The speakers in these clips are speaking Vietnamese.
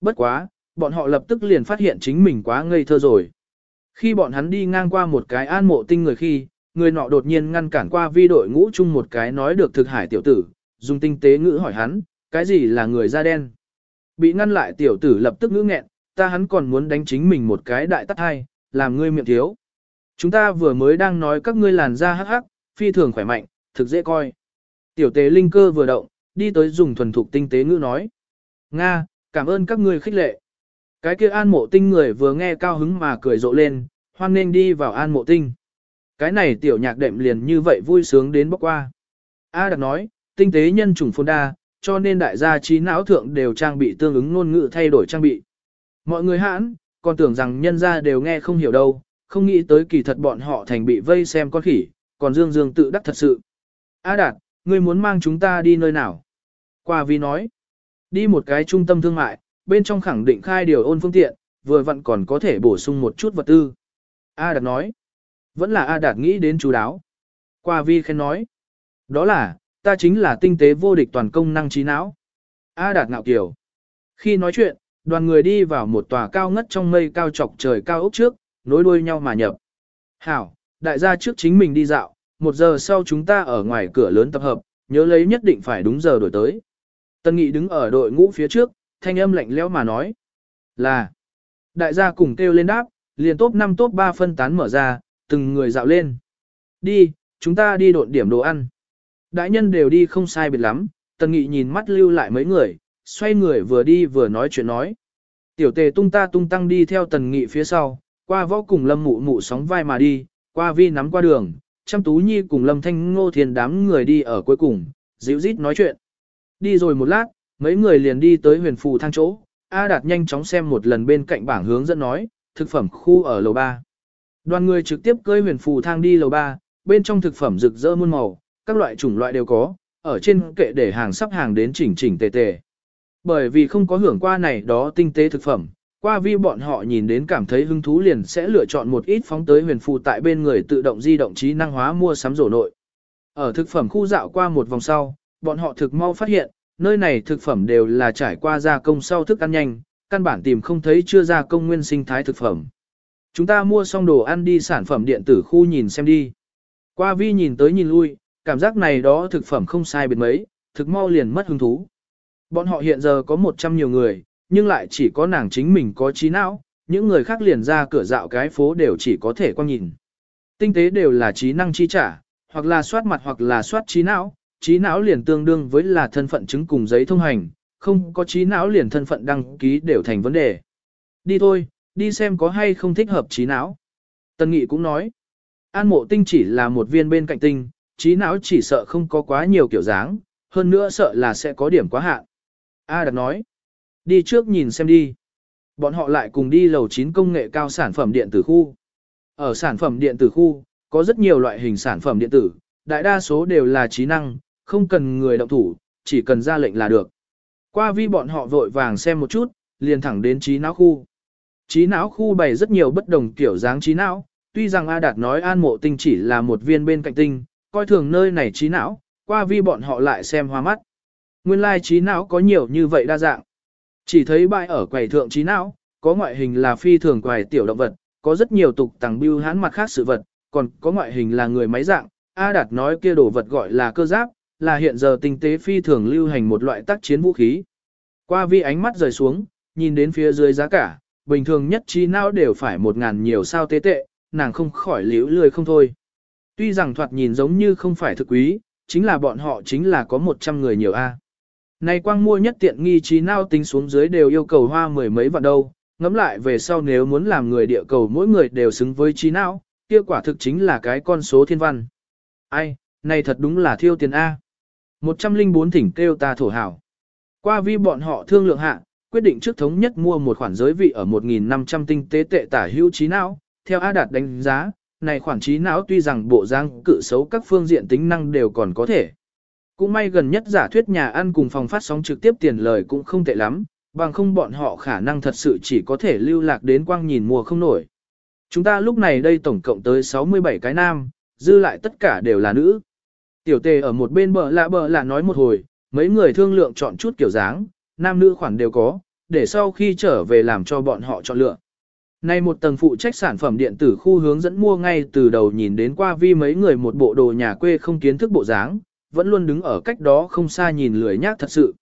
Bất quá, bọn họ lập tức liền phát hiện chính mình quá ngây thơ rồi. Khi bọn hắn đi ngang qua một cái an mộ tinh người khi, người nọ đột nhiên ngăn cản qua vi đội ngũ chung một cái nói được thực hải tiểu tử, dùng tinh tế ngữ hỏi hắn, cái gì là người da đen. Bị ngăn lại tiểu tử lập tức ngữ nghẹn, ta hắn còn muốn đánh chính mình một cái đại tắt hai, làm ngươi miệng thiếu. Chúng ta vừa mới đang nói các ngươi làn da hắc hắc, phi thường khỏe mạnh, thực dễ coi. Tiểu tế linh cơ vừa động, đi tới dùng thuần thục tinh tế ngữ nói. Nga, cảm ơn các ngươi khích lệ. Cái kia an mộ tinh người vừa nghe cao hứng mà cười rộ lên, hoan nên đi vào an mộ tinh. Cái này tiểu nhạc đệm liền như vậy vui sướng đến bốc qua. A đặc nói, tinh tế nhân chủng phôn đa, cho nên đại gia trí não thượng đều trang bị tương ứng ngôn ngữ thay đổi trang bị. Mọi người hãn, còn tưởng rằng nhân gia đều nghe không hiểu đâu, không nghĩ tới kỳ thật bọn họ thành bị vây xem con khỉ, còn Dương Dương tự đắc thật sự. A Đạt, ngươi muốn mang chúng ta đi nơi nào? Qua vi nói, đi một cái trung tâm thương mại, bên trong khẳng định khai điều ôn phương tiện, vừa vặn còn có thể bổ sung một chút vật tư. A Đạt nói, vẫn là A Đạt nghĩ đến chú đáo. Qua vi khen nói, đó là, ta chính là tinh tế vô địch toàn công năng trí não. A Đạt ngạo kiểu. Khi nói chuyện, đoàn người đi vào một tòa cao ngất trong mây cao chọc trời cao ốc trước, nối đuôi nhau mà nhập. Hảo, đại gia trước chính mình đi dạo, một giờ sau chúng ta ở ngoài cửa lớn tập hợp, nhớ lấy nhất định phải đúng giờ đổi tới. Tân Nghị đứng ở đội ngũ phía trước, thanh âm lạnh lẽo mà nói. Là, đại gia cùng kêu lên đáp, liền top 5 top 3 phân tán mở ra, từng người dạo lên. Đi, chúng ta đi độn điểm đồ ăn. Đại nhân đều đi không sai biệt lắm, Tần Nghị nhìn mắt lưu lại mấy người, xoay người vừa đi vừa nói chuyện nói. Tiểu tề tung ta tung tăng đi theo Tần Nghị phía sau, qua võ cùng lâm mụ mụ sóng vai mà đi, qua vi nắm qua đường, chăm tú nhi cùng lâm thanh ngô thiền đám người đi ở cuối cùng, dịu rít nói chuyện. Đi rồi một lát, mấy người liền đi tới huyền phù thang chỗ, A Đạt nhanh chóng xem một lần bên cạnh bảng hướng dẫn nói, thực phẩm khu ở lầu 3. Đoàn người trực tiếp cơi huyền phù thang đi lầu 3, bên trong thực phẩm rực rỡ muôn màu, các loại chủng loại đều có, ở trên kệ để hàng sắp hàng đến chỉnh chỉnh tề tề. Bởi vì không có hưởng qua này đó tinh tế thực phẩm, qua vi bọn họ nhìn đến cảm thấy hứng thú liền sẽ lựa chọn một ít phóng tới huyền phù tại bên người tự động di động trí năng hóa mua sắm rổ nội. Ở thực phẩm khu dạo qua một vòng sau, bọn họ thực mau phát hiện, nơi này thực phẩm đều là trải qua gia công sau thức ăn nhanh, căn bản tìm không thấy chưa gia công nguyên sinh thái thực phẩm. Chúng ta mua xong đồ ăn đi sản phẩm điện tử khu nhìn xem đi. Qua vi nhìn tới nhìn lui, cảm giác này đó thực phẩm không sai biệt mấy, thực mau liền mất hứng thú. Bọn họ hiện giờ có 100 nhiều người, nhưng lại chỉ có nàng chính mình có trí não, những người khác liền ra cửa dạo cái phố đều chỉ có thể quan nhìn. Tinh tế đều là trí năng chi trả, hoặc là soát mặt hoặc là soát trí não, trí não liền tương đương với là thân phận chứng cùng giấy thông hành, không có trí não liền thân phận đăng ký đều thành vấn đề. Đi thôi, đi xem có hay không thích hợp trí não. Tân Nghị cũng nói, an mộ tinh chỉ là một viên bên cạnh tinh, trí não chỉ sợ không có quá nhiều kiểu dáng, hơn nữa sợ là sẽ có điểm quá hạn. A Đạt nói, đi trước nhìn xem đi. Bọn họ lại cùng đi lầu 9 công nghệ cao sản phẩm điện tử khu. Ở sản phẩm điện tử khu, có rất nhiều loại hình sản phẩm điện tử, đại đa số đều là trí năng, không cần người động thủ, chỉ cần ra lệnh là được. Qua vi bọn họ vội vàng xem một chút, liền thẳng đến trí não khu. Trí não khu bày rất nhiều bất đồng kiểu dáng trí não, tuy rằng A Đạt nói an mộ tinh chỉ là một viên bên cạnh tinh, coi thường nơi này trí não, qua vi bọn họ lại xem hoa mắt. Nguyên lai trí não có nhiều như vậy đa dạng. Chỉ thấy bãi ở quầy thượng trí não, có ngoại hình là phi thường quầy tiểu động vật, có rất nhiều tục tàng bưu hán mặt khác sự vật, còn có ngoại hình là người máy dạng. A Đạt nói kia đồ vật gọi là cơ giáp, là hiện giờ tinh tế phi thường lưu hành một loại tác chiến vũ khí. Qua vi ánh mắt rời xuống, nhìn đến phía dưới giá cả, bình thường nhất trí não đều phải một ngàn nhiều sao tế tệ, nàng không khỏi liễu lười không thôi. Tuy rằng thoạt nhìn giống như không phải thực quý, chính là bọn họ chính là có 100 người nhiều A. Này quang mua nhất tiện nghi trí nào tính xuống dưới đều yêu cầu hoa mười mấy vạn đâu, ngẫm lại về sau nếu muốn làm người địa cầu mỗi người đều xứng với trí não, kia quả thực chính là cái con số thiên văn. Ai, này thật đúng là thiêu tiền A. 104 thỉnh kêu ta thổ hảo. Qua vi bọn họ thương lượng hạ, quyết định trước thống nhất mua một khoản giới vị ở 1.500 tinh tế tệ tả hữu trí não, theo A Đạt đánh giá, này khoản trí não tuy rằng bộ giang cự xấu các phương diện tính năng đều còn có thể. Cũng may gần nhất giả thuyết nhà ăn cùng phòng phát sóng trực tiếp tiền lời cũng không tệ lắm, bằng không bọn họ khả năng thật sự chỉ có thể lưu lạc đến quang nhìn mùa không nổi. Chúng ta lúc này đây tổng cộng tới 67 cái nam, dư lại tất cả đều là nữ. Tiểu tề ở một bên bờ lạ bờ lạ nói một hồi, mấy người thương lượng chọn chút kiểu dáng, nam nữ khoản đều có, để sau khi trở về làm cho bọn họ chọn lựa. Nay một tầng phụ trách sản phẩm điện tử khu hướng dẫn mua ngay từ đầu nhìn đến qua vi mấy người một bộ đồ nhà quê không kiến thức bộ dáng, vẫn luôn đứng ở cách đó không xa nhìn lười nhác thật sự.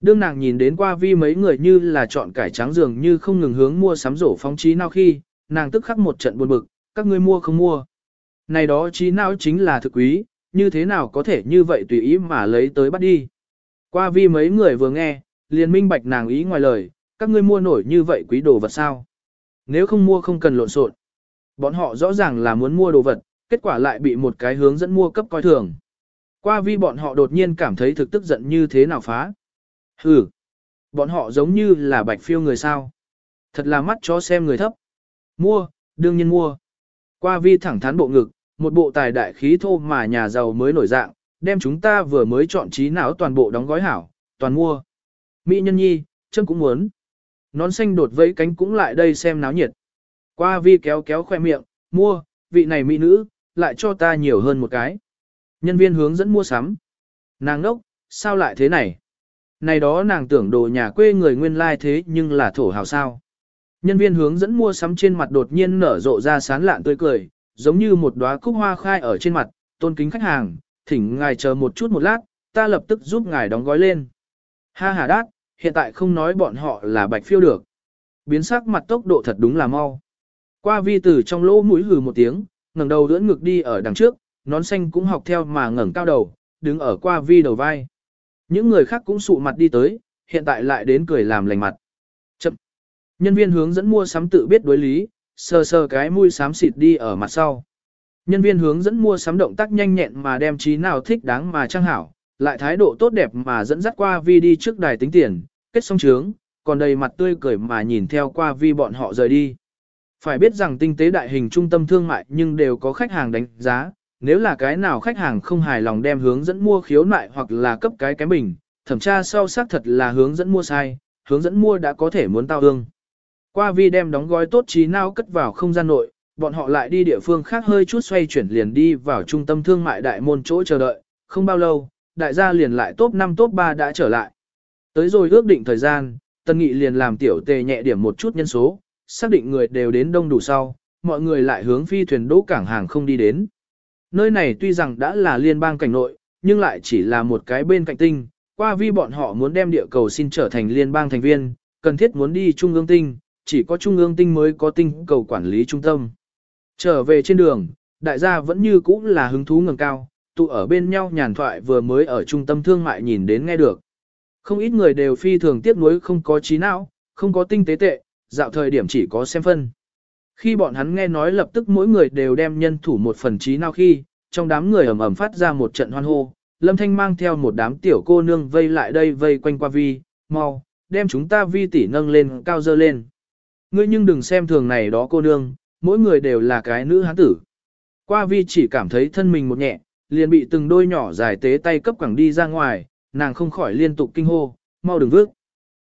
Đương nàng nhìn đến qua vi mấy người như là chọn cải trắng dường như không ngừng hướng mua sắm rổ phóng trí nào khi, nàng tức khắc một trận buồn bực, các ngươi mua không mua. Này đó trí não chính là thực quý, như thế nào có thể như vậy tùy ý mà lấy tới bắt đi. Qua vi mấy người vừa nghe, liền minh bạch nàng ý ngoài lời, các ngươi mua nổi như vậy quý đồ vật sao. Nếu không mua không cần lộn xộn. Bọn họ rõ ràng là muốn mua đồ vật, kết quả lại bị một cái hướng dẫn mua cấp coi thường. Qua vi bọn họ đột nhiên cảm thấy thực tức giận như thế nào phá. Hừ, bọn họ giống như là bạch phiêu người sao. Thật là mắt chó xem người thấp. Mua, đương nhiên mua. Qua vi thẳng thắn bộ ngực, một bộ tài đại khí thô mà nhà giàu mới nổi dạng, đem chúng ta vừa mới chọn trí não toàn bộ đóng gói hảo, toàn mua. Mỹ nhân nhi, chân cũng muốn. Nón xanh đột vẫy cánh cũng lại đây xem náo nhiệt. Qua vi kéo kéo khoe miệng, mua, vị này mỹ nữ, lại cho ta nhiều hơn một cái. Nhân viên hướng dẫn mua sắm. Nàng nốc, sao lại thế này? Này đó nàng tưởng đồ nhà quê người nguyên lai like thế nhưng là thổ hào sao. Nhân viên hướng dẫn mua sắm trên mặt đột nhiên nở rộ ra sán lạn tươi cười, giống như một đóa cúc hoa khai ở trên mặt, tôn kính khách hàng, thỉnh ngài chờ một chút một lát, ta lập tức giúp ngài đóng gói lên. Ha ha đát, hiện tại không nói bọn họ là bạch phiêu được. Biến sắc mặt tốc độ thật đúng là mau. Qua vi tử trong lỗ mũi hừ một tiếng, ngẩng đầu đỡ ngực đi ở đằng trước, nón xanh cũng học theo mà ngẩng cao đầu, đứng ở qua vi đầu vai. Những người khác cũng sụ mặt đi tới, hiện tại lại đến cười làm lành mặt. Chậm. Nhân viên hướng dẫn mua sắm tự biết đối lý, sờ sờ cái mũi xám xịt đi ở mặt sau. Nhân viên hướng dẫn mua sắm động tác nhanh nhẹn mà đem trí nào thích đáng mà trang hảo, lại thái độ tốt đẹp mà dẫn dắt qua vi đi trước đài tính tiền, kết xong trướng, còn đầy mặt tươi cười mà nhìn theo qua vi bọn họ rời đi. Phải biết rằng tinh tế đại hình trung tâm thương mại nhưng đều có khách hàng đánh giá, nếu là cái nào khách hàng không hài lòng đem hướng dẫn mua khiếu nại hoặc là cấp cái kém bình, thẩm tra sau xác thật là hướng dẫn mua sai, hướng dẫn mua đã có thể muốn tao ương. Qua vi đem đóng gói tốt trí nào cất vào không gian nội, bọn họ lại đi địa phương khác hơi chút xoay chuyển liền đi vào trung tâm thương mại đại môn chỗ chờ đợi, không bao lâu, đại gia liền lại top 5 top 3 đã trở lại. Tới rồi ước định thời gian, Tân Nghị liền làm tiểu tề nhẹ điểm một chút nhân số, xác định người đều đến đông đủ sau, mọi người lại hướng phi thuyền đỗ cảng hàng không đi đến. Nơi này tuy rằng đã là liên bang cảnh nội, nhưng lại chỉ là một cái bên cạnh tinh, qua vi bọn họ muốn đem địa cầu xin trở thành liên bang thành viên, cần thiết muốn đi trung ương tinh, chỉ có trung ương tinh mới có tinh cầu quản lý trung tâm. Trở về trên đường, đại gia vẫn như cũ là hứng thú ngầm cao, tụ ở bên nhau nhàn thoại vừa mới ở trung tâm thương mại nhìn đến nghe được. Không ít người đều phi thường tiếc nuối không có trí não, không có tinh tế tệ, dạo thời điểm chỉ có xem phân. Khi bọn hắn nghe nói lập tức mỗi người đều đem nhân thủ một phần trí nào khi, trong đám người ầm ầm phát ra một trận hoan hô, Lâm Thanh mang theo một đám tiểu cô nương vây lại đây vây quanh qua vi, mau, đem chúng ta vi tỷ nâng lên cao dơ lên. Ngươi nhưng đừng xem thường này đó cô nương, mỗi người đều là cái nữ hán tử. Qua vi chỉ cảm thấy thân mình một nhẹ, liền bị từng đôi nhỏ dài tế tay cấp quẳng đi ra ngoài, nàng không khỏi liên tục kinh hô, mau đừng vước.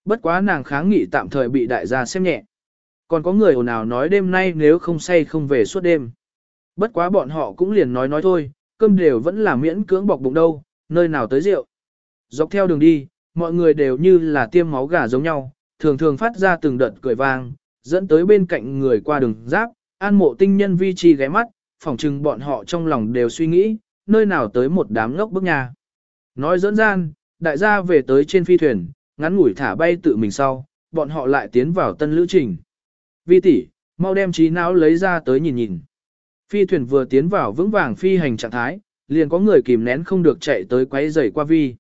Bất quá nàng kháng nghị tạm thời bị đại gia xem nhẹ. Còn có người ồn ào nói đêm nay nếu không say không về suốt đêm. Bất quá bọn họ cũng liền nói nói thôi, cơm đều vẫn là miễn cưỡng bọc bụng đâu, nơi nào tới rượu. Dọc theo đường đi, mọi người đều như là tiêm máu gà giống nhau, thường thường phát ra từng đợt cười vang, dẫn tới bên cạnh người qua đường giáp, an mộ tinh nhân vi trì ghé mắt, phỏng chừng bọn họ trong lòng đều suy nghĩ, nơi nào tới một đám ngốc bức nhà. Nói dẫn gian, đại gia về tới trên phi thuyền, ngắn ngủi thả bay tự mình sau, bọn họ lại tiến vào tân lữ trình. Vi tỷ, mau đem trí não lấy ra tới nhìn nhìn. Phi thuyền vừa tiến vào vững vàng phi hành trạng thái, liền có người kìm nén không được chạy tới quấy rầy qua vi.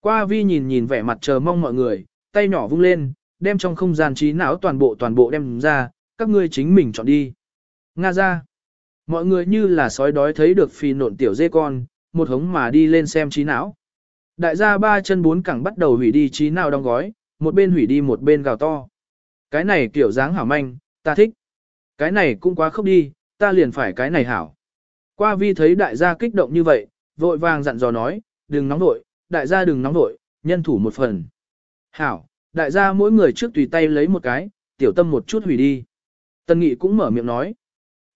Qua vi nhìn nhìn vẻ mặt chờ mong mọi người, tay nhỏ vung lên, đem trong không gian trí não toàn bộ toàn bộ đem ra, các ngươi chính mình chọn đi. Nga ra. Mọi người như là sói đói thấy được phi nộn tiểu dê con, một hống mà đi lên xem trí não. Đại gia ba chân bốn cẳng bắt đầu hủy đi trí não đóng gói, một bên hủy đi một bên gào to. Cái này kiểu dáng hảo manh, ta thích. Cái này cũng quá khốc đi, ta liền phải cái này hảo. Qua vi thấy đại gia kích động như vậy, vội vàng dặn dò nói, đừng nóng nội, đại gia đừng nóng nội, nhân thủ một phần. Hảo, đại gia mỗi người trước tùy tay lấy một cái, tiểu tâm một chút hủy đi. Tân Nghị cũng mở miệng nói.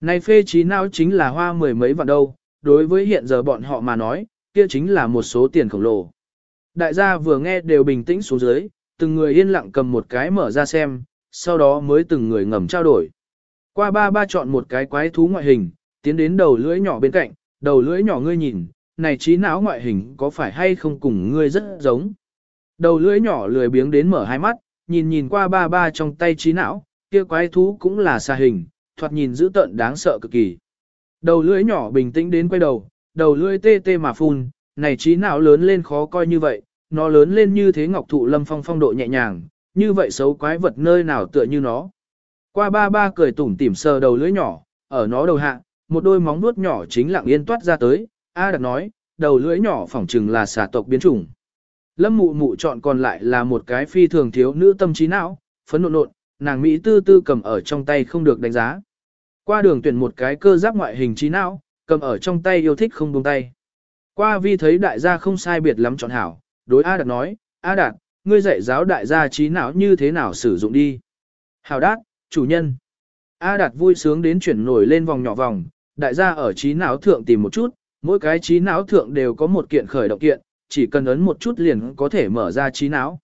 Này phê trí não chính là hoa mười mấy vạn đâu, đối với hiện giờ bọn họ mà nói, kia chính là một số tiền khổng lồ. Đại gia vừa nghe đều bình tĩnh xuống dưới, từng người yên lặng cầm một cái mở ra xem, sau đó mới từng người ngầm trao đổi. Qua ba ba chọn một cái quái thú ngoại hình, tiến đến đầu lưỡi nhỏ bên cạnh, đầu lưỡi nhỏ ngươi nhìn, này trí não ngoại hình có phải hay không cùng ngươi rất giống. Đầu lưỡi nhỏ lười biếng đến mở hai mắt, nhìn nhìn qua ba ba trong tay trí não, kia quái thú cũng là xa hình, thoạt nhìn dữ tợn đáng sợ cực kỳ. Đầu lưỡi nhỏ bình tĩnh đến quay đầu, đầu lưỡi tê tê mà phun, này trí não lớn lên khó coi như vậy, nó lớn lên như thế ngọc thụ lâm phong phong độ nhẹ nhàng, như vậy xấu quái vật nơi nào tựa như nó. Qua ba ba cười tủm tỉm sờ đầu lưỡi nhỏ, ở nó đầu hạ, một đôi móng vuốt nhỏ chính lặng yên toát ra tới, A đặt nói, đầu lưỡi nhỏ phỏng chừng là xà tộc biến chủng. Lâm mụ mụ chọn còn lại là một cái phi thường thiếu nữ tâm trí não, phấn nộn nộn, nàng Mỹ tư tư cầm ở trong tay không được đánh giá. Qua đường tuyển một cái cơ giáp ngoại hình trí não, cầm ở trong tay yêu thích không buông tay. Qua vi thấy đại gia không sai biệt lắm chọn hảo, đối A Đạt nói, A Đạt, ngươi dạy giáo đại gia trí não như thế nào sử dụng đi. Hảo đát, chủ nhân. A Đạt vui sướng đến chuyển nổi lên vòng nhỏ vòng, đại gia ở trí não thượng tìm một chút, mỗi cái trí não thượng đều có một kiện khởi động kiện, chỉ cần ấn một chút liền có thể mở ra trí não.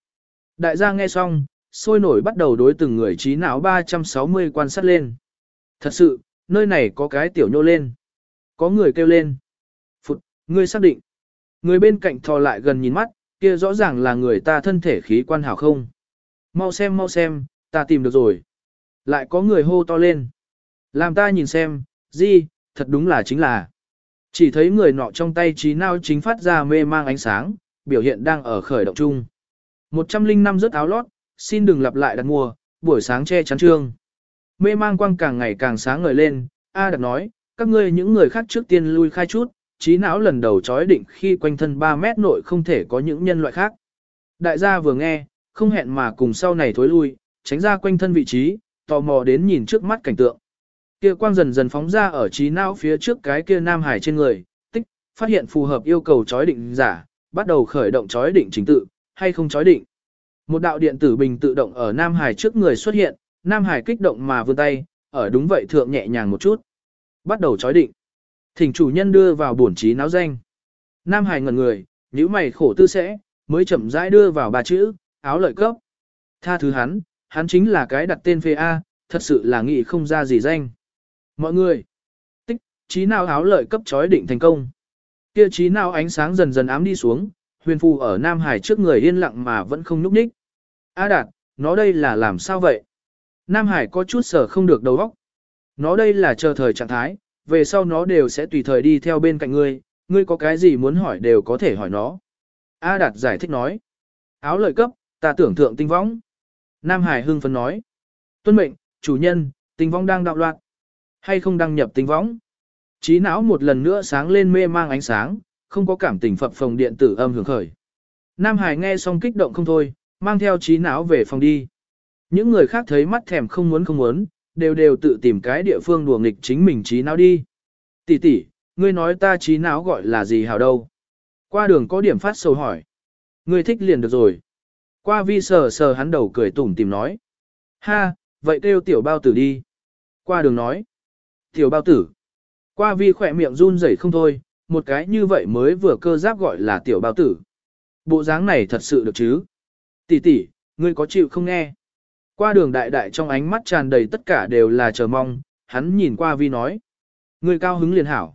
Đại gia nghe xong, sôi nổi bắt đầu đối từng người trí não 360 quan sát lên. Thật sự, nơi này có cái tiểu nhô lên. Có người kêu lên. Phụt, ngươi xác định. Người bên cạnh thò lại gần nhìn mắt, kia rõ ràng là người ta thân thể khí quan hảo không. Mau xem mau xem, ta tìm được rồi. Lại có người hô to lên. Làm ta nhìn xem, gì, thật đúng là chính là. Chỉ thấy người nọ trong tay trí não chính phát ra mê mang ánh sáng, biểu hiện đang ở khởi động chung. 105 rớt áo lót, xin đừng lặp lại đặt mua, buổi sáng che chắn trương. Mê mang quang càng ngày càng sáng ngời lên, A đặt nói, các ngươi những người khác trước tiên lui khai chút, trí não lần đầu chói định khi quanh thân 3 mét nội không thể có những nhân loại khác. Đại gia vừa nghe, không hẹn mà cùng sau này thối lui, tránh ra quanh thân vị trí, tò mò đến nhìn trước mắt cảnh tượng. Kia quang dần dần phóng ra ở trí não phía trước cái kia nam hải trên người, tích, phát hiện phù hợp yêu cầu chói định giả, bắt đầu khởi động chói định chính tự, hay không chói định. Một đạo điện tử bình tự động ở nam hải trước người xuất hiện, nam hải kích động mà vươn tay, ở đúng vậy thượng nhẹ nhàng một chút. Bắt đầu chói định. Thỉnh chủ nhân đưa vào bổn trí náo danh. Nam hải ngẩn người, nhíu mày khổ tư sẽ, mới chậm rãi đưa vào ba chữ, áo lợi cấp. Tha thứ hắn, hắn chính là cái đặt tên phê A, thật sự là nghĩ không ra gì danh. Mọi người, tích, trí nào áo lợi cấp chói định thành công. Kia trí nào ánh sáng dần dần ám đi xuống, huyền phù ở Nam Hải trước người yên lặng mà vẫn không nhúc nhích. A đạt, nó đây là làm sao vậy? Nam Hải có chút sở không được đầu óc. Nó đây là chờ thời trạng thái, về sau nó đều sẽ tùy thời đi theo bên cạnh ngươi, ngươi có cái gì muốn hỏi đều có thể hỏi nó. A Đạt giải thích nói. Áo lợi cấp, ta tưởng thượng tinh võng. Nam Hải hưng phấn nói. Tuân mệnh, chủ nhân, tinh võng đang đạo loạn. Hay không đăng nhập tinh võng? Trí não một lần nữa sáng lên mê mang ánh sáng, không có cảm tình phập phòng điện tử âm hưởng khởi. Nam Hải nghe xong kích động không thôi, mang theo trí não về phòng đi. Những người khác thấy mắt thèm không muốn không muốn, đều đều tự tìm cái địa phương đùa nghịch chính mình trí não đi. Tỷ tỷ, ngươi nói ta trí não gọi là gì hảo đâu? Qua đường có điểm phát sầu hỏi. Ngươi thích liền được rồi. Qua vi sờ sờ hắn đầu cười tủm tìm nói. Ha, vậy kêu tiểu bao tử đi. Qua đường nói. Tiểu bao tử. Qua vi khỏe miệng run rẩy không thôi, một cái như vậy mới vừa cơ giáp gọi là tiểu bao tử. Bộ dáng này thật sự được chứ? Tỷ tỷ, ngươi có chịu không nghe? Qua đường đại đại trong ánh mắt tràn đầy tất cả đều là chờ mong, hắn nhìn qua vi nói. Ngươi cao hứng liền hảo.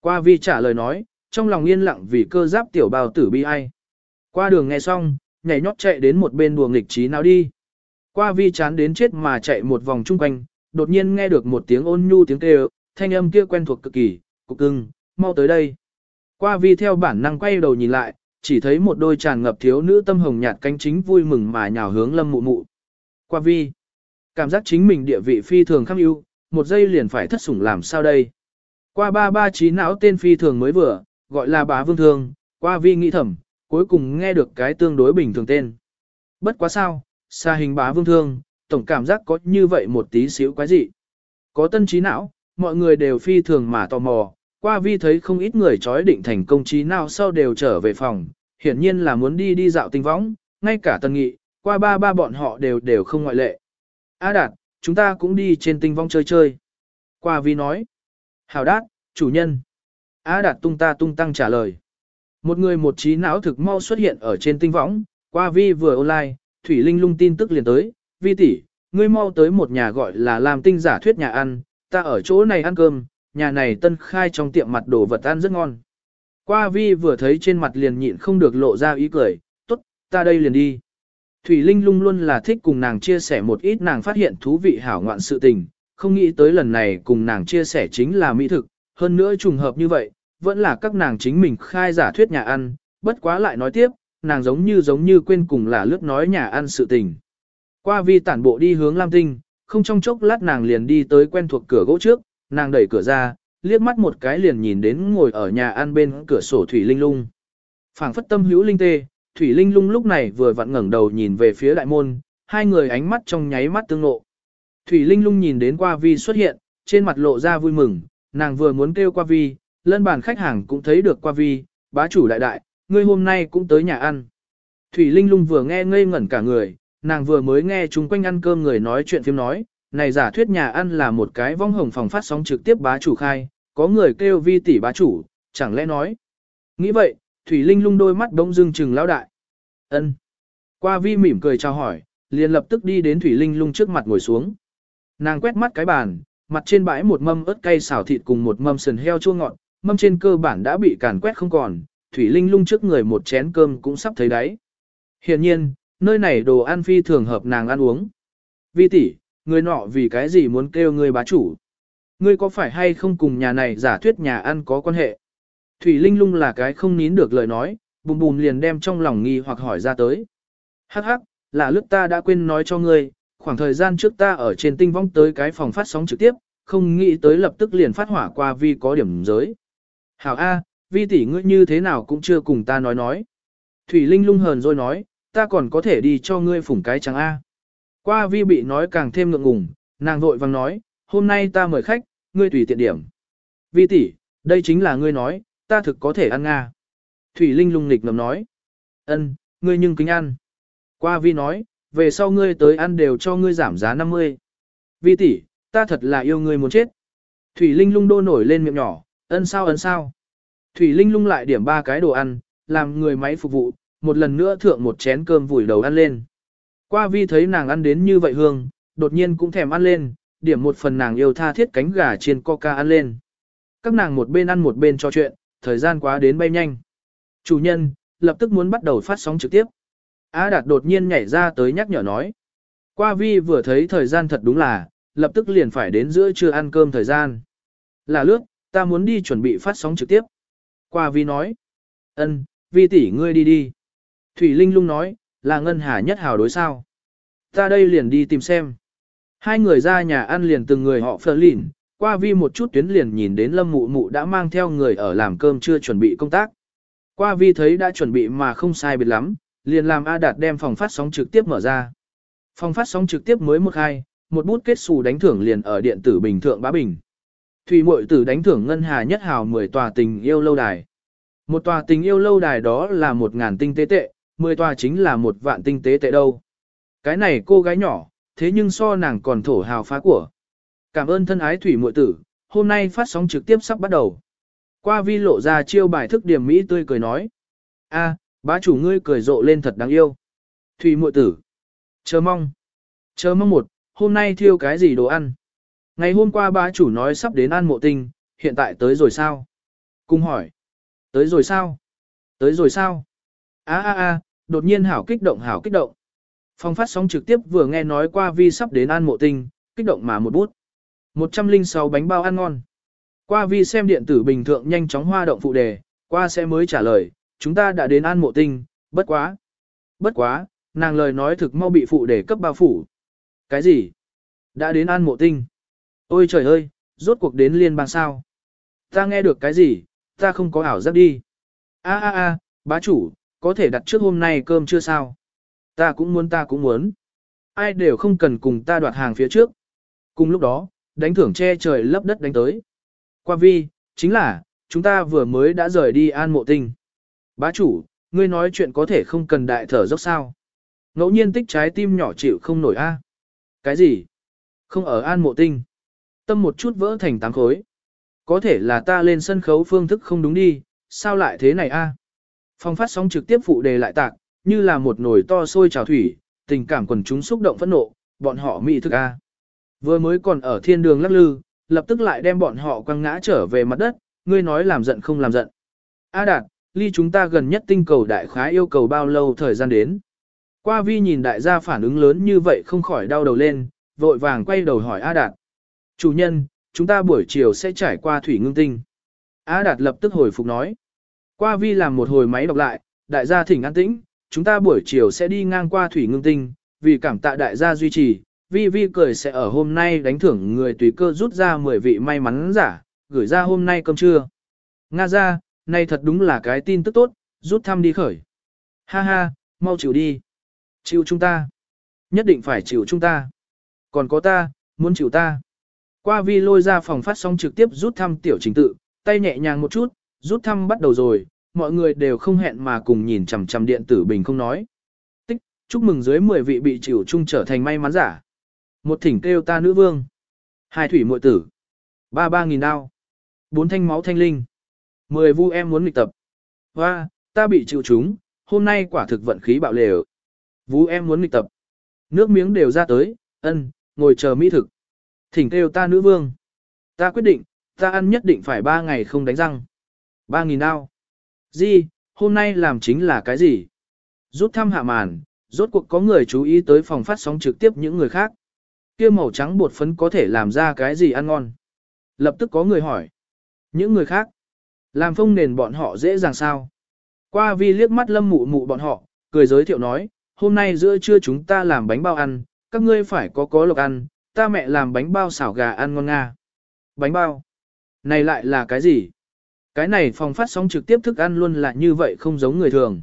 Qua vi trả lời nói, trong lòng yên lặng vì cơ giáp tiểu bao tử bi ai. Qua đường nghe xong, nhảy nhót chạy đến một bên đùa nghịch trí nào đi. Qua vi chán đến chết mà chạy một vòng chung quanh, đột nhiên nghe được một tiếng ôn nhu tiếng kêu, thanh âm kia quen thuộc cực kỳ, cục cưng, mau tới đây. Qua vi theo bản năng quay đầu nhìn lại, chỉ thấy một đôi tràn ngập thiếu nữ tâm hồng nhạt cánh chính vui mừng mà nhào hướng lâm mụ mụ. Qua vi, cảm giác chính mình địa vị phi thường khắc ưu, một giây liền phải thất sủng làm sao đây. Qua ba ba trí não tên phi thường mới vừa, gọi là bá vương thương, qua vi nghĩ thầm, cuối cùng nghe được cái tương đối bình thường tên. Bất quá sao, xa hình bá vương thương, tổng cảm giác có như vậy một tí xíu quái dị. Có tân trí não, mọi người đều phi thường mà tò mò, qua vi thấy không ít người chói định thành công trí nào sau đều trở về phòng, hiển nhiên là muốn đi đi dạo tinh võng, ngay cả tân nghị, qua ba ba bọn họ đều đều không ngoại lệ. A đạt, chúng ta cũng đi trên tinh vong chơi chơi. Qua vi nói. Hào đát, chủ nhân. A đạt tung ta tung tăng trả lời. Một người một trí não thực mau xuất hiện ở trên tinh võng, qua vi vừa online, Thủy Linh lung tin tức liền tới, vi tỷ, ngươi mau tới một nhà gọi là làm tinh giả thuyết nhà ăn, ta ở chỗ này ăn cơm, nhà này tân khai trong tiệm mặt đồ vật ăn rất ngon. Qua vi vừa thấy trên mặt liền nhịn không được lộ ra ý cười, tốt, ta đây liền đi. Thủy Linh lung luôn là thích cùng nàng chia sẻ một ít nàng phát hiện thú vị hảo ngoạn sự tình, không nghĩ tới lần này cùng nàng chia sẻ chính là mỹ thực, hơn nữa trùng hợp như vậy, vẫn là các nàng chính mình khai giả thuyết nhà ăn, bất quá lại nói tiếp, nàng giống như giống như quên cùng là lướt nói nhà ăn sự tình. Qua vi tản bộ đi hướng Lam Tinh, không trong chốc lát nàng liền đi tới quen thuộc cửa gỗ trước, nàng đẩy cửa ra, liếc mắt một cái liền nhìn đến ngồi ở nhà ăn bên cửa sổ Thủy Linh Lung. phảng phất tâm hữu linh tê, Thủy Linh Lung lúc này vừa vặn ngẩng đầu nhìn về phía đại môn, hai người ánh mắt trong nháy mắt tương ngộ. Thủy Linh Lung nhìn đến qua vi xuất hiện, trên mặt lộ ra vui mừng, nàng vừa muốn kêu qua vi, lân bàn khách hàng cũng thấy được qua vi, bá chủ đại đại, ngươi hôm nay cũng tới nhà ăn. Thủy Linh Lung vừa nghe ngây ngẩn cả người, nàng vừa mới nghe chúng quanh ăn cơm người nói chuyện phim nói, này giả thuyết nhà ăn là một cái vong hồng phòng phát sóng trực tiếp bá chủ khai, có người kêu vi tỷ bá chủ, chẳng lẽ nói. Nghĩ vậy, Thủy Linh lung đôi mắt đông dưng trừng lão đại. ân Qua vi mỉm cười chào hỏi, liền lập tức đi đến Thủy Linh lung trước mặt ngồi xuống. Nàng quét mắt cái bàn, mặt trên bãi một mâm ớt cay xào thịt cùng một mâm sườn heo chua ngọt, mâm trên cơ bản đã bị càn quét không còn, Thủy Linh lung trước người một chén cơm cũng sắp thấy đáy. Hiện nhiên, nơi này đồ ăn phi thường hợp nàng ăn uống. Vi tỷ, người nọ vì cái gì muốn kêu người bá chủ? Ngươi có phải hay không cùng nhà này giả thuyết nhà ăn có quan hệ? Thủy Linh lung là cái không nín được lời nói, bùm bùm liền đem trong lòng nghi hoặc hỏi ra tới. Hắc hắc, là lúc ta đã quên nói cho ngươi, khoảng thời gian trước ta ở trên tinh vong tới cái phòng phát sóng trực tiếp, không nghĩ tới lập tức liền phát hỏa qua vì có điểm giới. Hảo A, vi tỷ ngươi như thế nào cũng chưa cùng ta nói nói. Thủy Linh lung hờn rồi nói, ta còn có thể đi cho ngươi phủng cái trắng A. Qua vi bị nói càng thêm ngượng ngùng, nàng vội vàng nói, hôm nay ta mời khách, ngươi tùy tiện điểm. Vi tỷ, đây chính là ngươi nói, ta thực có thể ăn nga. Thủy Linh lung nghịch ngầm nói, ân, ngươi nhưng kính ăn. Qua vi nói, về sau ngươi tới ăn đều cho ngươi giảm giá 50. Vi tỷ, ta thật là yêu ngươi muốn chết. Thủy Linh lung đô nổi lên miệng nhỏ, ân sao ân sao. Thủy Linh lung lại điểm ba cái đồ ăn, làm người máy phục vụ, một lần nữa thượng một chén cơm vùi đầu ăn lên. Qua vi thấy nàng ăn đến như vậy hương, đột nhiên cũng thèm ăn lên, điểm một phần nàng yêu tha thiết cánh gà chiên coca ăn lên. Các nàng một bên ăn một bên trò chuyện, thời gian quá đến bay nhanh. Chủ nhân, lập tức muốn bắt đầu phát sóng trực tiếp. Á Đạt đột nhiên nhảy ra tới nhắc nhở nói. Qua vi vừa thấy thời gian thật đúng là, lập tức liền phải đến giữa trưa ăn cơm thời gian. Là lướt, ta muốn đi chuẩn bị phát sóng trực tiếp. Qua vi nói. ân, vi tỷ ngươi đi đi. Thủy Linh lung nói, là ngân hà nhất hào đối sao. Ta đây liền đi tìm xem. Hai người ra nhà ăn liền từng người họ phờ lìn, qua vi một chút tuyến liền nhìn đến lâm mụ mụ đã mang theo người ở làm cơm chưa chuẩn bị công tác. Qua vi thấy đã chuẩn bị mà không sai biệt lắm, liền làm A Đạt đem phòng phát sóng trực tiếp mở ra. Phòng phát sóng trực tiếp mới một hai, một bút kết xù đánh thưởng liền ở điện tử bình thượng bá bình. Thủy mội tử đánh thưởng ngân hà nhất hào 10 tòa tình yêu lâu đài. Một tòa tình yêu lâu đài đó là một ngàn tinh tế tệ, 10 tòa chính là một vạn tinh tế tệ đâu. Cái này cô gái nhỏ, thế nhưng so nàng còn thổ hào phá của. Cảm ơn thân ái thủy muội tử, hôm nay phát sóng trực tiếp sắp bắt đầu. Qua vi lộ ra chiêu bài thức điểm Mỹ tươi cười nói. a bá chủ ngươi cười rộ lên thật đáng yêu. Thủy muội tử. Chờ mong. Chờ mong một, hôm nay thiêu cái gì đồ ăn. Ngày hôm qua bá chủ nói sắp đến ăn mộ tinh, hiện tại tới rồi sao? Cung hỏi. Tới rồi sao? Tới rồi sao? a a a đột nhiên hảo kích động hảo kích động. Phong phát sóng trực tiếp vừa nghe nói qua vi sắp đến An mộ tinh, kích động mà một bút. 106 bánh bao ăn ngon. Qua vi xem điện tử bình thường nhanh chóng hoa động phụ đề, qua sẽ mới trả lời, chúng ta đã đến An mộ tinh, bất quá. Bất quá, nàng lời nói thực mau bị phụ đề cấp bao phủ. Cái gì? Đã đến An mộ tinh. Ôi trời ơi, rốt cuộc đến liên bang sao? Ta nghe được cái gì, ta không có ảo giác đi. A a a, bá chủ, có thể đặt trước hôm nay cơm chưa sao? Ta cũng muốn ta cũng muốn. Ai đều không cần cùng ta đoạt hàng phía trước. Cùng lúc đó, đánh thưởng che trời lấp đất đánh tới. Qua vi, chính là, chúng ta vừa mới đã rời đi an mộ tinh. Bá chủ, ngươi nói chuyện có thể không cần đại thở dốc sao. Ngẫu nhiên tích trái tim nhỏ chịu không nổi a. Cái gì? Không ở an mộ tinh. Tâm một chút vỡ thành tám khối. Có thể là ta lên sân khấu phương thức không đúng đi, sao lại thế này a? Phong phát sóng trực tiếp phụ đề lại tạc, như là một nồi to sôi trào thủy, tình cảm quần chúng xúc động phẫn nộ, bọn họ mỹ thức a. Vừa mới còn ở thiên đường lắc lư, lập tức lại đem bọn họ quăng ngã trở về mặt đất, ngươi nói làm giận không làm giận. A Đạt, ly chúng ta gần nhất tinh cầu đại khái yêu cầu bao lâu thời gian đến. Qua vi nhìn đại gia phản ứng lớn như vậy không khỏi đau đầu lên, vội vàng quay đầu hỏi A Đạt. Chủ nhân, chúng ta buổi chiều sẽ trải qua thủy ngưng tinh. A Đạt lập tức hồi phục nói. Qua vi làm một hồi máy đọc lại, đại gia thỉnh an tĩnh, chúng ta buổi chiều sẽ đi ngang qua thủy ngưng tinh, vì cảm tạ đại gia duy trì, vi vi cười sẽ ở hôm nay đánh thưởng người tùy cơ rút ra 10 vị may mắn giả, gửi ra hôm nay cơm trưa. Nga ra, nay thật đúng là cái tin tức tốt, rút thăm đi khởi. Ha ha, mau chịu đi. Chịu chúng ta. Nhất định phải chịu chúng ta. Còn có ta, muốn chịu ta. Qua vi lôi ra phòng phát sóng trực tiếp rút thăm tiểu trình tự, tay nhẹ nhàng một chút, rút thăm bắt đầu rồi, mọi người đều không hẹn mà cùng nhìn chằm chằm điện tử bình không nói. Tích, chúc mừng dưới 10 vị bị chịu chung trở thành may mắn giả. Một thỉnh kêu ta nữ vương. Hai thủy muội tử. Ba ba nghìn đao. Bốn thanh máu thanh linh. Mười vu em muốn nghịch tập. Và, ta bị chịu chúng, hôm nay quả thực vận khí bạo lều. Vũ em muốn nghịch tập. Nước miếng đều ra tới, ân, ngồi chờ mỹ thực. Thỉnh kêu ta nữ vương. Ta quyết định, ta ăn nhất định phải ba ngày không đánh răng. Ba nghìn đao. Di, hôm nay làm chính là cái gì? Rút thăm hạ màn, rốt cuộc có người chú ý tới phòng phát sóng trực tiếp những người khác. Kia màu trắng bột phấn có thể làm ra cái gì ăn ngon? Lập tức có người hỏi. Những người khác, làm phông nền bọn họ dễ dàng sao? Qua vi liếc mắt lâm mụ mụ bọn họ, cười giới thiệu nói, hôm nay giữa trưa chúng ta làm bánh bao ăn, các ngươi phải có có lộc ăn, ta mẹ làm bánh bao xảo gà ăn ngon nga. Bánh bao? Này lại là cái gì? Cái này phòng phát sóng trực tiếp thức ăn luôn là như vậy không giống người thường.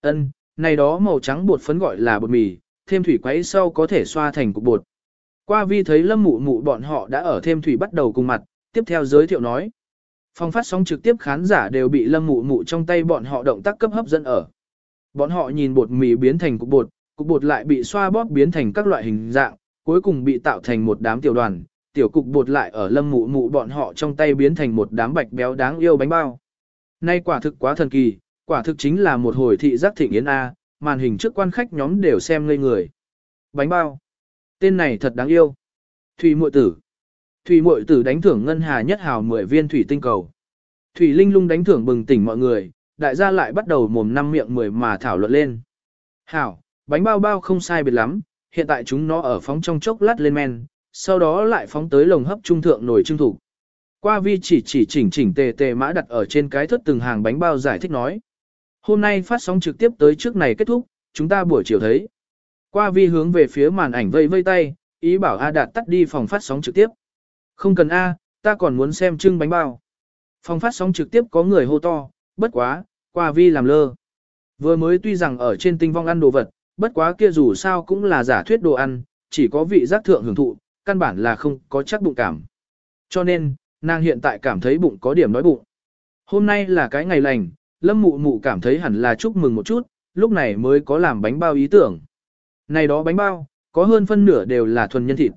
Ân, này đó màu trắng bột phấn gọi là bột mì, thêm thủy quấy sau có thể xoa thành cục bột. Qua vi thấy lâm mụ mụ bọn họ đã ở thêm thủy bắt đầu cùng mặt, tiếp theo giới thiệu nói. Phòng phát sóng trực tiếp khán giả đều bị lâm mụ mụ trong tay bọn họ động tác cấp hấp dẫn ở. Bọn họ nhìn bột mì biến thành cục bột, cục bột lại bị xoa bóp biến thành các loại hình dạng, cuối cùng bị tạo thành một đám tiểu đoàn, tiểu cục bột lại ở lâm mụ mụ bọn họ trong tay biến thành một đám bạch béo đáng yêu bánh bao. Nay quả thực quá thần kỳ, quả thực chính là một hồi thị giác thịnh yến A, màn hình trước quan khách nhóm đều xem ngây người. Bánh bao. Tên này thật đáng yêu. Thủy muội tử. Thủy muội tử đánh thưởng ngân hà nhất hào 10 viên thủy tinh cầu. Thủy linh lung đánh thưởng bừng tỉnh mọi người, đại gia lại bắt đầu mồm năm miệng mười mà thảo luận lên. Hảo, bánh bao bao không sai biệt lắm, hiện tại chúng nó ở phóng trong chốc lát lên men, sau đó lại phóng tới lồng hấp trung thượng nồi trưng thủ. Qua vi chỉ chỉ chỉnh chỉnh tề tề mã đặt ở trên cái thất từng hàng bánh bao giải thích nói. Hôm nay phát sóng trực tiếp tới trước này kết thúc, chúng ta buổi chiều thấy. Qua vi hướng về phía màn ảnh vây vây tay, ý bảo A Đạt tắt đi phòng phát sóng trực tiếp. Không cần A, ta còn muốn xem trưng bánh bao. Phòng phát sóng trực tiếp có người hô to, bất quá, qua vi làm lơ. Vừa mới tuy rằng ở trên tinh vong ăn đồ vật, bất quá kia dù sao cũng là giả thuyết đồ ăn, chỉ có vị giác thượng hưởng thụ, căn bản là không có chắc bụng cảm. Cho nên, nàng hiện tại cảm thấy bụng có điểm nói bụng. Hôm nay là cái ngày lành, lâm mụ mụ cảm thấy hẳn là chúc mừng một chút, lúc này mới có làm bánh bao ý tưởng. Này đó bánh bao, có hơn phân nửa đều là thuần nhân thịt.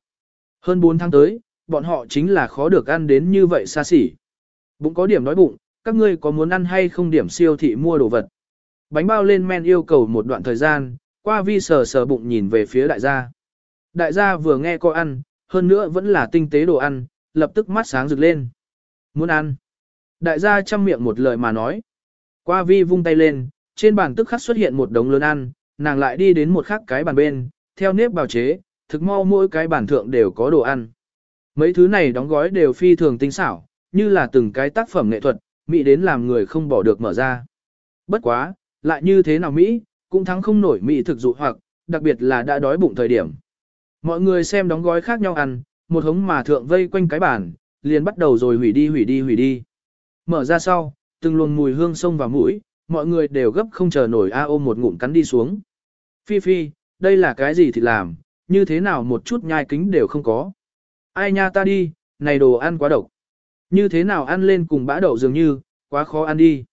Hơn 4 tháng tới, bọn họ chính là khó được ăn đến như vậy xa xỉ. Bụng có điểm nói bụng, các ngươi có muốn ăn hay không điểm siêu thị mua đồ vật. Bánh bao lên men yêu cầu một đoạn thời gian, qua vi sờ sờ bụng nhìn về phía đại gia. Đại gia vừa nghe có ăn, hơn nữa vẫn là tinh tế đồ ăn, lập tức mắt sáng rực lên. Muốn ăn. Đại gia chăm miệng một lời mà nói. Qua vi vung tay lên, trên bàn tức khắc xuất hiện một đống lớn ăn, nàng lại đi đến một khắc cái bàn bên, theo nếp bào chế, thực mau mỗi cái bàn thượng đều có đồ ăn. Mấy thứ này đóng gói đều phi thường tinh xảo, như là từng cái tác phẩm nghệ thuật, Mỹ đến làm người không bỏ được mở ra. Bất quá, lại như thế nào Mỹ, cũng thắng không nổi Mỹ thực dụ hoặc, đặc biệt là đã đói bụng thời điểm. Mọi người xem đóng gói khác nhau ăn, một hống mà thượng vây quanh cái bàn, liền bắt đầu rồi hủy đi hủy đi hủy đi. Mở ra sau, từng luồng mùi hương sông vào mũi, mọi người đều gấp không chờ nổi a ôm một ngụm cắn đi xuống. Phi phi, đây là cái gì thì làm, như thế nào một chút nhai kính đều không có. Ai nha ta đi, này đồ ăn quá độc. Như thế nào ăn lên cùng bã đậu dường như, quá khó ăn đi.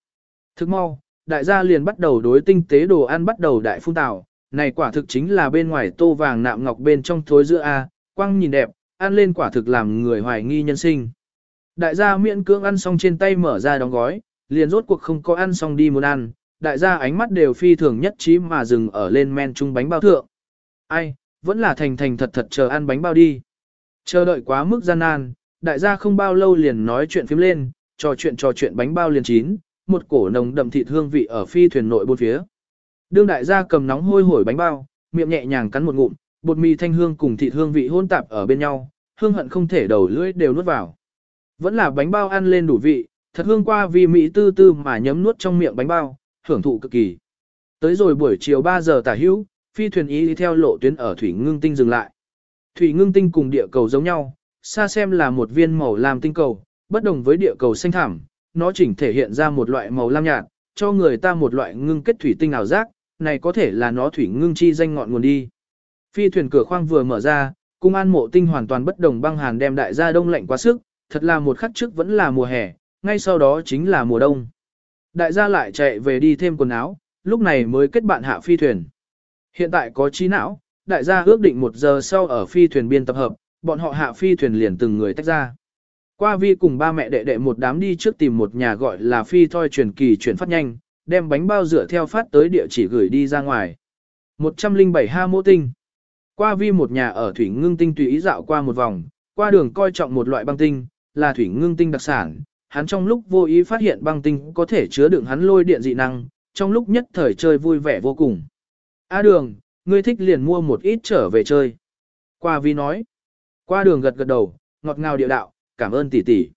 Thức mau, đại gia liền bắt đầu đối tinh tế đồ ăn bắt đầu đại phun tạo, này quả thực chính là bên ngoài tô vàng nạm ngọc bên trong thối giữa A, quăng nhìn đẹp, ăn lên quả thực làm người hoài nghi nhân sinh. Đại gia miễn cưỡng ăn xong trên tay mở ra đóng gói, liền rốt cuộc không có ăn xong đi muốn ăn, đại gia ánh mắt đều phi thường nhất trí mà dừng ở lên men chung bánh bao thượng. Ai, vẫn là thành thành thật thật chờ ăn bánh bao đi. Chờ đợi quá mức gian nan, đại gia không bao lâu liền nói chuyện phím lên, trò chuyện trò chuyện bánh bao liền chín, một cổ nồng đậm thịt hương vị ở phi thuyền nội bốn phía. Đương đại gia cầm nóng hôi hổi bánh bao, miệng nhẹ nhàng cắn một ngụm, bột mì thanh hương cùng thịt hương vị hôn tạp ở bên nhau, hương hận không thể đầu lưỡi đều nuốt vào. Vẫn là bánh bao ăn lên đủ vị, thật hương qua vì mỹ tư tư mà nhấm nuốt trong miệng bánh bao, hưởng thụ cực kỳ. Tới rồi buổi chiều 3 giờ tả hữu, phi thuyền ý đi theo lộ tuyến ở thủy ngưng tinh dừng lại. Thủy ngưng tinh cùng địa cầu giống nhau, xa xem là một viên màu lam tinh cầu, bất đồng với địa cầu xanh thảm, nó chỉnh thể hiện ra một loại màu lam nhạt, cho người ta một loại ngưng kết thủy tinh ảo giác, này có thể là nó thủy ngưng chi danh ngọn nguồn đi. Phi thuyền cửa khoang vừa mở ra, cung an mộ tinh hoàn toàn bất đồng băng hàn đem đại gia đông lạnh quá sức, thật là một khắc trước vẫn là mùa hè, ngay sau đó chính là mùa đông. Đại gia lại chạy về đi thêm quần áo, lúc này mới kết bạn hạ phi thuyền. Hiện tại có trí não, đại gia ước định một giờ sau ở phi thuyền biên tập hợp, bọn họ hạ phi thuyền liền từng người tách ra. Qua vi cùng ba mẹ đệ đệ một đám đi trước tìm một nhà gọi là phi thoi truyền kỳ chuyển phát nhanh, đem bánh bao dựa theo phát tới địa chỉ gửi đi ra ngoài. 107 ha mô tinh. Qua vi một nhà ở thủy ngưng tinh tùy ý dạo qua một vòng, qua đường coi trọng một loại băng tinh, là thủy ngưng tinh đặc sản. Hắn trong lúc vô ý phát hiện băng tinh có thể chứa đựng hắn lôi điện dị năng, trong lúc nhất thời chơi vui vẻ vô cùng. A đường, ngươi thích liền mua một ít trở về chơi. Qua vi nói. Qua đường gật gật đầu, ngọt ngào địa đạo, cảm ơn tỷ tỷ.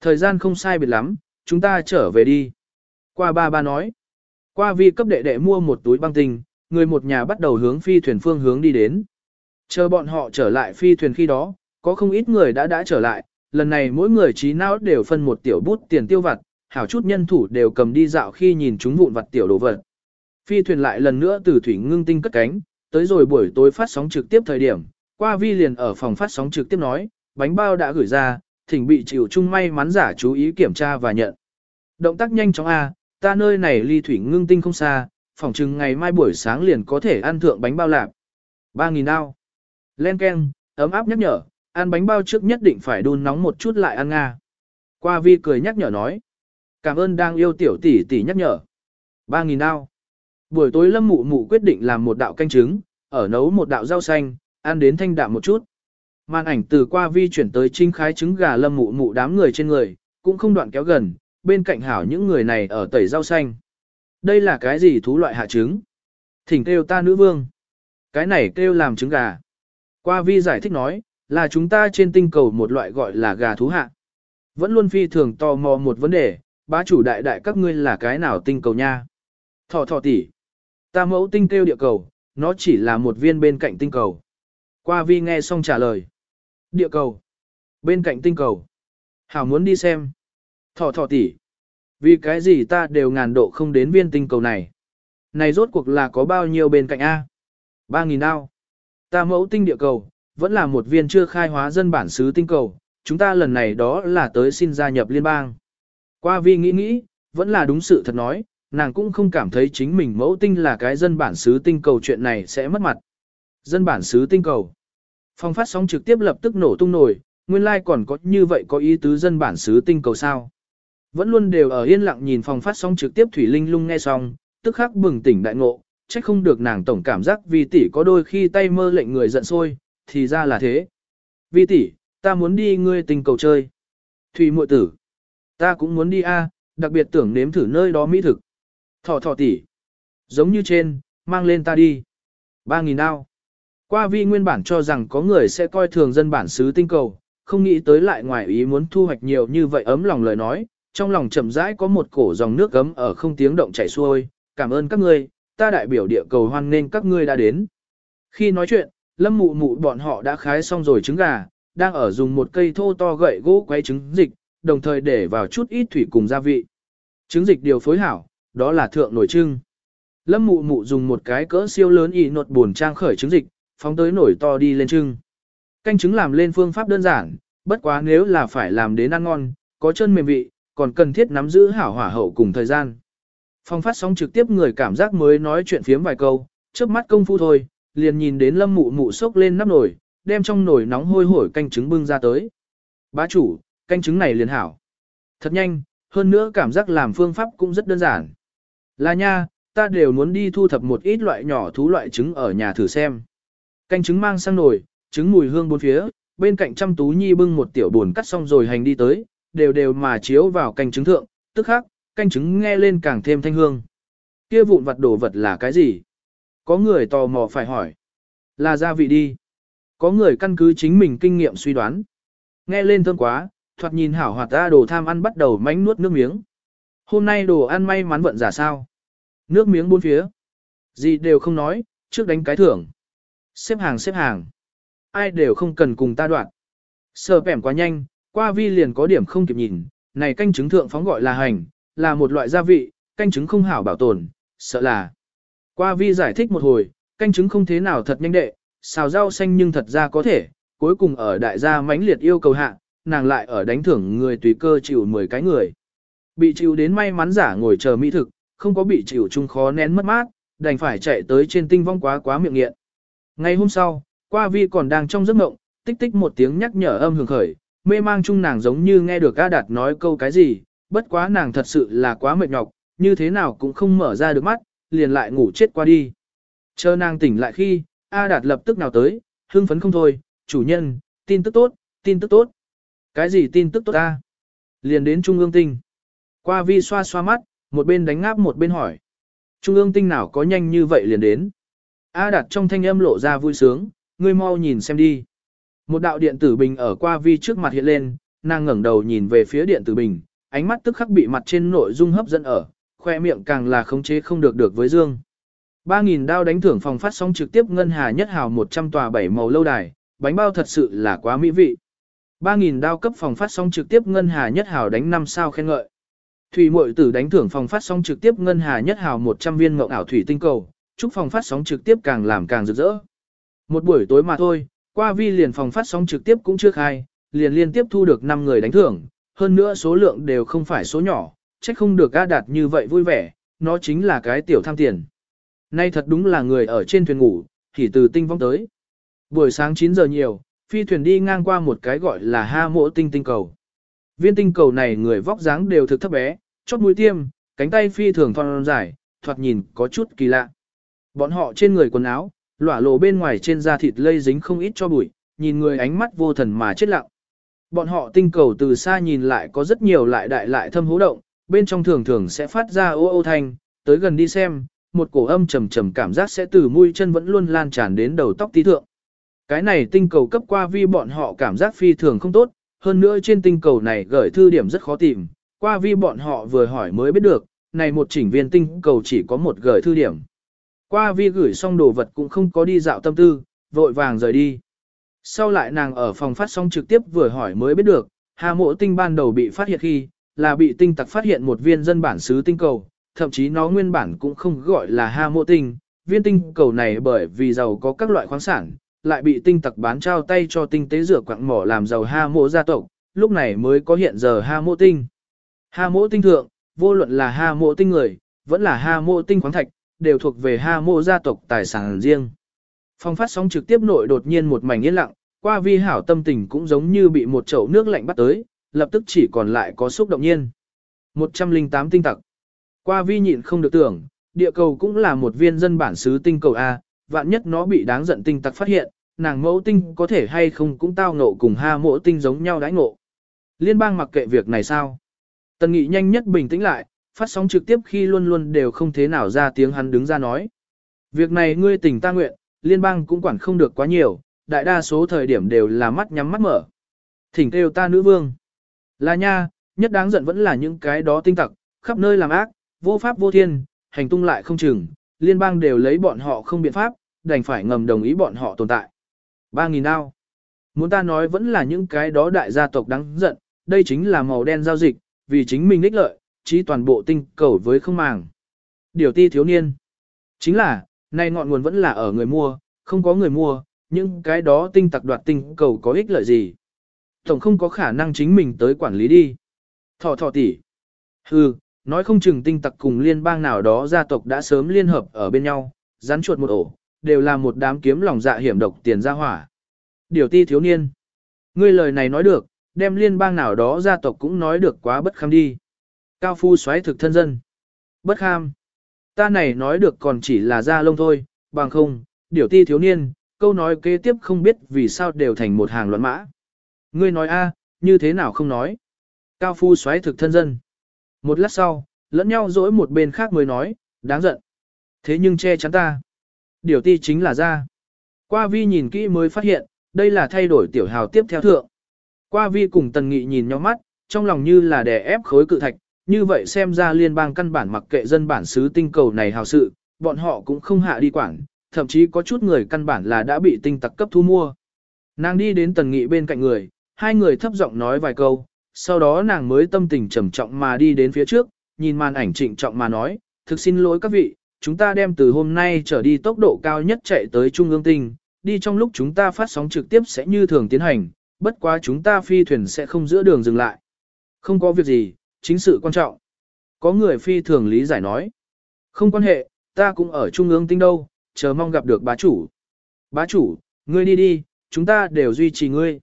Thời gian không sai biệt lắm, chúng ta trở về đi. Qua ba ba nói. Qua vi cấp đệ đệ mua một túi băng tinh, người một nhà bắt đầu hướng phi thuyền phương hướng đi đến. Chờ bọn họ trở lại phi thuyền khi đó, có không ít người đã đã trở lại, lần này mỗi người trí não đều phân một tiểu bút tiền tiêu vặt, hảo chút nhân thủ đều cầm đi dạo khi nhìn chúng vụn vặt tiểu đồ vật. Phi thuyền lại lần nữa từ thủy ngưng tinh cất cánh, tới rồi buổi tối phát sóng trực tiếp thời điểm, qua vi liền ở phòng phát sóng trực tiếp nói, bánh bao đã gửi ra, thỉnh bị chịu chung may mắn giả chú ý kiểm tra và nhận. Động tác nhanh chóng A, ta nơi này ly thủy ngưng tinh không xa, phỏng chừng ngày mai buổi sáng liền có thể ăn thượng bánh bao lạp. 3.000 ao. Len ken, ấm áp nhắc nhở, ăn bánh bao trước nhất định phải đun nóng một chút lại ăn nga. Qua vi cười nhắc nhở nói. Cảm ơn đang yêu tiểu tỷ tỷ nhắc nhở. 3.000 ao. Buổi tối lâm mụ mụ quyết định làm một đạo canh trứng, ở nấu một đạo rau xanh, ăn đến thanh đạm một chút. Màn ảnh từ qua vi chuyển tới trinh khái trứng gà lâm mụ mụ đám người trên người, cũng không đoạn kéo gần, bên cạnh hảo những người này ở tẩy rau xanh. Đây là cái gì thú loại hạ trứng? Thỉnh kêu ta nữ vương. Cái này kêu làm trứng gà. Qua vi giải thích nói, là chúng ta trên tinh cầu một loại gọi là gà thú hạ. Vẫn luôn phi thường tò mò một vấn đề, bá chủ đại đại các ngươi là cái nào tinh cầu nha? Thỏ thỏ tỷ. Ta mẫu tinh kêu địa cầu, nó chỉ là một viên bên cạnh tinh cầu. Qua vi nghe xong trả lời. Địa cầu. Bên cạnh tinh cầu. Hảo muốn đi xem. Thỏ thỏ tỷ. Vì cái gì ta đều ngàn độ không đến viên tinh cầu này. Này rốt cuộc là có bao nhiêu bên cạnh A? 3.000 ao. Ta mẫu tinh địa cầu, vẫn là một viên chưa khai hóa dân bản xứ tinh cầu. Chúng ta lần này đó là tới xin gia nhập liên bang. Qua vi nghĩ nghĩ, vẫn là đúng sự thật nói, nàng cũng không cảm thấy chính mình mẫu tinh là cái dân bản xứ tinh cầu chuyện này sẽ mất mặt. Dân bản xứ tinh cầu. Phong phát sóng trực tiếp lập tức nổ tung nổi, nguyên lai like còn có như vậy có ý tứ dân bản xứ tinh cầu sao. Vẫn luôn đều ở yên lặng nhìn phòng phát sóng trực tiếp Thủy Linh lung nghe xong, tức khắc bừng tỉnh đại ngộ, trách không được nàng tổng cảm giác vì tỷ có đôi khi tay mơ lệnh người giận sôi, thì ra là thế. Vi tỷ, ta muốn đi ngươi tình cầu chơi. Thủy muội tử, ta cũng muốn đi a, đặc biệt tưởng nếm thử nơi đó mỹ thực. Thỏ thỏ tỷ, giống như trên, mang lên ta đi. Ba nghìn đao. Qua vi nguyên bản cho rằng có người sẽ coi thường dân bản xứ tinh cầu, không nghĩ tới lại ngoài ý muốn thu hoạch nhiều như vậy ấm lòng lời nói, trong lòng chậm rãi có một cổ dòng nước gấm ở không tiếng động chảy xuôi, cảm ơn các ngươi, ta đại biểu địa cầu hoan nên các ngươi đã đến. Khi nói chuyện, lâm mụ mụ bọn họ đã khái xong rồi trứng gà, đang ở dùng một cây thô to gậy gỗ quấy trứng dịch, đồng thời để vào chút ít thủy cùng gia vị. Trứng dịch điều phối hảo, đó là thượng nổi trưng. Lâm mụ mụ dùng một cái cỡ siêu lớn y nột buồn trang khởi trứng dịch, phóng tới nổi to đi lên trưng. Canh trứng làm lên phương pháp đơn giản, bất quá nếu là phải làm đến ăn ngon, có chân mềm vị, còn cần thiết nắm giữ hảo hỏa hậu cùng thời gian. Phong phát sóng trực tiếp người cảm giác mới nói chuyện phiếm vài câu, trước mắt công phu thôi, liền nhìn đến lâm mụ mụ sốc lên nắp nồi, đem trong nồi nóng hôi hổi canh trứng bưng ra tới. Bá chủ, canh trứng này liền hảo. Thật nhanh, hơn nữa cảm giác làm phương pháp cũng rất đơn giản. Là nha, ta đều muốn đi thu thập một ít loại nhỏ thú loại trứng ở nhà thử xem. Canh trứng mang sang nồi, trứng mùi hương bốn phía, bên cạnh chăm tú nhi bưng một tiểu buồn cắt xong rồi hành đi tới, đều đều mà chiếu vào canh trứng thượng, tức khắc, canh trứng nghe lên càng thêm thanh hương. Kia vụn vặt đồ vật là cái gì? Có người tò mò phải hỏi. Là gia vị đi. Có người căn cứ chính mình kinh nghiệm suy đoán. Nghe lên thơm quá, thoạt nhìn hảo hoạt ra đồ tham ăn bắt đầu mánh nuốt nước miếng. Hôm nay đồ ăn may mắn vận giả sao? Nước miếng bốn phía. Gì đều không nói, trước đánh cái thưởng. Xếp hàng xếp hàng. Ai đều không cần cùng ta đoạn. Sờ bẻm quá nhanh, qua vi liền có điểm không kịp nhìn. Này canh trứng thượng phóng gọi là hành, là một loại gia vị, canh trứng không hảo bảo tồn, sợ là. Qua vi giải thích một hồi, canh trứng không thế nào thật nhanh đệ, xào rau xanh nhưng thật ra có thể, cuối cùng ở đại gia mãnh liệt yêu cầu hạ, nàng lại ở đánh thưởng người tùy cơ chịu 10 cái người. Bị chịu đến may mắn giả ngồi chờ mỹ thực, không có bị chịu chung khó nén mất mát, đành phải chạy tới trên tinh vong quá quá miệng nghiện. Ngày hôm sau, qua vi còn đang trong giấc mộng, tích tích một tiếng nhắc nhở âm hưởng khởi, mê mang chung nàng giống như nghe được A Đạt nói câu cái gì, bất quá nàng thật sự là quá mệt nhọc, như thế nào cũng không mở ra được mắt, liền lại ngủ chết qua đi. Chờ nàng tỉnh lại khi, A Đạt lập tức nào tới, hưng phấn không thôi, chủ nhân, tin tức tốt, tin tức tốt. Cái gì tin tức tốt ta? Liền đến Trung ương tinh. Qua vi xoa xoa mắt, một bên đánh ngáp một bên hỏi. Trung ương tinh nào có nhanh như vậy liền đến. A Đạt trong thanh âm lộ ra vui sướng, ngươi mau nhìn xem đi. Một đạo điện tử bình ở qua vi trước mặt hiện lên, nàng ngẩng đầu nhìn về phía điện tử bình, ánh mắt tức khắc bị mặt trên nội dung hấp dẫn ở, khoe miệng càng là khống chế không được được với dương. 3.000 đao đánh thưởng phòng phát sóng trực tiếp ngân hà nhất hào 100 tòa bảy màu lâu đài, bánh bao thật sự là quá mỹ vị. 3.000 đao cấp phòng phát sóng trực tiếp ngân hà nhất hào đánh 5 sao khen ngợi. Thủy muội tử đánh thưởng phòng phát sóng trực tiếp ngân hà nhất hào 100 viên ngọc ảo thủy tinh cầu, chúc phòng phát sóng trực tiếp càng làm càng rực rỡ. Một buổi tối mà thôi, qua vi liền phòng phát sóng trực tiếp cũng chưa khai, liền liên tiếp thu được 5 người đánh thưởng, hơn nữa số lượng đều không phải số nhỏ, chắc không được A đạt như vậy vui vẻ, nó chính là cái tiểu tham tiền. Nay thật đúng là người ở trên thuyền ngủ, thì từ tinh vong tới. Buổi sáng 9 giờ nhiều, phi thuyền đi ngang qua một cái gọi là ha mộ tinh tinh cầu. Viên tinh cầu này người vóc dáng đều thực thấp bé, chót mũi tiêm, cánh tay phi thường thon dài, thoạt nhìn có chút kỳ lạ. Bọn họ trên người quần áo, lỏa lộ bên ngoài trên da thịt lây dính không ít cho bụi, nhìn người ánh mắt vô thần mà chết lặng. Bọn họ tinh cầu từ xa nhìn lại có rất nhiều lại đại lại thâm hố động, bên trong thường thường sẽ phát ra ô ô thanh, tới gần đi xem, một cổ âm trầm trầm cảm giác sẽ từ mũi chân vẫn luôn lan tràn đến đầu tóc tí thượng. Cái này tinh cầu cấp qua vi bọn họ cảm giác phi thường không tốt, hơn nữa trên tinh cầu này gửi thư điểm rất khó tìm, qua vi bọn họ vừa hỏi mới biết được, này một chỉnh viên tinh cầu chỉ có một gửi thư điểm. Qua vi gửi xong đồ vật cũng không có đi dạo tâm tư, vội vàng rời đi. Sau lại nàng ở phòng phát xong trực tiếp vừa hỏi mới biết được, hà mộ tinh ban đầu bị phát hiện khi, là bị tinh tặc phát hiện một viên dân bản xứ tinh cầu, thậm chí nó nguyên bản cũng không gọi là hà mộ tinh, viên tinh cầu này bởi vì giàu có các loại khoáng sản, lại bị tinh tặc bán trao tay cho tinh tế rửa quặng mỏ làm giàu Hà mộ gia tộc, lúc này mới có hiện giờ Hà mộ tinh. Hà mộ tinh thượng, vô luận là Hà mộ tinh người, vẫn là Hà mộ tinh khoáng thạch, đều thuộc về ha mộ gia tộc tài sản riêng. Phong phát sóng trực tiếp nội đột nhiên một mảnh yên lặng, qua vi hảo tâm tình cũng giống như bị một chậu nước lạnh bắt tới, lập tức chỉ còn lại có xúc động nhiên. 108 tinh tặc. Qua vi nhịn không được tưởng, địa cầu cũng là một viên dân bản xứ tinh cầu A, vạn nhất nó bị đáng giận tinh tặc phát hiện, nàng mẫu tinh có thể hay không cũng tao ngộ cùng ha mộ tinh giống nhau đãi ngộ. Liên bang mặc kệ việc này sao? Tần nghị nhanh nhất bình tĩnh lại, phát sóng trực tiếp khi luôn luôn đều không thế nào ra tiếng hắn đứng ra nói. Việc này ngươi tỉnh ta nguyện, liên bang cũng quản không được quá nhiều, đại đa số thời điểm đều là mắt nhắm mắt mở. Thỉnh kêu ta nữ vương. Là nha, nhất đáng giận vẫn là những cái đó tinh tặc, khắp nơi làm ác, vô pháp vô thiên, hành tung lại không chừng, liên bang đều lấy bọn họ không biện pháp, đành phải ngầm đồng ý bọn họ tồn tại. 3.000 đao. Muốn ta nói vẫn là những cái đó đại gia tộc đáng giận, đây chính là màu đen giao dịch, vì chính mình ních lợi, trí toàn bộ tinh cầu với không màng. Điều ti thiếu niên. Chính là, nay ngọn nguồn vẫn là ở người mua, không có người mua, những cái đó tinh tặc đoạt tinh cầu có ích lợi gì. Tổng không có khả năng chính mình tới quản lý đi. Thọ thọ tỷ. Hừ, nói không chừng tinh tặc cùng liên bang nào đó gia tộc đã sớm liên hợp ở bên nhau, rắn chuột một ổ, đều là một đám kiếm lòng dạ hiểm độc tiền ra hỏa. Điều ti thiếu niên. Ngươi lời này nói được, đem liên bang nào đó gia tộc cũng nói được quá bất kham đi. Cao phu xoáy thực thân dân. Bất kham. Ta này nói được còn chỉ là da lông thôi, bằng không, điều ti thiếu niên, câu nói kế tiếp không biết vì sao đều thành một hàng loạn mã. Ngươi nói a, như thế nào không nói. Cao phu xoáy thực thân dân. Một lát sau, lẫn nhau dỗi một bên khác mới nói, đáng giận. Thế nhưng che chắn ta. Điều ti chính là ra. Qua vi nhìn kỹ mới phát hiện, đây là thay đổi tiểu hào tiếp theo thượng. Qua vi cùng tần nghị nhìn nhau mắt, trong lòng như là đè ép khối cự thạch, như vậy xem ra liên bang căn bản mặc kệ dân bản xứ tinh cầu này hào sự, bọn họ cũng không hạ đi quản, thậm chí có chút người căn bản là đã bị tinh tặc cấp thu mua. Nàng đi đến tần nghị bên cạnh người, hai người thấp giọng nói vài câu, sau đó nàng mới tâm tình trầm trọng mà đi đến phía trước, nhìn màn ảnh trịnh trọng mà nói, thực xin lỗi các vị, chúng ta đem từ hôm nay trở đi tốc độ cao nhất chạy tới Trung ương tinh, đi trong lúc chúng ta phát sóng trực tiếp sẽ như thường tiến hành, bất quá chúng ta phi thuyền sẽ không giữa đường dừng lại. Không có việc gì, chính sự quan trọng. Có người phi thường lý giải nói. Không quan hệ, ta cũng ở Trung ương tinh đâu, chờ mong gặp được bá chủ. Bá chủ, ngươi đi đi, chúng ta đều duy trì ngươi.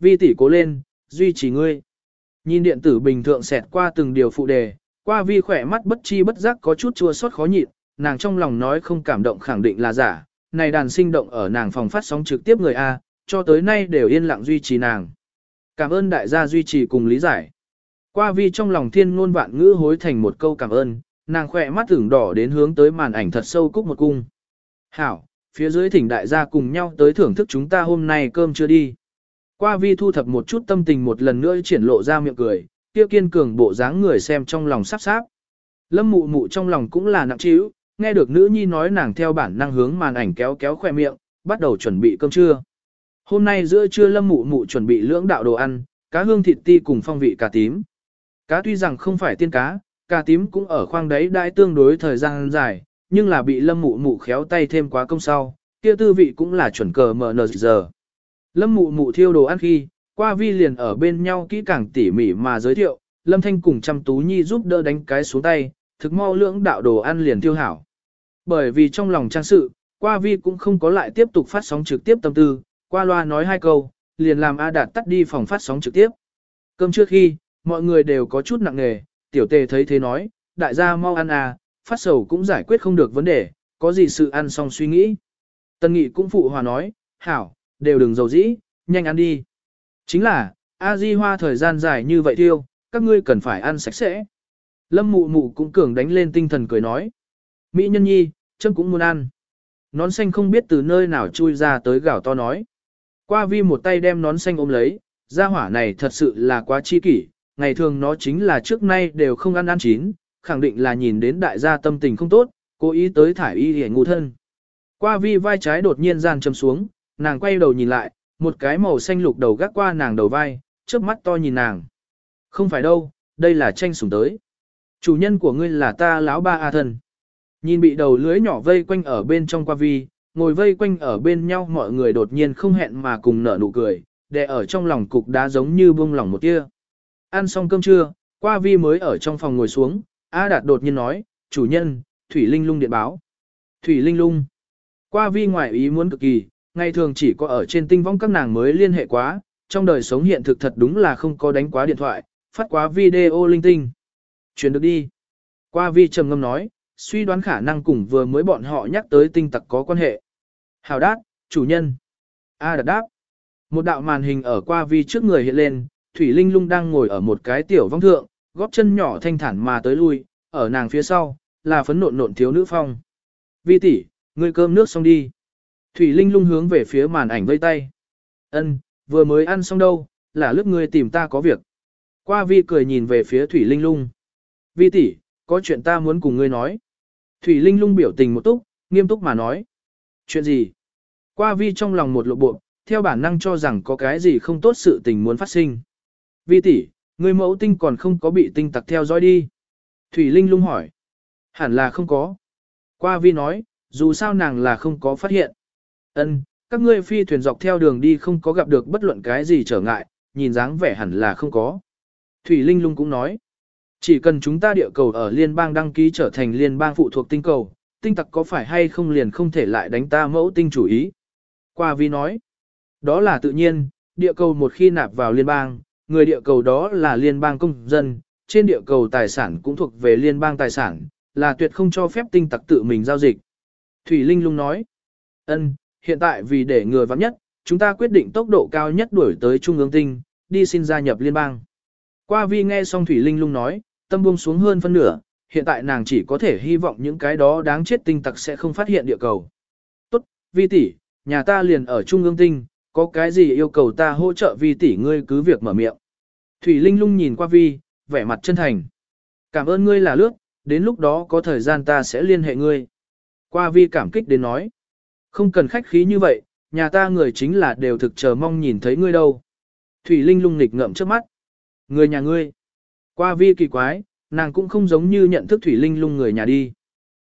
Vi tỷ cố lên, duy trì ngươi. Nhìn điện tử bình thường xẹt qua từng điều phụ đề, qua vi khỏe mắt bất chi bất giác có chút chua xót khó nhịn, nàng trong lòng nói không cảm động khẳng định là giả, này đàn sinh động ở nàng phòng phát sóng trực tiếp người A, cho tới nay đều yên lặng duy trì nàng. Cảm ơn đại gia duy trì cùng lý giải. Qua vi trong lòng thiên ngôn vạn ngữ hối thành một câu cảm ơn, nàng khỏe mắt tưởng đỏ đến hướng tới màn ảnh thật sâu cúc một cung. Hảo, phía dưới thỉnh đại gia cùng nhau tới thưởng thức chúng ta hôm nay cơm chưa đi. Qua vi thu thập một chút tâm tình một lần nữa triển lộ ra miệng cười, kia kiên cường bộ dáng người xem trong lòng sắp sáp. Lâm mụ mụ trong lòng cũng là nặng trĩu, nghe được nữ nhi nói nàng theo bản năng hướng màn ảnh kéo kéo khoe miệng, bắt đầu chuẩn bị cơm trưa. Hôm nay giữa trưa lâm mụ mụ chuẩn bị lưỡng đạo đồ ăn, cá hương thịt ti cùng phong vị cà tím. Cá tuy rằng không phải tiên cá, cá tím cũng ở khoang đấy đãi tương đối thời gian dài, nhưng là bị lâm mụ mụ khéo tay thêm quá công sau, kia tư vị cũng là chuẩn cờ mờ nờ giờ. Lâm mụ mụ thiêu đồ ăn khi, qua vi liền ở bên nhau kỹ càng tỉ mỉ mà giới thiệu, Lâm Thanh cùng chăm tú nhi giúp đỡ đánh cái xuống tay, thực mau lưỡng đạo đồ ăn liền tiêu hảo. Bởi vì trong lòng trang sự, qua vi cũng không có lại tiếp tục phát sóng trực tiếp tâm tư, qua loa nói hai câu, liền làm A Đạt tắt đi phòng phát sóng trực tiếp. Cơm trước khi, mọi người đều có chút nặng nề, tiểu tề thấy thế nói, đại gia mau ăn à, phát sầu cũng giải quyết không được vấn đề, có gì sự ăn xong suy nghĩ. Tân nghị cũng phụ hòa nói, hảo, đều đừng dầu dĩ, nhanh ăn đi. Chính là, A Di Hoa thời gian dài như vậy tiêu, các ngươi cần phải ăn sạch sẽ. Lâm mụ mụ cũng cường đánh lên tinh thần cười nói. Mỹ nhân nhi, chân cũng muốn ăn. Nón xanh không biết từ nơi nào chui ra tới gạo to nói. Qua vi một tay đem nón xanh ôm lấy, gia hỏa này thật sự là quá chi kỷ, ngày thường nó chính là trước nay đều không ăn ăn chín, khẳng định là nhìn đến đại gia tâm tình không tốt, cố ý tới thải y để ngu thân. Qua vi vai trái đột nhiên gian châm xuống, nàng quay đầu nhìn lại, một cái màu xanh lục đầu gác qua nàng đầu vai, trước mắt to nhìn nàng. Không phải đâu, đây là tranh sủng tới. Chủ nhân của ngươi là ta lão ba A thân. Nhìn bị đầu lưới nhỏ vây quanh ở bên trong qua vi, ngồi vây quanh ở bên nhau mọi người đột nhiên không hẹn mà cùng nở nụ cười, để ở trong lòng cục đá giống như buông lỏng một tia. Ăn xong cơm trưa, qua vi mới ở trong phòng ngồi xuống, A Đạt đột nhiên nói, chủ nhân, Thủy Linh lung điện báo. Thủy Linh lung. Qua vi ngoại ý muốn cực kỳ, ngày thường chỉ có ở trên tinh vong các nàng mới liên hệ quá, trong đời sống hiện thực thật đúng là không có đánh quá điện thoại, phát quá video linh tinh. Chuyển được đi. Qua vi trầm ngâm nói, suy đoán khả năng cùng vừa mới bọn họ nhắc tới tinh tặc có quan hệ. Hào đát, chủ nhân. A đạt đáp. Một đạo màn hình ở qua vi trước người hiện lên, Thủy Linh lung đang ngồi ở một cái tiểu vong thượng, góp chân nhỏ thanh thản mà tới lui, ở nàng phía sau, là phấn nộn nộn thiếu nữ phong. Vi tỷ, ngươi cơm nước xong đi. Thủy Linh lung hướng về phía màn ảnh vây tay. Ân, vừa mới ăn xong đâu, là lúc ngươi tìm ta có việc. Qua vi cười nhìn về phía Thủy Linh lung. Vi tỷ, có chuyện ta muốn cùng ngươi nói. Thủy Linh lung biểu tình một túc, nghiêm túc mà nói. Chuyện gì? Qua vi trong lòng một lộ bộ, theo bản năng cho rằng có cái gì không tốt sự tình muốn phát sinh. Vi tỷ, người mẫu tinh còn không có bị tinh tặc theo dõi đi. Thủy Linh lung hỏi. Hẳn là không có. Qua vi nói, dù sao nàng là không có phát hiện. Ân, các ngươi phi thuyền dọc theo đường đi không có gặp được bất luận cái gì trở ngại, nhìn dáng vẻ hẳn là không có. Thủy Linh lung cũng nói. Chỉ cần chúng ta địa cầu ở liên bang đăng ký trở thành liên bang phụ thuộc tinh cầu, tinh tặc có phải hay không liền không thể lại đánh ta mẫu tinh chủ ý. Qua vi nói. Đó là tự nhiên, địa cầu một khi nạp vào liên bang, người địa cầu đó là liên bang công dân, trên địa cầu tài sản cũng thuộc về liên bang tài sản, là tuyệt không cho phép tinh tặc tự mình giao dịch. Thủy Linh lung nói, ân, hiện tại vì để người vắng nhất, chúng ta quyết định tốc độ cao nhất đuổi tới Trung ương tinh, đi xin gia nhập liên bang. Qua vi nghe xong Thủy Linh lung nói, tâm buông xuống hơn phân nửa, hiện tại nàng chỉ có thể hy vọng những cái đó đáng chết tinh tặc sẽ không phát hiện địa cầu. Tốt, vi tỷ, nhà ta liền ở Trung ương tinh, có cái gì yêu cầu ta hỗ trợ vi tỷ ngươi cứ việc mở miệng. Thủy Linh lung nhìn qua vi, vẻ mặt chân thành. Cảm ơn ngươi là lướt, đến lúc đó có thời gian ta sẽ liên hệ ngươi. Qua vi cảm kích đến nói. Không cần khách khí như vậy, nhà ta người chính là đều thực chờ mong nhìn thấy ngươi đâu. Thủy Linh lung nghịch ngậm trước mắt. Người nhà ngươi. Qua vi kỳ quái, nàng cũng không giống như nhận thức Thủy Linh lung người nhà đi.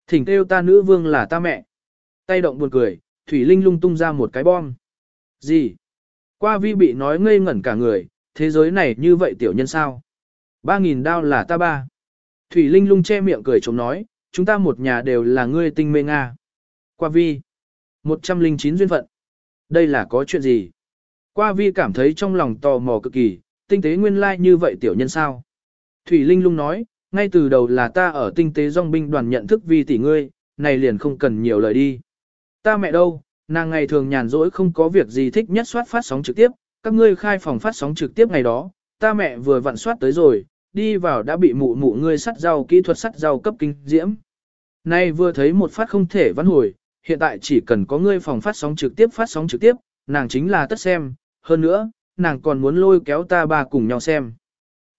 Thỉnh kêu ta nữ vương là ta mẹ. Tay động buồn cười, Thủy Linh lung tung ra một cái bom. Gì? Qua vi bị nói ngây ngẩn cả người, thế giới này như vậy tiểu nhân sao? Ba nghìn đao là ta ba. Thủy Linh lung che miệng cười chống nói, chúng ta một nhà đều là ngươi tinh mê Nga. Qua vi. 109 duyên phận. Đây là có chuyện gì? Qua vi cảm thấy trong lòng tò mò cực kỳ, tinh tế nguyên lai like như vậy tiểu nhân sao? Thủy Linh lung nói, ngay từ đầu là ta ở tinh tế dòng binh đoàn nhận thức vi tỷ ngươi, này liền không cần nhiều lời đi. Ta mẹ đâu, nàng ngày thường nhàn rỗi không có việc gì thích nhất soát phát sóng trực tiếp, các ngươi khai phòng phát sóng trực tiếp ngày đó, ta mẹ vừa vặn soát tới rồi, đi vào đã bị mụ mụ ngươi sắt rau kỹ thuật sắt rau cấp kinh diễm. Nay vừa thấy một phát không thể vãn hồi, hiện tại chỉ cần có ngươi phòng phát sóng trực tiếp phát sóng trực tiếp, nàng chính là tất xem, hơn nữa, nàng còn muốn lôi kéo ta ba cùng nhau xem.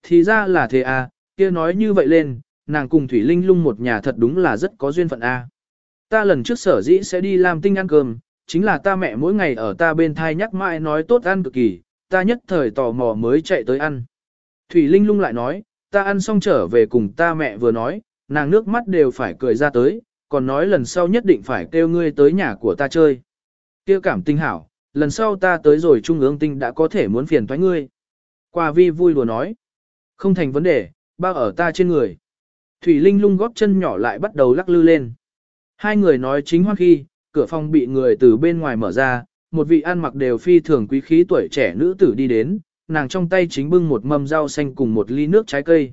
Thì ra là thế à, kia nói như vậy lên, nàng cùng Thủy Linh lung một nhà thật đúng là rất có duyên phận a. À. Ta lần trước sở dĩ sẽ đi làm tinh ăn cơm, chính là ta mẹ mỗi ngày ở ta bên thai nhắc mãi nói tốt ăn cực kỳ, ta nhất thời tò mò mới chạy tới ăn. Thủy Linh lung lại nói, ta ăn xong trở về cùng ta mẹ vừa nói, nàng nước mắt đều phải cười ra tới, còn nói lần sau nhất định phải kêu ngươi tới nhà của ta chơi. Kêu cảm tinh hảo, lần sau ta tới rồi trung ương tinh đã có thể muốn phiền thoái ngươi. Qua vi vui đùa nói, không thành vấn đề, bao ở ta trên người. Thủy Linh lung góp chân nhỏ lại bắt đầu lắc lư lên. Hai người nói chính hoan khi, cửa phòng bị người từ bên ngoài mở ra, một vị ăn mặc đều phi thường quý khí tuổi trẻ nữ tử đi đến, nàng trong tay chính bưng một mâm rau xanh cùng một ly nước trái cây.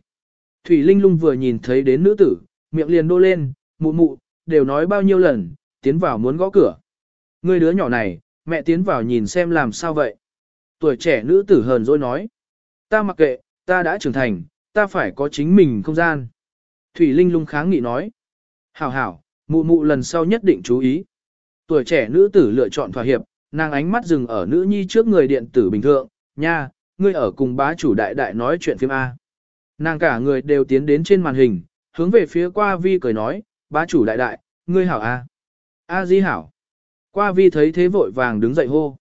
Thủy Linh lung vừa nhìn thấy đến nữ tử, miệng liền đô lên, mụ mụ, đều nói bao nhiêu lần, tiến vào muốn gõ cửa. Người đứa nhỏ này, mẹ tiến vào nhìn xem làm sao vậy. Tuổi trẻ nữ tử hờn dỗi nói. Ta mặc kệ, ta đã trưởng thành, ta phải có chính mình không gian. Thủy Linh lung kháng nghị nói. Hảo hảo, mụ mụ lần sau nhất định chú ý. Tuổi trẻ nữ tử lựa chọn thỏa hiệp, nàng ánh mắt dừng ở nữ nhi trước người điện tử bình thường, nha, ngươi ở cùng bá chủ đại đại nói chuyện phim A. Nàng cả người đều tiến đến trên màn hình, hướng về phía qua vi cười nói, bá chủ đại đại, ngươi hảo A. A di hảo. Qua vi thấy thế vội vàng đứng dậy hô.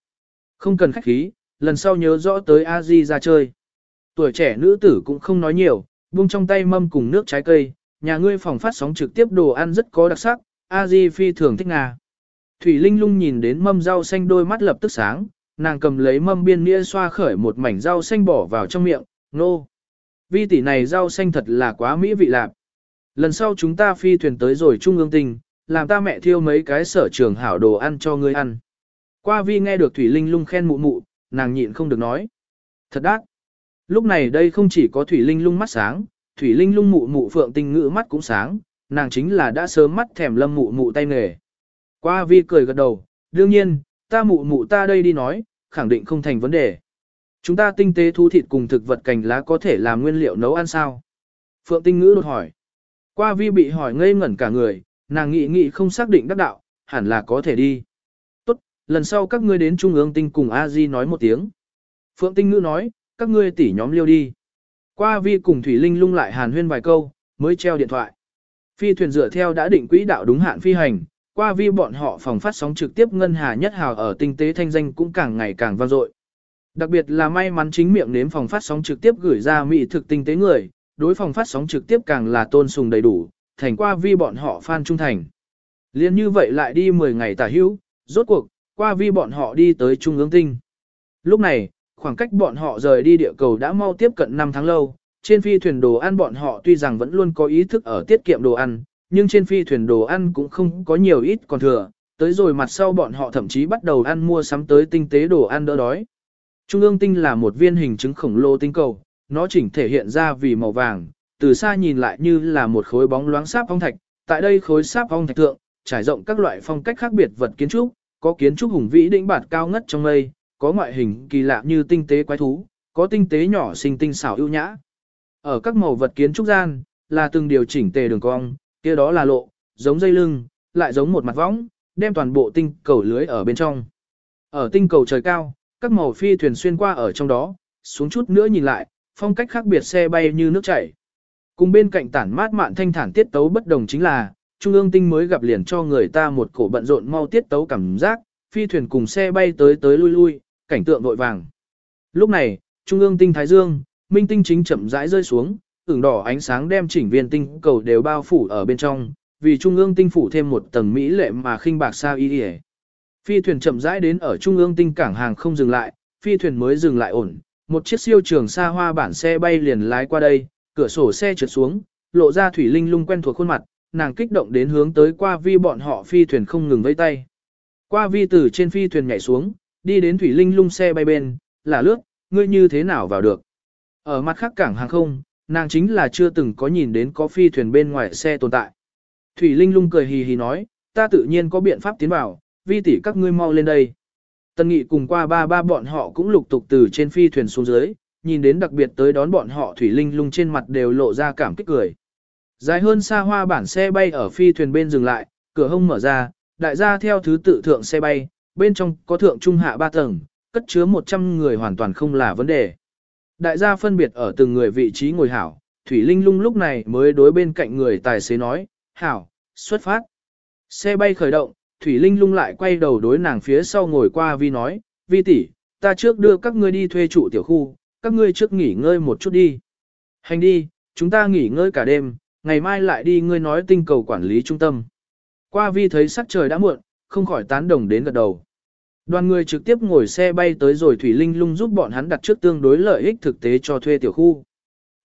Không cần khách khí, lần sau nhớ rõ tới A di ra chơi. Tuổi trẻ nữ tử cũng không nói nhiều, buông trong tay mâm cùng nước trái cây, nhà ngươi phòng phát sóng trực tiếp đồ ăn rất có đặc sắc, A di phi thường thích ngà. Thủy Linh lung nhìn đến mâm rau xanh đôi mắt lập tức sáng, nàng cầm lấy mâm biên nĩa xoa khởi một mảnh rau xanh bỏ vào trong miệng, nô. Vi tỷ này rau xanh thật là quá mỹ vị lạc. Lần sau chúng ta phi thuyền tới rồi trung ương tình, làm ta mẹ thiêu mấy cái sở trường hảo đồ ăn cho ngươi ăn. Qua vi nghe được Thủy Linh lung khen mụ mụ, nàng nhịn không được nói. Thật đắt. Lúc này đây không chỉ có Thủy Linh lung mắt sáng, Thủy Linh lung mụ mụ phượng tinh ngữ mắt cũng sáng, nàng chính là đã sớm mắt thèm lâm mụ mụ tay nghề. Qua vi cười gật đầu, đương nhiên, ta mụ mụ ta đây đi nói, khẳng định không thành vấn đề. Chúng ta tinh tế thu thịt cùng thực vật cành lá có thể làm nguyên liệu nấu ăn sao? Phượng tinh ngữ đột hỏi. Qua vi bị hỏi ngây ngẩn cả người, nàng nghĩ nghĩ không xác định đắc đạo, hẳn là có thể đi. Tốt, lần sau các ngươi đến Trung ương tinh cùng a di nói một tiếng. Phượng tinh ngữ nói, các ngươi tỉ nhóm liêu đi. Qua vi cùng Thủy Linh lung lại hàn huyên vài câu, mới treo điện thoại. Phi thuyền dựa theo đã định quỹ đạo đúng hạn phi hành, qua vi bọn họ phòng phát sóng trực tiếp ngân hà nhất hào ở tinh tế thanh danh cũng càng ngày càng vang dội. Đặc biệt là may mắn chính miệng nếm phòng phát sóng trực tiếp gửi ra mỹ thực tinh tế người, đối phòng phát sóng trực tiếp càng là tôn sùng đầy đủ, thành qua vi bọn họ fan trung thành. Liên như vậy lại đi 10 ngày tả hữu, rốt cuộc, qua vi bọn họ đi tới trung ương tinh. Lúc này, khoảng cách bọn họ rời đi địa cầu đã mau tiếp cận 5 tháng lâu, trên phi thuyền đồ ăn bọn họ tuy rằng vẫn luôn có ý thức ở tiết kiệm đồ ăn, nhưng trên phi thuyền đồ ăn cũng không có nhiều ít còn thừa, tới rồi mặt sau bọn họ thậm chí bắt đầu ăn mua sắm tới tinh tế đồ ăn đỡ đói. Trung ương tinh là một viên hình trứng khổng lồ tinh cầu, nó chỉnh thể hiện ra vì màu vàng, từ xa nhìn lại như là một khối bóng loáng sáp phong thạch, tại đây khối sáp phong thạch thượng, trải rộng các loại phong cách khác biệt vật kiến trúc, có kiến trúc hùng vĩ đỉnh bạt cao ngất trong mây, có ngoại hình kỳ lạ như tinh tế quái thú, có tinh tế nhỏ xinh tinh xảo ưu nhã. Ở các màu vật kiến trúc gian, là từng điều chỉnh tề đường cong, kia đó là lộ, giống dây lưng, lại giống một mặt võng, đem toàn bộ tinh cầu lưới ở bên trong. Ở tinh cầu trời cao, các màu phi thuyền xuyên qua ở trong đó, xuống chút nữa nhìn lại, phong cách khác biệt xe bay như nước chảy. Cùng bên cạnh tản mát mạn thanh thản tiết tấu bất đồng chính là, trung ương tinh mới gặp liền cho người ta một cổ bận rộn mau tiết tấu cảm giác, phi thuyền cùng xe bay tới tới lui lui, cảnh tượng vội vàng. Lúc này, trung ương tinh thái dương, minh tinh chính chậm rãi rơi xuống, ửng đỏ ánh sáng đem chỉnh viên tinh cầu đều bao phủ ở bên trong, vì trung ương tinh phủ thêm một tầng mỹ lệ mà khinh bạc sao y y. Phi thuyền chậm rãi đến ở trung ương tinh cảng hàng không dừng lại, phi thuyền mới dừng lại ổn, một chiếc siêu trường xa hoa bản xe bay liền lái qua đây, cửa sổ xe trượt xuống, lộ ra thủy linh lung quen thuộc khuôn mặt, nàng kích động đến hướng tới qua vi bọn họ phi thuyền không ngừng vẫy tay. Qua vi từ trên phi thuyền nhảy xuống, đi đến thủy linh lung xe bay bên, là lướt, ngươi như thế nào vào được. Ở mặt khác cảng hàng không, nàng chính là chưa từng có nhìn đến có phi thuyền bên ngoài xe tồn tại. Thủy linh lung cười hì hì nói, ta tự nhiên có biện pháp tiến vào, vi tỷ các ngươi mau lên đây. Tân nghị cùng qua ba ba bọn họ cũng lục tục từ trên phi thuyền xuống dưới, nhìn đến đặc biệt tới đón bọn họ thủy linh lung trên mặt đều lộ ra cảm kích cười. Dài hơn xa hoa bản xe bay ở phi thuyền bên dừng lại, cửa hông mở ra, đại gia theo thứ tự thượng xe bay, bên trong có thượng trung hạ ba tầng, cất chứa 100 người hoàn toàn không là vấn đề. Đại gia phân biệt ở từng người vị trí ngồi hảo, Thủy Linh lung lúc này mới đối bên cạnh người tài xế nói, hảo, xuất phát. Xe bay khởi động, Thủy Linh lung lại quay đầu đối nàng phía sau ngồi qua Vi nói, Vi tỷ, ta trước đưa các ngươi đi thuê trụ tiểu khu, các ngươi trước nghỉ ngơi một chút đi. Hành đi, chúng ta nghỉ ngơi cả đêm, ngày mai lại đi ngươi nói tinh cầu quản lý trung tâm. Qua Vi thấy sắc trời đã muộn, không khỏi tán đồng đến gật đầu. Đoàn người trực tiếp ngồi xe bay tới rồi Thủy Linh lung giúp bọn hắn đặt trước tương đối lợi ích thực tế cho thuê tiểu khu.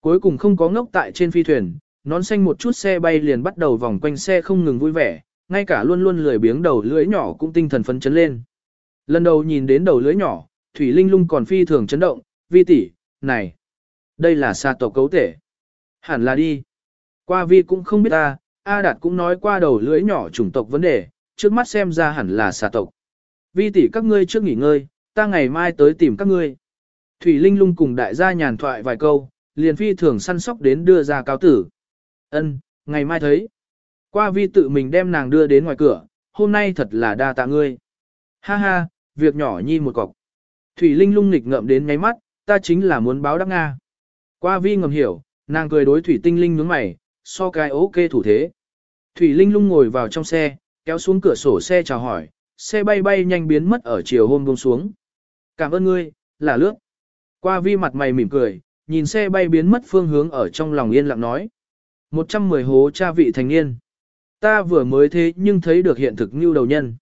Cuối cùng không có ngốc tại trên phi thuyền, nón xanh một chút xe bay liền bắt đầu vòng quanh xe không ngừng vui vẻ, ngay cả luôn luôn lười biếng đầu lưỡi nhỏ cũng tinh thần phấn chấn lên. Lần đầu nhìn đến đầu lưỡi nhỏ, Thủy Linh lung còn phi thường chấn động, vi tỷ, này, đây là xa tộc cấu thể. Hẳn là đi. Qua vi cũng không biết ta, A Đạt cũng nói qua đầu lưỡi nhỏ chủng tộc vấn đề, trước mắt xem ra hẳn là xà tộc. Vi tỷ các ngươi trước nghỉ ngơi, ta ngày mai tới tìm các ngươi. Thủy Linh lung cùng đại gia nhàn thoại vài câu, liền phi thường săn sóc đến đưa ra cáo tử. Ân, ngày mai thấy. Qua vi tự mình đem nàng đưa đến ngoài cửa, hôm nay thật là đa tạ ngươi. Ha ha, việc nhỏ nhi một cọc. Thủy Linh lung nghịch ngậm đến ngáy mắt, ta chính là muốn báo đáp Nga. Qua vi ngầm hiểu, nàng cười đối Thủy Tinh Linh nhướng mày, so cái ok thủ thế. Thủy Linh lung ngồi vào trong xe, kéo xuống cửa sổ xe chào hỏi, xe bay bay nhanh biến mất ở chiều hôm buông xuống. Cảm ơn ngươi, là lướt. Qua vi mặt mày mỉm cười, nhìn xe bay biến mất phương hướng ở trong lòng yên lặng nói. 110 hố cha vị thành niên. Ta vừa mới thế nhưng thấy được hiện thực như đầu nhân.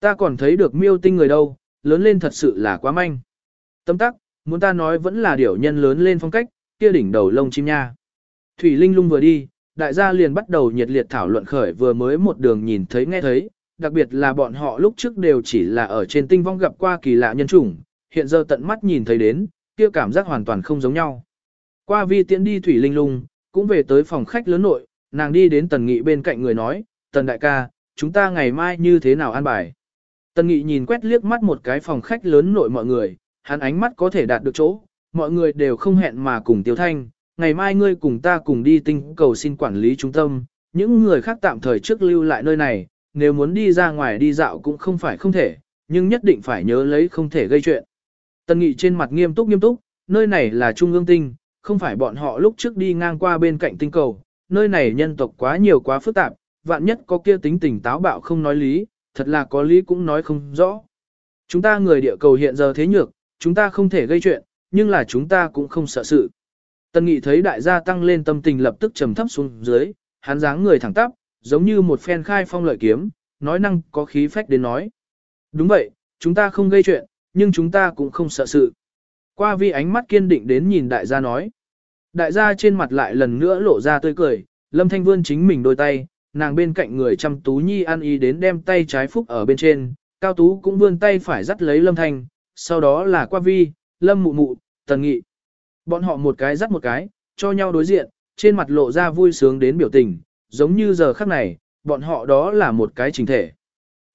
Ta còn thấy được miêu tinh người đâu, lớn lên thật sự là quá manh. Tâm tắc, muốn ta nói vẫn là điểu nhân lớn lên phong cách, kia đỉnh đầu lông chim nha. Thủy Linh lung vừa đi, đại gia liền bắt đầu nhiệt liệt thảo luận khởi vừa mới một đường nhìn thấy nghe thấy, đặc biệt là bọn họ lúc trước đều chỉ là ở trên tinh vong gặp qua kỳ lạ nhân chủng, hiện giờ tận mắt nhìn thấy đến, kia cảm giác hoàn toàn không giống nhau. Qua vi tiễn đi Thủy Linh lung, cũng về tới phòng khách lớn nội, nàng đi đến Tần Nghị bên cạnh người nói, Tần đại ca, chúng ta ngày mai như thế nào ăn bài. Tần Nghị nhìn quét liếc mắt một cái phòng khách lớn nội mọi người, hắn ánh mắt có thể đạt được chỗ, mọi người đều không hẹn mà cùng tiêu thanh, ngày mai ngươi cùng ta cùng đi tinh cầu xin quản lý trung tâm, những người khác tạm thời trước lưu lại nơi này, nếu muốn đi ra ngoài đi dạo cũng không phải không thể, nhưng nhất định phải nhớ lấy không thể gây chuyện. Tần Nghị trên mặt nghiêm túc nghiêm túc, nơi này là trung ương tinh, không phải bọn họ lúc trước đi ngang qua bên cạnh tinh cầu, nơi này nhân tộc quá nhiều quá phức tạp, vạn nhất có kia tính tình táo bạo không nói lý, thật là có lý cũng nói không rõ. Chúng ta người địa cầu hiện giờ thế nhược, chúng ta không thể gây chuyện, nhưng là chúng ta cũng không sợ sự. Tần Nghị thấy đại gia tăng lên tâm tình lập tức trầm thấp xuống dưới, hắn dáng người thẳng tắp, giống như một phen khai phong lợi kiếm, nói năng có khí phách đến nói. Đúng vậy, chúng ta không gây chuyện, nhưng chúng ta cũng không sợ sự. Qua vi ánh mắt kiên định đến nhìn đại gia nói. Đại gia trên mặt lại lần nữa lộ ra tươi cười, lâm thanh vươn chính mình đôi tay, nàng bên cạnh người chăm tú nhi ăn ý đến đem tay trái phúc ở bên trên, cao tú cũng vươn tay phải dắt lấy lâm thanh, sau đó là qua vi, lâm mụ mụ, tần nghị. Bọn họ một cái dắt một cái, cho nhau đối diện, trên mặt lộ ra vui sướng đến biểu tình, giống như giờ khắc này, bọn họ đó là một cái trình thể.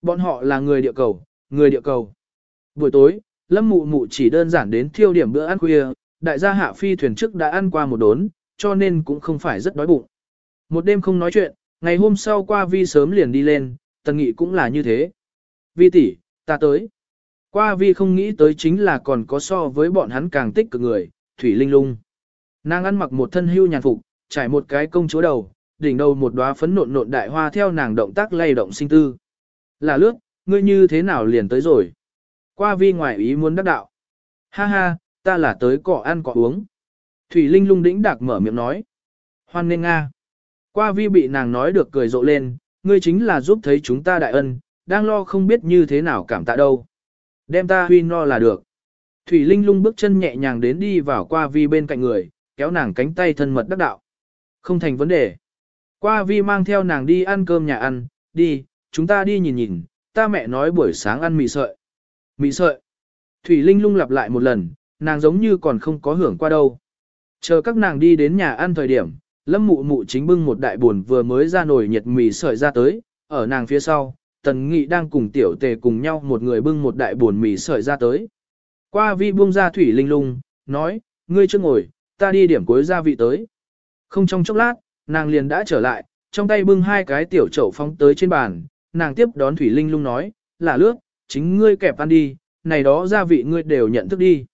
Bọn họ là người địa cầu, người địa cầu. Buổi tối, Lâm Mụ Mụ chỉ đơn giản đến thiêu điểm bữa ăn khuya, đại gia hạ phi thuyền trước đã ăn qua một đốn, cho nên cũng không phải rất đói bụng. Một đêm không nói chuyện, ngày hôm sau qua vi sớm liền đi lên, tần nghị cũng là như thế. Vi tỷ, ta tới. Qua vi không nghĩ tới chính là còn có so với bọn hắn càng tích cực người, Thủy Linh Lung. Nàng ăn mặc một thân hưu nhàn phục, trải một cái công chúa đầu, đỉnh đầu một đóa phấn nộn nộn đại hoa theo nàng động tác lay động sinh tư. Là lướt, ngươi như thế nào liền tới rồi? Qua vi ngoài ý muốn đắc đạo. Ha ha, ta là tới cỏ ăn cỏ uống. Thủy Linh lung đĩnh đạc mở miệng nói. Hoan nên Nga. Qua vi bị nàng nói được cười rộ lên, ngươi chính là giúp thấy chúng ta đại ân, đang lo không biết như thế nào cảm tạ đâu. Đem ta huy no là được. Thủy Linh lung bước chân nhẹ nhàng đến đi vào qua vi bên cạnh người, kéo nàng cánh tay thân mật đắc đạo. Không thành vấn đề. Qua vi mang theo nàng đi ăn cơm nhà ăn, đi, chúng ta đi nhìn nhìn, ta mẹ nói buổi sáng ăn mì sợi. Mì sợi. Thủy Linh lung lặp lại một lần, nàng giống như còn không có hưởng qua đâu. Chờ các nàng đi đến nhà ăn thời điểm, lâm mụ mụ chính bưng một đại buồn vừa mới ra nồi nhiệt mì sợi ra tới, ở nàng phía sau, tần nghị đang cùng tiểu tề cùng nhau một người bưng một đại buồn mì sợi ra tới. Qua vi buông ra thủy linh lung, nói, ngươi chưa ngồi, ta đi điểm cuối gia vị tới. Không trong chốc lát, nàng liền đã trở lại, trong tay bưng hai cái tiểu chậu phóng tới trên bàn, nàng tiếp đón thủy linh lung nói, là lướt, chính ngươi kẹp ăn đi, này đó gia vị ngươi đều nhận thức đi.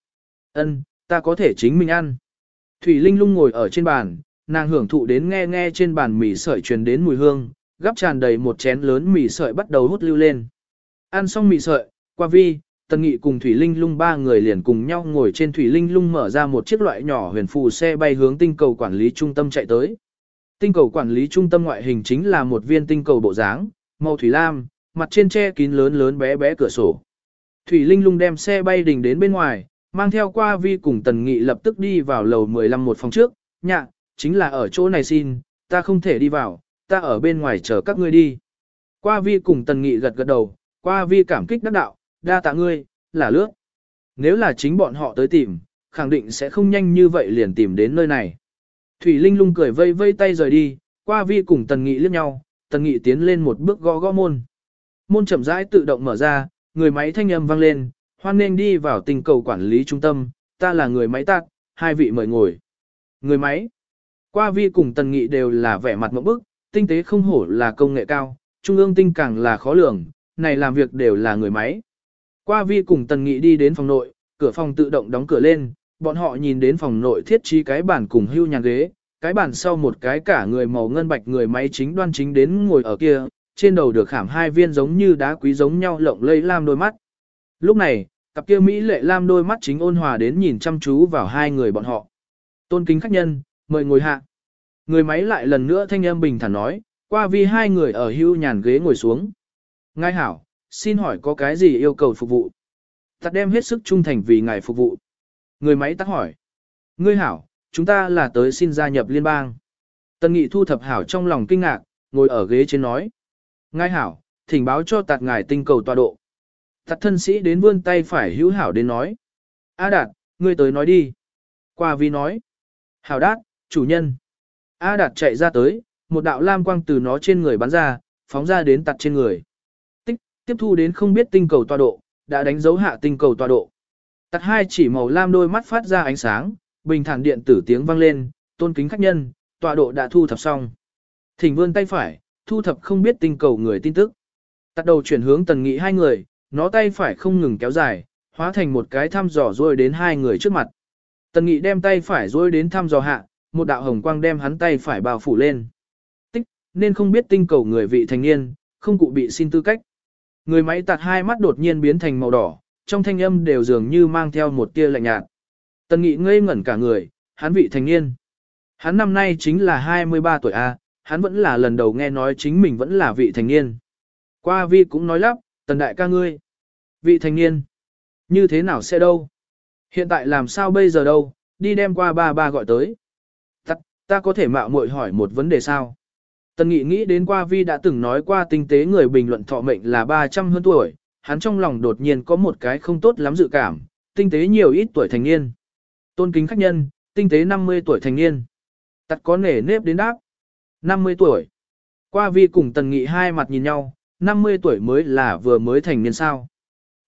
Ân, ta có thể chính mình ăn. Thủy Linh lung ngồi ở trên bàn, nàng hưởng thụ đến nghe nghe trên bàn mì sợi truyền đến mùi hương, gắp tràn đầy một chén lớn mì sợi bắt đầu hút lưu lên. Ăn xong mì sợi, qua vi, Tần Nghị cùng Thủy Linh lung ba người liền cùng nhau ngồi trên Thủy Linh lung mở ra một chiếc loại nhỏ huyền phù xe bay hướng tinh cầu quản lý trung tâm chạy tới. Tinh cầu quản lý trung tâm ngoại hình chính là một viên tinh cầu bộ dáng, màu thủy lam, mặt trên che kín lớn lớn bé bé cửa sổ. Thủy Linh lung đem xe bay đình đến bên ngoài, mang theo qua vi cùng Tần Nghị lập tức đi vào lầu 15 một phòng trước, nhạ, chính là ở chỗ này xin, ta không thể đi vào, ta ở bên ngoài chờ các ngươi đi. Qua vi cùng Tần Nghị gật gật đầu, qua vi cảm kích đắc đạo, đa tạ ngươi, là lướt. Nếu là chính bọn họ tới tìm, khẳng định sẽ không nhanh như vậy liền tìm đến nơi này. Thủy Linh lung cười vây vây tay rời đi, qua vi cùng Tần Nghị liếc nhau, Tần Nghị tiến lên một bước gõ gõ môn. Môn chậm rãi tự động mở ra, người máy thanh âm vang lên, hoan nên đi vào tình cầu quản lý trung tâm, ta là người máy tạc, hai vị mời ngồi. Người máy. Qua vi cùng tần nghị đều là vẻ mặt mẫu bức, tinh tế không hổ là công nghệ cao, trung ương tinh càng là khó lường, này làm việc đều là người máy. Qua vi cùng tần nghị đi đến phòng nội, cửa phòng tự động đóng cửa lên, bọn họ nhìn đến phòng nội thiết trí cái bàn cùng hưu nhàn ghế, cái bàn sau một cái cả người màu ngân bạch người máy chính đoan chính đến ngồi ở kia, trên đầu được khảm hai viên giống như đá quý giống nhau lộng lây lam đôi mắt. Lúc này, cặp kia Mỹ lệ lam đôi mắt chính ôn hòa đến nhìn chăm chú vào hai người bọn họ. Tôn kính khách nhân, mời ngồi hạ. Người máy lại lần nữa thanh âm bình thản nói, qua vì hai người ở hưu nhàn ghế ngồi xuống. Ngài hảo, xin hỏi có cái gì yêu cầu phục vụ? Tắt đem hết sức trung thành vì ngài phục vụ. Người máy tắc hỏi. Ngươi hảo, chúng ta là tới xin gia nhập liên bang. Tần nghị thu thập hảo trong lòng kinh ngạc, ngồi ở ghế trên nói. Ngài hảo, thỉnh báo cho tạt ngài tinh cầu tọa độ. Tạt thân sĩ đến vươn tay phải hữu hảo đến nói. A đạt, ngươi tới nói đi. Qua vi nói. Hảo đát, chủ nhân. A đạt chạy ra tới, một đạo lam quang từ nó trên người bắn ra, phóng ra đến tạt trên người. Tích, tiếp thu đến không biết tinh cầu tọa độ, đã đánh dấu hạ tinh cầu tọa độ. Tạt hai chỉ màu lam đôi mắt phát ra ánh sáng, bình thản điện tử tiếng vang lên, tôn kính khách nhân, tọa độ đã thu thập xong. Thỉnh vươn tay phải, thu thập không biết tinh cầu người tin tức. Tạt đầu chuyển hướng tần nghị hai người, nó tay phải không ngừng kéo dài, hóa thành một cái thăm dò rồi đến hai người trước mặt. Tần nghị đem tay phải rồi đến thăm dò hạ, một đạo hồng quang đem hắn tay phải bao phủ lên. Tích, nên không biết tinh cầu người vị thành niên, không cụ bị xin tư cách. Người máy tạt hai mắt đột nhiên biến thành màu đỏ, trong thanh âm đều dường như mang theo một tia lạnh nhạt. Tần nghị ngây ngẩn cả người, hắn vị thành niên. Hắn năm nay chính là 23 tuổi A, hắn vẫn là lần đầu nghe nói chính mình vẫn là vị thành niên. Qua vi cũng nói lắp, tần đại ca ngươi. Vị thành niên. Như thế nào sẽ đâu? Hiện tại làm sao bây giờ đâu, đi đem qua ba ba gọi tới. Ta, ta có thể mạo muội hỏi một vấn đề sao? Tần nghị nghĩ đến qua vi đã từng nói qua tinh tế người bình luận thọ mệnh là 300 hơn tuổi, hắn trong lòng đột nhiên có một cái không tốt lắm dự cảm, tinh tế nhiều ít tuổi thành niên. Tôn kính khách nhân, tinh tế 50 tuổi thành niên. Tật có nể nếp đến đáp. 50 tuổi. Qua vi cùng tần nghị hai mặt nhìn nhau, 50 tuổi mới là vừa mới thành niên sao.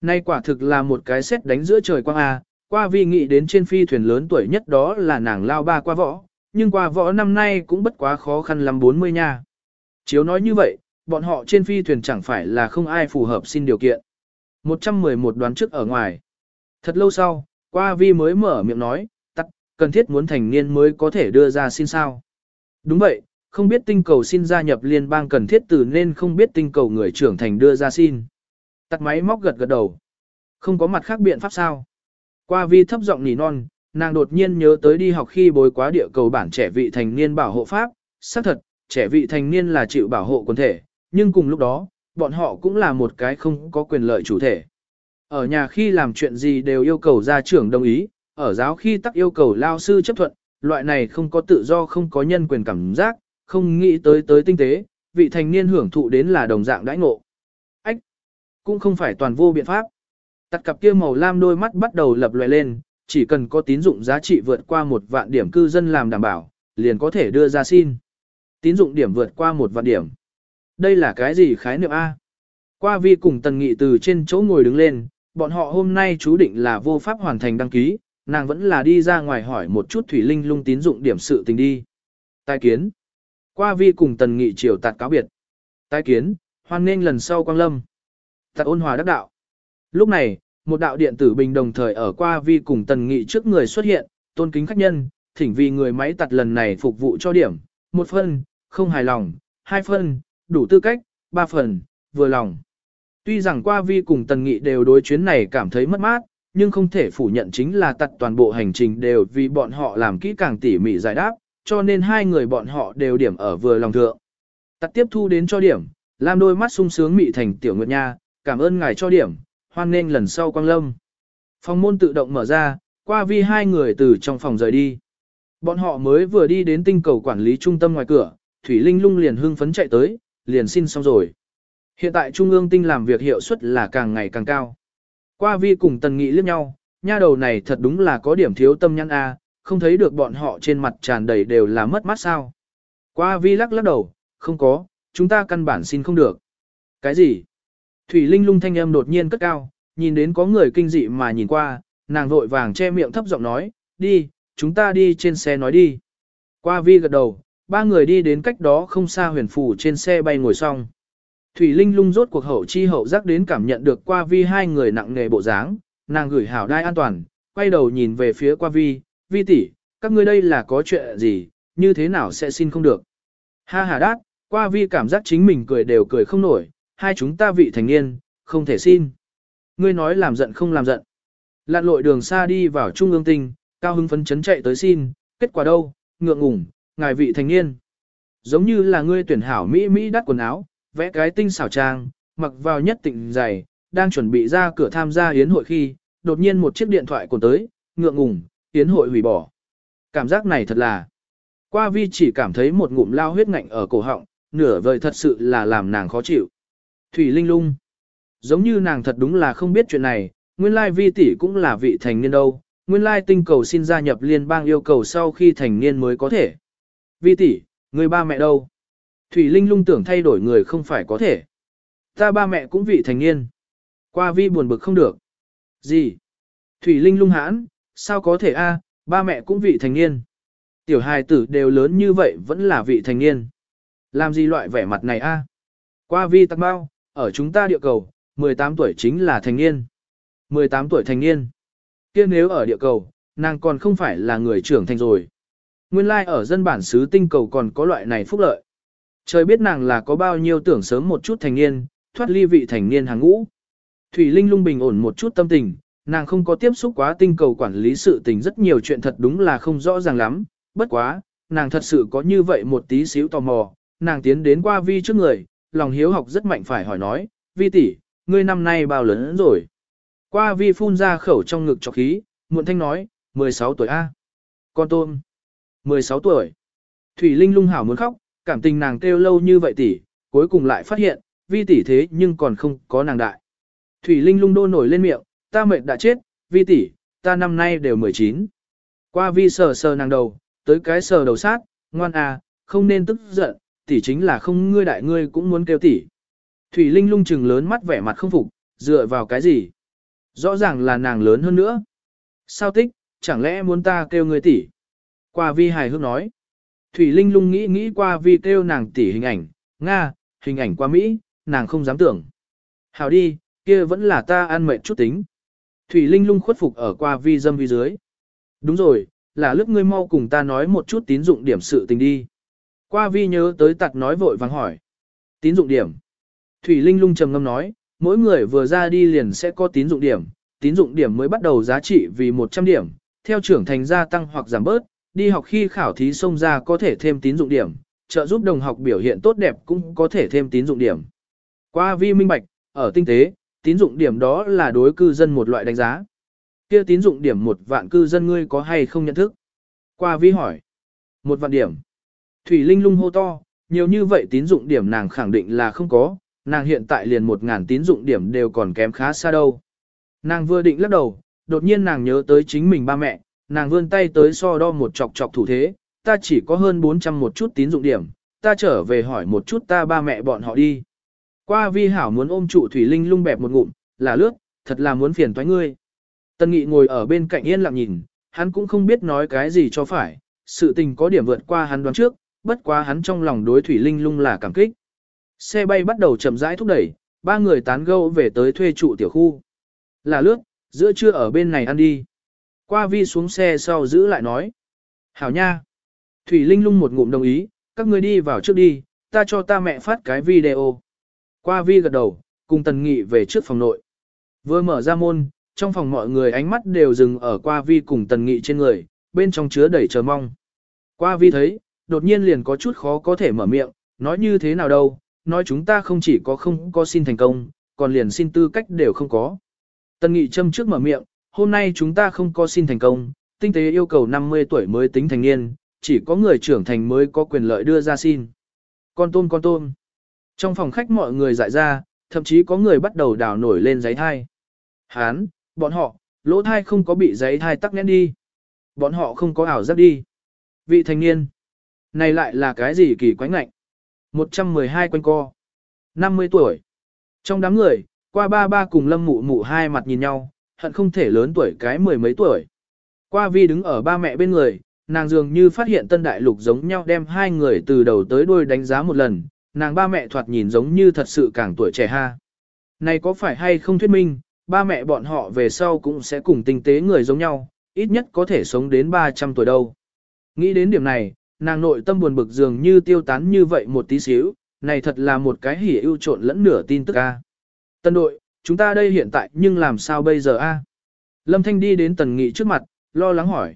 Nay quả thực là một cái xét đánh giữa trời quang A, qua vi nghĩ đến trên phi thuyền lớn tuổi nhất đó là nàng lao ba qua võ, nhưng qua võ năm nay cũng bất quá khó khăn lắm 40 nha. Chiếu nói như vậy, bọn họ trên phi thuyền chẳng phải là không ai phù hợp xin điều kiện. 111 đoán trước ở ngoài. Thật lâu sau, qua vi mới mở miệng nói, tắt, cần thiết muốn thành niên mới có thể đưa ra xin sao. Đúng vậy, không biết tinh cầu xin gia nhập liên bang cần thiết từ nên không biết tinh cầu người trưởng thành đưa ra xin. Tắt máy móc gật gật đầu. Không có mặt khác biện pháp sao. Qua vi thấp giọng nỉ non, nàng đột nhiên nhớ tới đi học khi bối quá địa cầu bản trẻ vị thành niên bảo hộ pháp. xác thật, trẻ vị thành niên là chịu bảo hộ quần thể, nhưng cùng lúc đó, bọn họ cũng là một cái không có quyền lợi chủ thể. Ở nhà khi làm chuyện gì đều yêu cầu gia trưởng đồng ý, ở giáo khi tắc yêu cầu lao sư chấp thuận, loại này không có tự do không có nhân quyền cảm giác, không nghĩ tới tới tinh tế, vị thành niên hưởng thụ đến là đồng dạng đãi ngộ. Ách! Cũng không phải toàn vô biện pháp. Tắt cặp kia màu lam đôi mắt bắt đầu lập loè lên, chỉ cần có tín dụng giá trị vượt qua một vạn điểm cư dân làm đảm bảo, liền có thể đưa ra xin. Tín dụng điểm vượt qua một vạn điểm. Đây là cái gì khái niệm A? Qua vi cùng tần nghị từ trên chỗ ngồi đứng lên, bọn họ hôm nay chú định là vô pháp hoàn thành đăng ký, nàng vẫn là đi ra ngoài hỏi một chút Thủy Linh lung tín dụng điểm sự tình đi. Tài kiến. Qua vi cùng tần nghị triều tạt cáo biệt. Tài kiến, hoan nghênh lần sau quang lâm. Tạt ôn hòa đắc đạo. Lúc này, một đạo điện tử bình đồng thời ở qua vi cùng tần nghị trước người xuất hiện, tôn kính khách nhân, thỉnh vì người máy tạt lần này phục vụ cho điểm, một phân, không hài lòng, hai phân, đủ tư cách, ba phần, vừa lòng. Tuy rằng qua vi cùng tần nghị đều đối chuyến này cảm thấy mất mát, nhưng không thể phủ nhận chính là tặt toàn bộ hành trình đều vì bọn họ làm kỹ càng tỉ mỉ giải đáp, cho nên hai người bọn họ đều điểm ở vừa lòng thượng. Tật tiếp thu đến cho điểm, làm đôi mắt sung sướng mị thành tiểu nguyệt nha, cảm ơn ngài cho điểm, hoan nghênh lần sau quang lâm. Phòng môn tự động mở ra, qua vi hai người từ trong phòng rời đi. Bọn họ mới vừa đi đến tinh cầu quản lý trung tâm ngoài cửa, Thủy Linh lung liền hưng phấn chạy tới, liền xin xong rồi. Hiện tại Trung ương tinh làm việc hiệu suất là càng ngày càng cao. Qua vi cùng tần nghị liếc nhau, nha đầu này thật đúng là có điểm thiếu tâm nhãn A, không thấy được bọn họ trên mặt tràn đầy đều là mất mát sao. Qua vi lắc lắc đầu, không có, chúng ta căn bản xin không được. Cái gì? Thủy Linh lung thanh âm đột nhiên cất cao, nhìn đến có người kinh dị mà nhìn qua, nàng vội vàng che miệng thấp giọng nói, đi, chúng ta đi trên xe nói đi. Qua vi gật đầu, ba người đi đến cách đó không xa huyền phủ trên xe bay ngồi xong. Thủy Linh lung rốt cuộc hậu chi hậu giác đến cảm nhận được qua vi hai người nặng nghề bộ dáng, nàng gửi hảo đai an toàn, quay đầu nhìn về phía qua vi, vi tỷ, các ngươi đây là có chuyện gì, như thế nào sẽ xin không được. Ha ha đát, qua vi cảm giác chính mình cười đều cười không nổi, hai chúng ta vị thành niên, không thể xin. Ngươi nói làm giận không làm giận. Lạn lội đường xa đi vào trung ương tinh, cao hưng phấn chấn chạy tới xin, kết quả đâu, ngượng ngủng, ngài vị thành niên. Giống như là ngươi tuyển hảo Mỹ Mỹ đắt quần áo, vẽ cái tinh xảo trang, mặc vào nhất tịnh giày, đang chuẩn bị ra cửa tham gia yến hội khi, đột nhiên một chiếc điện thoại còn tới, ngượng ngùng, yến hội hủy bỏ. Cảm giác này thật là, qua vi chỉ cảm thấy một ngụm lao huyết ngạnh ở cổ họng, nửa vời thật sự là làm nàng khó chịu. Thủy Linh lung, giống như nàng thật đúng là không biết chuyện này, nguyên lai vi tỷ cũng là vị thành niên đâu, nguyên lai tinh cầu xin gia nhập liên bang yêu cầu sau khi thành niên mới có thể. Vi tỷ, người ba mẹ đâu? Thủy Linh lung tưởng thay đổi người không phải có thể. Ta ba mẹ cũng vị thành niên. Qua vi buồn bực không được. Gì? Thủy Linh lung hãn, sao có thể a? ba mẹ cũng vị thành niên. Tiểu hài tử đều lớn như vậy vẫn là vị thành niên. Làm gì loại vẻ mặt này a? Qua vi tắc bao, ở chúng ta địa cầu, 18 tuổi chính là thành niên. 18 tuổi thành niên. kia nếu ở địa cầu, nàng còn không phải là người trưởng thành rồi. Nguyên lai like ở dân bản xứ tinh cầu còn có loại này phúc lợi. Trời biết nàng là có bao nhiêu tưởng sớm một chút thành niên, thoát ly vị thành niên hàng ngũ. Thủy Linh lung bình ổn một chút tâm tình, nàng không có tiếp xúc quá tinh cầu quản lý sự tình rất nhiều chuyện thật đúng là không rõ ràng lắm, bất quá, nàng thật sự có như vậy một tí xíu tò mò, nàng tiến đến qua vi trước người, lòng hiếu học rất mạnh phải hỏi nói, vi tỷ, ngươi năm nay bao lớn rồi? Qua vi phun ra khẩu trong ngực cho khí, muộn thanh nói, 16 tuổi A. Con tôm. 16 tuổi. Thủy Linh lung hảo muốn khóc, cảm tình nàng kêu lâu như vậy tỷ, cuối cùng lại phát hiện, vi tỷ thế nhưng còn không có nàng đại. Thủy Linh lung đô nổi lên miệng, ta mệt đã chết, vi tỷ, ta năm nay đều 19. Qua vi sờ sờ nàng đầu, tới cái sờ đầu sát, ngoan à, không nên tức giận, tỷ chính là không ngươi đại ngươi cũng muốn kêu tỷ. Thủy Linh lung chừng lớn mắt vẻ mặt không phục, dựa vào cái gì? Rõ ràng là nàng lớn hơn nữa. Sao tích, chẳng lẽ muốn ta kêu người tỷ? Qua vi hài hước nói. Thủy Linh lung nghĩ nghĩ qua vi kêu nàng tỷ hình ảnh, Nga, hình ảnh qua Mỹ, nàng không dám tưởng. Hảo đi, kia vẫn là ta ăn mệt chút tính. Thủy Linh lung khuất phục ở qua vi dâm vi dưới. Đúng rồi, là lúc ngươi mau cùng ta nói một chút tín dụng điểm sự tình đi. Qua vi nhớ tới tặc nói vội vàng hỏi. Tín dụng điểm. Thủy Linh lung trầm ngâm nói, mỗi người vừa ra đi liền sẽ có tín dụng điểm, tín dụng điểm mới bắt đầu giá trị vì 100 điểm, theo trưởng thành gia tăng hoặc giảm bớt, đi học khi khảo thí xông ra có thể thêm tín dụng điểm, trợ giúp đồng học biểu hiện tốt đẹp cũng có thể thêm tín dụng điểm. Qua vi minh bạch, ở tinh tế, tín dụng điểm đó là đối cư dân một loại đánh giá. Kia tín dụng điểm một vạn cư dân ngươi có hay không nhận thức? Qua vi hỏi. Một vạn điểm. Thủy Linh lung hô to, nhiều như vậy tín dụng điểm nàng khẳng định là không có, nàng hiện tại liền một ngàn tín dụng điểm đều còn kém khá xa đâu. Nàng vừa định lắc đầu, đột nhiên nàng nhớ tới chính mình ba mẹ, nàng vươn tay tới so đo một chọc chọc thủ thế, ta chỉ có hơn 400 một chút tín dụng điểm, ta trở về hỏi một chút ta ba mẹ bọn họ đi. Qua vi hảo muốn ôm trụ Thủy Linh lung bẹp một ngụm, là lướt, thật là muốn phiền toái ngươi. Tân Nghị ngồi ở bên cạnh yên lặng nhìn, hắn cũng không biết nói cái gì cho phải, sự tình có điểm vượt qua hắn đoán trước, bất quá hắn trong lòng đối Thủy Linh lung là cảm kích. Xe bay bắt đầu chậm rãi thúc đẩy, ba người tán gẫu về tới thuê trụ tiểu khu. Là lướt, giữa trưa ở bên này ăn đi. Qua vi xuống xe sau giữ lại nói. Hảo nha. Thủy Linh lung một ngụm đồng ý, các ngươi đi vào trước đi, ta cho ta mẹ phát cái video. Qua vi gật đầu, cùng tần nghị về trước phòng nội. Vừa mở ra môn, trong phòng mọi người ánh mắt đều dừng ở qua vi cùng tần nghị trên người, bên trong chứa đầy chờ mong. Qua vi thấy, đột nhiên liền có chút khó có thể mở miệng, nói như thế nào đâu, nói chúng ta không chỉ có không có xin thành công, còn liền xin tư cách đều không có. Tần Nghị châm trước mở miệng, hôm nay chúng ta không có xin thành công, tinh tế yêu cầu 50 tuổi mới tính thành niên, chỉ có người trưởng thành mới có quyền lợi đưa ra xin. Con tôm con tôm. Trong phòng khách mọi người dại ra, thậm chí có người bắt đầu đào nổi lên giấy thai. Hán, bọn họ, lỗ thai không có bị giấy thai tắc nghẽn đi. Bọn họ không có ảo giác đi. Vị thành niên. Này lại là cái gì kỳ quái ngạnh. 112 quanh co. 50 tuổi. Trong đám người, qua ba ba cùng lâm mụ mụ hai mặt nhìn nhau, hận không thể lớn tuổi cái mười mấy tuổi. Qua vi đứng ở ba mẹ bên người, nàng dường như phát hiện tân đại lục giống nhau đem hai người từ đầu tới đuôi đánh giá một lần, nàng ba mẹ thoạt nhìn giống như thật sự càng tuổi trẻ ha. Này có phải hay không thuyết minh, ba mẹ bọn họ về sau cũng sẽ cùng tinh tế người giống nhau, ít nhất có thể sống đến 300 tuổi đâu. Nghĩ đến điểm này, nàng nội tâm buồn bực dường như tiêu tán như vậy một tí xíu, này thật là một cái hỉ ưu trộn lẫn nửa tin tức a. Tân đội, chúng ta đây hiện tại nhưng làm sao bây giờ a? Lâm Thanh đi đến Tần Nghị trước mặt, lo lắng hỏi.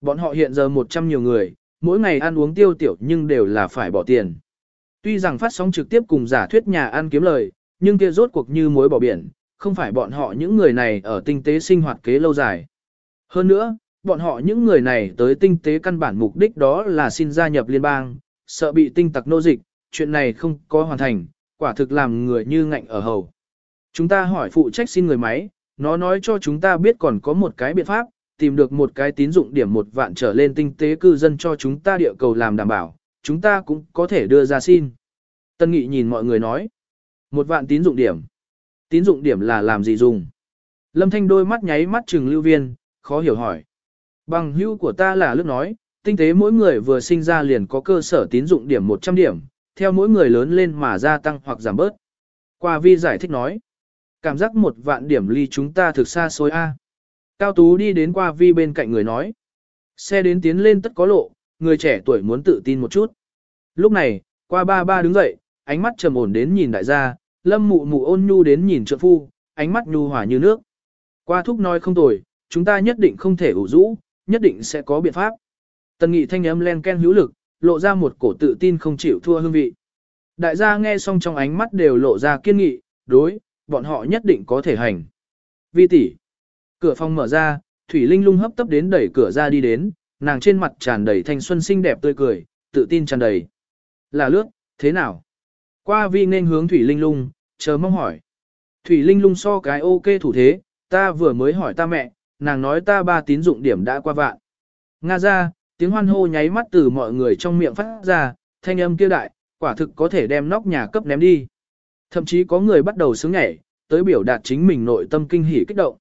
Bọn họ hiện giờ 100 nhiều người, mỗi ngày ăn uống tiêu tiểu nhưng đều là phải bỏ tiền. Tuy rằng phát sóng trực tiếp cùng giả thuyết nhà ăn kiếm lời, nhưng kia rốt cuộc như muối bỏ biển, không phải bọn họ những người này ở tinh tế sinh hoạt kế lâu dài. Hơn nữa, bọn họ những người này tới tinh tế căn bản mục đích đó là xin gia nhập liên bang, sợ bị tinh tặc nô dịch, chuyện này không có hoàn thành, quả thực làm người như ngạnh ở hầu. Chúng ta hỏi phụ trách xin người máy, nó nói cho chúng ta biết còn có một cái biện pháp, tìm được một cái tín dụng điểm một vạn trở lên tinh tế cư dân cho chúng ta địa cầu làm đảm bảo, chúng ta cũng có thể đưa ra xin. Tân Nghị nhìn mọi người nói, một vạn tín dụng điểm. Tín dụng điểm là làm gì dùng? Lâm Thanh đôi mắt nháy mắt trừng lưu viên, khó hiểu hỏi. Bằng hữu của ta là lúc nói, tinh tế mỗi người vừa sinh ra liền có cơ sở tín dụng điểm 100 điểm, theo mỗi người lớn lên mà gia tăng hoặc giảm bớt. Qua vi giải thích nói, cảm giác một vạn điểm ly chúng ta thực xa xôi A. Cao Tú đi đến qua vi bên cạnh người nói, xe đến tiến lên tất có lộ, người trẻ tuổi muốn tự tin một chút. Lúc này, qua ba ba đứng dậy, ánh mắt trầm ổn đến nhìn đại gia, lâm mụ mụ ôn nhu đến nhìn trượng phu, ánh mắt nhu hòa như nước. Qua thúc nói không tồi, chúng ta nhất định không thể ủ rũ, nhất định sẽ có biện pháp. Tần nghị thanh âm len ken hữu lực, lộ ra một cổ tự tin không chịu thua hương vị. Đại gia nghe xong trong ánh mắt đều lộ ra kiên nghị, đối, bọn họ nhất định có thể hành. Vi tỷ, cửa phòng mở ra, Thủy Linh lung hấp tấp đến đẩy cửa ra đi đến, nàng trên mặt tràn đầy thanh xuân xinh đẹp tươi cười, tự tin tràn đầy. Là lướt, thế nào? Qua vi nên hướng Thủy Linh lung, chờ mong hỏi. Thủy Linh lung so cái ok thủ thế, ta vừa mới hỏi ta mẹ, nàng nói ta ba tín dụng điểm đã qua vạn. Nga ra, tiếng hoan hô nháy mắt từ mọi người trong miệng phát ra, thanh âm kia đại, quả thực có thể đem nóc nhà cấp ném đi. Thậm chí có người bắt đầu sướng nhảy, tới biểu đạt chính mình nội tâm kinh hỉ kích động.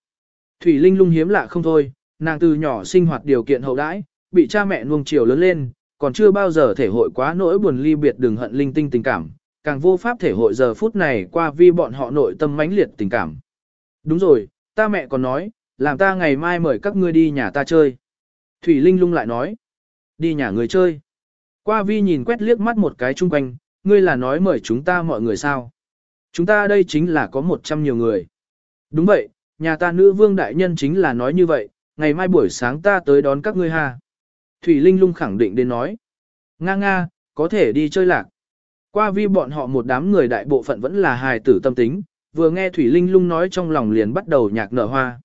Thủy Linh lung hiếm lạ không thôi, nàng từ nhỏ sinh hoạt điều kiện hậu đãi, bị cha mẹ nuông chiều lớn lên, còn chưa bao giờ thể hội quá nỗi buồn ly biệt đường hận linh tinh tình cảm, càng vô pháp thể hội giờ phút này qua vi bọn họ nội tâm mãnh liệt tình cảm. Đúng rồi, ta mẹ còn nói, làm ta ngày mai mời các ngươi đi nhà ta chơi. Thủy Linh lung lại nói, đi nhà người chơi. Qua vi nhìn quét liếc mắt một cái chung quanh, ngươi là nói mời chúng ta mọi người sao. Chúng ta đây chính là có một trăm nhiều người. Đúng vậy, nhà ta nữ vương đại nhân chính là nói như vậy, ngày mai buổi sáng ta tới đón các ngươi ha. Thủy Linh lung khẳng định đến nói. Nga nga, có thể đi chơi lạc. Qua vi bọn họ một đám người đại bộ phận vẫn là hài tử tâm tính, vừa nghe Thủy Linh lung nói trong lòng liền bắt đầu nhạc nở hoa.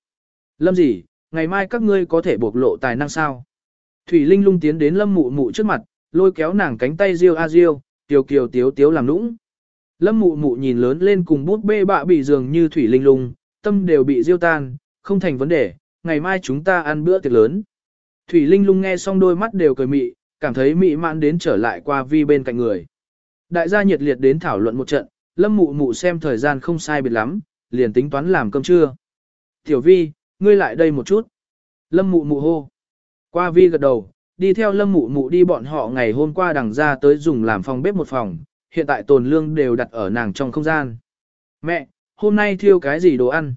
Lâm gì, ngày mai các ngươi có thể bộc lộ tài năng sao? Thủy Linh lung tiến đến Lâm mụ mụ trước mặt, lôi kéo nàng cánh tay riêu a riêu, kiều kiều tiếu tiếu làm nũng. Lâm mụ mụ nhìn lớn lên cùng bút bê bạ bị dường như Thủy Linh lung, tâm đều bị diêu tan, không thành vấn đề, ngày mai chúng ta ăn bữa tiệc lớn. Thủy Linh lung nghe xong đôi mắt đều cười mị, cảm thấy mị mãn đến trở lại qua vi bên cạnh người. Đại gia nhiệt liệt đến thảo luận một trận, lâm mụ mụ xem thời gian không sai biệt lắm, liền tính toán làm cơm trưa. Tiểu vi, ngươi lại đây một chút. Lâm mụ mụ hô. Qua vi gật đầu, đi theo lâm mụ mụ đi bọn họ ngày hôm qua đằng ra tới dùng làm phòng bếp một phòng, hiện tại tồn lương đều đặt ở nàng trong không gian. Mẹ, hôm nay thiêu cái gì đồ ăn?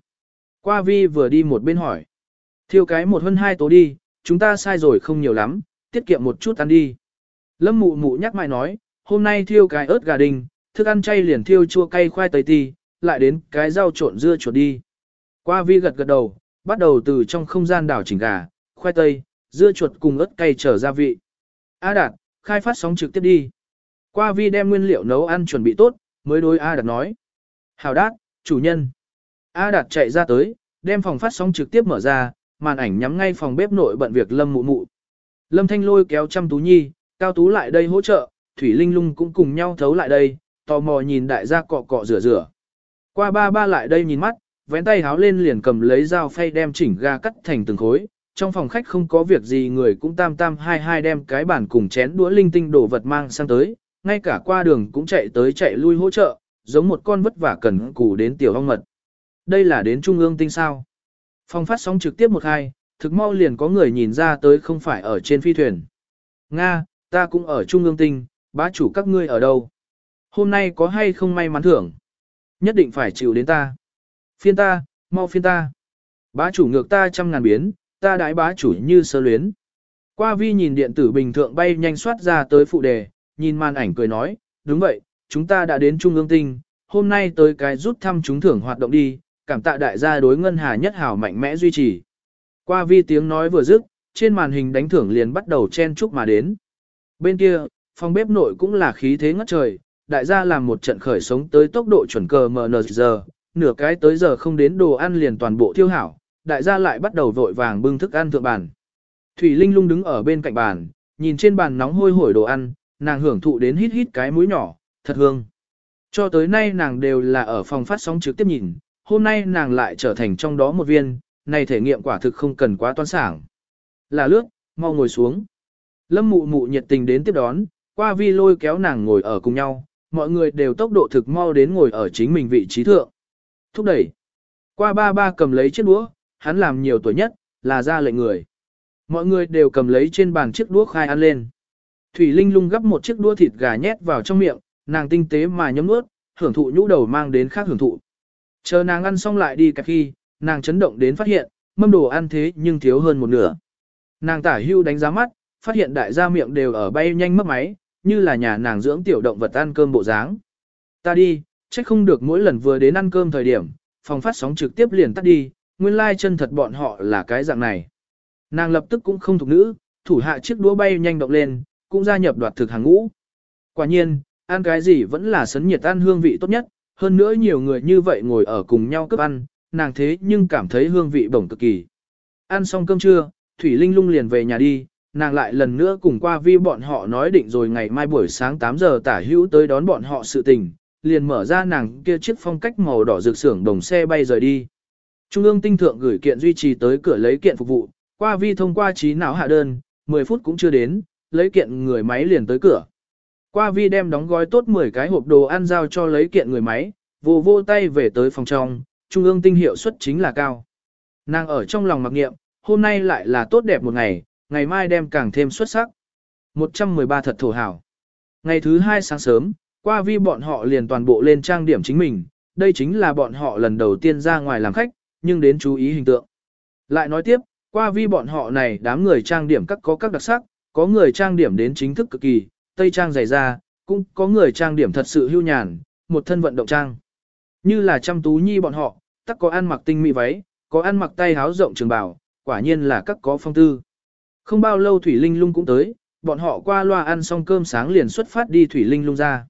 Qua vi vừa đi một bên hỏi. Thiêu cái một hơn hai tố đi, chúng ta sai rồi không nhiều lắm, tiết kiệm một chút ăn đi. Lâm mụ mụ nhắc mãi nói, hôm nay thiêu cái ớt gà đình, thức ăn chay liền thiêu chua cay khoai tây ti, lại đến cái rau trộn dưa chuột đi. Qua vi gật gật đầu, bắt đầu từ trong không gian đảo chỉnh gà, khoai tây, dưa chuột cùng ớt cay trở gia vị. A Đạt, khai phát sóng trực tiếp đi. Qua vi đem nguyên liệu nấu ăn chuẩn bị tốt, mới đối A Đạt nói. Hào Đạt, chủ nhân. A Đạt chạy ra tới, đem phòng phát sóng trực tiếp mở ra, màn ảnh nhắm ngay phòng bếp nội bận việc Lâm mụ mụ. Lâm Thanh lôi kéo chăm tú nhi, cao tú lại đây hỗ trợ, Thủy Linh lung cũng cùng nhau thấu lại đây, tò mò nhìn đại gia cọ cọ rửa rửa. Qua ba ba lại đây nhìn mắt, vén tay háo lên liền cầm lấy dao phay đem chỉnh ga cắt thành từng khối. Trong phòng khách không có việc gì người cũng tam tam hai hai đem cái bàn cùng chén đũa linh tinh đồ vật mang sang tới, ngay cả qua đường cũng chạy tới chạy lui hỗ trợ, giống một con vất vả cần cù đến tiểu hong mật. Đây là đến trung ương tinh sao. Phòng phát sóng trực tiếp một hai, thực mau liền có người nhìn ra tới không phải ở trên phi thuyền. Nga, ta cũng ở trung ương tinh, bá chủ các ngươi ở đâu? Hôm nay có hay không may mắn thưởng? Nhất định phải chịu đến ta. Phiên ta, mau phiên ta. Bá chủ ngược ta trăm ngàn biến, ta đãi bá chủ như sơ luyến. Qua vi nhìn điện tử bình thượng bay nhanh soát ra tới phụ đề, nhìn màn ảnh cười nói, đúng vậy, chúng ta đã đến Trung ương tinh, hôm nay tới cái rút thăm trúng thưởng hoạt động đi, cảm tạ đại gia đối ngân hà nhất hảo mạnh mẽ duy trì. Qua vi tiếng nói vừa dứt, trên màn hình đánh thưởng liền bắt đầu chen chúc mà đến. Bên kia, phòng bếp nội cũng là khí thế ngất trời, đại gia làm một trận khởi sống tới tốc độ chuẩn cờ giờ, nửa cái tới giờ không đến đồ ăn liền toàn bộ thiêu hảo, đại gia lại bắt đầu vội vàng bưng thức ăn thượng bàn. Thủy Linh lung đứng ở bên cạnh bàn, nhìn trên bàn nóng hôi hổi đồ ăn, nàng hưởng thụ đến hít hít cái mũi nhỏ, thật hương. Cho tới nay nàng đều là ở phòng phát sóng trực tiếp nhìn, hôm nay nàng lại trở thành trong đó một viên, này thể nghiệm quả thực không cần quá toan sảng. Là lướt, mau ngồi xuống. Lâm mụ mụ nhiệt tình đến tiếp đón, qua vi lôi kéo nàng ngồi ở cùng nhau, mọi người đều tốc độ thực mau đến ngồi ở chính mình vị trí thượng. Thúc đẩy. Qua ba ba cầm lấy chiếc đũa, hắn làm nhiều tuổi nhất, là ra lệnh người. Mọi người đều cầm lấy trên bàn chiếc đũa khai ăn lên. Thủy Linh lung gấp một chiếc đũa thịt gà nhét vào trong miệng, nàng tinh tế mà nhấm nuốt, hưởng thụ nhũ đầu mang đến khác hưởng thụ. Chờ nàng ăn xong lại đi cả khi, nàng chấn động đến phát hiện, mâm đồ ăn thế nhưng thiếu hơn một nửa. Nàng tả hưu đánh giá mắt, phát hiện đại gia miệng đều ở bay nhanh mất máy, như là nhà nàng dưỡng tiểu động vật ăn cơm bộ dáng. Ta đi, trách không được mỗi lần vừa đến ăn cơm thời điểm, phòng phát sóng trực tiếp liền tắt đi, nguyên lai chân thật bọn họ là cái dạng này. Nàng lập tức cũng không thục nữ, thủ hạ chiếc đũa bay nhanh động lên, cũng gia nhập đoạt thực hàng ngũ. Quả nhiên, ăn cái gì vẫn là sấn nhiệt ăn hương vị tốt nhất, hơn nữa nhiều người như vậy ngồi ở cùng nhau cướp ăn, nàng thế nhưng cảm thấy hương vị bổng cực kỳ. Ăn xong cơm trưa, Thủy Linh lung liền về nhà đi, nàng lại lần nữa cùng qua vi bọn họ nói định rồi ngày mai buổi sáng 8 giờ tả hữu tới đón bọn họ sự tình, liền mở ra nàng kia chiếc phong cách màu đỏ rực xưởng đồng xe bay rời đi. Trung ương tinh thượng gửi kiện duy trì tới cửa lấy kiện phục vụ, qua vi thông qua trí não hạ đơn, 10 phút cũng chưa đến, lấy kiện người máy liền tới cửa. Qua vi đem đóng gói tốt 10 cái hộp đồ ăn giao cho lấy kiện người máy, vô vô tay về tới phòng trong, trung ương tinh hiệu suất chính là cao. Nàng ở trong lòng mặc niệm, hôm nay lại là tốt đẹp một ngày, ngày mai đem càng thêm xuất sắc. 113 thật thổ hảo. Ngày thứ hai sáng sớm, qua vi bọn họ liền toàn bộ lên trang điểm chính mình, đây chính là bọn họ lần đầu tiên ra ngoài làm khách, nhưng đến chú ý hình tượng. Lại nói tiếp, qua vi bọn họ này đám người trang điểm các có các đặc sắc, có người trang điểm đến chính thức cực kỳ, tây trang dày da, cũng có người trang điểm thật sự hưu nhàn, một thân vận động trang. Như là chăm tú nhi bọn họ, tắc có ăn mặc tinh mỹ váy, có ăn mặc tay háo rộng trường bào, quả nhiên là các có phong tư. Không bao lâu Thủy Linh lung cũng tới, bọn họ qua loa ăn xong cơm sáng liền xuất phát đi Thủy Linh lung ra.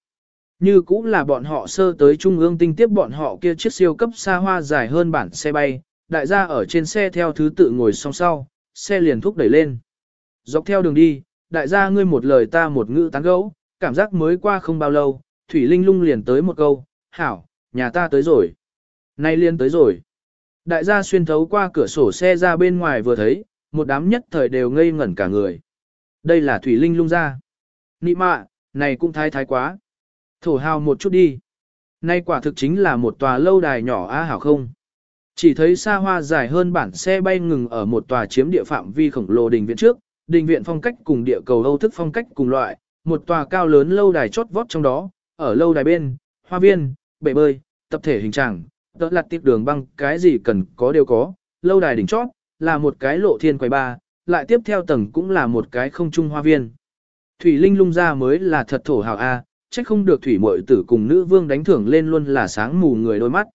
Như cũng là bọn họ sơ tới Trung ương tinh tiếp bọn họ kia chiếc siêu cấp xa hoa dài hơn bản xe bay, đại gia ở trên xe theo thứ tự ngồi song sau, xe liền thúc đẩy lên. Dọc theo đường đi, đại gia ngươi một lời ta một ngữ tán gẫu, cảm giác mới qua không bao lâu, Thủy Linh lung liền tới một câu, hảo, nhà ta tới rồi. Nay liền tới rồi. Đại gia xuyên thấu qua cửa sổ xe ra bên ngoài vừa thấy, một đám nhất thời đều ngây ngẩn cả người. Đây là Thủy Linh lung ra. Nị mạ, này cũng thái thái quá. Thổ hào một chút đi. Nay quả thực chính là một tòa lâu đài nhỏ á hảo không. Chỉ thấy xa hoa dài hơn bản xe bay ngừng ở một tòa chiếm địa phạm vi khổng lồ đình viện trước, đình viện phong cách cùng địa cầu Âu thức phong cách cùng loại, một tòa cao lớn lâu đài chót vót trong đó, ở lâu đài bên, hoa viên, bể bơi, tập thể hình trạng, đỡ lặt tiếp đường băng, cái gì cần có đều có, lâu đài đỉnh chót, là một cái lộ thiên quầy ba, lại tiếp theo tầng cũng là một cái không trung hoa viên. Thủy Linh lung ra mới là thật thổ hào A, trách không được thủy muội tử cùng nữ vương đánh thưởng lên luôn là sáng mù người đôi mắt.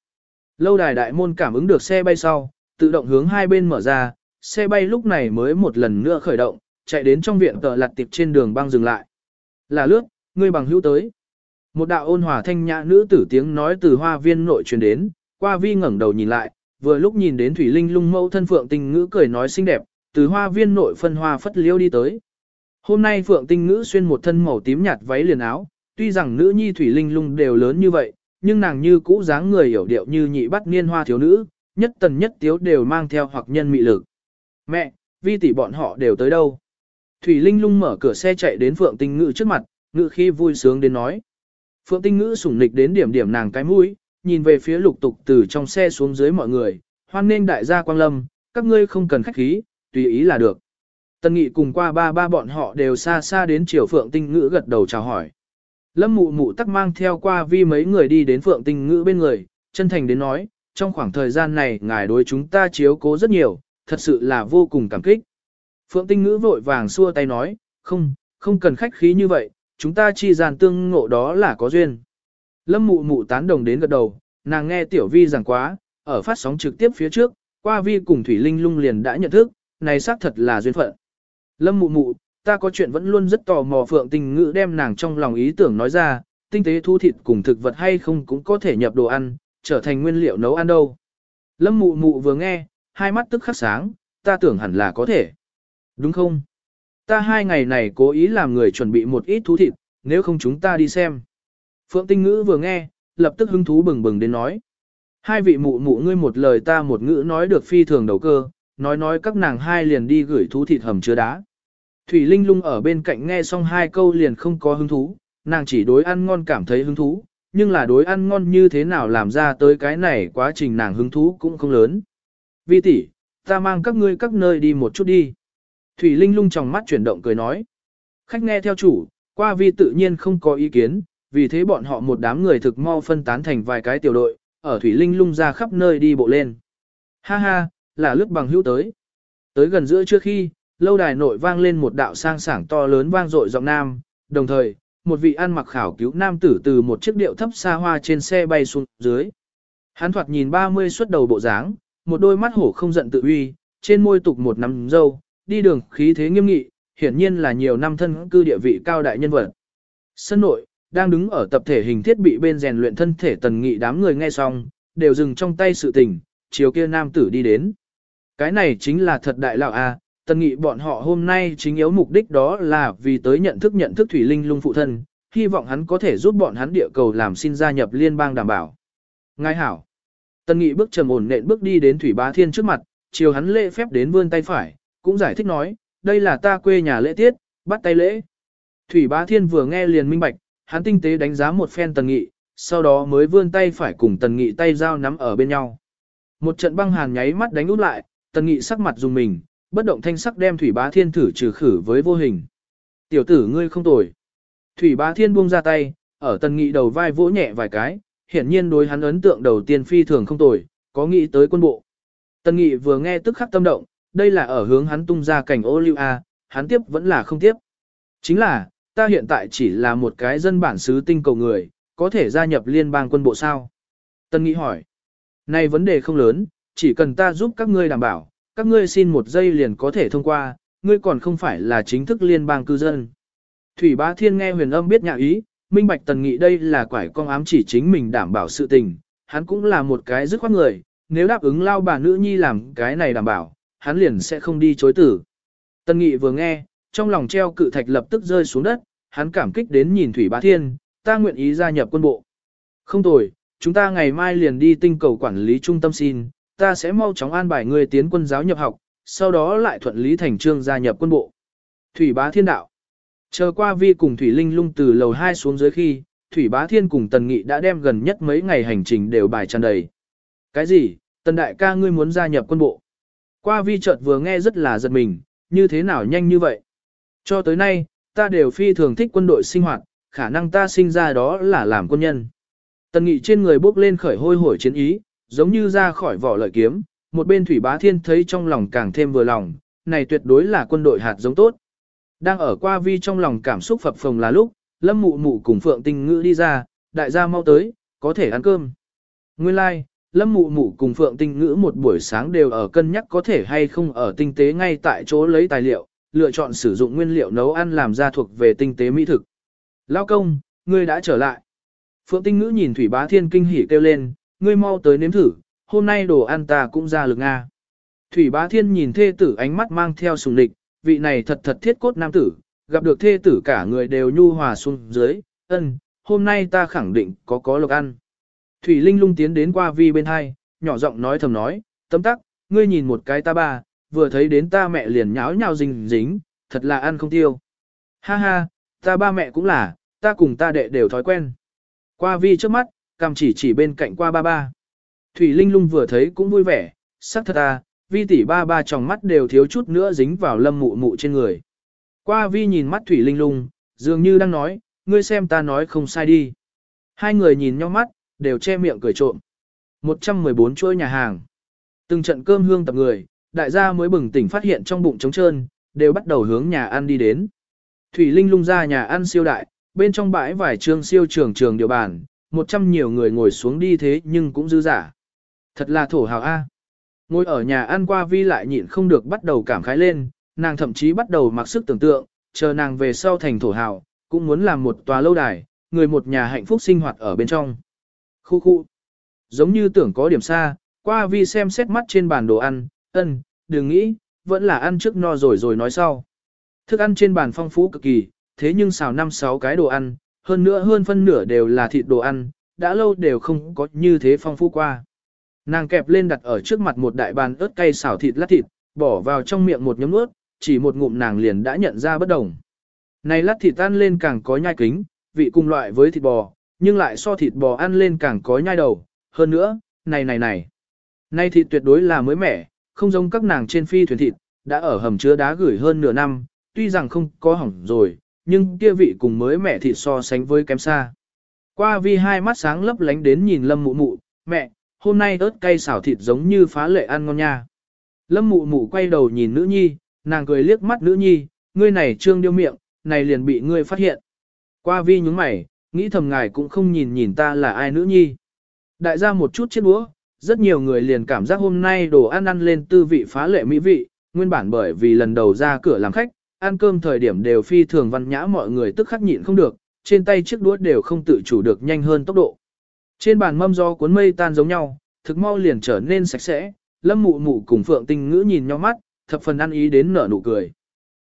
Lâu đài đại môn cảm ứng được xe bay sau, tự động hướng hai bên mở ra, xe bay lúc này mới một lần nữa khởi động, chạy đến trong viện tờ lặt tiệp trên đường băng dừng lại. Là lướt, ngươi bằng hữu tới. Một đạo ôn hòa thanh nhã nữ tử tiếng nói từ hoa viên nội truyền đến, qua vi ngẩng đầu nhìn lại, vừa lúc nhìn đến Thủy Linh lung mẫu thân Phượng Tinh Ngữ cười nói xinh đẹp, từ hoa viên nội phân hoa phất liêu đi tới. Hôm nay Phượng Tinh Ngữ xuyên một thân màu tím nhạt váy liền áo, tuy rằng nữ nhi Thủy Linh lung đều lớn như vậy, nhưng nàng như cũ dáng người hiểu điệu như nhị bắt niên hoa thiếu nữ, nhất tần nhất tiếu đều mang theo hoặc nhân mị lực. Mẹ, vi tỷ bọn họ đều tới đâu? Thủy Linh lung mở cửa xe chạy đến Phượng Tinh Ngữ trước mặt, ngữ khi vui sướng đến nói. Phượng Tinh Ngữ sủng nịch đến điểm điểm nàng cái mũi, nhìn về phía lục tục từ trong xe xuống dưới mọi người, hoan nên đại gia quang lâm, các ngươi không cần khách khí, tùy ý là được. Tân Nghị cùng qua ba ba bọn họ đều xa xa đến chiều Phượng Tinh Ngữ gật đầu chào hỏi. Lâm mụ mụ tắc mang theo qua vi mấy người đi đến Phượng Tinh Ngữ bên người, chân thành đến nói, trong khoảng thời gian này ngài đối chúng ta chiếu cố rất nhiều, thật sự là vô cùng cảm kích. Phượng Tinh Ngữ vội vàng xua tay nói, không, không cần khách khí như vậy, chúng ta chi gian tương ngộ đó là có duyên. Lâm mụ mụ tán đồng đến gật đầu, nàng nghe tiểu vi giảng quá, ở phát sóng trực tiếp phía trước, qua vi cùng Thủy Linh lung liền đã nhận thức, này xác thật là duyên phận. Lâm mụ mụ, ta có chuyện vẫn luôn rất tò mò Phượng Tinh Ngữ đem nàng trong lòng ý tưởng nói ra, tinh tế thu thịt cùng thực vật hay không cũng có thể nhập đồ ăn, trở thành nguyên liệu nấu ăn đâu. Lâm mụ mụ vừa nghe, hai mắt tức khắc sáng, ta tưởng hẳn là có thể. Đúng không? Ta hai ngày này cố ý làm người chuẩn bị một ít thú thịt, nếu không chúng ta đi xem. Phượng Tinh Ngữ vừa nghe, lập tức hứng thú bừng bừng đến nói. Hai vị mụ mụ ngươi một lời ta một ngữ nói được phi thường đầu cơ, nói nói các nàng hai liền đi gửi thú thịt hầm chứa đá. Thủy Linh lung ở bên cạnh nghe xong hai câu liền không có hứng thú, nàng chỉ đối ăn ngon cảm thấy hứng thú, nhưng là đối ăn ngon như thế nào làm ra tới cái này quá trình nàng hứng thú cũng không lớn. Vi tỷ, ta mang các ngươi các nơi đi một chút đi. Thủy Linh lung trong mắt chuyển động cười nói. Khách nghe theo chủ, qua vi tự nhiên không có ý kiến, vì thế bọn họ một đám người thực mau phân tán thành vài cái tiểu đội, ở Thủy Linh lung ra khắp nơi đi bộ lên. Ha ha, là lướt bằng hữu tới. Tới gần giữa trước khi, lâu đài nội vang lên một đạo sang sảng to lớn vang dội giọng nam, đồng thời, một vị ăn mặc khảo cứu nam tử từ một chiếc điệu thấp xa hoa trên xe bay xuống dưới. Hắn thoạt nhìn 30 xuất đầu bộ dáng, một đôi mắt hổ không giận tự uy, trên môi tục một nắm dâu, đi đường khí thế nghiêm nghị, hiển nhiên là nhiều năm thân cư địa vị cao đại nhân vật. Sân nội, đang đứng ở tập thể hình thiết bị bên rèn luyện thân thể tần nghị đám người nghe xong, đều dừng trong tay sự tình, chiều kia nam tử đi đến. Cái này chính là thật đại lão a, tần nghị bọn họ hôm nay chính yếu mục đích đó là vì tới nhận thức nhận thức thủy linh lung phụ thân, hy vọng hắn có thể giúp bọn hắn địa cầu làm xin gia nhập liên bang đảm bảo. Ngài hảo. Tần nghị bước trầm ổn nện bước đi đến thủy bá thiên trước mặt, chiều hắn lễ phép đến vươn tay phải, cũng giải thích nói, đây là ta quê nhà lễ tiết, bắt tay lễ. Thủy bá thiên vừa nghe liền minh bạch, hắn tinh tế đánh giá một phen tần nghị, sau đó mới vươn tay phải cùng tần nghị tay giao nắm ở bên nhau. Một trận băng hàn nháy mắt đánh út lại, tần nghị sắc mặt dùng mình, bất động thanh sắc đem thủy bá thiên thử trừ khử với vô hình. Tiểu tử ngươi không tồi. Thủy bá thiên buông ra tay, ở tần nghị đầu vai vỗ nhẹ vài cái, hiển nhiên đối hắn ấn tượng đầu tiên phi thường không tồi, có nghĩ tới quân bộ. Tân nghị vừa nghe tức khắc tâm động, đây là ở hướng hắn tung ra cảnh ô lưu A, hắn tiếp vẫn là không tiếp. Chính là, ta hiện tại chỉ là một cái dân bản xứ tinh cầu người, có thể gia nhập liên bang quân bộ sao? Tân Nghị hỏi. Này vấn đề không lớn, chỉ cần ta giúp các ngươi đảm bảo, các ngươi xin một giây liền có thể thông qua, ngươi còn không phải là chính thức liên bang cư dân. Thủy Bá Thiên nghe huyền âm biết nhạc ý, minh bạch Tần Nghị đây là quải con ám chỉ chính mình đảm bảo sự tình, hắn cũng là một cái dứt khoát người, nếu đáp ứng lao bà nữ nhi làm cái này đảm bảo, hắn liền sẽ không đi chối tử. Tần Nghị vừa nghe, trong lòng treo cự thạch lập tức rơi xuống đất, hắn cảm kích đến nhìn Thủy Bá Thiên, ta nguyện ý gia nhập quân bộ. Không tồi, chúng ta ngày mai liền đi tinh cầu quản lý trung tâm xin, ta sẽ mau chóng an bài người tiến quân giáo nhập học, sau đó lại thuận lý thành trương gia nhập quân bộ. Thủy Bá Thiên đạo. Chờ qua vi cùng Thủy Linh lung từ lầu 2 xuống dưới khi, Thủy Bá Thiên cùng Tần Nghị đã đem gần nhất mấy ngày hành trình đều bài tràn đầy. Cái gì, Tần Đại ca ngươi muốn gia nhập quân bộ? Qua vi chợt vừa nghe rất là giật mình, như thế nào nhanh như vậy? Cho tới nay, ta đều phi thường thích quân đội sinh hoạt, khả năng ta sinh ra đó là làm quân nhân. Tần nghị trên người bốc lên khởi hôi hổi chiến ý, giống như ra khỏi vỏ lợi kiếm, một bên thủy bá thiên thấy trong lòng càng thêm vừa lòng, này tuyệt đối là quân đội hạt giống tốt. Đang ở qua vi trong lòng cảm xúc phập phồng là lúc, lâm mụ mụ cùng phượng tinh ngữ đi ra, đại gia mau tới, có thể ăn cơm. Nguyên lai, like, lâm mụ mụ cùng phượng tinh ngữ một buổi sáng đều ở cân nhắc có thể hay không ở tinh tế ngay tại chỗ lấy tài liệu, lựa chọn sử dụng nguyên liệu nấu ăn làm ra thuộc về tinh tế mỹ thực. Lao công, ngươi đã trở lại. Phượng Tinh Ngữ nhìn Thủy Bá Thiên kinh hỉ kêu lên, ngươi mau tới nếm thử, hôm nay đồ ăn ta cũng ra lực Nga. Thủy Bá Thiên nhìn thê tử ánh mắt mang theo sùng địch, vị này thật thật thiết cốt nam tử, gặp được thê tử cả người đều nhu hòa xuống dưới, ân, hôm nay ta khẳng định có có lộc ăn. Thủy Linh lung tiến đến qua vi bên hai, nhỏ giọng nói thầm nói, tấm tắc, ngươi nhìn một cái ta ba, vừa thấy đến ta mẹ liền nháo nhào dính dính, thật là ăn không tiêu. Ha ha, ta ba mẹ cũng là, ta cùng ta đệ đều thói quen. Qua vi trước mắt, cầm chỉ chỉ bên cạnh qua ba ba. Thủy Linh lung vừa thấy cũng vui vẻ, sắc thật à, vi tỷ ba ba tròng mắt đều thiếu chút nữa dính vào lâm mụ mụ trên người. Qua vi nhìn mắt Thủy Linh lung, dường như đang nói, ngươi xem ta nói không sai đi. Hai người nhìn nhau mắt, đều che miệng cười trộm. 114 chuỗi nhà hàng. Từng trận cơm hương tập người, đại gia mới bừng tỉnh phát hiện trong bụng trống trơn, đều bắt đầu hướng nhà ăn đi đến. Thủy Linh lung ra nhà ăn siêu đại, bên trong bãi vải trương siêu trường trường điều bàn, một trăm nhiều người ngồi xuống đi thế nhưng cũng dư giả. Thật là thổ hào A. Ngồi ở nhà ăn qua vi lại nhịn không được bắt đầu cảm khái lên, nàng thậm chí bắt đầu mặc sức tưởng tượng, chờ nàng về sau thành thổ hào, cũng muốn làm một tòa lâu đài, người một nhà hạnh phúc sinh hoạt ở bên trong. Khu khu. Giống như tưởng có điểm xa, qua vi xem xét mắt trên bàn đồ ăn, ân, đừng nghĩ, vẫn là ăn trước no rồi rồi nói sau. Thức ăn trên bàn phong phú cực kỳ, thế nhưng xào năm sáu cái đồ ăn, hơn nữa hơn phân nửa đều là thịt đồ ăn, đã lâu đều không có như thế phong phú qua. Nàng kẹp lên đặt ở trước mặt một đại bàn ớt cay xào thịt lát thịt, bỏ vào trong miệng một nhấm nuốt, chỉ một ngụm nàng liền đã nhận ra bất đồng. Này lát thịt ăn lên càng có nhai kính, vị cùng loại với thịt bò, nhưng lại so thịt bò ăn lên càng có nhai đầu, hơn nữa, này này này. Này thịt tuyệt đối là mới mẻ, không giống các nàng trên phi thuyền thịt, đã ở hầm chứa đá gửi hơn nửa năm, tuy rằng không có hỏng rồi, nhưng kia vị cùng mới mẹ thịt so sánh với kém xa. Qua vi hai mắt sáng lấp lánh đến nhìn lâm mụ mụ, mẹ, hôm nay ớt cay xảo thịt giống như phá lệ ăn ngon nha. Lâm mụ mụ quay đầu nhìn nữ nhi, nàng cười liếc mắt nữ nhi, ngươi này trương điêu miệng, này liền bị ngươi phát hiện. Qua vi nhúng mày, nghĩ thầm ngài cũng không nhìn nhìn ta là ai nữ nhi. Đại gia một chút chết đũa, rất nhiều người liền cảm giác hôm nay đồ ăn ăn lên tư vị phá lệ mỹ vị, nguyên bản bởi vì lần đầu ra cửa làm khách, ăn cơm thời điểm đều phi thường văn nhã mọi người tức khắc nhịn không được, trên tay chiếc đũa đều không tự chủ được nhanh hơn tốc độ. Trên bàn mâm do cuốn mây tan giống nhau, thực mau liền trở nên sạch sẽ, lâm mụ mụ cùng phượng tinh ngữ nhìn nhau mắt, thập phần ăn ý đến nở nụ cười.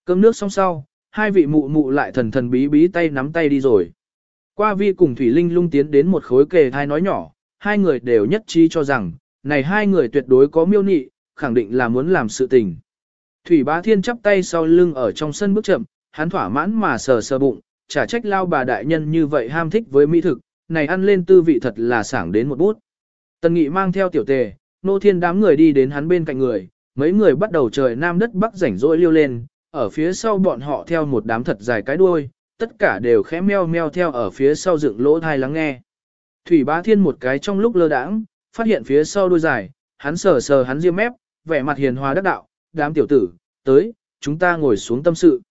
Cơm nước xong sau, hai vị mụ mụ lại thần thần bí bí tay nắm tay đi rồi. Qua vi cùng Thủy Linh lung tiến đến một khối kề thai nói nhỏ, hai người đều nhất trí cho rằng, này hai người tuyệt đối có miêu nị, khẳng định là muốn làm sự tình. Thủy bá thiên chắp tay sau lưng ở trong sân bước chậm, hắn thỏa mãn mà sờ sờ bụng, chả trách lao bà đại nhân như vậy ham thích với mỹ thực, này ăn lên tư vị thật là sảng đến một bút. Tần nghị mang theo tiểu tề, nô thiên đám người đi đến hắn bên cạnh người, mấy người bắt đầu trời nam đất bắc rảnh rỗi liêu lên, ở phía sau bọn họ theo một đám thật dài cái đuôi, tất cả đều khẽ meo meo theo ở phía sau dựng lỗ thai lắng nghe. Thủy bá thiên một cái trong lúc lơ đãng, phát hiện phía sau đuôi dài, hắn sờ sờ hắn riêng mép, vẻ mặt hiền hòa đắc đạo, đám tiểu tử, tới, chúng ta ngồi xuống tâm sự.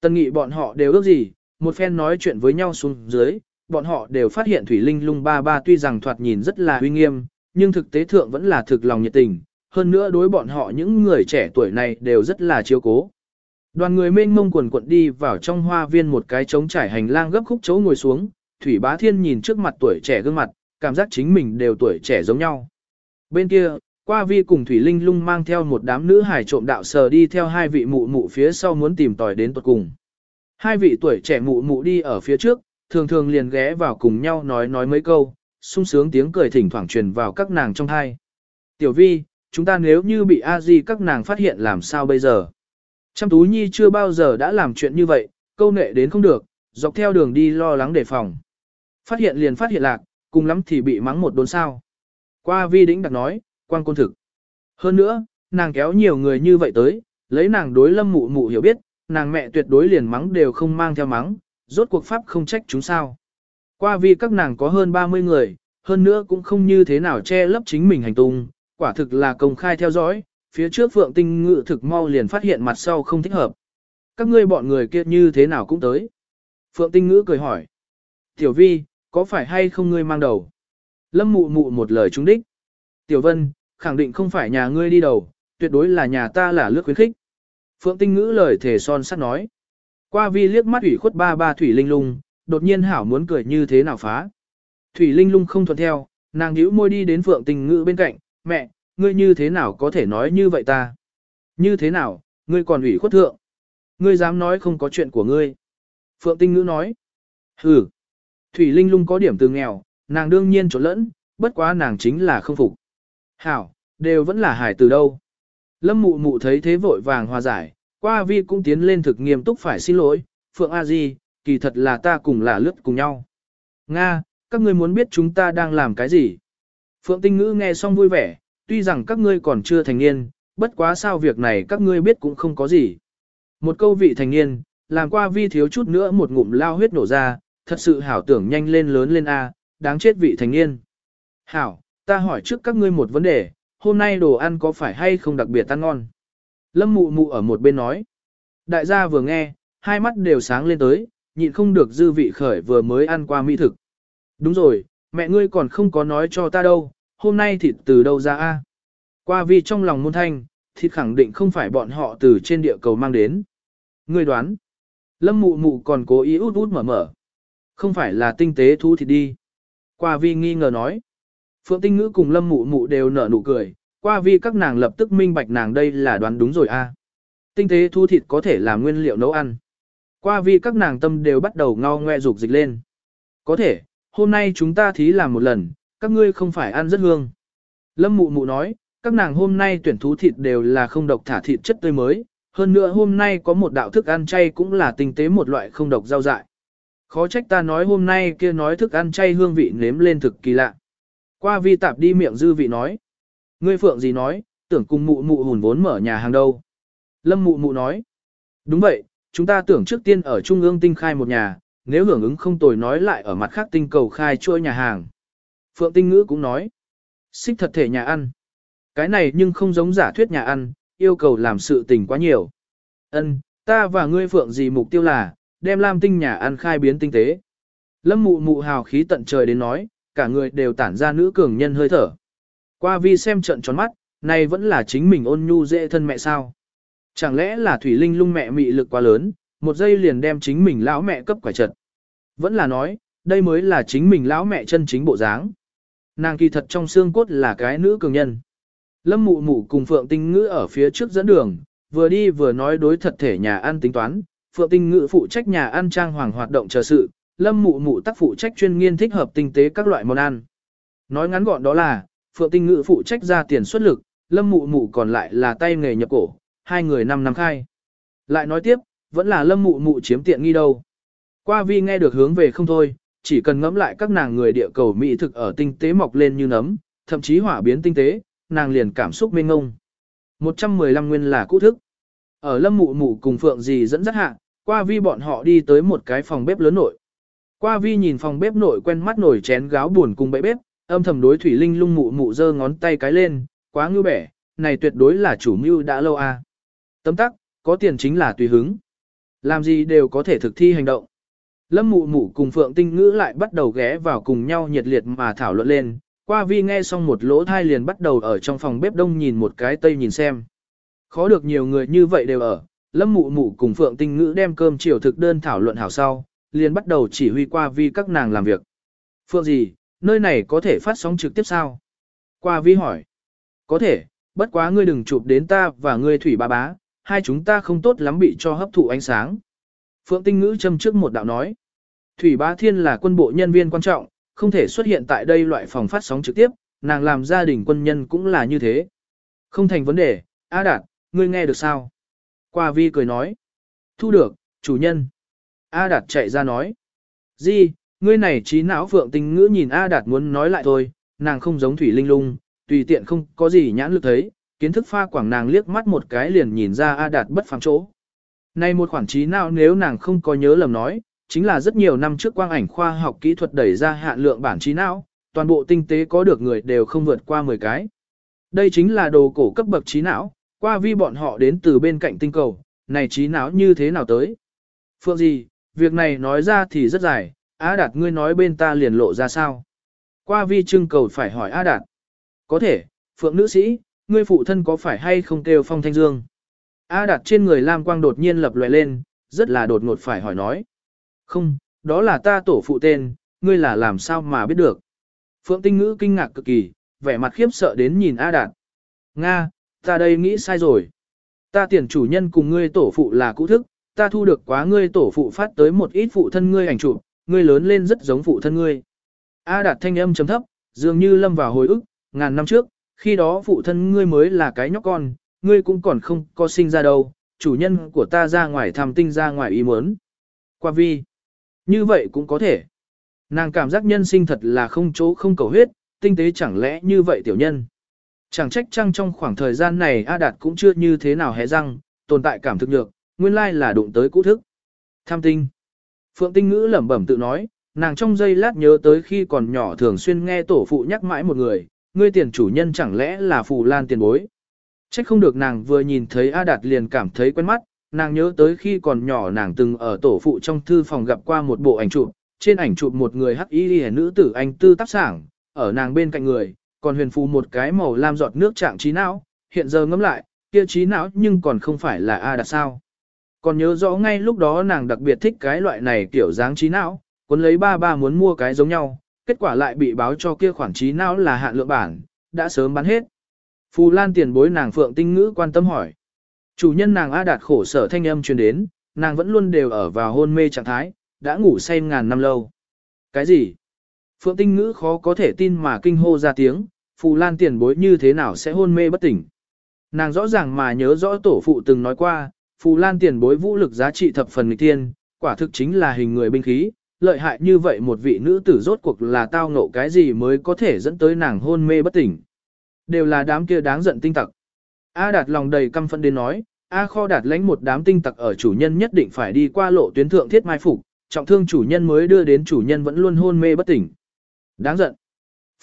Tân nghị bọn họ đều ước gì, một phen nói chuyện với nhau xuống dưới, bọn họ đều phát hiện Thủy Linh lung ba ba tuy rằng thoạt nhìn rất là uy nghiêm, nhưng thực tế thượng vẫn là thực lòng nhiệt tình, hơn nữa đối bọn họ những người trẻ tuổi này đều rất là chiếu cố. Đoàn người mênh mông quần quận đi vào trong hoa viên một cái trống trải hành lang gấp khúc chỗ ngồi xuống, Thủy Bá Thiên nhìn trước mặt tuổi trẻ gương mặt, cảm giác chính mình đều tuổi trẻ giống nhau. Bên kia, qua vi cùng Thủy Linh lung mang theo một đám nữ hải trộm đạo sờ đi theo hai vị mụ mụ phía sau muốn tìm tòi đến tuật cùng. Hai vị tuổi trẻ mụ mụ đi ở phía trước, thường thường liền ghé vào cùng nhau nói nói mấy câu, sung sướng tiếng cười thỉnh thoảng truyền vào các nàng trong hai. Tiểu vi, chúng ta nếu như bị a di các nàng phát hiện làm sao bây giờ? Trăm Tú Nhi chưa bao giờ đã làm chuyện như vậy, câu nệ đến không được, dọc theo đường đi lo lắng đề phòng. Phát hiện liền phát hiện lạc, cùng lắm thì bị mắng một đốn sao. Qua vi đĩnh đặc nói, quan côn thực. Hơn nữa, nàng kéo nhiều người như vậy tới, lấy nàng đối lâm mụ mụ hiểu biết, nàng mẹ tuyệt đối liền mắng đều không mang theo mắng, rốt cuộc pháp không trách chúng sao. Qua vì các nàng có hơn 30 người, hơn nữa cũng không như thế nào che lấp chính mình hành tung, quả thực là công khai theo dõi, phía trước Phượng Tinh Ngự thực mau liền phát hiện mặt sau không thích hợp. Các ngươi bọn người kia như thế nào cũng tới. Phượng Tinh Ngữ cười hỏi. Tiểu Vi, có phải hay không ngươi mang đầu? Lâm mụ mụ một lời trúng đích. Tiểu Vân, khẳng định không phải nhà ngươi đi đầu, tuyệt đối là nhà ta là lướt khuyến khích. Phượng Tinh Ngữ lời thể son sắt nói. Qua vi liếc mắt ủy khuất ba ba Thủy Linh Lung, đột nhiên hảo muốn cười như thế nào phá. Thủy Linh Lung không thuận theo, nàng nhíu môi đi đến Phượng Tinh Ngữ bên cạnh, mẹ, ngươi như thế nào có thể nói như vậy ta? Như thế nào, ngươi còn ủy khuất thượng? Ngươi dám nói không có chuyện của ngươi? Phượng Tinh Ngữ nói. hừ, Thủy Linh Lung có điểm từ nghèo, nàng đương nhiên trộn lẫn, bất quá nàng chính là không phục. Hảo, đều vẫn là hải từ đâu. Lâm mụ mụ thấy thế vội vàng hòa giải, qua vi cũng tiến lên thực nghiêm túc phải xin lỗi, Phượng A Di, kỳ thật là ta cùng là lướt cùng nhau. Nga, các ngươi muốn biết chúng ta đang làm cái gì? Phượng Tinh Ngữ nghe xong vui vẻ, tuy rằng các ngươi còn chưa thành niên, bất quá sao việc này các ngươi biết cũng không có gì. Một câu vị thành niên, làm qua vi thiếu chút nữa một ngụm lao huyết nổ ra, thật sự hảo tưởng nhanh lên lớn lên A, đáng chết vị thành niên. Hảo, ta hỏi trước các ngươi một vấn đề, hôm nay đồ ăn có phải hay không đặc biệt ăn ngon? Lâm mụ mụ ở một bên nói. Đại gia vừa nghe, hai mắt đều sáng lên tới, nhịn không được dư vị khởi vừa mới ăn qua mỹ thực. Đúng rồi, mẹ ngươi còn không có nói cho ta đâu, hôm nay thịt từ đâu ra a? Qua vì trong lòng môn thanh, thịt khẳng định không phải bọn họ từ trên địa cầu mang đến. Ngươi đoán. Lâm mụ mụ còn cố ý út út mở mở. Không phải là tinh tế thú thịt đi. Qua vi nghi ngờ nói. Phượng tinh ngữ cùng lâm mụ mụ đều nở nụ cười, qua vi các nàng lập tức minh bạch nàng đây là đoán đúng rồi a. Tinh tế thu thịt có thể làm nguyên liệu nấu ăn. Qua vi các nàng tâm đều bắt đầu ngao ngoe dục dịch lên. Có thể, hôm nay chúng ta thí làm một lần, các ngươi không phải ăn rất hương. Lâm mụ mụ nói, các nàng hôm nay tuyển thú thịt đều là không độc thả thịt chất tươi mới, hơn nữa hôm nay có một đạo thức ăn chay cũng là tinh tế một loại không độc rau dại. Khó trách ta nói hôm nay kia nói thức ăn chay hương vị nếm lên thực kỳ lạ. Qua vi tạp đi miệng dư vị nói. Ngươi phượng gì nói, tưởng cùng mụ mụ hùn vốn mở nhà hàng đâu. Lâm mụ mụ nói. Đúng vậy, chúng ta tưởng trước tiên ở Trung ương tinh khai một nhà, nếu hưởng ứng không tồi nói lại ở mặt khác tinh cầu khai chuỗi nhà hàng. Phượng tinh ngữ cũng nói. Xích thật thể nhà ăn. Cái này nhưng không giống giả thuyết nhà ăn, yêu cầu làm sự tình quá nhiều. Ân, ta và ngươi phượng gì mục tiêu là, đem Lam tinh nhà ăn khai biến tinh tế. Lâm mụ mụ hào khí tận trời đến nói, cả người đều tản ra nữ cường nhân hơi thở. Qua vi xem trận tròn mắt, này vẫn là chính mình ôn nhu dễ thân mẹ sao. Chẳng lẽ là Thủy Linh lung mẹ mị lực quá lớn, một giây liền đem chính mình lão mẹ cấp quả trận. Vẫn là nói, đây mới là chính mình lão mẹ chân chính bộ dáng. Nàng kỳ thật trong xương cốt là cái nữ cường nhân. Lâm mụ mụ cùng Phượng Tinh Ngữ ở phía trước dẫn đường, vừa đi vừa nói đối thật thể nhà ăn tính toán. Phượng Tinh Ngữ phụ trách nhà ăn trang hoàng hoạt động chờ sự, Lâm mụ mụ tác phụ trách chuyên nghiên thích hợp tinh tế các loại món ăn. Nói ngắn gọn đó là, Phượng Tinh Ngữ phụ trách ra tiền xuất lực, Lâm Mụ Mụ còn lại là tay nghề nhập cổ, hai người năm năm khai. Lại nói tiếp, vẫn là Lâm Mụ Mụ chiếm tiện nghi đâu. Qua vi nghe được hướng về không thôi, chỉ cần ngẫm lại các nàng người địa cầu mỹ thực ở tinh tế mọc lên như nấm, thậm chí hỏa biến tinh tế, nàng liền cảm xúc mênh ngông. 115 nguyên là cũ thức. Ở lâm mụ mụ cùng phượng Dì dẫn dắt hạ, qua vi bọn họ đi tới một cái phòng bếp lớn nội. Qua vi nhìn phòng bếp nội quen mắt nổi chén gáo buồn cùng bậy bếp, âm thầm đối thủy linh lung mụ mụ giơ ngón tay cái lên, quá ngưu bẻ, này tuyệt đối là chủ mưu đã lâu à. Tấm tắc, có tiền chính là tùy hứng. Làm gì đều có thể thực thi hành động. Lâm mụ mụ cùng Phượng Tinh Ngữ lại bắt đầu ghé vào cùng nhau nhiệt liệt mà thảo luận lên. Qua vi nghe xong một lỗ thai liền bắt đầu ở trong phòng bếp đông nhìn một cái tây nhìn xem. Khó được nhiều người như vậy đều ở. Lâm mụ mụ cùng Phượng Tinh Ngữ đem cơm chiều thực đơn thảo luận hảo sau, liền bắt đầu chỉ huy qua vi các nàng làm việc. Phượng gì, nơi này có thể phát sóng trực tiếp sao? Qua vi hỏi. Có thể, bất quá ngươi đừng chụp đến ta và ngươi thủy ba bá, hai chúng ta không tốt lắm bị cho hấp thụ ánh sáng. Phượng Tinh Ngữ châm trước một đạo nói. Thủy Bá Thiên là quân bộ nhân viên quan trọng, không thể xuất hiện tại đây loại phòng phát sóng trực tiếp, nàng làm gia đình quân nhân cũng là như thế. Không thành vấn đề, A Đạt, ngươi nghe được sao? Qua vi cười nói. Thu được, chủ nhân. A Đạt chạy ra nói. Di, ngươi này trí não Phượng Tinh Ngữ nhìn A Đạt muốn nói lại thôi, nàng không giống Thủy Linh Lung, tùy tiện không có gì nhãn lực thấy, kiến thức pha quảng nàng liếc mắt một cái liền nhìn ra A Đạt bất phàm chỗ. Này một khoản trí nào nếu nàng không có nhớ lầm nói, chính là rất nhiều năm trước quang ảnh khoa học kỹ thuật đẩy ra hạn lượng bản trí não, toàn bộ tinh tế có được người đều không vượt qua 10 cái. Đây chính là đồ cổ cấp bậc trí não, qua vi bọn họ đến từ bên cạnh tinh cầu, này trí não như thế nào tới? Phượng gì, việc này nói ra thì rất dài, A Đạt ngươi nói bên ta liền lộ ra sao? Qua vi trưng cầu phải hỏi A Đạt. Có thể, Phượng nữ sĩ, ngươi phụ thân có phải hay không kêu phong thanh dương? A đạt trên người Lam Quang đột nhiên lập lòe lên, rất là đột ngột phải hỏi nói. Không, đó là ta tổ phụ tên, ngươi là làm sao mà biết được. Phượng Tinh Ngữ kinh ngạc cực kỳ, vẻ mặt khiếp sợ đến nhìn A Đạt. Nga, ta đây nghĩ sai rồi. Ta tiền chủ nhân cùng ngươi tổ phụ là cũ thức, ta thu được quá ngươi tổ phụ phát tới một ít phụ thân ngươi ảnh chụp, ngươi lớn lên rất giống phụ thân ngươi. A Đạt thanh âm trầm thấp, dường như lâm vào hồi ức, ngàn năm trước, khi đó phụ thân ngươi mới là cái nhóc con, ngươi cũng còn không có sinh ra đâu, chủ nhân của ta ra ngoài thăm tinh ra ngoài ý muốn. Qua vi, như vậy cũng có thể. Nàng cảm giác nhân sinh thật là không chỗ không cầu huyết, tinh tế chẳng lẽ như vậy tiểu nhân. Chẳng trách chăng trong khoảng thời gian này A Đạt cũng chưa như thế nào hé răng, tồn tại cảm thực được, nguyên lai là đụng tới cũ thức. Tham tinh. Phượng tinh ngữ lẩm bẩm tự nói, nàng trong giây lát nhớ tới khi còn nhỏ thường xuyên nghe tổ phụ nhắc mãi một người, ngươi tiền chủ nhân chẳng lẽ là phù lan tiền bối. Trách không được nàng vừa nhìn thấy A Đạt liền cảm thấy quen mắt, nàng nhớ tới khi còn nhỏ nàng từng ở tổ phụ trong thư phòng gặp qua một bộ ảnh chụp, trên ảnh chụp một người hắc y liễu nữ tử anh tư tác sảng, ở nàng bên cạnh người, còn huyền phù một cái màu lam giọt nước trạng trí não, hiện giờ ngẫm lại, kia trí não nhưng còn không phải là A Đạt sao. Còn nhớ rõ ngay lúc đó nàng đặc biệt thích cái loại này kiểu dáng trí não, cuốn lấy ba ba muốn mua cái giống nhau, kết quả lại bị báo cho kia khoản trí não là hạn lượng bản, đã sớm bán hết. Phù Lan tiền bối nàng Phượng Tinh Ngữ quan tâm hỏi. Chủ nhân nàng A Đạt khổ sở thanh âm truyền đến, nàng vẫn luôn đều ở vào hôn mê trạng thái, đã ngủ say ngàn năm lâu. Cái gì? Phượng Tinh Ngữ khó có thể tin mà kinh hô ra tiếng, Phù Lan tiền bối như thế nào sẽ hôn mê bất tỉnh. Nàng rõ ràng mà nhớ rõ tổ phụ từng nói qua, Phù Lan tiền bối vũ lực giá trị thập phần nghịch thiên, quả thực chính là hình người binh khí, lợi hại như vậy một vị nữ tử rốt cuộc là tao ngộ cái gì mới có thể dẫn tới nàng hôn mê bất tỉnh. Đều là đám kia đáng giận tinh tặc. A đạt lòng đầy căm phẫn đến nói, A kho đạt lãnh một đám tinh tặc ở chủ nhân nhất định phải đi qua lộ tuyến thượng thiết mai phục, trọng thương chủ nhân mới đưa đến chủ nhân vẫn luôn hôn mê bất tỉnh. Đáng giận.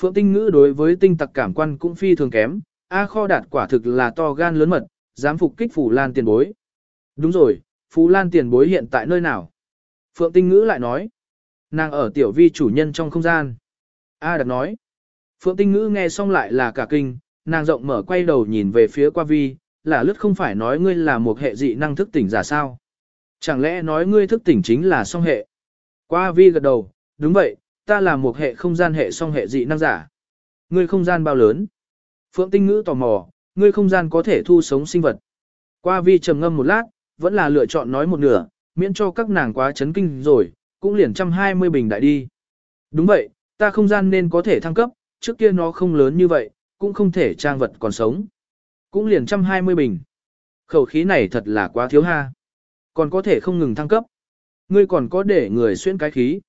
Phượng tinh ngữ đối với tinh tặc cảm quan cũng phi thường kém, A kho đạt quả thực là to gan lớn mật, dám phục kích Phủ Lan tiền bối. Đúng rồi, Phú Lan tiền bối hiện tại nơi nào? Phượng tinh ngữ lại nói. Nàng ở tiểu vi chủ nhân trong không gian. A đạt nói. Phượng Tinh Ngữ nghe xong lại là cả kinh, nàng rộng mở quay đầu nhìn về phía qua vi, là lướt không phải nói ngươi là một hệ dị năng thức tỉnh giả sao. Chẳng lẽ nói ngươi thức tỉnh chính là song hệ? Qua vi gật đầu, đúng vậy, ta là một hệ không gian hệ song hệ dị năng giả. Ngươi không gian bao lớn? Phượng Tinh Ngữ tò mò, ngươi không gian có thể thu sống sinh vật. Qua vi trầm ngâm một lát, vẫn là lựa chọn nói một nửa, miễn cho các nàng quá chấn kinh rồi, cũng liền trăm hai mươi bình đại đi. Đúng vậy, ta không gian nên có thể thăng cấp, trước kia nó không lớn như vậy, cũng không thể trang vật còn sống. Cũng liền trăm hai mươi bình. Khẩu khí này thật là quá thiếu ha. Còn có thể không ngừng thăng cấp. Ngươi còn có để người xuyên cái khí.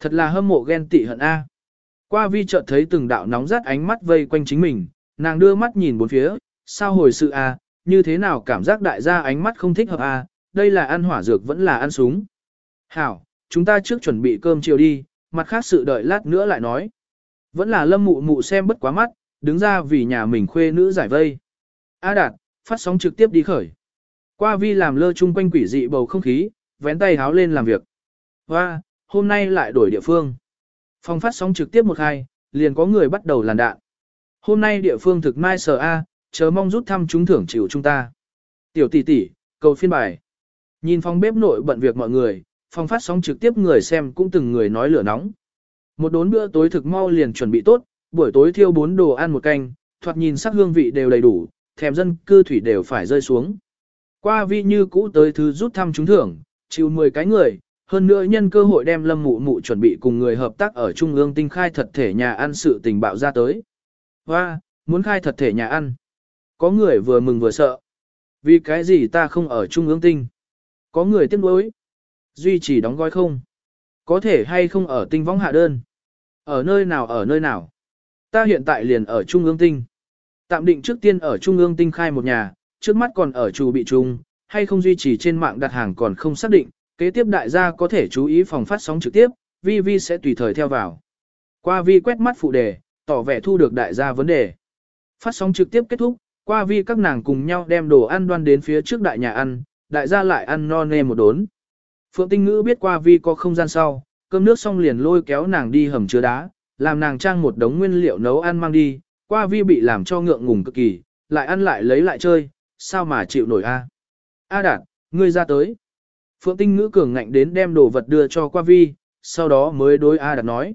Thật là hâm mộ ghen tị hận A. Qua vi chợt thấy từng đạo nóng rát ánh mắt vây quanh chính mình, nàng đưa mắt nhìn bốn phía, sao hồi sự a, như thế nào cảm giác đại gia ánh mắt không thích hợp a, đây là ăn hỏa dược vẫn là ăn súng. Hảo, chúng ta trước chuẩn bị cơm chiều đi, mặt khác sự đợi lát nữa lại nói. Vẫn là lâm mụ mụ xem bất quá mắt, đứng ra vì nhà mình khuê nữ giải vây. A Đạt, phát sóng trực tiếp đi khởi. Qua vi làm lơ chung quanh quỷ dị bầu không khí, vén tay háo lên làm việc. Và, hôm nay lại đổi địa phương. Phòng phát sóng trực tiếp một hai, liền có người bắt đầu làn đạn. Hôm nay địa phương thực mai sở A, chờ mong rút thăm chúng thưởng chịu chúng ta. Tiểu tỷ tỷ, cầu phiên bài. Nhìn phòng bếp nội bận việc mọi người, phòng phát sóng trực tiếp người xem cũng từng người nói lửa nóng. Một đốn bữa tối thực mau liền chuẩn bị tốt, buổi tối thiêu bốn đồ ăn một canh, thoạt nhìn sắc hương vị đều đầy đủ, thèm dân cư thủy đều phải rơi xuống. Qua vi như cũ tới thứ rút thăm trúng thưởng, chịu 10 cái người, hơn nữa nhân cơ hội đem lâm mụ mụ chuẩn bị cùng người hợp tác ở Trung ương tinh khai thật thể nhà ăn sự tình bạo ra tới. Và, muốn khai thật thể nhà ăn. Có người vừa mừng vừa sợ. Vì cái gì ta không ở Trung ương tinh? Có người tiếc nuối. Duy trì đóng gói không? Có thể hay không ở tinh võng hạ đơn? Ở nơi nào ở nơi nào? Ta hiện tại liền ở Trung ương tinh. Tạm định trước tiên ở Trung ương tinh khai một nhà, trước mắt còn ở chủ bị trung, hay không duy trì trên mạng đặt hàng còn không xác định, kế tiếp đại gia có thể chú ý phòng phát sóng trực tiếp, vi vi sẽ tùy thời theo vào. Qua vi quét mắt phụ đề, tỏ vẻ thu được đại gia vấn đề. Phát sóng trực tiếp kết thúc, qua vi các nàng cùng nhau đem đồ ăn đoan đến phía trước đại nhà ăn, đại gia lại ăn no nê một đốn. Phượng Tinh Ngữ biết qua vi có không gian sau, cơm nước xong liền lôi kéo nàng đi hầm chứa đá, làm nàng trang một đống nguyên liệu nấu ăn mang đi, qua vi bị làm cho ngượng ngùng cực kỳ, lại ăn lại lấy lại chơi, sao mà chịu nổi a? A Đạt, ngươi ra tới. Phượng Tinh Ngữ cường ngạnh đến đem đồ vật đưa cho qua vi, sau đó mới đối A Đạt nói.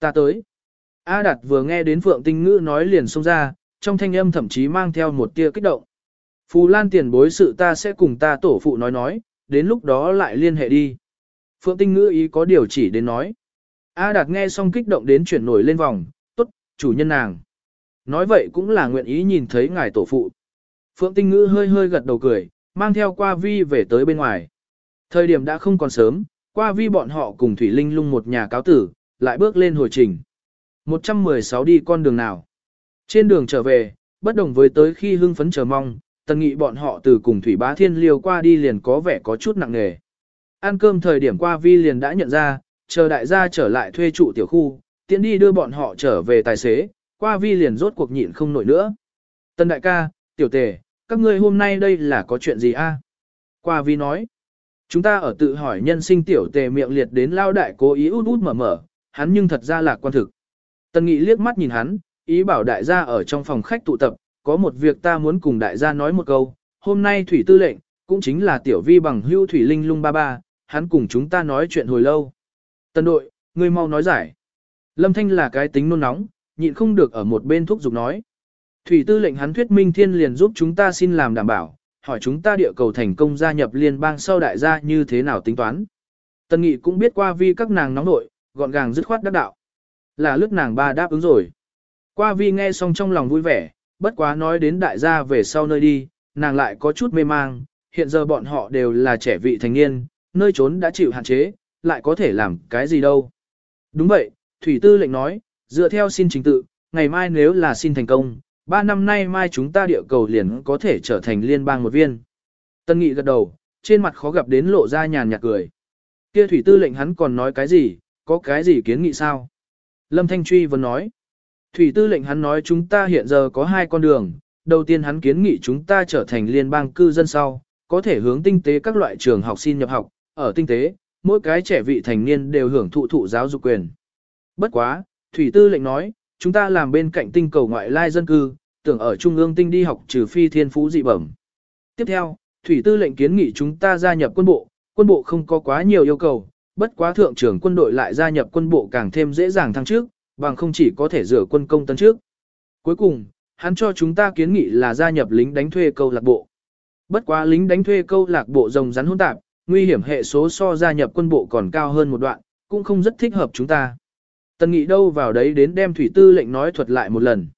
Ta tới. A Đạt vừa nghe đến Phượng Tinh Ngữ nói liền xông ra, trong thanh âm thậm chí mang theo một tia kích động. Phù Lan tiền bối sự ta sẽ cùng ta tổ phụ nói nói, đến lúc đó lại liên hệ đi. Phượng Tinh Ngữ ý có điều chỉ đến nói. A Đạt nghe xong kích động đến chuyển nổi lên vòng, tốt, chủ nhân nàng. Nói vậy cũng là nguyện ý nhìn thấy ngài tổ phụ. Phượng Tinh Ngữ hơi hơi gật đầu cười, mang theo qua vi về tới bên ngoài. Thời điểm đã không còn sớm, qua vi bọn họ cùng Thủy Linh lung một nhà cáo tử, lại bước lên hồi trình. 116 đi con đường nào. Trên đường trở về, bất đồng với tới khi hưng phấn chờ mong, tần nghị bọn họ từ cùng Thủy Bá Thiên liều qua đi liền có vẻ có chút nặng nề. Ăn cơm thời điểm qua vi liền đã nhận ra, chờ đại gia trở lại thuê trụ tiểu khu, tiện đi đưa bọn họ trở về tài xế, qua vi liền rốt cuộc nhịn không nổi nữa. Tần đại ca, tiểu tề, các ngươi hôm nay đây là có chuyện gì a? Qua vi nói, chúng ta ở tự hỏi nhân sinh tiểu tề miệng liệt đến lao đại cố ý út út mở mở, hắn nhưng thật ra là quan thực. Tần nghị liếc mắt nhìn hắn, ý bảo đại gia ở trong phòng khách tụ tập, có một việc ta muốn cùng đại gia nói một câu, hôm nay thủy tư lệnh, cũng chính là tiểu vi bằng hưu thủy linh lung ba ba, hắn cùng chúng ta nói chuyện hồi lâu. Tần đội, ngươi mau nói giải. Lâm Thanh là cái tính nôn nóng, nhịn không được ở một bên thuốc dục nói. Thủy tư lệnh hắn thuyết minh thiên liền giúp chúng ta xin làm đảm bảo, hỏi chúng ta địa cầu thành công gia nhập liên bang sau đại gia như thế nào tính toán. Tần nghị cũng biết qua vi các nàng nóng nội, gọn gàng dứt khoát đắc đạo. Là lướt nàng ba đáp ứng rồi. Qua vi nghe xong trong lòng vui vẻ, bất quá nói đến đại gia về sau nơi đi, nàng lại có chút mê mang, hiện giờ bọn họ đều là trẻ vị thành niên, nơi trốn đã chịu hạn chế, lại có thể làm cái gì đâu. Đúng vậy, Thủy Tư lệnh nói, dựa theo xin trình tự, ngày mai nếu là xin thành công, ba năm nay mai chúng ta địa cầu liền có thể trở thành liên bang một viên. Tân Nghị gật đầu, trên mặt khó gặp đến lộ ra nhàn nhạt cười. Kia Thủy Tư lệnh hắn còn nói cái gì, có cái gì kiến nghị sao? Lâm Thanh Truy vẫn nói. Thủy Tư lệnh hắn nói chúng ta hiện giờ có hai con đường, đầu tiên hắn kiến nghị chúng ta trở thành liên bang cư dân sau, có thể hướng tinh tế các loại trường học xin nhập học, ở tinh tế, mỗi cái trẻ vị thành niên đều hưởng thụ thụ giáo dục quyền. Bất quá, Thủy Tư lệnh nói, chúng ta làm bên cạnh tinh cầu ngoại lai dân cư, tưởng ở trung ương tinh đi học trừ phi thiên phú dị bẩm. Tiếp theo, Thủy Tư lệnh kiến nghị chúng ta gia nhập quân bộ, quân bộ không có quá nhiều yêu cầu, bất quá thượng trưởng quân đội lại gia nhập quân bộ càng thêm dễ dàng thăng trước, bằng không chỉ có thể rửa quân công tấn trước. Cuối cùng, hắn cho chúng ta kiến nghị là gia nhập lính đánh thuê câu lạc bộ. Bất quá lính đánh thuê câu lạc bộ rồng rắn hỗn tạp, nguy hiểm hệ số so gia nhập quân bộ còn cao hơn một đoạn, cũng không rất thích hợp chúng ta. Tần nghị đâu vào đấy đến đem thủy tư lệnh nói thuật lại một lần.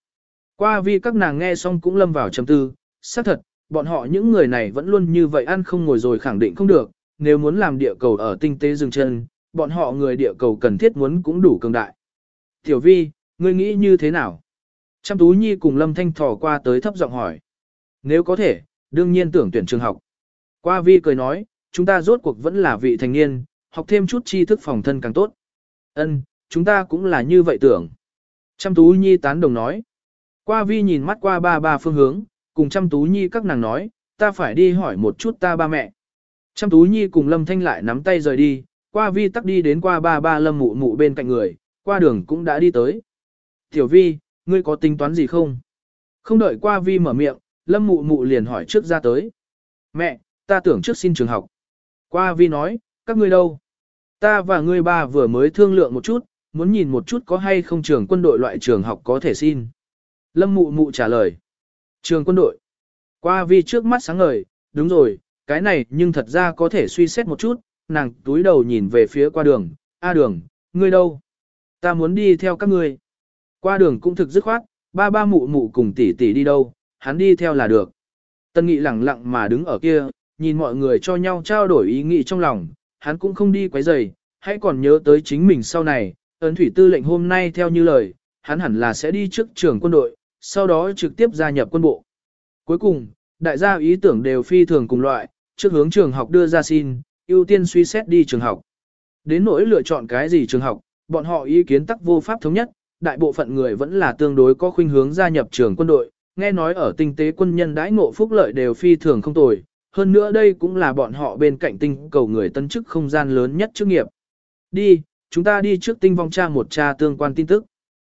Qua vì các nàng nghe xong cũng lâm vào trầm tư, xác thật, bọn họ những người này vẫn luôn như vậy ăn không ngồi rồi khẳng định không được, nếu muốn làm địa cầu ở tinh tế dừng chân, bọn họ người địa cầu cần thiết muốn cũng đủ cường đại. Tiểu vi, ngươi nghĩ như thế nào? Trăm Tú Nhi cùng Lâm Thanh thò qua tới thấp giọng hỏi. Nếu có thể, đương nhiên tưởng tuyển trường học. Qua vi cười nói, chúng ta rốt cuộc vẫn là vị thành niên, học thêm chút tri thức phòng thân càng tốt. Ân, chúng ta cũng là như vậy tưởng. Trăm Tú Nhi tán đồng nói. Qua vi nhìn mắt qua ba ba phương hướng, cùng Trăm Tú Nhi các nàng nói, ta phải đi hỏi một chút ta ba mẹ. Trăm Tú Nhi cùng Lâm Thanh lại nắm tay rời đi, qua vi tắc đi đến qua ba ba Lâm mụ mụ bên cạnh người, qua đường cũng đã đi tới. Tiểu vi, ngươi có tính toán gì không? Không đợi qua vi mở miệng, Lâm mụ mụ liền hỏi trước ra tới. Mẹ, ta tưởng trước xin trường học. Qua vi nói, các ngươi đâu? Ta và ngươi ba vừa mới thương lượng một chút, muốn nhìn một chút có hay không trường quân đội loại trường học có thể xin. Lâm mụ mụ trả lời. Trường quân đội. Qua vi trước mắt sáng ngời, đúng rồi, cái này nhưng thật ra có thể suy xét một chút, nàng túi đầu nhìn về phía qua đường, A đường, ngươi đâu? Ta muốn đi theo các ngươi. Qua đường cũng thực dứt khoát, ba ba mụ mụ cùng tỷ tỷ đi đâu, hắn đi theo là được. Tân nghị lẳng lặng mà đứng ở kia, nhìn mọi người cho nhau trao đổi ý nghĩ trong lòng, hắn cũng không đi quấy rầy, hãy còn nhớ tới chính mình sau này, ấn thủy tư lệnh hôm nay theo như lời, hắn hẳn là sẽ đi trước trường quân đội, sau đó trực tiếp gia nhập quân bộ. Cuối cùng, đại gia ý tưởng đều phi thường cùng loại, trước hướng trường học đưa ra xin, ưu tiên suy xét đi trường học. Đến nỗi lựa chọn cái gì trường học, bọn họ ý kiến tắc vô pháp thống nhất, đại bộ phận người vẫn là tương đối có khuynh hướng gia nhập trường quân đội, nghe nói ở tinh tế quân nhân đãi ngộ phúc lợi đều phi thường không tồi, hơn nữa đây cũng là bọn họ bên cạnh tinh cầu người tân chức không gian lớn nhất chức nghiệp. Đi, chúng ta đi trước tinh vong tra một tra tương quan tin tức.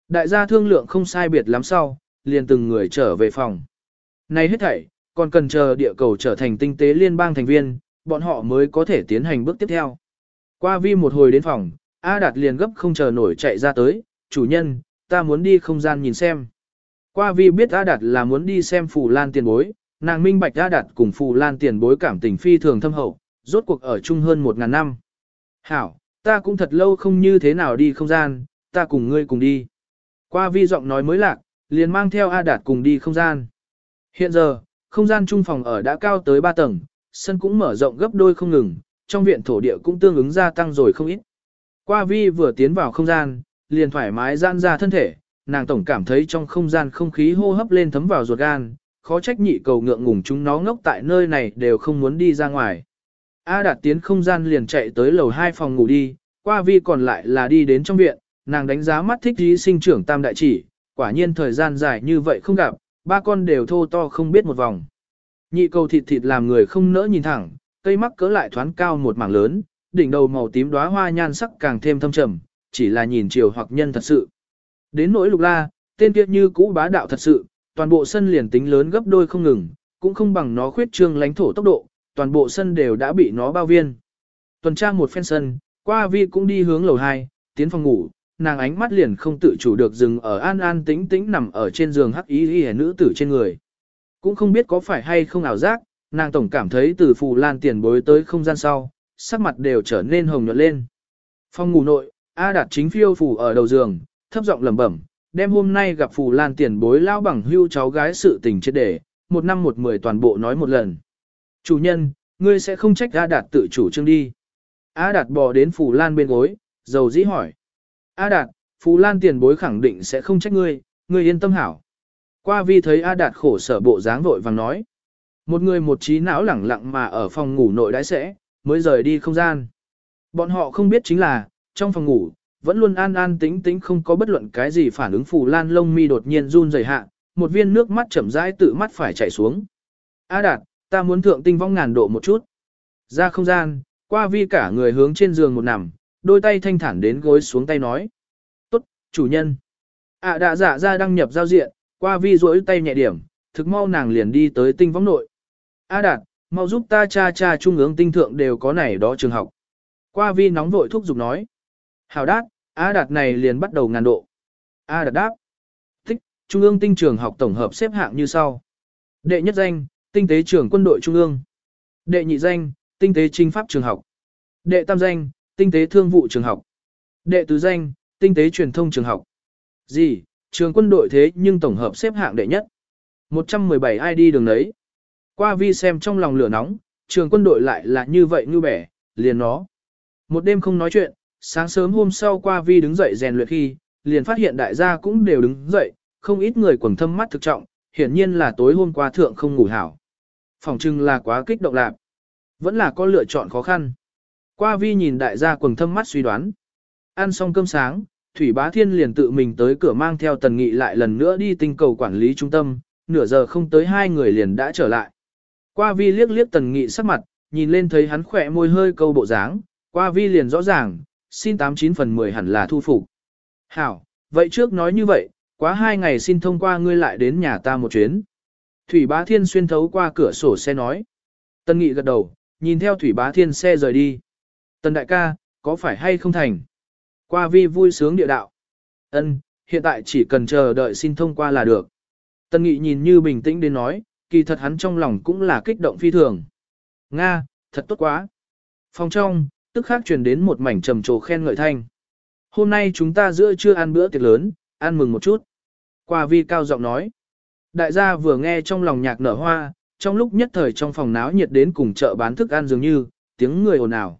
Đại gia thương lượng không sai biệt lắm sau, liền từng người trở về phòng. Này hết thảy, còn cần chờ địa cầu trở thành tinh tế liên bang thành viên, bọn họ mới có thể tiến hành bước tiếp theo. Qua vi một hồi đến phòng, A Đạt liền gấp không chờ nổi chạy ra tới, chủ nhân, ta muốn đi không gian nhìn xem. Qua vi biết A Đạt là muốn đi xem Phù Lan tiền bối, nàng minh bạch A Đạt cùng Phù Lan tiền bối cảm tình phi thường thâm hậu, rốt cuộc ở chung hơn một ngàn năm. Hảo, ta cũng thật lâu không như thế nào đi không gian, ta cùng ngươi cùng đi. Qua vi giọng nói mới lạc, liền mang theo A Đạt cùng đi không gian. Hiện giờ, không gian trung phòng ở đã cao tới 3 tầng, sân cũng mở rộng gấp đôi không ngừng, trong viện thổ địa cũng tương ứng gia tăng rồi không ít. Qua vi vừa tiến vào không gian, liền thoải mái gian ra thân thể, nàng tổng cảm thấy trong không gian không khí hô hấp lên thấm vào ruột gan, khó trách nhị cầu ngượng ngùng chúng nó ngốc tại nơi này đều không muốn đi ra ngoài. A đạt tiến không gian liền chạy tới lầu 2 phòng ngủ đi, qua vi còn lại là đi đến trong viện, nàng đánh giá mắt thích ý sinh trưởng tam đại chỉ, quả nhiên thời gian dài như vậy không gặp, ba con đều thô to không biết một vòng. Nhị cầu thịt thịt làm người không nỡ nhìn thẳng, cây mắc cỡ lại thoáng cao một mảng lớn, đỉnh đầu màu tím đóa hoa nhan sắc càng thêm thâm trầm, chỉ là nhìn chiều hoặc nhân thật sự. Đến nỗi lục la, tên kia như cũ bá đạo thật sự, toàn bộ sân liền tính lớn gấp đôi không ngừng, cũng không bằng nó khuyết trương lãnh thổ tốc độ, toàn bộ sân đều đã bị nó bao viên. Tuần tra một phen sân, qua vi cũng đi hướng lầu 2, tiến phòng ngủ, nàng ánh mắt liền không tự chủ được dừng ở an an tĩnh tĩnh nằm ở trên giường hắc ý y nữ tử trên người. Cũng không biết có phải hay không ảo giác, nàng tổng cảm thấy từ phù lan tiền bối tới không gian sau, sắc mặt đều trở nên hồng nhuận lên. Phòng ngủ nội, A Đạt chính phiêu phủ ở đầu giường, thấp giọng lẩm bẩm, đem hôm nay gặp phù lan tiền bối lao bằng hưu cháu gái sự tình chết để, một năm một mười toàn bộ nói một lần. Chủ nhân, ngươi sẽ không trách A Đạt tự chủ trương đi. A Đạt bò đến phù lan bên gối, dầu dĩ hỏi. A Đạt, phù lan tiền bối khẳng định sẽ không trách ngươi, ngươi yên tâm hảo. Qua vi thấy A Đạt khổ sở bộ dáng vội vàng nói. Một người một trí não lẳng lặng mà ở phòng ngủ nội đãi sẽ, mới rời đi không gian. Bọn họ không biết chính là, trong phòng ngủ, vẫn luôn an an tĩnh tĩnh không có bất luận cái gì phản ứng phù lan lông mi đột nhiên run rẩy hạ, một viên nước mắt chậm rãi tự mắt phải chảy xuống. A đạt, ta muốn thượng tinh vong ngàn độ một chút. Ra không gian, qua vi cả người hướng trên giường một nằm, đôi tay thanh thản đến gối xuống tay nói. Tốt, chủ nhân. A à đã giả ra đăng nhập giao diện, qua vi duỗi tay nhẹ điểm, thực mau nàng liền đi tới tinh vong nội. A đạt, mau giúp ta cha cha trung ương tinh thượng đều có này đó trường học. Qua vi nóng vội thúc giục nói. Hào đát, A đạt này liền bắt đầu ngàn độ. A đạt đáp. Thích, trung ương tinh trường học tổng hợp xếp hạng như sau. Đệ nhất danh, tinh tế trưởng quân đội trung ương. Đệ nhị danh, tinh tế chính pháp trường học. Đệ tam danh, tinh tế thương vụ trường học. Đệ tứ danh, tinh tế truyền thông trường học. Gì, trường quân đội thế nhưng tổng hợp xếp hạng đệ nhất. 117 ID đường đấy. Qua vi xem trong lòng lửa nóng, trường quân đội lại là như vậy như bẻ, liền nó. Một đêm không nói chuyện, sáng sớm hôm sau qua vi đứng dậy rèn luyện khi, liền phát hiện đại gia cũng đều đứng dậy, không ít người quần thâm mắt thực trọng, hiển nhiên là tối hôm qua thượng không ngủ hảo. Phòng trưng là quá kích động lạc. Vẫn là có lựa chọn khó khăn. Qua vi nhìn đại gia quần thâm mắt suy đoán. Ăn xong cơm sáng, Thủy Bá Thiên liền tự mình tới cửa mang theo Tần Nghị lại lần nữa đi tinh cầu quản lý trung tâm, nửa giờ không tới hai người liền đã trở lại. Qua vi liếc liếc Tần Nghị sắc mặt, nhìn lên thấy hắn khỏe môi hơi câu bộ dáng, qua vi liền rõ ràng, xin 89 phần 10 hẳn là thu phục. Hảo, vậy trước nói như vậy, quá hai ngày xin thông qua ngươi lại đến nhà ta một chuyến. Thủy Bá Thiên xuyên thấu qua cửa sổ xe nói. Tần Nghị gật đầu, nhìn theo Thủy Bá Thiên xe rời đi. Tần đại ca, có phải hay không thành? Qua vi vui sướng địa đạo. Ân, hiện tại chỉ cần chờ đợi xin thông qua là được. Tần Nghị nhìn như bình tĩnh đến nói, kỳ thật hắn trong lòng cũng là kích động phi thường. Nga, thật tốt quá. Phòng trong, tức khác truyền đến một mảnh trầm trồ khen ngợi thanh. Hôm nay chúng ta giữa trưa ăn bữa tiệc lớn, ăn mừng một chút. Qua vi cao giọng nói. Đại gia vừa nghe trong lòng nhạc nở hoa, trong lúc nhất thời trong phòng náo nhiệt đến cùng chợ bán thức ăn dường như, tiếng người ồn ào.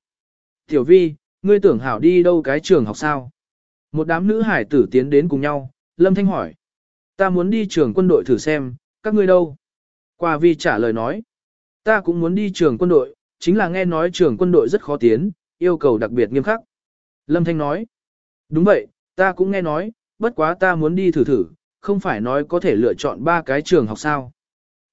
Tiểu vi, ngươi tưởng hảo đi đâu cái trường học sao? Một đám nữ hải tử tiến đến cùng nhau, Lâm Thanh hỏi. Ta muốn đi trường quân đội thử xem, các ngươi đâu? Qua vi trả lời nói. Ta cũng muốn đi trường quân đội, chính là nghe nói trường quân đội rất khó tiến, yêu cầu đặc biệt nghiêm khắc. Lâm Thanh nói. Đúng vậy, ta cũng nghe nói, bất quá ta muốn đi thử thử, không phải nói có thể lựa chọn ba cái trường học sao.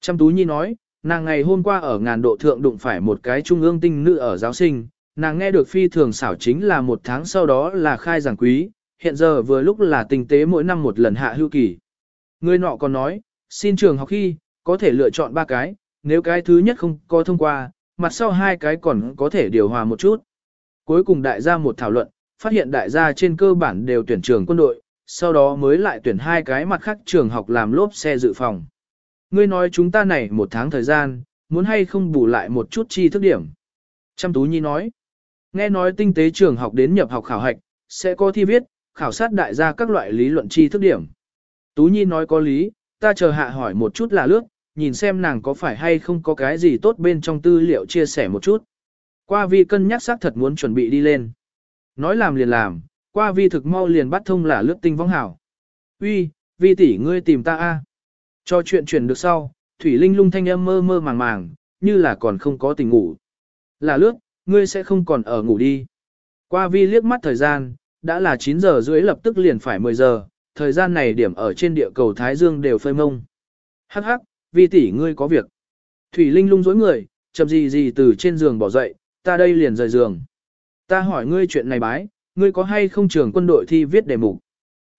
Trăm Tú Nhi nói, nàng ngày hôm qua ở ngàn độ thượng đụng phải một cái trung ương tinh nữ ở giáo sinh, nàng nghe được phi thường xảo chính là một tháng sau đó là khai giảng quý, hiện giờ vừa lúc là tinh tế mỗi năm một lần hạ hưu kỳ. Người nọ còn nói, xin trường học khi, có thể lựa chọn ba cái, nếu cái thứ nhất không có thông qua, mặt sau hai cái còn có thể điều hòa một chút. Cuối cùng đại gia một thảo luận, phát hiện đại gia trên cơ bản đều tuyển trường quân đội, sau đó mới lại tuyển hai cái mặt khác trường học làm lốp xe dự phòng. Ngươi nói chúng ta này một tháng thời gian, muốn hay không bù lại một chút chi thức điểm. Trăm Tú Nhi nói, nghe nói tinh tế trường học đến nhập học khảo hạch, sẽ có thi viết, khảo sát đại gia các loại lý luận chi thức điểm. Tú Nhi nói có lý, ta chờ hạ hỏi một chút là lướt, nhìn xem nàng có phải hay không có cái gì tốt bên trong tư liệu chia sẻ một chút. Qua vi cân nhắc xác thật muốn chuẩn bị đi lên. Nói làm liền làm, qua vi thực mau liền bắt thông là lướt tinh vong hảo. Uy, vi tỷ ngươi tìm ta a. Cho chuyện chuyển được sau, Thủy Linh lung thanh âm mơ mơ màng màng, như là còn không có tình ngủ. Là lướt, ngươi sẽ không còn ở ngủ đi. Qua vi liếc mắt thời gian, đã là 9 giờ rưỡi lập tức liền phải 10 giờ, thời gian này điểm ở trên địa cầu Thái Dương đều phơi mông. Hắc hắc, vi tỷ ngươi có việc. Thủy Linh lung dối người, chậm gì gì từ trên giường bỏ dậy, ta đây liền rời giường. Ta hỏi ngươi chuyện này bái, ngươi có hay không trường quân đội thi viết đề mục?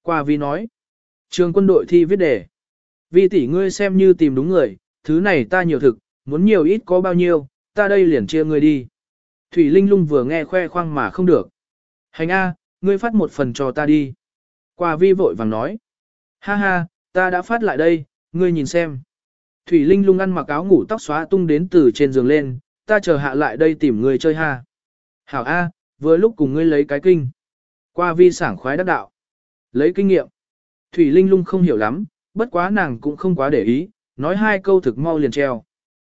Qua vi nói, trường quân đội thi viết đề. Vi tỷ ngươi xem như tìm đúng người, thứ này ta nhiều thực, muốn nhiều ít có bao nhiêu, ta đây liền chia ngươi đi. Thủy Linh lung vừa nghe khoe khoang mà không được. Hành A, ngươi phát một phần cho ta đi. Qua vi vội vàng nói. Ha ha, ta đã phát lại đây, ngươi nhìn xem. Thủy Linh lung ăn mặc áo ngủ tóc xóa tung đến từ trên giường lên, ta chờ hạ lại đây tìm ngươi chơi ha. Hảo A, vừa lúc cùng ngươi lấy cái kinh. Qua vi sảng khoái đắc đạo. Lấy kinh nghiệm. Thủy Linh lung không hiểu lắm, bất quá nàng cũng không quá để ý, nói hai câu thực mau liền treo.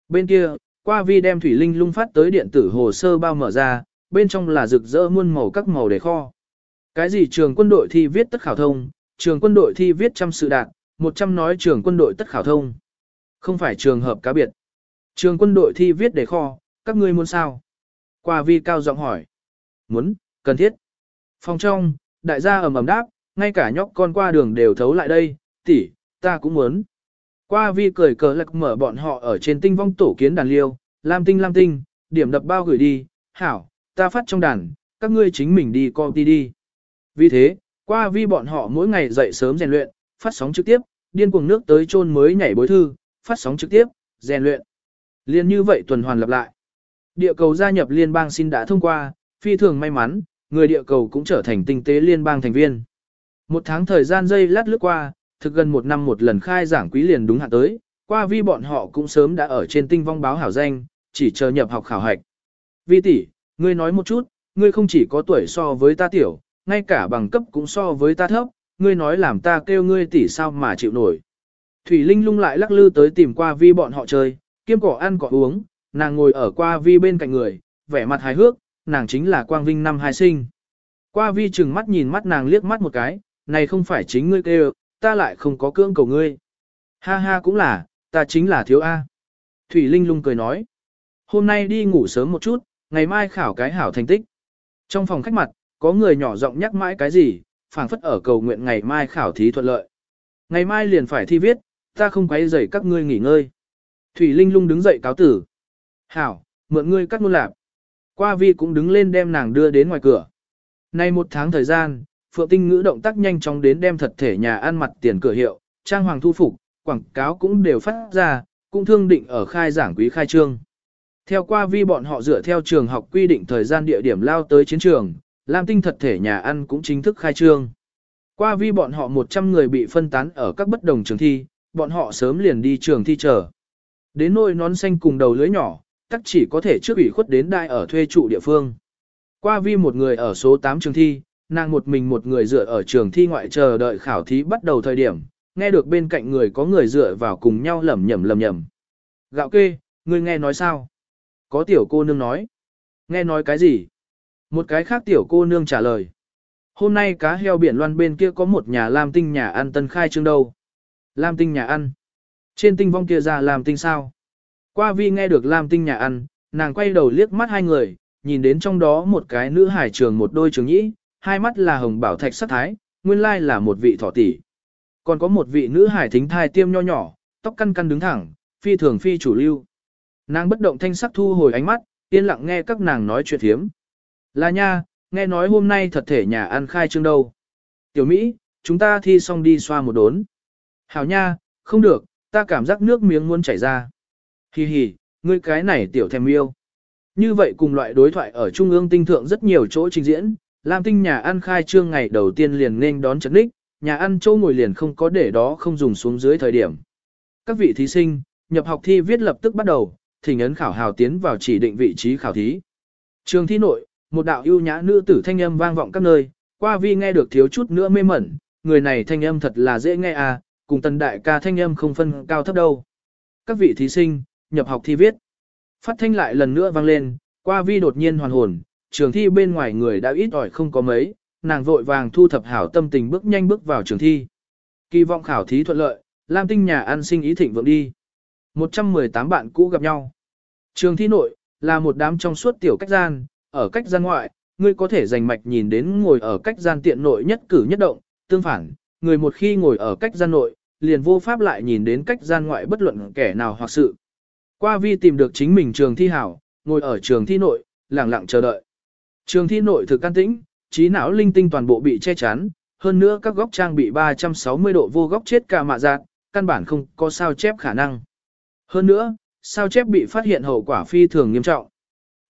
Bên kia, qua vi đem Thủy Linh lung phát tới điện tử hồ sơ bao mở ra, bên trong là rực rỡ muôn màu các màu để kho. Cái gì trường quân đội thi viết tất khảo thông, trường quân đội thi viết trăm sự đạt, một trăm nói trường quân đội tất khảo thông. Không phải trường hợp cá biệt. Trường quân đội thi viết để kho, các ngươi muốn sao? Qua vi cao giọng hỏi. Muốn, cần thiết. Phòng trong, đại gia ầm ầm đáp, ngay cả nhóc con qua đường đều thấu lại đây, tỷ, ta cũng muốn. Qua vi cười cờ lạc mở bọn họ ở trên tinh vong tổ kiến đàn liêu, lam tinh lam tinh, điểm đập bao gửi đi, hảo, ta phát trong đàn, các ngươi chính mình đi coi đi đi. Vì thế, qua vi bọn họ mỗi ngày dậy sớm rèn luyện, phát sóng trực tiếp, điên cuồng nước tới chôn mới nhảy bối thư, phát sóng trực tiếp, rèn luyện. Liên như vậy tuần hoàn lặp lại. Địa cầu gia nhập liên bang xin đã thông qua, phi thường may mắn, người địa cầu cũng trở thành tinh tế liên bang thành viên. Một tháng thời gian dây lát lướt qua, thực gần một năm một lần khai giảng quý liền đúng hạn tới, qua vi bọn họ cũng sớm đã ở trên tinh vong báo hảo danh, chỉ chờ nhập học khảo hạch. Vi tỷ, ngươi nói một chút, ngươi không chỉ có tuổi so với ta tiểu, ngay cả bằng cấp cũng so với ta thấp, ngươi nói làm ta kêu ngươi tỷ sao mà chịu nổi. Thủy Linh lung lại lắc lư tới tìm qua vi bọn họ chơi, kiêm cỏ ăn cỏ uống, nàng ngồi ở qua vi bên cạnh người, vẻ mặt hài hước, nàng chính là Quang Vinh năm hai sinh. Qua vi chừng mắt nhìn mắt nàng liếc mắt một cái, này không phải chính ngươi kêu, ta lại không có cưỡng cầu ngươi. Ha ha cũng là, ta chính là thiếu A. Thủy Linh lung cười nói. Hôm nay đi ngủ sớm một chút, ngày mai khảo cái hảo thành tích. Trong phòng khách mặt, có người nhỏ giọng nhắc mãi cái gì, phảng phất ở cầu nguyện ngày mai khảo thí thuận lợi. Ngày mai liền phải thi viết, ta không quấy rầy các ngươi nghỉ ngơi. Thủy Linh lung đứng dậy cáo tử. Hảo, mượn ngươi cắt ngôn lạp. Qua vi cũng đứng lên đem nàng đưa đến ngoài cửa. Nay một tháng thời gian, Phượng Tinh ngữ động tác nhanh chóng đến đem thật thể nhà ăn mặt tiền cửa hiệu, trang hoàng thu phục, quảng cáo cũng đều phát ra, cũng thương định ở khai giảng quý khai trương. Theo qua vi bọn họ dựa theo trường học quy định thời gian địa điểm lao tới chiến trường, Lam Tinh thật thể nhà ăn cũng chính thức khai trương. Qua vi bọn họ 100 người bị phân tán ở các bất đồng trường thi, bọn họ sớm liền đi trường thi chờ. Đến nôi nón xanh cùng đầu lưới nhỏ, tắc chỉ có thể trước ủy khuất đến đại ở thuê trụ địa phương. Qua vi một người ở số 8 trường thi, nàng một mình một người dựa ở trường thi ngoại chờ đợi khảo thí bắt đầu thời điểm, nghe được bên cạnh người có người dựa vào cùng nhau lẩm nhẩm lẩm nhẩm. Gạo kê, ngươi nghe nói sao? Có tiểu cô nương nói. Nghe nói cái gì? Một cái khác tiểu cô nương trả lời. Hôm nay cá heo biển loan bên kia có một nhà Lam Tinh nhà ăn tân khai trương đâu. Lam Tinh nhà ăn. Trên tinh vong kia ra Lam Tinh sao? Qua vi nghe được Lam Tinh nhà ăn, nàng quay đầu liếc mắt hai người, nhìn đến trong đó một cái nữ hải trường một đôi trường nhĩ, hai mắt là hồng bảo thạch sắc thái, nguyên lai là một vị thỏ tỷ. Còn có một vị nữ hải thính thai tiêm nho nhỏ, tóc căn căn đứng thẳng, phi thường phi chủ lưu. Nàng bất động thanh sắc thu hồi ánh mắt, yên lặng nghe các nàng nói chuyện thiếm. Là nha, nghe nói hôm nay thật thể nhà ăn khai trương đâu. Tiểu Mỹ, chúng ta thi xong đi xoa một đốn. Hảo nha, không được, ta cảm giác nước miếng muốn chảy ra. Hi hi, ngươi cái này tiểu thèm yêu. Như vậy cùng loại đối thoại ở Trung ương tinh thượng rất nhiều chỗ trình diễn, Lam Tinh nhà ăn khai trương ngày đầu tiên liền nên đón chấn đích, nhà ăn chỗ ngồi liền không có để đó không dùng xuống dưới thời điểm. Các vị thí sinh, nhập học thi viết lập tức bắt đầu, thỉnh ấn khảo hào tiến vào chỉ định vị trí khảo thí. Trường thi nội, một đạo ưu nhã nữ tử thanh âm vang vọng các nơi, qua vi nghe được thiếu chút nữa mê mẩn, người này thanh âm thật là dễ nghe à, cùng tần đại ca thanh âm không phân cao thấp đâu. Các vị thí sinh, nhập học thi viết. Phát thanh lại lần nữa vang lên, qua vi đột nhiên hoàn hồn, trường thi bên ngoài người đã ít ỏi không có mấy, nàng vội vàng thu thập hảo tâm tình bước nhanh bước vào trường thi. Kỳ vọng khảo thí thuận lợi, Lam Tinh nhà ăn sinh ý thịnh vượng đi. 118 bạn cũ gặp nhau. Trường thi nội, là một đám trong suốt tiểu cách gian, ở cách gian ngoại, ngươi có thể dành mạch nhìn đến ngồi ở cách gian tiện nội nhất cử nhất động, tương phản, người một khi ngồi ở cách gian nội, liền vô pháp lại nhìn đến cách gian ngoại bất luận kẻ nào hoặc sự. Qua vi tìm được chính mình trường thi hảo, ngồi ở trường thi nội, lặng lặng chờ đợi. Trường thi nội thực can tĩnh, trí não linh tinh toàn bộ bị che chắn, hơn nữa các góc trang bị 360 độ vô góc chết cả mạ giác, căn bản không có sao chép khả năng. Hơn nữa, sao chép bị phát hiện hậu quả phi thường nghiêm trọng.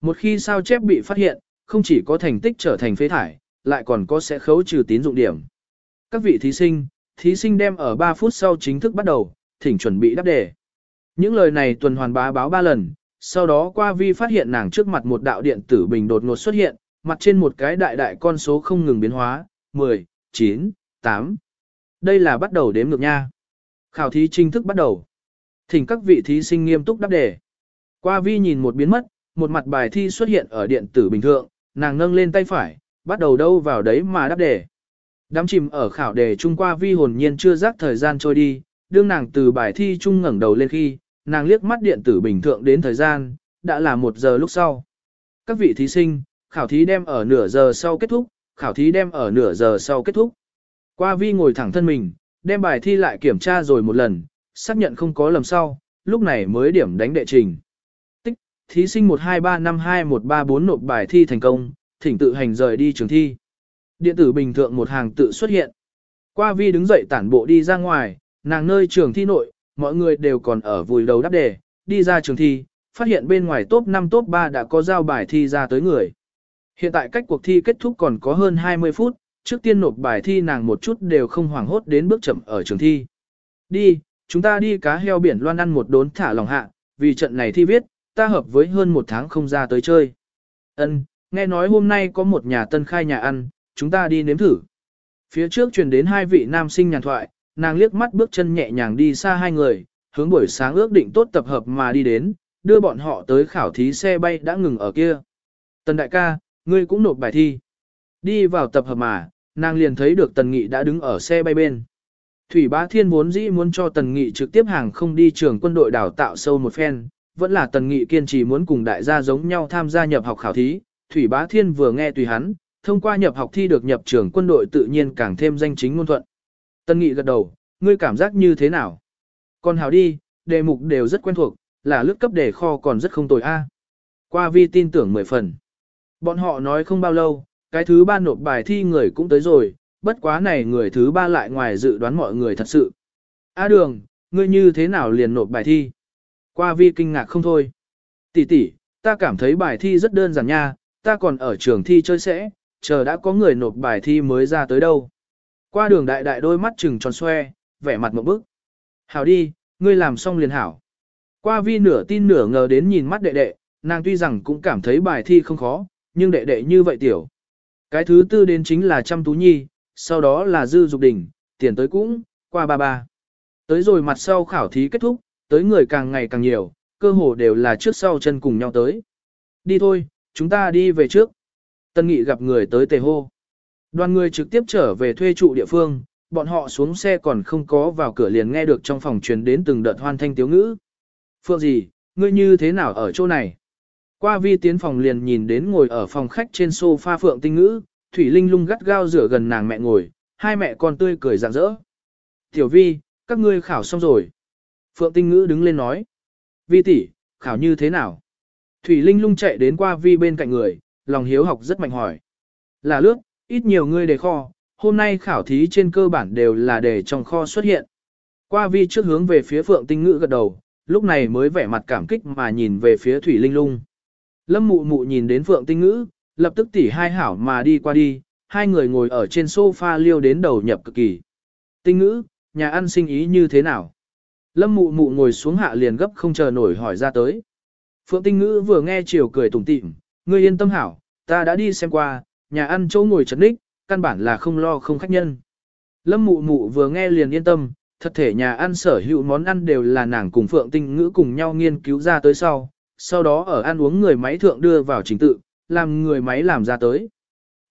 Một khi sao chép bị phát hiện, không chỉ có thành tích trở thành phế thải, lại còn có sẽ khấu trừ tín dụng điểm. Các vị thí sinh, thí sinh đem ở 3 phút sau chính thức bắt đầu, thỉnh chuẩn bị đáp đề. Những lời này tuần hoàn bá báo 3 lần, sau đó qua vi phát hiện nàng trước mặt một đạo điện tử bình đột ngột xuất hiện, mặt trên một cái đại đại con số không ngừng biến hóa, 10, 9, 8. Đây là bắt đầu đếm ngược nha. Khảo thí chính thức bắt đầu. Thỉnh các vị thí sinh nghiêm túc đáp đề. Qua vi nhìn một biến mất, một mặt bài thi xuất hiện ở điện tử bình thường, nàng nâng lên tay phải, bắt đầu đâu vào đấy mà đáp đề. Đám chìm ở khảo đề trung qua vi hồn nhiên chưa giác thời gian trôi đi, đương nàng từ bài thi trung ngẩng đầu lên khi, nàng liếc mắt điện tử bình thường đến thời gian, đã là một giờ lúc sau. Các vị thí sinh, khảo thí đem ở nửa giờ sau kết thúc, khảo thí đem ở nửa giờ sau kết thúc. Qua vi ngồi thẳng thân mình, đem bài thi lại kiểm tra rồi một lần, xác nhận không có lầm sau, lúc này mới điểm đánh đệ trình. Thí sinh 123521334 nộp bài thi thành công, thỉnh tự hành rời đi trường thi. Điện tử bình thường một hàng tự xuất hiện. Qua vi đứng dậy tản bộ đi ra ngoài, nàng nơi trường thi nội, mọi người đều còn ở vùi đầu đáp đề, đi ra trường thi, phát hiện bên ngoài top 5 top 3 đã có giao bài thi ra tới người. Hiện tại cách cuộc thi kết thúc còn có hơn 20 phút, trước tiên nộp bài thi nàng một chút đều không hoảng hốt đến bước chậm ở trường thi. Đi, chúng ta đi cá heo biển loan ăn một đốn thả lòng hạ, vì trận này thi viết, ta hợp với hơn một tháng không ra tới chơi. Ân, nghe nói hôm nay có một nhà tân khai nhà ăn, chúng ta đi nếm thử. Phía trước truyền đến hai vị nam sinh nhàn thoại, nàng liếc mắt bước chân nhẹ nhàng đi xa hai người, hướng buổi sáng ước định tốt tập hợp mà đi đến, đưa bọn họ tới khảo thí xe bay đã ngừng ở kia. Tần đại ca, ngươi cũng nộp bài thi. Đi vào tập hợp mà, nàng liền thấy được tần nghị đã đứng ở xe bay bên. Thủy Bá Thiên vốn dĩ muốn cho Tần Nghị trực tiếp hàng không đi trường quân đội đào tạo sâu một phen, vẫn là Tần Nghị kiên trì muốn cùng đại gia giống nhau tham gia nhập học khảo thí. Thủy Bá Thiên vừa nghe tùy hắn, thông qua nhập học thi được nhập trường quân đội tự nhiên càng thêm danh chính ngôn thuận. Tần Nghị gật đầu, ngươi cảm giác như thế nào? Còn hào đi, đề mục đều rất quen thuộc, là lướt cấp đề kho còn rất không tồi a. Qua vi tin tưởng mười phần. Bọn họ nói không bao lâu, cái thứ ba nộp bài thi người cũng tới rồi, bất quá này người thứ ba lại ngoài dự đoán mọi người thật sự. A đường, ngươi như thế nào liền nộp bài thi? Qua vi kinh ngạc không thôi. Tỷ tỷ, ta cảm thấy bài thi rất đơn giản nha, ta còn ở trường thi chơi sẽ, chờ đã có người nộp bài thi mới ra tới đâu. Qua đường đại đại đôi mắt trừng tròn xoe, vẻ mặt một bức. Hảo đi, ngươi làm xong liền hảo. Qua vi nửa tin nửa ngờ đến nhìn mắt đệ đệ, nàng tuy rằng cũng cảm thấy bài thi không khó, nhưng đệ đệ như vậy tiểu. Cái thứ tư đến chính là chăm tú nhi, sau đó là dư dục đỉnh, tiền tới cũng, qua ba ba. Tới rồi mặt sau khảo thí kết thúc, tới người càng ngày càng nhiều, cơ hồ đều là trước sau chân cùng nhau tới. Đi thôi, chúng ta đi về trước. Tân Nghị gặp người tới tề hô. Đoàn người trực tiếp trở về thuê trụ địa phương, bọn họ xuống xe còn không có vào cửa liền nghe được trong phòng truyền đến từng đợt hoan thanh tiếu ngữ. Phượng gì, ngươi như thế nào ở chỗ này? Qua vi tiến phòng liền nhìn đến ngồi ở phòng khách trên sofa Phượng tinh ngữ, Thủy Linh lung gắt gao rửa gần nàng mẹ ngồi, hai mẹ con tươi cười rạng rỡ. Tiểu vi, các ngươi khảo xong rồi. Phượng tinh ngữ đứng lên nói. Vi tỷ, khảo như thế nào? Thủy Linh lung chạy đến qua vi bên cạnh người, lòng hiếu học rất mạnh hỏi. Là lướt, ít nhiều người đề kho, hôm nay khảo thí trên cơ bản đều là đề trong kho xuất hiện. Qua vi trước hướng về phía Phượng tinh ngữ gật đầu, lúc này mới vẻ mặt cảm kích mà nhìn về phía Thủy Linh lung. Lâm mụ mụ nhìn đến Phượng tinh ngữ, lập tức tỉ hai hảo mà đi qua đi, hai người ngồi ở trên sofa liêu đến đầu nhập cực kỳ. Tinh ngữ, nhà ăn sinh ý như thế nào? Lâm mụ mụ ngồi xuống hạ liền gấp không chờ nổi hỏi ra tới. Phượng tinh ngữ vừa nghe chiều cười tủm tỉm, ngươi yên tâm hảo, ta đã đi xem qua, nhà ăn chỗ ngồi chật ních, căn bản là không lo không khách nhân. Lâm mụ mụ vừa nghe liền yên tâm, thật thể nhà ăn sở hữu món ăn đều là nàng cùng Phượng tinh ngữ cùng nhau nghiên cứu ra tới sau, sau đó ở ăn uống người máy thượng đưa vào trình tự, làm người máy làm ra tới.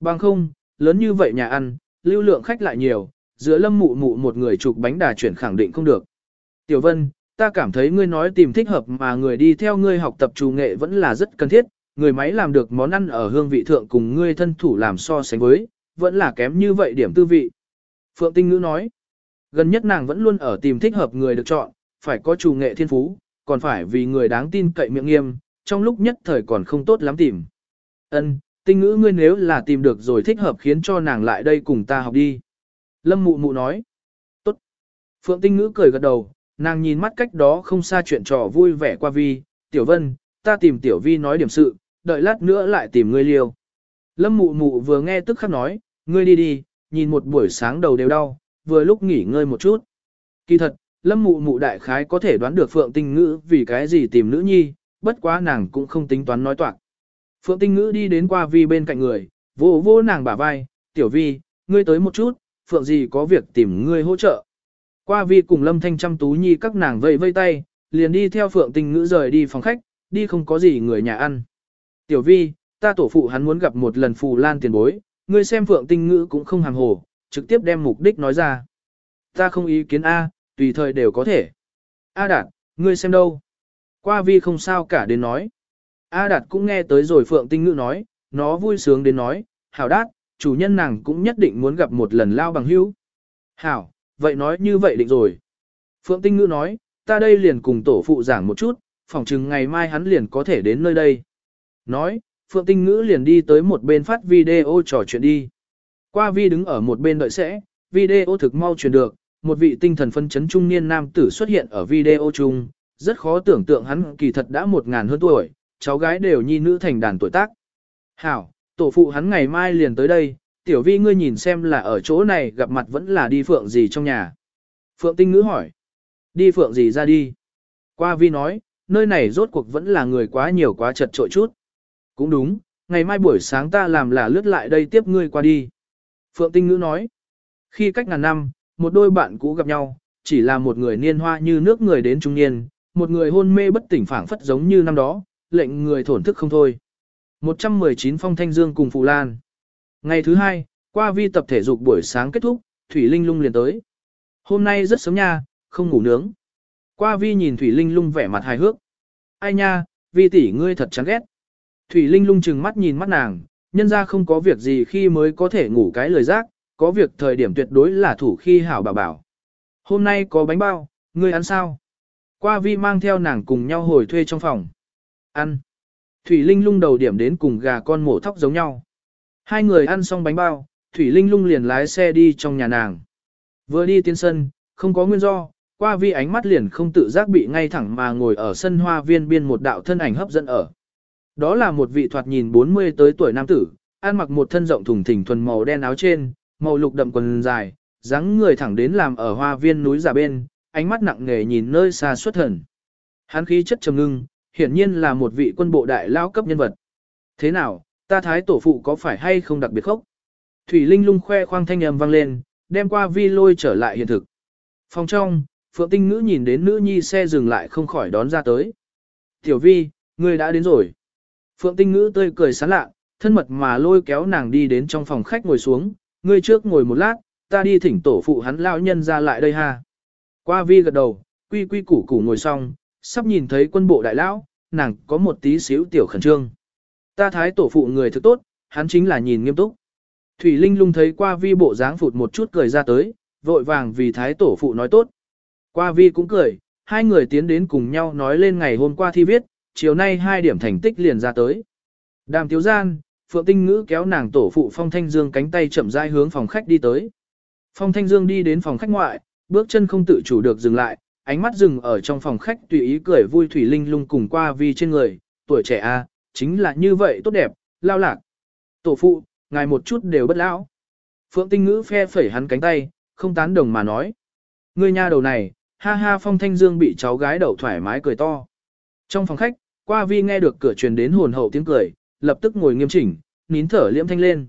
Bằng không, lớn như vậy nhà ăn, lưu lượng khách lại nhiều, giữa lâm mụ mụ một người chụp bánh đà chuyển khẳng định không được. Tiểu Vân, ta cảm thấy ngươi nói tìm thích hợp mà người đi theo ngươi học tập chủ nghệ vẫn là rất cần thiết, người máy làm được món ăn ở hương vị thượng cùng ngươi thân thủ làm so sánh với, vẫn là kém như vậy điểm tư vị. Phượng Tinh Ngữ nói, gần nhất nàng vẫn luôn ở tìm thích hợp người được chọn, phải có chủ nghệ thiên phú, còn phải vì người đáng tin cậy miệng nghiêm, trong lúc nhất thời còn không tốt lắm tìm. Ân, tinh ngữ ngươi nếu là tìm được rồi thích hợp khiến cho nàng lại đây cùng ta học đi. Lâm mụ mụ nói. Tốt. Phượng tinh ngữ cười gật đầu, nàng nhìn mắt cách đó không xa chuyện trò vui vẻ qua vi. Tiểu vân, ta tìm tiểu vi nói điểm sự, đợi lát nữa lại tìm ngươi liêu. Lâm mụ mụ vừa nghe tức khắc nói, ngươi đi đi, nhìn một buổi sáng đầu đều đau, vừa lúc nghỉ ngơi một chút. Kỳ thật, lâm mụ mụ đại khái có thể đoán được phượng tinh ngữ vì cái gì tìm nữ nhi, bất quá nàng cũng không tính toán nói toạc. Phượng Tinh Ngữ đi đến qua Vi bên cạnh người, vô vô nàng bả vai, tiểu Vi, ngươi tới một chút, Phượng gì có việc tìm ngươi hỗ trợ. Qua Vi cùng Lâm Thanh chăm tú nhi các nàng vây vây tay, liền đi theo Phượng Tinh Ngữ rời đi phòng khách, đi không có gì người nhà ăn. Tiểu Vi, ta tổ phụ hắn muốn gặp một lần phù lan tiền bối, ngươi xem Phượng Tinh Ngữ cũng không hàm hồ, trực tiếp đem mục đích nói ra. Ta không ý kiến A, tùy thời đều có thể. A Đạt, ngươi xem đâu? Qua Vi không sao cả đến nói. A Đạt cũng nghe tới rồi Phượng Tinh Ngữ nói, nó vui sướng đến nói, Hảo Đạt, chủ nhân nàng cũng nhất định muốn gặp một lần lao bằng hữu. Hảo, vậy nói như vậy định rồi. Phượng Tinh Ngữ nói, ta đây liền cùng tổ phụ giảng một chút, phỏng chừng ngày mai hắn liền có thể đến nơi đây. Nói, Phượng Tinh Ngữ liền đi tới một bên phát video trò chuyện đi. Qua vi đứng ở một bên đợi sẽ, video thực mau truyền được, một vị tinh thần phân chấn trung niên nam tử xuất hiện ở video chung, rất khó tưởng tượng hắn kỳ thật đã một ngàn hơn tuổi, cháu gái đều nhi nữ thành đàn tuổi tác. Hảo, tổ phụ hắn ngày mai liền tới đây, tiểu vi ngươi nhìn xem là ở chỗ này gặp mặt vẫn là đi phượng gì trong nhà. Phượng tinh ngữ hỏi. Đi phượng gì ra đi. Qua vi nói, nơi này rốt cuộc vẫn là người quá nhiều quá chật trội chút. Cũng đúng, ngày mai buổi sáng ta làm là lướt lại đây tiếp ngươi qua đi. Phượng tinh ngữ nói. Khi cách ngàn năm, một đôi bạn cũ gặp nhau, chỉ là một người niên hoa như nước người đến trung niên, một người hôn mê bất tỉnh phảng phất giống như năm đó, lệnh người thổn thức không thôi. 119 phong thanh dương cùng Phù Lan. Ngày thứ hai, qua vi tập thể dục buổi sáng kết thúc, Thủy Linh lung liền tới. Hôm nay rất sớm nha, không ngủ nướng. Qua vi nhìn Thủy Linh lung vẻ mặt hài hước. Ai nha, vi tỷ ngươi thật chán ghét. Thủy Linh lung chừng mắt nhìn mắt nàng, nhân ra không có việc gì khi mới có thể ngủ cái lời giác, có việc thời điểm tuyệt đối là thủ khi hảo bảo bảo. Hôm nay có bánh bao, ngươi ăn sao? Qua vi mang theo nàng cùng nhau hồi thuê trong phòng. Ăn. Thủy Linh lung đầu điểm đến cùng gà con mổ thóc giống nhau. Hai người ăn xong bánh bao, Thủy Linh lung liền lái xe đi trong nhà nàng. Vừa đi tiến sân, không có nguyên do, qua vi ánh mắt liền không tự giác bị ngay thẳng mà ngồi ở sân hoa viên biên một đạo thân ảnh hấp dẫn ở. Đó là một vị thoạt nhìn 40 tới tuổi nam tử, ăn mặc một thân rộng thùng thình thuần màu đen áo trên, màu lục đậm quần dài, dáng người thẳng đến làm ở hoa viên núi giả bên, ánh mắt nặng nề nhìn nơi xa xuất thần. Hán khí chất trầm ngưng, hiển nhiên là một vị quân bộ đại lao cấp nhân vật. Thế nào, ta thái tổ phụ có phải hay không đặc biệt khốc? Thủy Linh lung khoe khoang thanh âm vang lên, đem qua vi lôi trở lại hiện thực. Phòng trong, Phượng Tinh Ngữ nhìn đến nữ nhi xe dừng lại không khỏi đón ra tới. Tiểu vi, ngươi đã đến rồi. Phượng Tinh Ngữ tươi cười sán lạ, thân mật mà lôi kéo nàng đi đến trong phòng khách ngồi xuống, ngươi trước ngồi một lát, ta đi thỉnh tổ phụ hắn lão nhân ra lại đây ha. Qua vi gật đầu, quy quy củ củ ngồi xong, sắp nhìn thấy quân bộ đại lão, nàng có một tí xíu tiểu khẩn trương. Ta thái tổ phụ người thực tốt, hắn chính là nhìn nghiêm túc. Thủy Linh lung thấy qua vi bộ dáng phụt một chút cười ra tới, vội vàng vì thái tổ phụ nói tốt. Qua vi cũng cười, hai người tiến đến cùng nhau nói lên ngày hôm qua thi viết, chiều nay hai điểm thành tích liền ra tới. Đàm tiếu gian, Phượng Tinh Ngữ kéo nàng tổ phụ Phong Thanh Dương cánh tay chậm rãi hướng phòng khách đi tới. Phong Thanh Dương đi đến phòng khách ngoại, bước chân không tự chủ được dừng lại, ánh mắt dừng ở trong phòng khách tùy ý cười vui Thủy Linh lung cùng qua vi trên người, tuổi trẻ a, chính là như vậy tốt đẹp, lao lạc. Tổ phụ, ngài một chút đều bất lão. Phượng Tinh Ngữ phe phẩy hắn cánh tay, không tán đồng mà nói. Ngươi nhà đầu này, ha ha Phong Thanh Dương bị cháu gái đậu thoải mái cười to. Trong phòng khách, qua vi nghe được cửa truyền đến hồn hậu tiếng cười, lập tức ngồi nghiêm chỉnh, nín thở liễm thanh lên.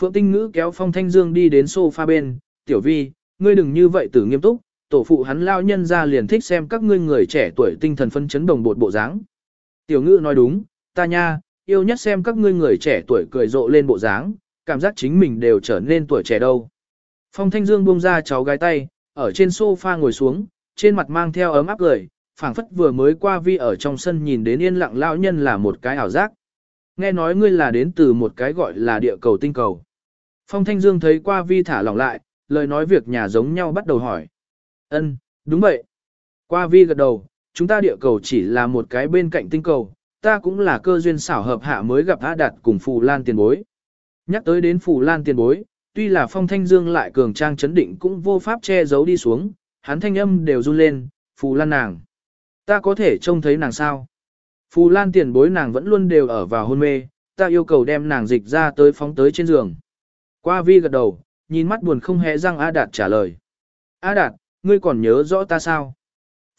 Phượng Tinh Ngữ kéo Phong Thanh Dương đi đến sofa bên, tiểu vi, ngươi đừng như vậy tử nghiêm túc, tổ phụ hắn lao nhân ra liền thích xem các ngươi người trẻ tuổi tinh thần phân chấn đồng bột bộ dáng. Tiểu ngữ nói đúng, ta nha, yêu nhất xem các ngươi người trẻ tuổi cười rộ lên bộ dáng, cảm giác chính mình đều trở nên tuổi trẻ đâu. Phong Thanh Dương buông ra cháu gái tay, ở trên sofa ngồi xuống, trên mặt mang theo ấm áp cười, phảng phất vừa mới qua vi ở trong sân nhìn đến yên lặng lão nhân là một cái ảo giác. Nghe nói ngươi là đến từ một cái gọi là địa cầu tinh cầu. Phong Thanh Dương thấy qua vi thả lỏng lại, lời nói việc nhà giống nhau bắt đầu hỏi. Ân, đúng vậy. Qua vi gật đầu, chúng ta địa cầu chỉ là một cái bên cạnh tinh cầu, ta cũng là cơ duyên xảo hợp hạ mới gặp A Đạt cùng Phù Lan tiền bối. Nhắc tới đến Phù Lan tiền bối, tuy là Phong Thanh Dương lại cường trang chấn định cũng vô pháp che giấu đi xuống, hắn thanh âm đều run lên, Phù Lan nàng. Ta có thể trông thấy nàng sao? Phù Lan tiền bối nàng vẫn luôn đều ở vào hôn mê, ta yêu cầu đem nàng dịch ra tới phóng tới trên giường. Qua vi gật đầu, nhìn mắt buồn không hề răng A Đạt trả lời. A Đạt, ngươi còn nhớ rõ ta sao?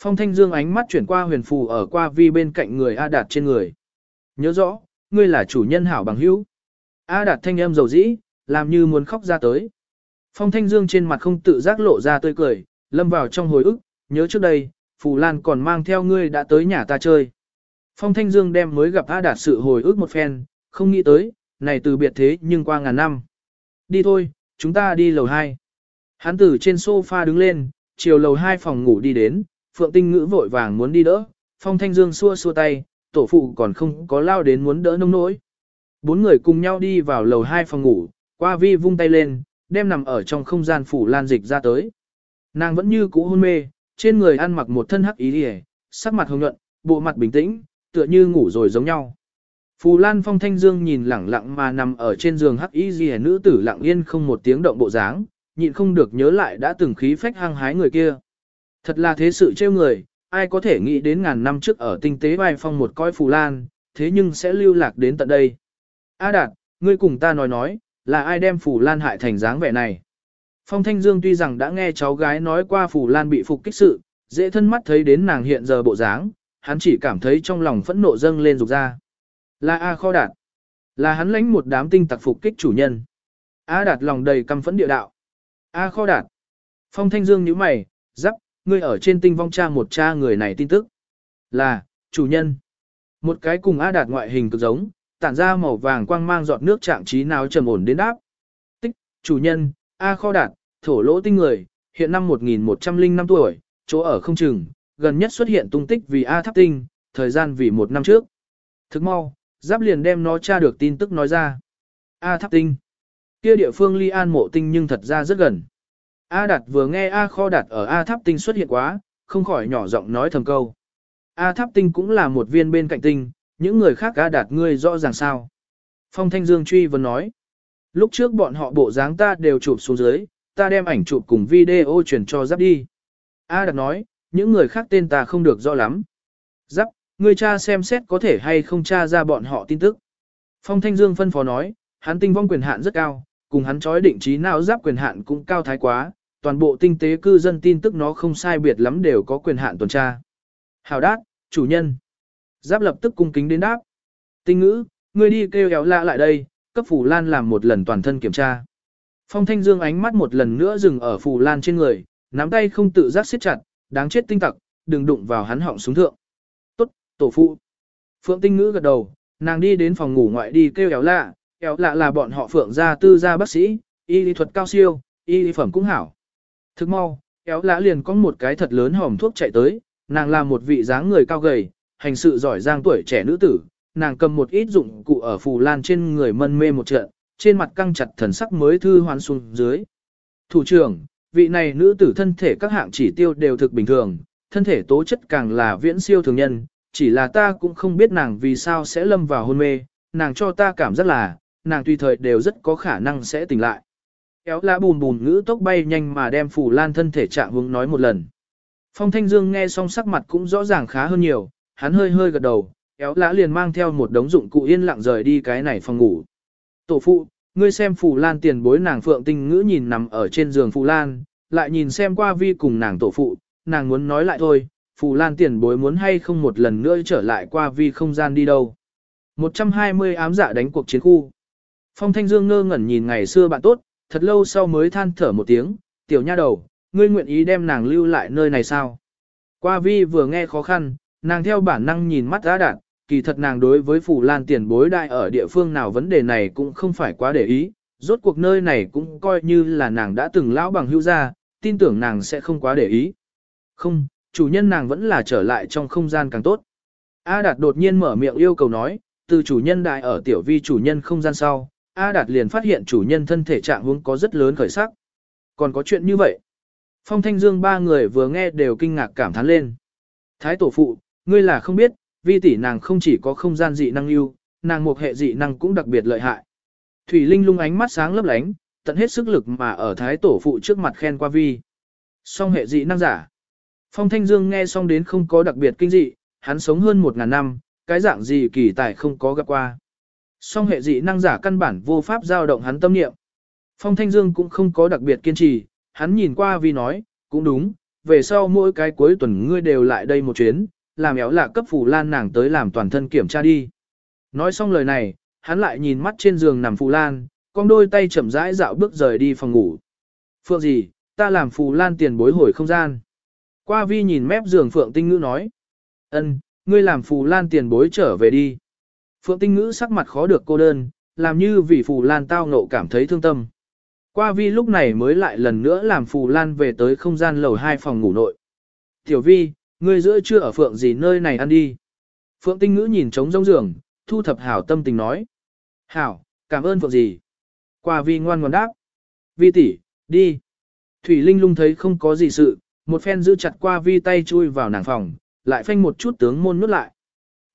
Phong Thanh Dương ánh mắt chuyển qua huyền phù ở qua vi bên cạnh người A Đạt trên người. Nhớ rõ, ngươi là chủ nhân hảo bằng hữu. A Đạt thanh âm dầu dĩ, làm như muốn khóc ra tới. Phong Thanh Dương trên mặt không tự giác lộ ra tươi cười, lâm vào trong hồi ức, nhớ trước đây, Phù Lan còn mang theo ngươi đã tới nhà ta chơi. Phong Thanh Dương đem mới gặp A Đạt sự hồi ức một phen, không nghĩ tới, này từ biệt thế nhưng qua ngàn năm. Đi thôi, chúng ta đi lầu 2. Hắn từ trên sofa đứng lên, chiều lầu 2 phòng ngủ đi đến, Phượng Tinh Ngữ vội vàng muốn đi đỡ, Phong Thanh Dương xua xua tay, tổ phụ còn không có lao đến muốn đỡ nông nỗi. Bốn người cùng nhau đi vào lầu hai phòng ngủ, qua vi vung tay lên, đem nằm ở trong không gian phủ lan dịch ra tới. Nàng vẫn như cũ hôn mê, trên người ăn mặc một thân hắc ý đi sắc mặt hồng nhuận, bộ mặt bình tĩnh, tựa như ngủ rồi giống nhau. Phù Lan Phong Thanh Dương nhìn lẳng lặng mà nằm ở trên giường hắc y gì nữ tử lặng yên không một tiếng động bộ dáng, nhịn không được nhớ lại đã từng khí phách hăng hái người kia. Thật là thế sự trêu người, ai có thể nghĩ đến ngàn năm trước ở tinh tế vai phong một coi Phù Lan, thế nhưng sẽ lưu lạc đến tận đây. A Đạt, ngươi cùng ta nói nói, là ai đem Phù Lan hại thành dáng vẻ này? Phong Thanh Dương tuy rằng đã nghe cháu gái nói qua Phù Lan bị phục kích sự, dễ thân mắt thấy đến nàng hiện giờ bộ dáng, hắn chỉ cảm thấy trong lòng phẫn nộ dâng lên rục ra. Là A Kho Đạt. Là hắn lãnh một đám tinh tặc phục kích chủ nhân. A Đạt lòng đầy căm phẫn địa đạo. A Kho Đạt. Phong Thanh Dương nhíu mày, giáp, ngươi ở trên tinh vong cha một cha người này tin tức. Là, chủ nhân. Một cái cùng A Đạt ngoại hình cực giống, tản ra màu vàng quang mang giọt nước trạng trí nào trầm ổn đến đáp. Tích, chủ nhân, A Kho Đạt, thổ lỗ tinh người, hiện năm 1105 tuổi, chỗ ở không chừng, gần nhất xuất hiện tung tích vì A Tháp Tinh, thời gian vì một năm trước. Thức mau, giáp liền đem nó tra được tin tức nói ra. A Tháp Tinh. Kia địa phương ly an mộ tinh nhưng thật ra rất gần. A Đạt vừa nghe A Kho Đạt ở A Tháp Tinh xuất hiện quá, không khỏi nhỏ giọng nói thầm câu. A Tháp Tinh cũng là một viên bên cạnh tinh, những người khác A Đạt ngươi rõ ràng sao. Phong Thanh Dương truy vấn nói. Lúc trước bọn họ bộ dáng ta đều chụp xuống dưới, ta đem ảnh chụp cùng video truyền cho Giáp đi. A Đạt nói, những người khác tên ta không được rõ lắm. Giáp, ngươi cha xem xét có thể hay không tra ra bọn họ tin tức. Phong Thanh Dương phân phó nói, hắn tinh vong quyền hạn rất cao, cùng hắn trói định trí nào giáp quyền hạn cũng cao thái quá, toàn bộ tinh tế cư dân tin tức nó không sai biệt lắm đều có quyền hạn tuần tra. Hào đát, chủ nhân. Giáp lập tức cung kính đến đáp. Tinh ngữ, ngươi đi kêu kéo lạ lại đây, cấp Phù Lan làm một lần toàn thân kiểm tra. Phong Thanh Dương ánh mắt một lần nữa dừng ở Phù Lan trên người, nắm tay không tự giác siết chặt, đáng chết tinh tặc, đừng đụng vào hắn họng xuống thượng. Tốt, tổ phụ. Phượng Tinh ngữ gật đầu, nàng đi đến phòng ngủ ngoại đi kêu kéo lạ, kéo lạ là bọn họ Phượng gia tư gia bác sĩ, y lý thuật cao siêu, y lý phẩm cũng hảo. Thức mau, kéo lạ liền có một cái thật lớn hòm thuốc chạy tới, nàng là một vị dáng người cao gầy, hành sự giỏi giang tuổi trẻ nữ tử, nàng cầm một ít dụng cụ ở phù lan trên người mân mê một trận, trên mặt căng chặt thần sắc mới thư hoán xuống dưới. Thủ trưởng, vị này nữ tử thân thể các hạng chỉ tiêu đều thực bình thường, thân thể tố chất càng là viễn siêu thường nhân, chỉ là ta cũng không biết nàng vì sao sẽ lâm vào hôn mê, nàng cho ta cảm giác là, nàng tùy thời đều rất có khả năng sẽ tỉnh lại. Kéo lá bùn bùn ngữ tốc bay nhanh mà đem phù lan thân thể trạng hướng nói một lần. Phong Thanh Dương nghe xong sắc mặt cũng rõ ràng khá hơn nhiều, hắn hơi hơi gật đầu, kéo lá liền mang theo một đống dụng cụ yên lặng rời đi cái này phòng ngủ. Tổ phụ, ngươi xem Phù Lan tiền bối nàng Phượng Tinh ngữ nhìn nằm ở trên giường Phù Lan, lại nhìn xem qua vi cùng nàng tổ phụ, nàng muốn nói lại thôi, Phù Lan tiền bối muốn hay không một lần nữa trở lại qua vi không gian đi đâu. 120 ám dạ đánh cuộc chiến khu. Phong Thanh Dương ngơ ngẩn nhìn ngày xưa bạn tốt, thật lâu sau mới than thở một tiếng, tiểu nha đầu, ngươi nguyện ý đem nàng lưu lại nơi này sao? Qua vi vừa nghe khó khăn, nàng theo bản năng nhìn mắt đã đạt, kỳ thật nàng đối với Phủ Lan tiền bối đại ở địa phương nào vấn đề này cũng không phải quá để ý, rốt cuộc nơi này cũng coi như là nàng đã từng lão bằng hữu gia, tin tưởng nàng sẽ không quá để ý. Không, chủ nhân nàng vẫn là trở lại trong không gian càng tốt. A Đạt đột nhiên mở miệng yêu cầu nói, từ chủ nhân đại ở tiểu vi chủ nhân không gian sau, A Đạt liền phát hiện chủ nhân thân thể trạng huống có rất lớn khởi sắc. Còn có chuyện như vậy. Phong Thanh Dương ba người vừa nghe đều kinh ngạc cảm thán lên. Thái tổ phụ, ngươi là không biết, vi tỷ nàng không chỉ có không gian dị năng ưu, nàng một hệ dị năng cũng đặc biệt lợi hại. Thủy Linh lung ánh mắt sáng lấp lánh, tận hết sức lực mà ở thái tổ phụ trước mặt khen qua vi. Song hệ dị năng giả. Phong Thanh Dương nghe xong đến không có đặc biệt kinh dị, hắn sống hơn một ngàn năm, cái dạng gì kỳ tài không có gặp qua. Song hệ dị năng giả căn bản vô pháp giao động hắn tâm niệm. Phong Thanh Dương cũng không có đặc biệt kiên trì, hắn nhìn qua vi nói, cũng đúng, về sau mỗi cái cuối tuần ngươi đều lại đây một chuyến, làm éo là cấp phù lan nàng tới làm toàn thân kiểm tra đi. Nói xong lời này, hắn lại nhìn mắt trên giường nằm phù lan, con đôi tay chậm rãi dạo bước rời đi phòng ngủ. Phượng gì, ta làm phù lan tiền bối hồi không gian. Qua vi nhìn mép giường Phượng tinh ngữ nói. ân, ngươi làm phù lan tiền bối trở về đi. Phượng tinh ngữ sắc mặt khó được cô đơn, làm như vì phù lan tao ngộ cảm thấy thương tâm. Qua vi lúc này mới lại lần nữa làm phù lan về tới không gian lầu hai phòng ngủ nội. Tiểu vi, ngươi giữa chưa ở phượng gì nơi này ăn đi. Phượng tinh ngữ nhìn trống rông giường, thu thập hảo tâm tình nói. Hảo, cảm ơn phượng gì. Qua vi ngoan ngoãn đáp. Vi tỷ, đi. Thủy Linh lung thấy không có gì sự, một phen giữ chặt qua vi tay chui vào nàng phòng, lại phanh một chút tướng môn nút lại.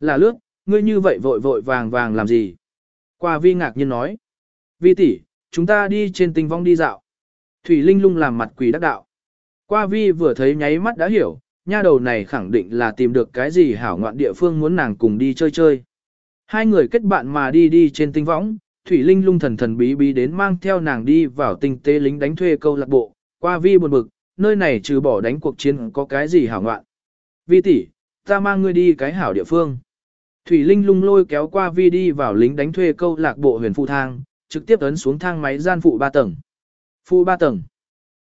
Là lướt, ngươi như vậy vội vội vàng vàng làm gì? Qua vi ngạc nhiên nói. Vi tỷ, chúng ta đi trên tinh vong đi dạo. Thủy Linh lung làm mặt quỷ đắc đạo. Qua vi vừa thấy nháy mắt đã hiểu, nha đầu này khẳng định là tìm được cái gì hảo ngoạn địa phương muốn nàng cùng đi chơi chơi. Hai người kết bạn mà đi đi trên tinh võng, Thủy Linh lung thần thần bí bí đến mang theo nàng đi vào tinh tế lính đánh thuê câu lạc bộ, qua vi buồn bực, nơi này trừ bỏ đánh cuộc chiến có cái gì hảo ngoạn. Vi tỷ, ta mang ngươi đi cái hảo địa phương. Thủy Linh lung lôi kéo qua vi đi vào lính đánh thuê câu lạc bộ huyền phu thang, trực tiếp ấn xuống thang máy gian phụ ba tầng. Phụ ba tầng.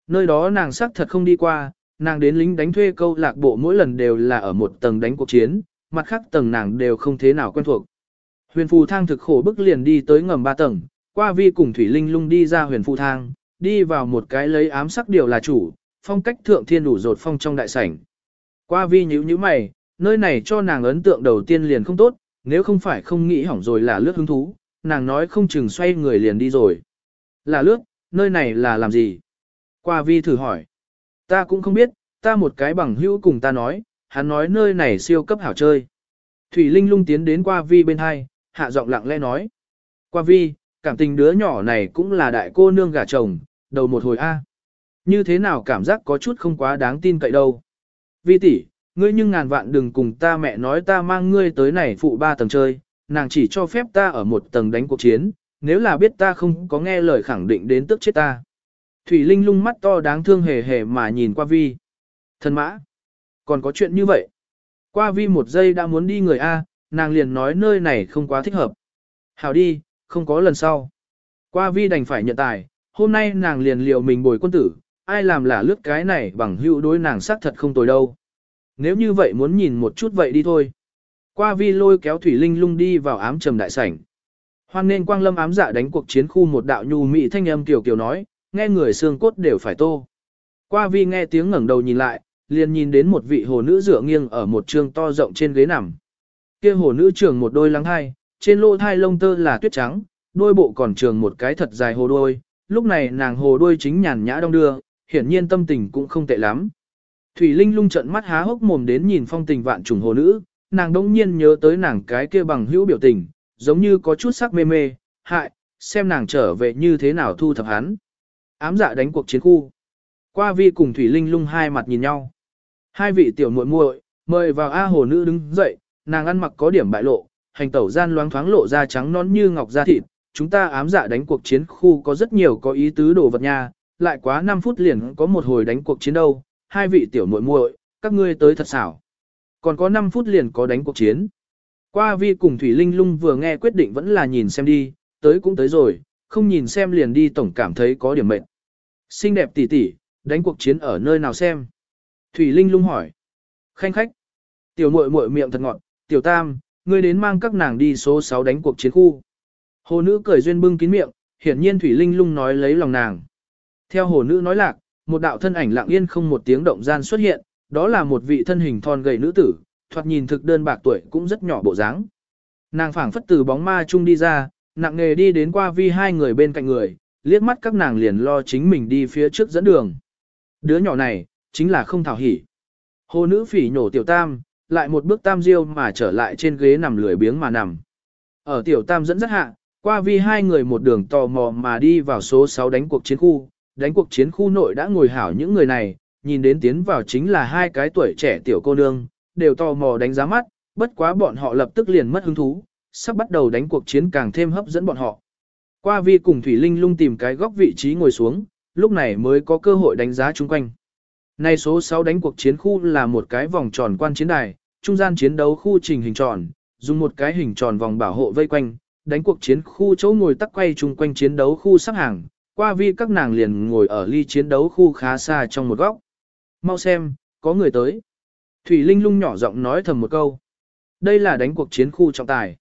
Nơi đó nàng sắc thật không đi qua, nàng đến lính đánh thuê câu lạc bộ mỗi lần đều là ở một tầng đánh cuộc chiến, mặt khác tầng nàng đều không thế nào quen thuộc. Huyền phù thang thực khổ bức liền đi tới ngầm ba tầng, qua vi cùng Thủy Linh lung đi ra huyền phù thang, đi vào một cái lấy ám sắc điều là chủ, phong cách thượng thiên đủ rột phong trong đại sảnh. Qua vi nhíu nhíu mày, nơi này cho nàng ấn tượng đầu tiên liền không tốt, nếu không phải không nghĩ hỏng rồi là lướt hứng thú, nàng nói không chừng xoay người liền đi rồi. Là lướt, nơi này là làm gì? Qua vi thử hỏi. Ta cũng không biết, ta một cái bằng hữu cùng ta nói, hắn nói nơi này siêu cấp hảo chơi. Thủy Linh lung tiến đến qua vi bên hai, hạ giọng lặng lẽ nói. Qua vi, cảm tình đứa nhỏ này cũng là đại cô nương gả chồng, đầu một hồi A. Như thế nào cảm giác có chút không quá đáng tin cậy đâu. Vi tỷ, ngươi nhưng ngàn vạn đừng cùng ta mẹ nói ta mang ngươi tới này phụ ba tầng chơi, nàng chỉ cho phép ta ở một tầng đánh cuộc chiến, nếu là biết ta không có nghe lời khẳng định đến tức chết ta. Thủy Linh lung mắt to đáng thương hề hề mà nhìn qua vi. Thần mã, còn có chuyện như vậy. Qua vi một giây đã muốn đi người A, nàng liền nói nơi này không quá thích hợp. Hảo đi, không có lần sau. Qua vi đành phải nhận tài, hôm nay nàng liền liệu mình bồi quân tử, ai làm là lướt cái này bằng hữu đối nàng xác thật không tồi đâu. Nếu như vậy muốn nhìn một chút vậy đi thôi. Qua vi lôi kéo Thủy Linh lung đi vào ám trầm đại sảnh. Hoan nên quang lâm ám dạ đánh cuộc chiến khu một đạo nhu mỹ thanh âm tiểu kiều nói, nghe người xương cốt đều phải tô. Qua vi nghe tiếng ngẩng đầu nhìn lại, liền nhìn đến một vị hồ nữ dựa nghiêng ở một trường to rộng trên ghế nằm. Kia hồ nữ trường một đôi lắng hai, trên lỗ thai lông tơ là tuyết trắng, đôi bộ còn trường một cái thật dài hồ đôi, lúc này nàng hồ đôi chính nhàn nhã đong đưa, hiển nhiên tâm tình cũng không tệ lắm. Thủy Linh lung trận mắt há hốc mồm đến nhìn phong tình vạn trùng hồ nữ, nàng đông nhiên nhớ tới nàng cái kia bằng hữu biểu tình, giống như có chút sắc mê mê, hại, xem nàng trở về như thế nào thu thập hắn. Ám dạ đánh cuộc chiến khu. Qua vi cùng Thủy Linh lung hai mặt nhìn nhau. Hai vị tiểu muội muội mời vào A hồ nữ đứng dậy, nàng ăn mặc có điểm bại lộ, hành tẩu gian loáng thoáng lộ da trắng non như ngọc da thịt. Chúng ta ám dạ đánh cuộc chiến khu có rất nhiều có ý tứ đồ vật nha, lại quá 5 phút liền có một hồi đánh cuộc chiến đâu, hai vị tiểu muội muội, các ngươi tới thật xảo. Còn có 5 phút liền có đánh cuộc chiến. Qua vi cùng Thủy Linh lung vừa nghe quyết định vẫn là nhìn xem đi, tới cũng tới rồi, không nhìn xem liền đi tổng cảm thấy có điểm mệnh. Xinh đẹp tỷ tỷ, đánh cuộc chiến ở nơi nào xem? Thủy Linh lung hỏi. Khanh khách. Tiểu muội muội miệng thật ngọt, tiểu tam, ngươi đến mang các nàng đi số 6 đánh cuộc chiến khu. Hồ nữ cười duyên bưng kín miệng, hiển nhiên Thủy Linh lung nói lấy lòng nàng. Theo hồ nữ nói lạc, một đạo thân ảnh lặng yên không một tiếng động gian xuất hiện, đó là một vị thân hình thon gầy nữ tử, thoạt nhìn thực đơn bạc tuổi cũng rất nhỏ bộ dáng. Nàng phảng phất từ bóng ma chung đi ra, nặng nề đi đến qua vi hai người bên cạnh người, liếc mắt các nàng liền lo chính mình đi phía trước dẫn đường. Đứa nhỏ này, chính là không thảo hỉ. Hồ nữ phỉ nhổ tiểu tam, lại một bước tam diêu mà trở lại trên ghế nằm lười biếng mà nằm. Ở tiểu tam dẫn rất hạ, qua vi hai người một đường tò mò mà đi vào số 6 đánh cuộc chiến khu, đánh cuộc chiến khu nội đã ngồi hảo những người này, nhìn đến tiến vào chính là hai cái tuổi trẻ tiểu cô nương, đều tò mò đánh giá mắt, bất quá bọn họ lập tức liền mất hứng thú, sắp bắt đầu đánh cuộc chiến càng thêm hấp dẫn bọn họ. Qua vi cùng Thủy Linh lung tìm cái góc vị trí ngồi xuống, lúc này mới có cơ hội đánh giá chung quanh. Nay số 6 đánh cuộc chiến khu là một cái vòng tròn quan chiến đài, trung gian chiến đấu khu trình hình tròn, dùng một cái hình tròn vòng bảo hộ vây quanh, đánh cuộc chiến khu chỗ ngồi tắc quay chung quanh chiến đấu khu sắp hàng, qua vi các nàng liền ngồi ở ly chiến đấu khu khá xa trong một góc. Mau xem, có người tới. Thủy Linh lung nhỏ giọng nói thầm một câu. Đây là đánh cuộc chiến khu trọng tài.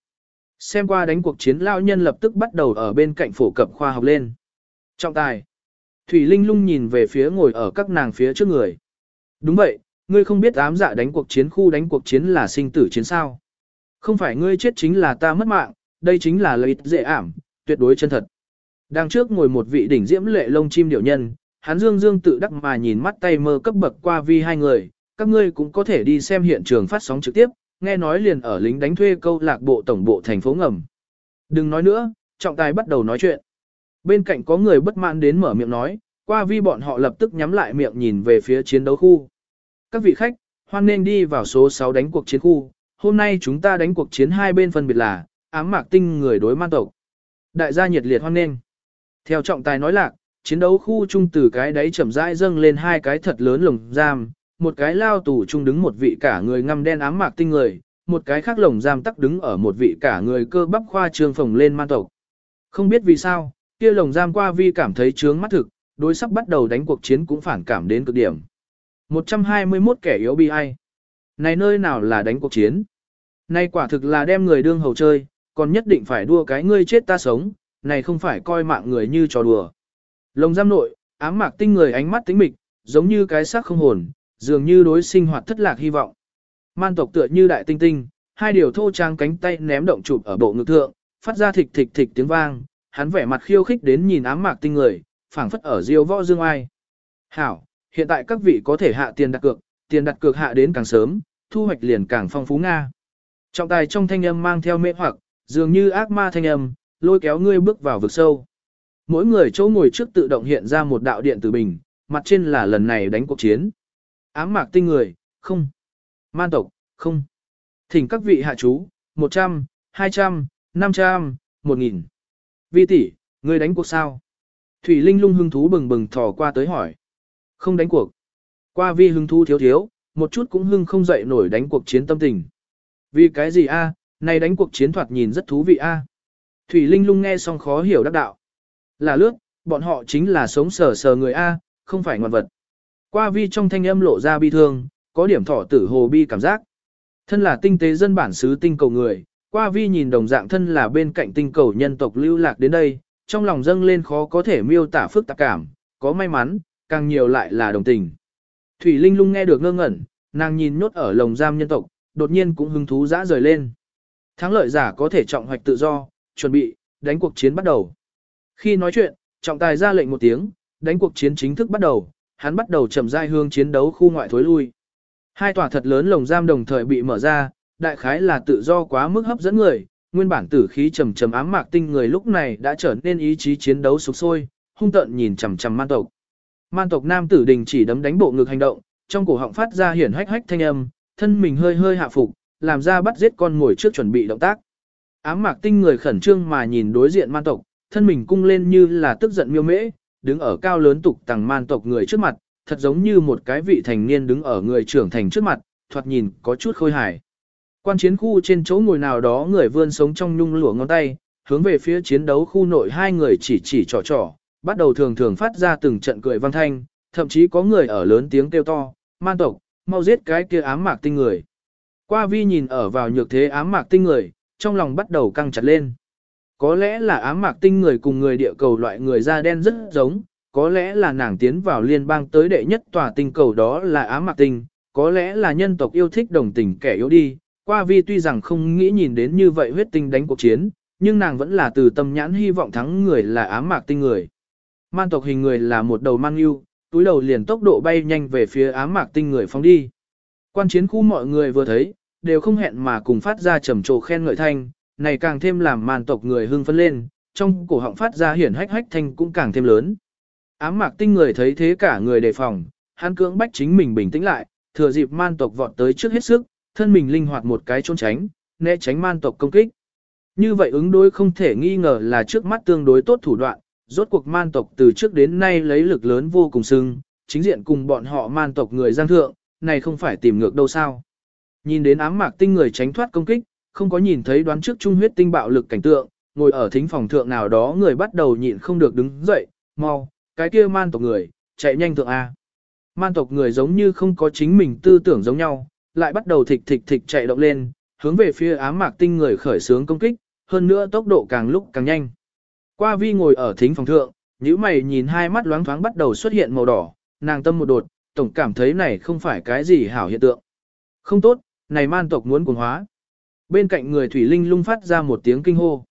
Xem qua đánh cuộc chiến lão nhân lập tức bắt đầu ở bên cạnh phổ cập khoa học lên. Trọng tài. Thủy Linh lung nhìn về phía ngồi ở các nàng phía trước người. Đúng vậy, ngươi không biết ám dạ đánh cuộc chiến khu đánh cuộc chiến là sinh tử chiến sao. Không phải ngươi chết chính là ta mất mạng, đây chính là lợi ích dễ ảm, tuyệt đối chân thật đang trước ngồi một vị đỉnh diễm lệ lông chim điệu nhân, hắn dương dương tự đắc mà nhìn mắt tay mơ cấp bậc qua vi hai người, các ngươi cũng có thể đi xem hiện trường phát sóng trực tiếp, nghe nói liền ở lính đánh thuê câu lạc bộ tổng bộ thành phố ngầm. Đừng nói nữa, trọng tài bắt đầu nói chuyện. Bên cạnh có người bất mãn đến mở miệng nói, qua vi bọn họ lập tức nhắm lại miệng nhìn về phía chiến đấu khu. Các vị khách, hoan nên đi vào số 6 đánh cuộc chiến khu, hôm nay chúng ta đánh cuộc chiến hai bên phân biệt là, ám mạc tinh người đối man tộc. Đại gia nhiệt liệt hoan nên. Theo trọng tài nói lạc, chiến đấu khu trung từ cái đáy chậm rãi dâng lên hai cái thật lớn lồng giam, một cái lao tù trung đứng một vị cả người ngăm đen ám mạc tinh người, một cái khác lồng giam tắc đứng ở một vị cả người cơ bắp khoa trương phồng lên man tộc. Không biết vì sao, kia lồng giam qua vi cảm thấy trướng mắt thực, đối sắp bắt đầu đánh cuộc chiến cũng phản cảm đến cực điểm. 121 kẻ yếu bi ai. Này nơi nào là đánh cuộc chiến? Này quả thực là đem người đương hầu chơi, còn nhất định phải đua cái ngươi chết ta sống, này không phải coi mạng người như trò đùa. Lồng giam nội, ám mạc tinh người ánh mắt tính mịch, giống như cái xác không hồn, dường như đối sinh hoạt thất lạc hy vọng. Man tộc tựa như đại tinh tinh, hai điều thô trang cánh tay ném động chụp ở bộ ngực thượng, phát ra thịch thịch thịch tiếng vang, hắn vẻ mặt khiêu khích đến nhìn ám mạc tinh người, phảng phất ở diêu võ dương ai. Hảo, hiện tại các vị có thể hạ tiền đặt cược, tiền đặt cược hạ đến càng sớm, thu hoạch liền càng phong phú Nga. Trọng tài trong thanh âm mang theo mê hoặc, dường như ác ma thanh âm, lôi kéo ngươi bước vào vực sâu. Mỗi người chỗ ngồi trước tự động hiện ra một đạo điện tử bình, mặt trên là lần này đánh cuộc chiến. Ám mạc tinh người, không. Man tộc, không. Thỉnh các vị hạ chú, 100, 200, 500, 1000. Vi tỷ, ngươi đánh cuộc sao? Thủy Linh lung hứng thú bừng bừng thò qua tới hỏi. Không đánh cuộc. Qua vi hứng thú thiếu thiếu, một chút cũng hưng không dậy nổi đánh cuộc chiến tâm tình. Vì cái gì a? Này đánh cuộc chiến thoạt nhìn rất thú vị a. Thủy Linh lung nghe xong khó hiểu đắc đạo. Là lướt, bọn họ chính là sống sờ sờ người a, không phải ngoan vật. Qua vi trong thanh âm lộ ra bi thương, có điểm thỏ tử hồ bi cảm giác. Thân là tinh tế dân bản xứ tinh cầu người, qua vi nhìn đồng dạng thân là bên cạnh tinh cầu nhân tộc lưu lạc đến đây, trong lòng dâng lên khó có thể miêu tả phức tạp cảm, có may mắn, càng nhiều lại là đồng tình. Thủy Linh lung nghe được ngơ ngẩn, nàng nhìn nhốt ở lồng giam nhân tộc, đột nhiên cũng hứng thú dã rời lên. Thắng lợi giả có thể trọng hoạch tự do, chuẩn bị, đánh cuộc chiến bắt đầu. Khi nói chuyện, trọng tài ra lệnh một tiếng, đánh cuộc chiến chính thức bắt đầu, hắn bắt đầu chậm rãi hướng chiến đấu khu ngoại thối lui. Hai tòa thật lớn lồng giam đồng thời bị mở ra, đại khái là tự do quá mức hấp dẫn người, nguyên bản tử khí trầm trầm ám mạc tinh người lúc này đã trở nên ý chí chiến đấu sục sôi, hung tợn nhìn chằm chằm man tộc. Man tộc nam tử đình chỉ đấm đánh bộ ngực hành động, trong cổ họng phát ra hiển hách hách thanh âm, thân mình hơi hơi hạ phục, làm ra bắt giết con ngồi trước chuẩn bị động tác. Ám mạc tinh người khẩn trương mà nhìn đối diện man tộc, thân mình cung lên như là tức giận miêu mễ, đứng ở cao lớn tục tàng man tộc người trước mặt, thật giống như một cái vị thành niên đứng ở người trưởng thành trước mặt, thoạt nhìn có chút khôi hài. Quan chiến khu trên chỗ ngồi nào đó người vươn sống trong nhung lụa ngón tay, hướng về phía chiến đấu khu nội hai người chỉ chỉ trò trò, bắt đầu thường thường phát ra từng trận cười vang thanh, thậm chí có người ở lớn tiếng kêu to, man tộc, mau giết cái kia ám mạc tinh người. Qua vi nhìn ở vào nhược thế ám mạc tinh người, trong lòng bắt đầu căng chặt lên. Có lẽ là ám mạc tinh người cùng người địa cầu loại người da đen rất giống, có lẽ là nàng tiến vào liên bang tới đệ nhất tòa tinh cầu đó là ám mạc tinh, có lẽ là nhân tộc yêu thích đồng tình kẻ yếu đi. Qua vi tuy rằng không nghĩ nhìn đến như vậy huyết tinh đánh cuộc chiến, nhưng nàng vẫn là từ tâm nhãn hy vọng thắng người là ám mạc tinh người. Man tộc hình người là một đầu mang yêu, túi đầu liền tốc độ bay nhanh về phía ám mạc tinh người phóng đi. Quan chiến khu mọi người vừa thấy, đều không hẹn mà cùng phát ra trầm trồ khen ngợi thanh, này càng thêm làm man tộc người hưng phấn lên, trong cổ họng phát ra hiển hách hách thanh cũng càng thêm lớn. Ám mạc tinh người thấy thế cả người đề phòng, hắn cưỡng bách chính mình bình tĩnh lại, thừa dịp man tộc vọt tới trước hết sức, thân mình linh hoạt một cái trốn tránh, né tránh man tộc công kích. Như vậy ứng đối không thể nghi ngờ là trước mắt tương đối tốt thủ đoạn, rốt cuộc man tộc từ trước đến nay lấy lực lớn vô cùng sưng, chính diện cùng bọn họ man tộc người giang thượng, này không phải tìm ngược đâu sao. Nhìn đến ám mạc tinh người tránh thoát công kích, không có nhìn thấy đoán trước trung huyết tinh bạo lực cảnh tượng, ngồi ở thính phòng thượng nào đó người bắt đầu nhịn không được đứng dậy, mau, cái kia man tộc người, chạy nhanh thượng A. Man tộc người giống như không có chính mình tư tưởng giống nhau, lại bắt đầu thịch thịch thịch chạy động lên, hướng về phía ám mạc tinh người khởi sướng công kích, hơn nữa tốc độ càng lúc càng nhanh. Qua vi ngồi ở thính phòng thượng, nhíu mày nhìn hai mắt loáng thoáng bắt đầu xuất hiện màu đỏ, nàng tâm một đột, tổng cảm thấy này không phải cái gì hảo hiện tượng. Không tốt, này man tộc muốn cuồng hóa. Bên cạnh người thủy linh lung phát ra một tiếng kinh hô.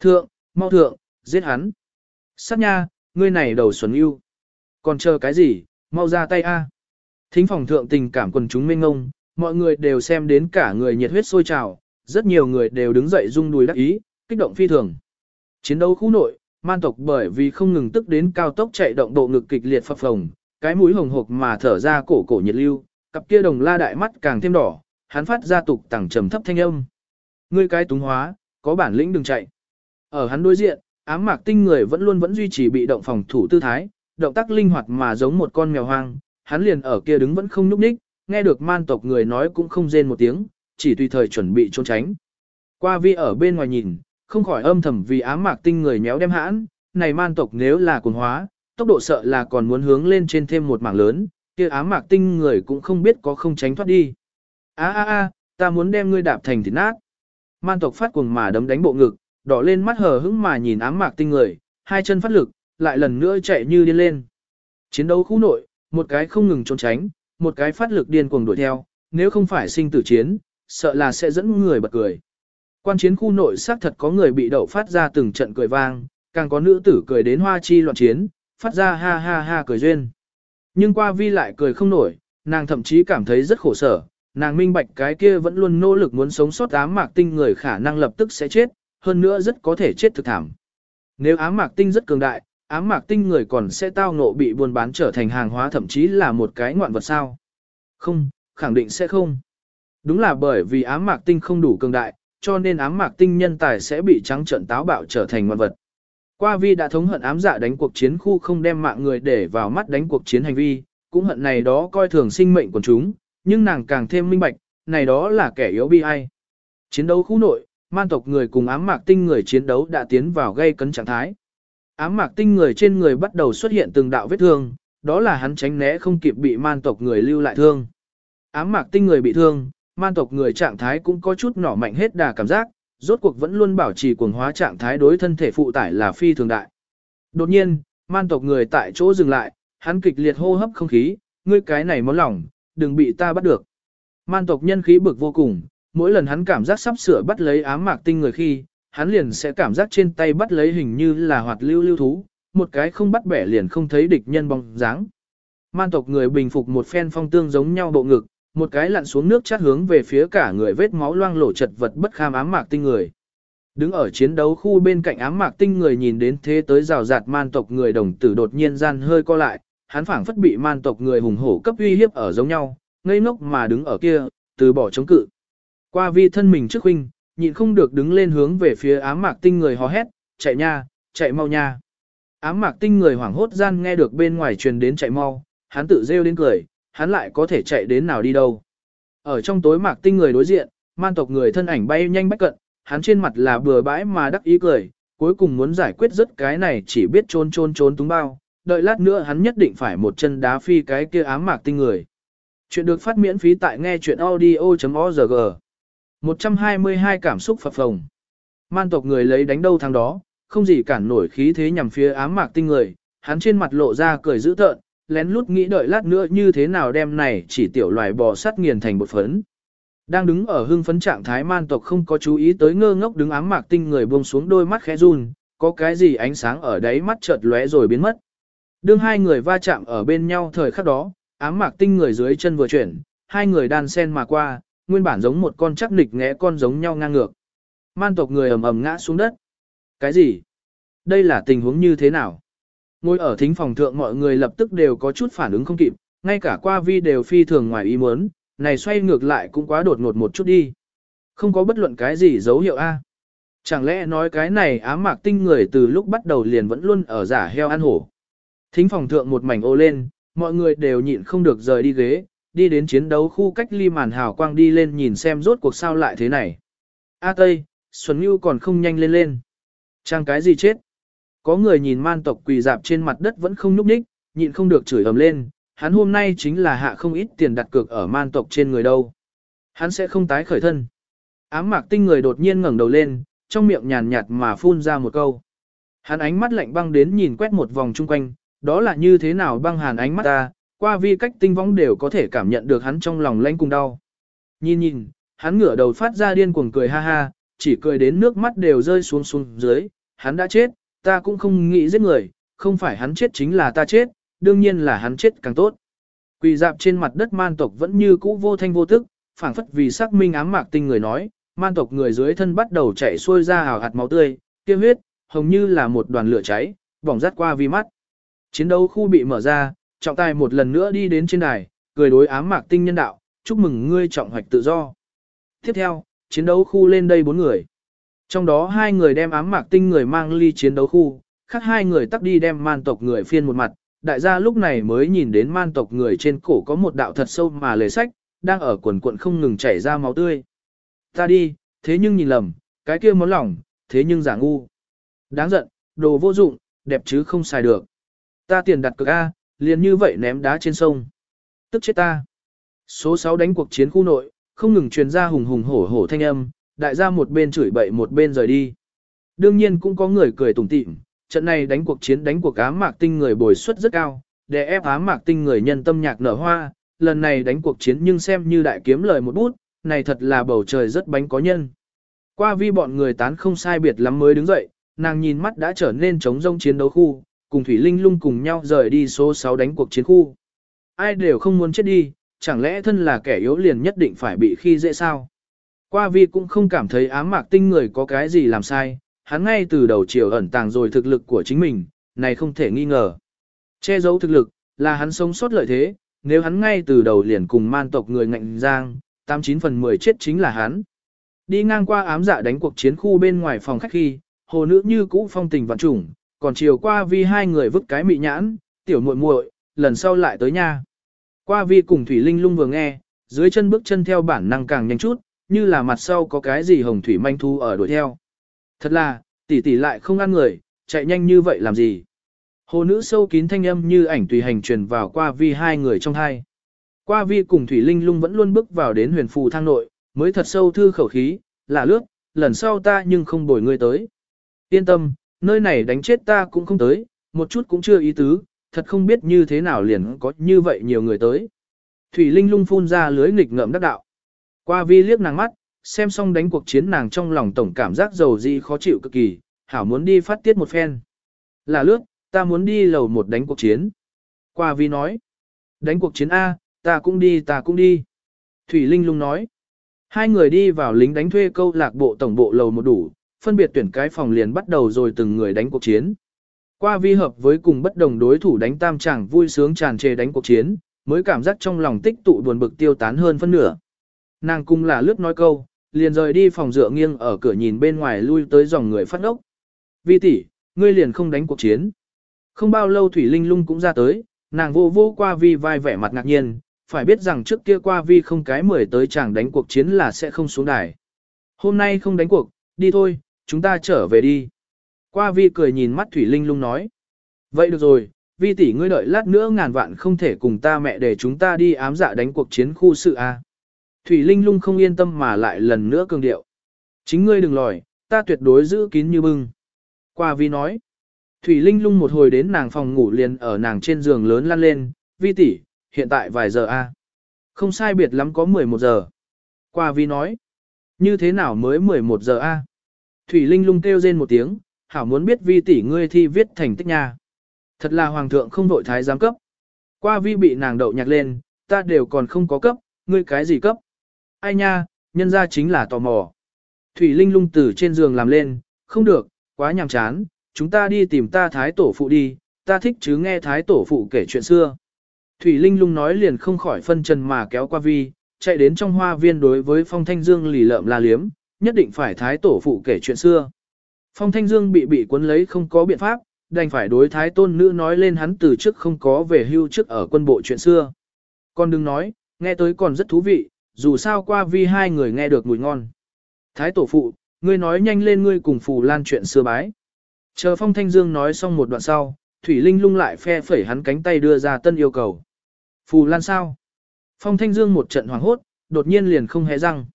Thượng, mau thượng, giết hắn. Sát nha, ngươi này đầu xuẩn yêu. Còn chờ cái gì, mau ra tay a. Thính phòng thượng tình cảm quần chúng mênh ngông, mọi người đều xem đến cả người nhiệt huyết sôi trào, rất nhiều người đều đứng dậy rung đùi đắc ý, kích động phi thường. Chiến đấu khu nội, man tộc bởi vì không ngừng tức đến cao tốc chạy động độ ngực kịch liệt phập phồng, cái mũi hồng hộc mà thở ra cổ cổ nhiệt lưu, cặp kia đồng la đại mắt càng thêm đỏ, hắn phát ra tục tẳng trầm thấp thanh âm. Ngươi cái túng hóa, có bản lĩnh đừng chạy. Ở hắn đối diện, ám mạc tinh người vẫn luôn vẫn duy trì bị động phòng thủ tư thái, động tác linh hoạt mà giống một con mèo hoang, hắn liền ở kia đứng vẫn không nhúc nhích, nghe được man tộc người nói cũng không rên một tiếng, chỉ tùy thời chuẩn bị trốn tránh. Qua vi ở bên ngoài nhìn, không khỏi âm thầm vì ám mạc tinh người méo đem hãn, này man tộc nếu là cuồng hóa, tốc độ sợ là còn muốn hướng lên trên thêm một mảng lớn, kia ám mạc tinh người cũng không biết có không tránh thoát đi. A a a, ta muốn đem ngươi đạp thành thịt nát. Man tộc phát cuồng mà đấm đánh bộ ngực, đỏ lên mắt hờ hững mà nhìn ám mạc tinh người, hai chân phát lực, lại lần nữa chạy như điên lên. Chiến đấu khu nội, Một cái không ngừng trốn tránh, một cái phát lực điên cuồng đuổi theo, nếu không phải sinh tử chiến, sợ là sẽ dẫn người bật cười. Quan chiến khu nội xác thật có người bị đậu phát ra từng trận cười vang, càng có nữ tử cười đến hoa chi loạn chiến, phát ra ha ha ha cười duyên. Nhưng qua vi lại cười không nổi, nàng thậm chí cảm thấy rất khổ sở, nàng minh bạch cái kia vẫn luôn nỗ lực muốn sống sót ám mạc tinh người khả năng lập tức sẽ chết, hơn nữa rất có thể chết thực thảm. Nếu ám mạc tinh rất cường đại, ám mạc tinh người còn sẽ tao ngộ bị buôn bán trở thành hàng hóa thậm chí là một cái ngoạn vật sao. Không, khẳng định sẽ không. Đúng là bởi vì ám mạc tinh không đủ cường đại, cho nên ám mạc tinh nhân tài sẽ bị trắng trận táo bạo trở thành ngoạn vật. Qua vi đã thống hận ám dạ đánh cuộc chiến khu không đem mạng người để vào mắt đánh cuộc chiến hành vi, cũng hận này đó coi thường sinh mệnh của chúng, nhưng nàng càng thêm minh bạch, này đó là kẻ yếu bi ai. Chiến đấu khu nội, man tộc người cùng ám mạc tinh người chiến đấu đã tiến vào gây cấn trạng thái. Ám mạc tinh người trên người bắt đầu xuất hiện từng đạo vết thương, đó là hắn tránh né không kịp bị man tộc người lưu lại thương. Ám mạc tinh người bị thương, man tộc người trạng thái cũng có chút nỏ mạnh hết đà cảm giác, rốt cuộc vẫn luôn bảo trì cuồng hóa trạng thái đối thân thể phụ tải là phi thường đại. Đột nhiên, man tộc người tại chỗ dừng lại, hắn kịch liệt hô hấp không khí, ngươi cái này món lỏng, đừng bị ta bắt được. Man tộc nhân khí bực vô cùng, mỗi lần hắn cảm giác sắp sửa bắt lấy ám mạc tinh người khi, hắn liền sẽ cảm giác trên tay bắt lấy hình như là hoạt lưu lưu thú, một cái không bắt bẻ liền không thấy địch nhân bóng dáng. Man tộc người bình phục một phen phong tương giống nhau bộ ngực, một cái lặn xuống nước chát hướng về phía cả người vết máu loang lổ chật vật bất kham ám mạc tinh người. Đứng ở chiến đấu khu bên cạnh ám mạc tinh người nhìn đến thế tới rào rạt man tộc người đồng tử đột nhiên gian hơi co lại, hắn phảng phất bị man tộc người hùng hổ cấp uy hiếp ở giống nhau, ngây ngốc mà đứng ở kia, từ bỏ chống cự. Qua vi thân mình trước huynh, nhịn không được đứng lên hướng về phía ám mạc tinh người hò hét, chạy nha, chạy mau nha. Ám mạc tinh người hoảng hốt gian nghe được bên ngoài truyền đến chạy mau, hắn tự rêu đến cười, hắn lại có thể chạy đến nào đi đâu. Ở trong tối mạc tinh người đối diện, man tộc người thân ảnh bay nhanh bách cận, hắn trên mặt là bừa bãi mà đắc ý cười, cuối cùng muốn giải quyết rất cái này chỉ biết trôn trôn trốn túng bao, đợi lát nữa hắn nhất định phải một chân đá phi cái kia ám mạc tinh người. Chuyện được phát miễn phí tại nghe chuyện audio.org. 122 cảm xúc phập phồng. Man tộc người lấy đánh đâu thằng đó, không gì cản nổi khí thế nhằm phía ám mạc tinh người, hắn trên mặt lộ ra cười dữ tợn, lén lút nghĩ đợi lát nữa như thế nào đem này chỉ tiểu loài bò sắt nghiền thành bột phấn. Đang đứng ở hưng phấn trạng thái man tộc không có chú ý tới ngơ ngốc đứng ám mạc tinh người buông xuống đôi mắt khẽ run, có cái gì ánh sáng ở đáy mắt chợt lóe rồi biến mất. Đương hai người va chạm ở bên nhau thời khắc đó, ám mạc tinh người dưới chân vừa chuyển, hai người đan sen mà qua, nguyên bản giống một con chắc nịch ngẽ con giống nhau ngang ngược. Man tộc người ầm ầm ngã xuống đất. Cái gì? Đây là tình huống như thế nào? Ngồi ở thính phòng thượng mọi người lập tức đều có chút phản ứng không kịp, ngay cả qua vi đều phi thường ngoài ý muốn, này xoay ngược lại cũng quá đột ngột một chút đi. Không có bất luận cái gì dấu hiệu A. Chẳng lẽ nói cái này ám mạc tinh người từ lúc bắt đầu liền vẫn luôn ở giả heo ăn hổ. Thính phòng thượng một mảnh ô lên, mọi người đều nhịn không được rời đi ghế, đi đến chiến đấu khu cách ly màn hào quang đi lên nhìn xem rốt cuộc sao lại thế này. A Tây, Xuân Nhu còn không nhanh lên lên. Trang cái gì chết? Có người nhìn man tộc quỳ dạp trên mặt đất vẫn không nhúc nhích, nhịn không được chửi ầm lên, hắn hôm nay chính là hạ không ít tiền đặt cược ở man tộc trên người đâu. Hắn sẽ không tái khởi thân. Ám mạc tinh người đột nhiên ngẩng đầu lên, trong miệng nhàn nhạt mà phun ra một câu. Hắn ánh mắt lạnh băng đến nhìn quét một vòng chung quanh, đó là như thế nào băng hàn ánh mắt ta, qua vi cách tinh võng đều có thể cảm nhận được hắn trong lòng lãnh cùng đau. Nhìn nhìn, hắn ngửa đầu phát ra điên cuồng cười ha ha, chỉ cười đến nước mắt đều rơi xuống xuống dưới, hắn đã chết, ta cũng không nghĩ giết người, không phải hắn chết chính là ta chết, đương nhiên là hắn chết càng tốt. Quỳ dạp trên mặt đất man tộc vẫn như cũ vô thanh vô tức, phảng phất vì xác minh ám mạc tinh người nói, man tộc người dưới thân bắt đầu chảy xuôi ra hào hạt máu tươi, kia huyết, hồng như là một đoàn lửa cháy, bỏng rát qua vi mắt. Chiến đấu khu bị mở ra, trọng tài một lần nữa đi đến trên đài, cười đối ám mạc tinh nhân đạo, chúc mừng ngươi trọng hoạch tự do. Tiếp theo, chiến đấu khu lên đây bốn người. Trong đó hai người đem ám mạc tinh người mang ly chiến đấu khu, khác hai người tắt đi đem man tộc người phiên một mặt, đại gia lúc này mới nhìn đến man tộc người trên cổ có một đạo thật sâu mà lề sách, đang ở quần cuộn không ngừng chảy ra máu tươi. Ta đi, thế nhưng nhìn lầm, cái kia món lỏng thế nhưng giả ngu. Đáng giận, đồ vô dụng, đẹp chứ không xài được. Ta tiền đặt cược A, liền như vậy ném đá trên sông. Tức chết ta. Số 6 đánh cuộc chiến khu nội, không ngừng truyền ra hùng hùng hổ hổ thanh âm, đại gia một bên chửi bậy một bên rời đi. Đương nhiên cũng có người cười tủm tỉm, trận này đánh cuộc chiến đánh cuộc ám mạc tinh người bồi suất rất cao, để ép ám mạc tinh người nhân tâm nhạc nở hoa, lần này đánh cuộc chiến nhưng xem như đại kiếm lời một bút, này thật là bầu trời rất bánh có nhân. Qua vi bọn người tán không sai biệt lắm mới đứng dậy, nàng nhìn mắt đã trở nên trống rông chiến đấu khu, cùng Thủy Linh lung cùng nhau rời đi số 6 đánh cuộc chiến khu. Ai đều không muốn chết đi, chẳng lẽ thân là kẻ yếu liền nhất định phải bị khi dễ sao? Qua vi cũng không cảm thấy ám mạc tinh người có cái gì làm sai, hắn ngay từ đầu chiều ẩn tàng rồi thực lực của chính mình, này không thể nghi ngờ. Che giấu thực lực, là hắn sống sót lợi thế, nếu hắn ngay từ đầu liền cùng man tộc người ngạnh giang, 89 phần 10 chết chính là hắn. Đi ngang qua ám dạ đánh cuộc chiến khu bên ngoài phòng khách khi, hồ nữ như cũ phong tình vạn trùng, còn chiều qua vi hai người vứt cái mị nhãn, tiểu muội muội, lần sau lại tới nha. Qua vi cùng Thủy Linh lung vừa nghe, dưới chân bước chân theo bản năng càng nhanh chút, như là mặt sau có cái gì hồng thủy manh thu ở đuổi theo. Thật là, tỷ tỷ lại không ăn người, chạy nhanh như vậy làm gì. Hồ nữ sâu kín thanh âm như ảnh tùy hành truyền vào qua vi hai người trong hai. Qua vi cùng Thủy Linh lung vẫn luôn bước vào đến huyền phù thang nội, mới thật sâu thư khẩu khí, là lướt, lần sau ta nhưng không bồi ngươi tới. Yên tâm, nơi này đánh chết ta cũng không tới, một chút cũng chưa ý tứ, thật không biết như thế nào liền có như vậy nhiều người tới. Thủy Linh lung phun ra lưới nghịch ngợm đắc đạo. Qua vi liếc nàng mắt, xem xong đánh cuộc chiến nàng trong lòng tổng cảm giác dầu dị khó chịu cực kỳ, hảo muốn đi phát tiết một phen. Là lướt, ta muốn đi lầu một đánh cuộc chiến. Qua vi nói, đánh cuộc chiến A, ta cũng đi ta cũng đi. Thủy Linh lung nói, hai người đi vào lính đánh thuê câu lạc bộ tổng bộ lầu một đủ, phân biệt tuyển cái phòng liền bắt đầu rồi từng người đánh cuộc chiến. Qua vi hợp với cùng bất đồng đối thủ đánh tam chẳng vui sướng tràn trề đánh cuộc chiến, mới cảm giác trong lòng tích tụ buồn bực tiêu tán hơn phân nửa. Nàng cung là lướt nói câu, liền rời đi phòng dựa nghiêng ở cửa nhìn bên ngoài lui tới dòng người phát ốc. Vi tỷ, ngươi liền không đánh cuộc chiến. Không bao lâu Thủy Linh lung cũng ra tới, nàng vô vô qua vi vai vẻ mặt ngạc nhiên, phải biết rằng trước kia qua vi không cái mười tới chàng đánh cuộc chiến là sẽ không xuống đài. Hôm nay không đánh cuộc, đi thôi, chúng ta trở về đi. Qua vi cười nhìn mắt Thủy Linh lung nói. Vậy được rồi, vi tỷ ngươi đợi lát nữa ngàn vạn không thể cùng ta mẹ để chúng ta đi ám dạ đánh cuộc chiến khu sự A. Thủy Linh lung không yên tâm mà lại lần nữa cường điệu. Chính ngươi đừng lòi, ta tuyệt đối giữ kín như bưng. Qua vi nói. Thủy Linh lung một hồi đến nàng phòng ngủ liền ở nàng trên giường lớn lăn lên, vi tỷ, hiện tại vài giờ a? Không sai biệt lắm có 11 giờ. Qua vi nói. Như thế nào mới 11 giờ a? Thủy Linh lung kêu rên một tiếng, hảo muốn biết vi tỷ ngươi thi viết thành tích nha. Thật là hoàng thượng không vội thái giám cấp. Qua vi bị nàng đậu nhạc lên, ta đều còn không có cấp, ngươi cái gì cấp? Ai nha, nhân ra chính là tò mò. Thủy Linh lung từ trên giường làm lên, không được, quá nhàm chán, chúng ta đi tìm ta thái tổ phụ đi, ta thích chứ nghe thái tổ phụ kể chuyện xưa. Thủy Linh lung nói liền không khỏi phân trần mà kéo qua vi, chạy đến trong hoa viên đối với Phong Thanh Dương lì lợm la liếm, nhất định phải thái tổ phụ kể chuyện xưa. Phong Thanh Dương bị bị cuốn lấy không có biện pháp, đành phải đối thái tôn nữ nói lên hắn từ trước không có về hưu trước ở quân bộ chuyện xưa. Con đừng nói, nghe tới còn rất thú vị, dù sao qua vi hai người nghe được mùi ngon. Thái tổ phụ, ngươi nói nhanh lên ngươi cùng phù lan chuyện xưa bái. Chờ Phong Thanh Dương nói xong một đoạn sau, Thủy Linh lung lại phe phẩy hắn cánh tay đưa ra tân yêu cầu. Phù lan sao? Phong Thanh Dương một trận hoảng hốt, đột nhiên liền không hé răng.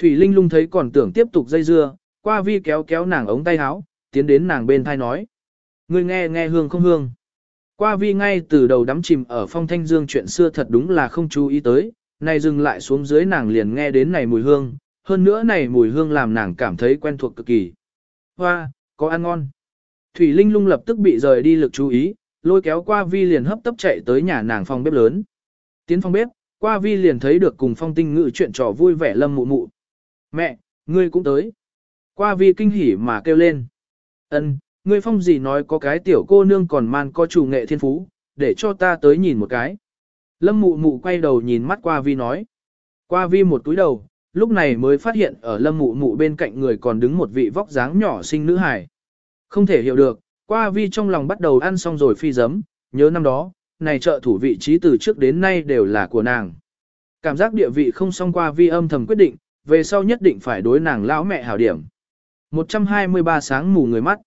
Thủy Linh lung thấy còn tưởng tiếp tục dây dưa, qua vi kéo kéo nàng ống tay áo, tiến đến nàng bên thai nói. Ngươi nghe nghe hương không hương. Qua vi ngay từ đầu đắm chìm ở phong thanh dương chuyện xưa thật đúng là không chú ý tới, này dừng lại xuống dưới nàng liền nghe đến này mùi hương, hơn nữa này mùi hương làm nàng cảm thấy quen thuộc cực kỳ. Hoa, có ăn ngon. Thủy Linh lung lập tức bị rời đi lực chú ý, lôi kéo qua vi liền hấp tấp chạy tới nhà nàng phòng bếp lớn. Tiến phòng bếp, qua vi liền thấy được cùng phong tinh ngự chuyện trò vui vẻ lâm mụ mụ. Mẹ, ngươi cũng tới. Qua vi kinh hỉ mà kêu lên. Ân, ngươi phong gì nói có cái tiểu cô nương còn man có chủ nghệ thiên phú, để cho ta tới nhìn một cái. Lâm mụ mụ quay đầu nhìn mắt qua vi nói. Qua vi một túi đầu, lúc này mới phát hiện ở lâm mụ mụ bên cạnh người còn đứng một vị vóc dáng nhỏ xinh nữ hài. Không thể hiểu được, qua vi trong lòng bắt đầu ăn xong rồi phi giấm, nhớ năm đó, này trợ thủ vị trí từ trước đến nay đều là của nàng. Cảm giác địa vị không xong qua vi âm thầm quyết định, về sau nhất định phải đối nàng lão mẹ hảo điểm. 123 sáng mù người mắt.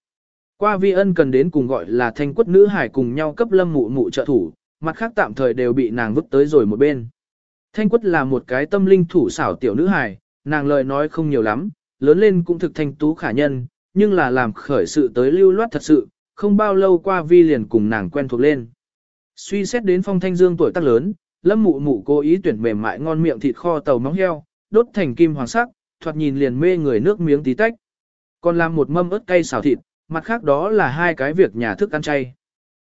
Qua vi ân cần đến cùng gọi là thanh quất nữ hải cùng nhau cấp lâm mụ mụ trợ thủ, mặt khác tạm thời đều bị nàng vứt tới rồi một bên. Thanh quất là một cái tâm linh thủ xảo tiểu nữ hải, nàng lời nói không nhiều lắm, lớn lên cũng thực thanh tú khả nhân, nhưng là làm khởi sự tới lưu loát thật sự, không bao lâu qua vi liền cùng nàng quen thuộc lên. Suy xét đến phong thanh dương tuổi tác lớn, lâm mụ mụ cố ý tuyển mềm mại ngon miệng thịt kho tàu móng heo, đốt thành kim hoàng sắc, thoạt nhìn liền mê người nước miếng tí tách. Còn làm một mâm ớt cay xào thịt, mặt khác đó là hai cái việc nhà thức ăn chay.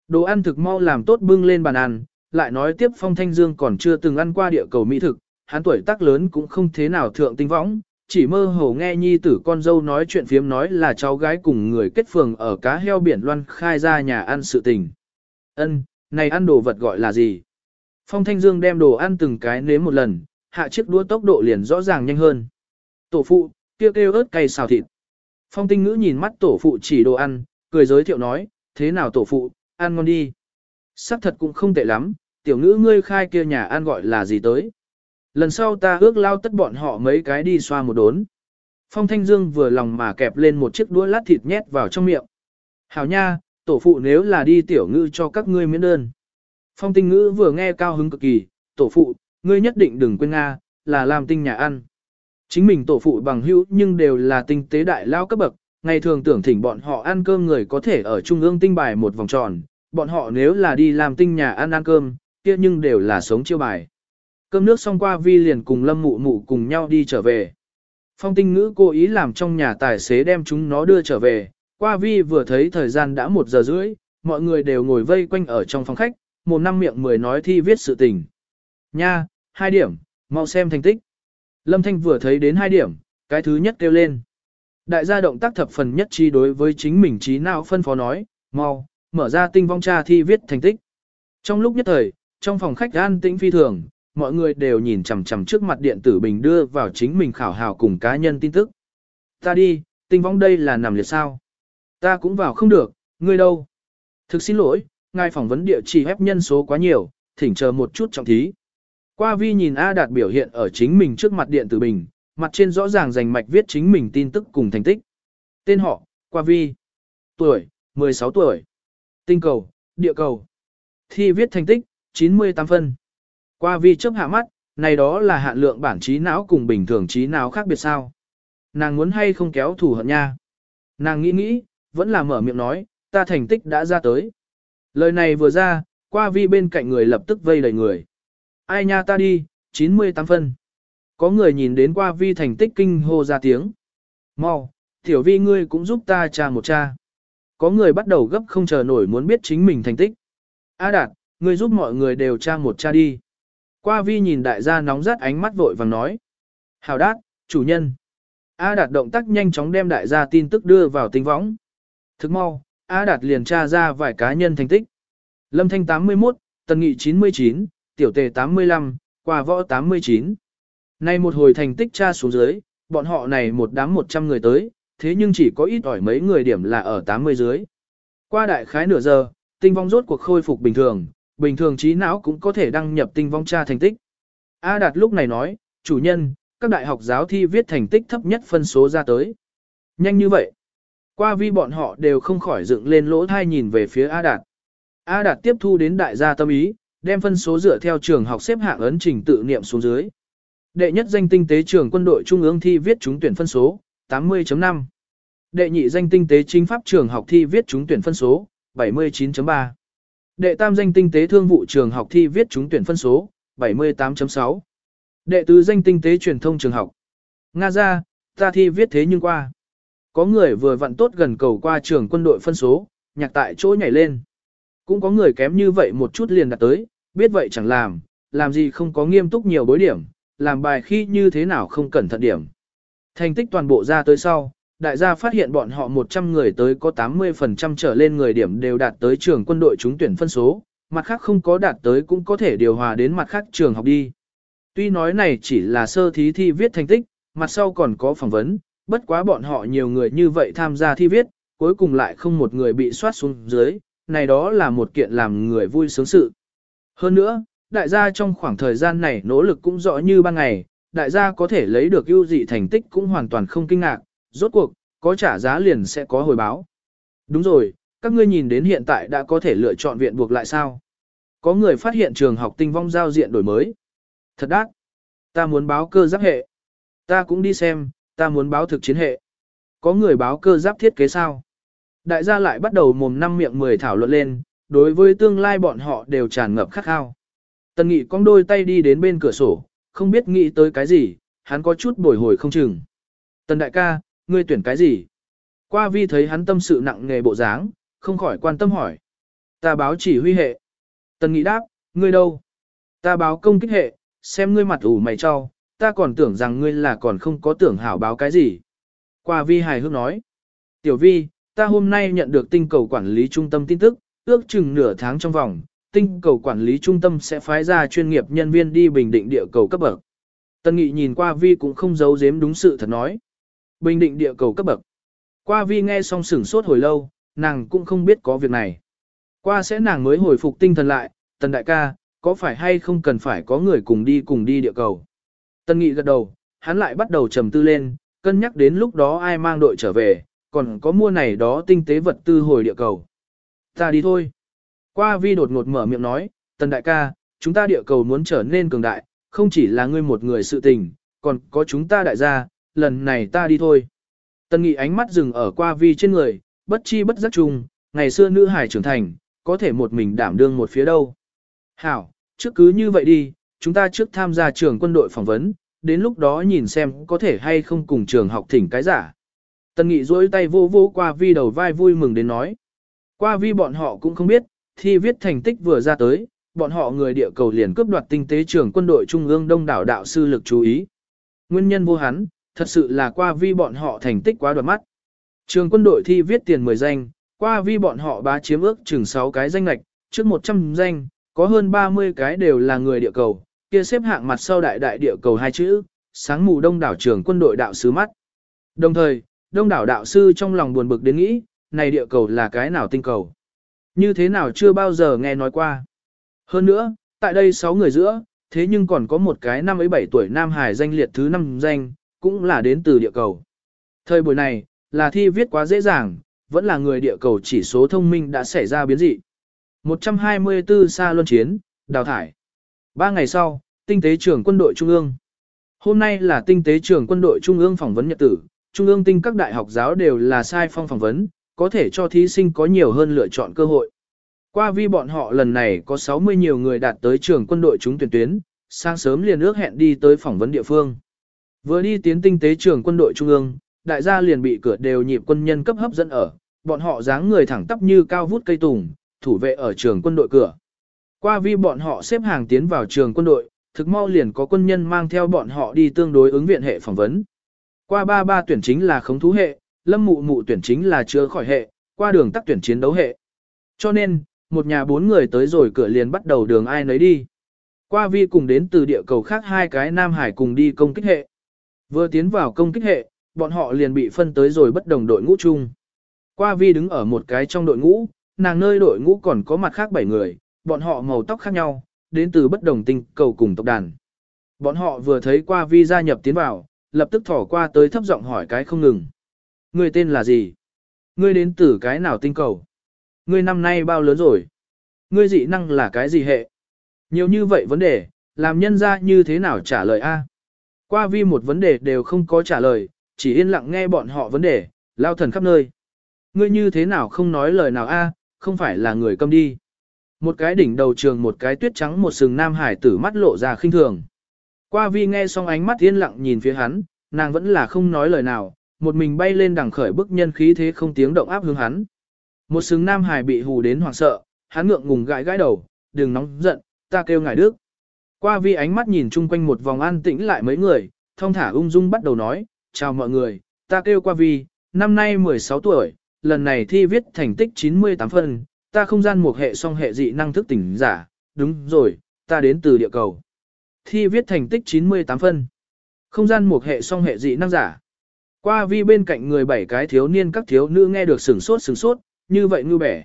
Đồ ăn thực mau làm tốt bưng lên bàn ăn, lại nói tiếp phong thanh dương còn chưa từng ăn qua địa cầu mỹ thực, hắn tuổi tác lớn cũng không thế nào thượng tinh võng, chỉ mơ hồ nghe nhi tử con dâu nói chuyện phiếm nói là cháu gái cùng người kết phường ở cá heo biển loan khai ra nhà ăn sự tình. Ân, này ăn đồ vật gọi là gì? Phong Thanh Dương đem đồ ăn từng cái nếm một lần, hạ chiếc đũa tốc độ liền rõ ràng nhanh hơn. Tổ phụ, kêu kêu ớt cay xào thịt. Phong Tinh Ngữ nhìn mắt tổ phụ chỉ đồ ăn, cười giới thiệu nói, thế nào tổ phụ, ăn ngon đi. Sắc thật cũng không tệ lắm, tiểu ngữ ngươi khai kia nhà ăn gọi là gì tới. Lần sau ta ước lao tất bọn họ mấy cái đi xoa một đốn. Phong Thanh Dương vừa lòng mà kẹp lên một chiếc đũa lát thịt nhét vào trong miệng. Hảo nha, tổ phụ nếu là đi tiểu ngữ cho các ngươi miễn đơn. Phong tinh ngữ vừa nghe cao hứng cực kỳ, tổ phụ, ngươi nhất định đừng quên Nga, là làm tinh nhà ăn. Chính mình tổ phụ bằng hữu nhưng đều là tinh tế đại lao cấp bậc, ngày thường tưởng thỉnh bọn họ ăn cơm người có thể ở trung ương tinh bài một vòng tròn, bọn họ nếu là đi làm tinh nhà ăn ăn cơm, kia nhưng đều là sống chiêu bài. Cơm nước xong qua vi liền cùng lâm mụ mụ cùng nhau đi trở về. Phong tinh ngữ cố ý làm trong nhà tài xế đem chúng nó đưa trở về, qua vi vừa thấy thời gian đã một giờ rưỡi, mọi người đều ngồi vây quanh ở trong phòng khách, một năm miệng mười nói thi viết sự tình. Nha, hai điểm, mau xem thành tích. Lâm Thanh vừa thấy đến hai điểm, cái thứ nhất kêu lên. Đại gia động tác thập phần nhất trí đối với chính mình trí nào phân phó nói, mau, mở ra tinh vong tra thi viết thành tích. Trong lúc nhất thời, trong phòng khách an tĩnh phi thường, mọi người đều nhìn chằm chằm trước mặt điện tử bình đưa vào chính mình khảo hào cùng cá nhân tin tức. Ta đi, tinh vong đây là nằm liệt sao? Ta cũng vào không được, ngươi đâu? Thực xin lỗi, ngài phỏng vấn địa chỉ ép nhân số quá nhiều, thỉnh chờ một chút trọng thí. Qua vi nhìn A Đạt biểu hiện ở chính mình trước mặt điện tử bình, mặt trên rõ ràng dành mạch viết chính mình tin tức cùng thành tích. Tên họ, qua vi. Tuổi, 16 tuổi. Tinh cầu, địa cầu. Thi viết thành tích, 98 phân. Qua vi chấp hạ mắt, này đó là hạn lượng bản trí não cùng bình thường trí não khác biệt sao. Nàng muốn hay không kéo thủ hận nha. Nàng nghĩ nghĩ, vẫn là mở miệng nói, ta thành tích đã ra tới. Lời này vừa ra, qua vi bên cạnh người lập tức vây đầy người. Ai nha ta đi, 98 phân. Có người nhìn đến qua vi thành tích kinh hô ra tiếng. Mau, tiểu vi ngươi cũng giúp ta tra một cha. Có người bắt đầu gấp không chờ nổi muốn biết chính mình thành tích. A đạt, ngươi giúp mọi người đều tra một cha đi. Qua vi nhìn đại gia nóng rát ánh mắt vội vàng nói. Hào đát, chủ nhân. A đạt động tác nhanh chóng đem đại gia tin tức đưa vào tinh võng. Thức mau, A Đạt liền tra ra vài cá nhân thành tích. Lâm Thanh 81, Tần Nghị 99, Tiểu Tề 85, Qua Võ 89. Nay một hồi thành tích tra xuống dưới, bọn họ này một đám 100 người tới, thế nhưng chỉ có ít ỏi mấy người điểm là ở 80 dưới. Qua đại khái nửa giờ, tinh vong rốt cuộc khôi phục bình thường, bình thường trí não cũng có thể đăng nhập tinh vong tra thành tích. A Đạt lúc này nói, chủ nhân, các đại học giáo thi viết thành tích thấp nhất phân số ra tới. Nhanh như vậy. Qua vi bọn họ đều không khỏi dựng lên lỗ thai nhìn về phía A Đạt. A Đạt tiếp thu đến đại gia tâm ý, đem phân số dựa theo trường học xếp hạng ấn trình tự niệm xuống dưới. Đệ nhất danh tinh tế trường quân đội trung ương thi viết trúng tuyển phân số, 80.5. Đệ nhị danh tinh tế chính pháp trường học thi viết trúng tuyển phân số, 79.3. Đệ tam danh tinh tế thương vụ trường học thi viết trúng tuyển phân số, 78.6. Đệ tứ danh tinh tế truyền thông trường học. Nga ra, ta thi viết thế nhưng qua. Có người vừa vặn tốt gần cầu qua trường quân đội phân số, nhạc tại chỗ nhảy lên. Cũng có người kém như vậy một chút liền đặt tới, biết vậy chẳng làm, làm gì không có nghiêm túc nhiều bối điểm, làm bài khi như thế nào không cẩn thận điểm. Thành tích toàn bộ ra tới sau, đại gia phát hiện bọn họ 100 người tới có 80% trở lên người điểm đều đạt tới trường quân đội trúng tuyển phân số, mặt khác không có đạt tới cũng có thể điều hòa đến mặt khác trường học đi. Tuy nói này chỉ là sơ thí thi viết thành tích, mặt sau còn có phỏng vấn, bất quá bọn họ nhiều người như vậy tham gia thi viết, cuối cùng lại không một người bị soát xuống dưới, này đó là một kiện làm người vui sướng sự. Hơn nữa, đại gia trong khoảng thời gian này nỗ lực cũng rõ như ban ngày, đại gia có thể lấy được ưu dị thành tích cũng hoàn toàn không kinh ngạc, rốt cuộc, có trả giá liền sẽ có hồi báo. Đúng rồi, các ngươi nhìn đến hiện tại đã có thể lựa chọn viện buộc lại sao? Có người phát hiện trường học tinh vong giao diện đổi mới. Thật đắt. Ta muốn báo cơ giáp hệ. Ta cũng đi xem, ta muốn báo thực chiến hệ. Có người báo cơ giáp thiết kế sao? Đại gia lại bắt đầu mồm năm miệng mười thảo luận lên, đối với tương lai bọn họ đều tràn ngập khát khao. Tần Nghị cong đôi tay đi đến bên cửa sổ, không biết nghĩ tới cái gì, hắn có chút bồi hồi không chừng. Tần đại ca, ngươi tuyển cái gì? Qua vi thấy hắn tâm sự nặng nghề bộ dáng, không khỏi quan tâm hỏi. Ta báo chỉ huy hệ. Tần Nghị đáp, ngươi đâu? Ta báo công kích hệ, xem ngươi mặt ủ mày cho, ta còn tưởng rằng ngươi là còn không có tưởng hảo báo cái gì. Qua vi hài hước nói. Tiểu vi, ta hôm nay nhận được tinh cầu quản lý trung tâm tin tức, ước chừng nửa tháng trong vòng, tinh cầu quản lý trung tâm sẽ phái ra chuyên nghiệp nhân viên đi bình định địa cầu cấp bậc. Tân Nghị nhìn qua vi cũng không giấu giếm đúng sự thật nói. Bình định địa cầu cấp bậc. Qua vi nghe xong sửng sốt hồi lâu, nàng cũng không biết có việc này. Qua sẽ nàng mới hồi phục tinh thần lại, tần đại ca, có phải hay không cần phải có người cùng đi cùng đi địa cầu. Tân Nghị gật đầu, hắn lại bắt đầu trầm tư lên, cân nhắc đến lúc đó ai mang đội trở về, còn có mua này đó tinh tế vật tư hồi địa cầu. Ta đi thôi. Qua vi đột ngột mở miệng nói, tần đại ca, chúng ta địa cầu muốn trở nên cường đại, không chỉ là ngươi một người sự tình, còn có chúng ta đại gia, lần này ta đi thôi. Tần nghị ánh mắt dừng ở qua vi trên người, bất chi bất giác chung, ngày xưa nữ hải trưởng thành, có thể một mình đảm đương một phía đâu. Hảo, trước cứ như vậy đi, chúng ta trước tham gia trường quân đội phỏng vấn, đến lúc đó nhìn xem có thể hay không cùng trường học thỉnh cái giả. Tần nghị duỗi tay vô vô qua vi đầu vai vui mừng đến nói. Qua vi bọn họ cũng không biết, thi viết thành tích vừa ra tới, bọn họ người địa cầu liền cướp đoạt tinh tế trưởng quân đội trung ương đông đảo đạo sư lực chú ý. Nguyên nhân vô hắn, thật sự là qua vi bọn họ thành tích quá đoạt mắt. Trường quân đội thi viết tiền 10 danh, qua vi bọn họ bá chiếm ước chừng 6 cái danh lạch, trước 100 danh, có hơn 30 cái đều là người địa cầu, kia xếp hạng mặt sau đại đại địa cầu hai chữ, sáng mù đông đảo trường quân đội đạo sứ mắt. Đồng thời, đông đảo đạo sư trong lòng buồn bực đến nghĩ, này địa cầu là cái nào tinh cầu? Như thế nào chưa bao giờ nghe nói qua? Hơn nữa, tại đây 6 người giữa, thế nhưng còn có một cái năm ấy 7 tuổi Nam Hải danh liệt thứ 5 danh, cũng là đến từ địa cầu. Thời buổi này, là thi viết quá dễ dàng, vẫn là người địa cầu chỉ số thông minh đã xảy ra biến dị. 124 xa luân chiến, đào thải. Ba ngày sau, tinh tế trưởng quân đội Trung ương. Hôm nay là tinh tế trưởng quân đội Trung ương phỏng vấn nhật tử, Trung ương tinh các đại học giáo đều là sai phong phỏng vấn, có thể cho thí sinh có nhiều hơn lựa chọn cơ hội. Qua vi bọn họ lần này có 60 nhiều người đạt tới trường quân đội chúng tuyển tuyến, sáng sớm liền ước hẹn đi tới phỏng vấn địa phương. Vừa đi tiến tinh tế trường quân đội trung ương, đại gia liền bị cửa đều nhịp quân nhân cấp hấp dẫn ở, bọn họ dáng người thẳng tắp như cao vút cây tùng, thủ vệ ở trường quân đội cửa. Qua vi bọn họ xếp hàng tiến vào trường quân đội, thực mau liền có quân nhân mang theo bọn họ đi tương đối ứng viện hệ phỏng vấn. Qua ba ba tuyển chính là khống thú hệ, lâm mụ mụ tuyển chính là chữa khỏi hệ, qua đường tắc tuyển chiến đấu hệ. Cho nên, một nhà bốn người tới rồi cửa liền bắt đầu đường ai nấy đi. Qua vi cùng đến từ địa cầu khác hai cái Nam Hải cùng đi công kích hệ. Vừa tiến vào công kích hệ, bọn họ liền bị phân tới rồi bất đồng đội ngũ chung. Qua vi đứng ở một cái trong đội ngũ, nàng nơi đội ngũ còn có mặt khác bảy người, bọn họ màu tóc khác nhau, đến từ bất đồng tinh cầu cùng tộc đàn. Bọn họ vừa thấy qua vi gia nhập tiến vào, lập tức thỏ qua tới thấp giọng hỏi cái không ngừng. Ngươi tên là gì? Ngươi đến từ cái nào tinh cầu? Ngươi năm nay bao lớn rồi? Ngươi dị năng là cái gì hệ? Nhiều như vậy vấn đề, làm nhân ra như thế nào trả lời a? Qua vi một vấn đề đều không có trả lời, chỉ yên lặng nghe bọn họ vấn đề, lao thần khắp nơi. Ngươi như thế nào không nói lời nào a? không phải là người câm đi. Một cái đỉnh đầu trường một cái tuyết trắng một sừng nam hải tử mắt lộ ra khinh thường. Qua vi nghe xong ánh mắt yên lặng nhìn phía hắn, nàng vẫn là không nói lời nào, một mình bay lên đằng khởi bức nhân khí thế không tiếng động áp hướng hắn. Một xứng nam hải bị hù đến hoảng sợ, hắn ngượng ngùng gãi gãi đầu, đừng nóng giận, ta kêu ngài đức. Qua vi ánh mắt nhìn chung quanh một vòng an tĩnh lại mấy người, thông thả ung dung bắt đầu nói, chào mọi người, ta kêu qua vi, năm nay 16 tuổi, lần này thi viết thành tích 98 phân, ta không gian một hệ song hệ dị năng thức tỉnh giả, đúng rồi, ta đến từ địa cầu. Thi viết thành tích 98 phân. Không gian một hệ song hệ dị năng giả. Qua vi bên cạnh người bảy cái thiếu niên các thiếu nữ nghe được sừng sốt sừng sốt, như vậy ngư bẻ.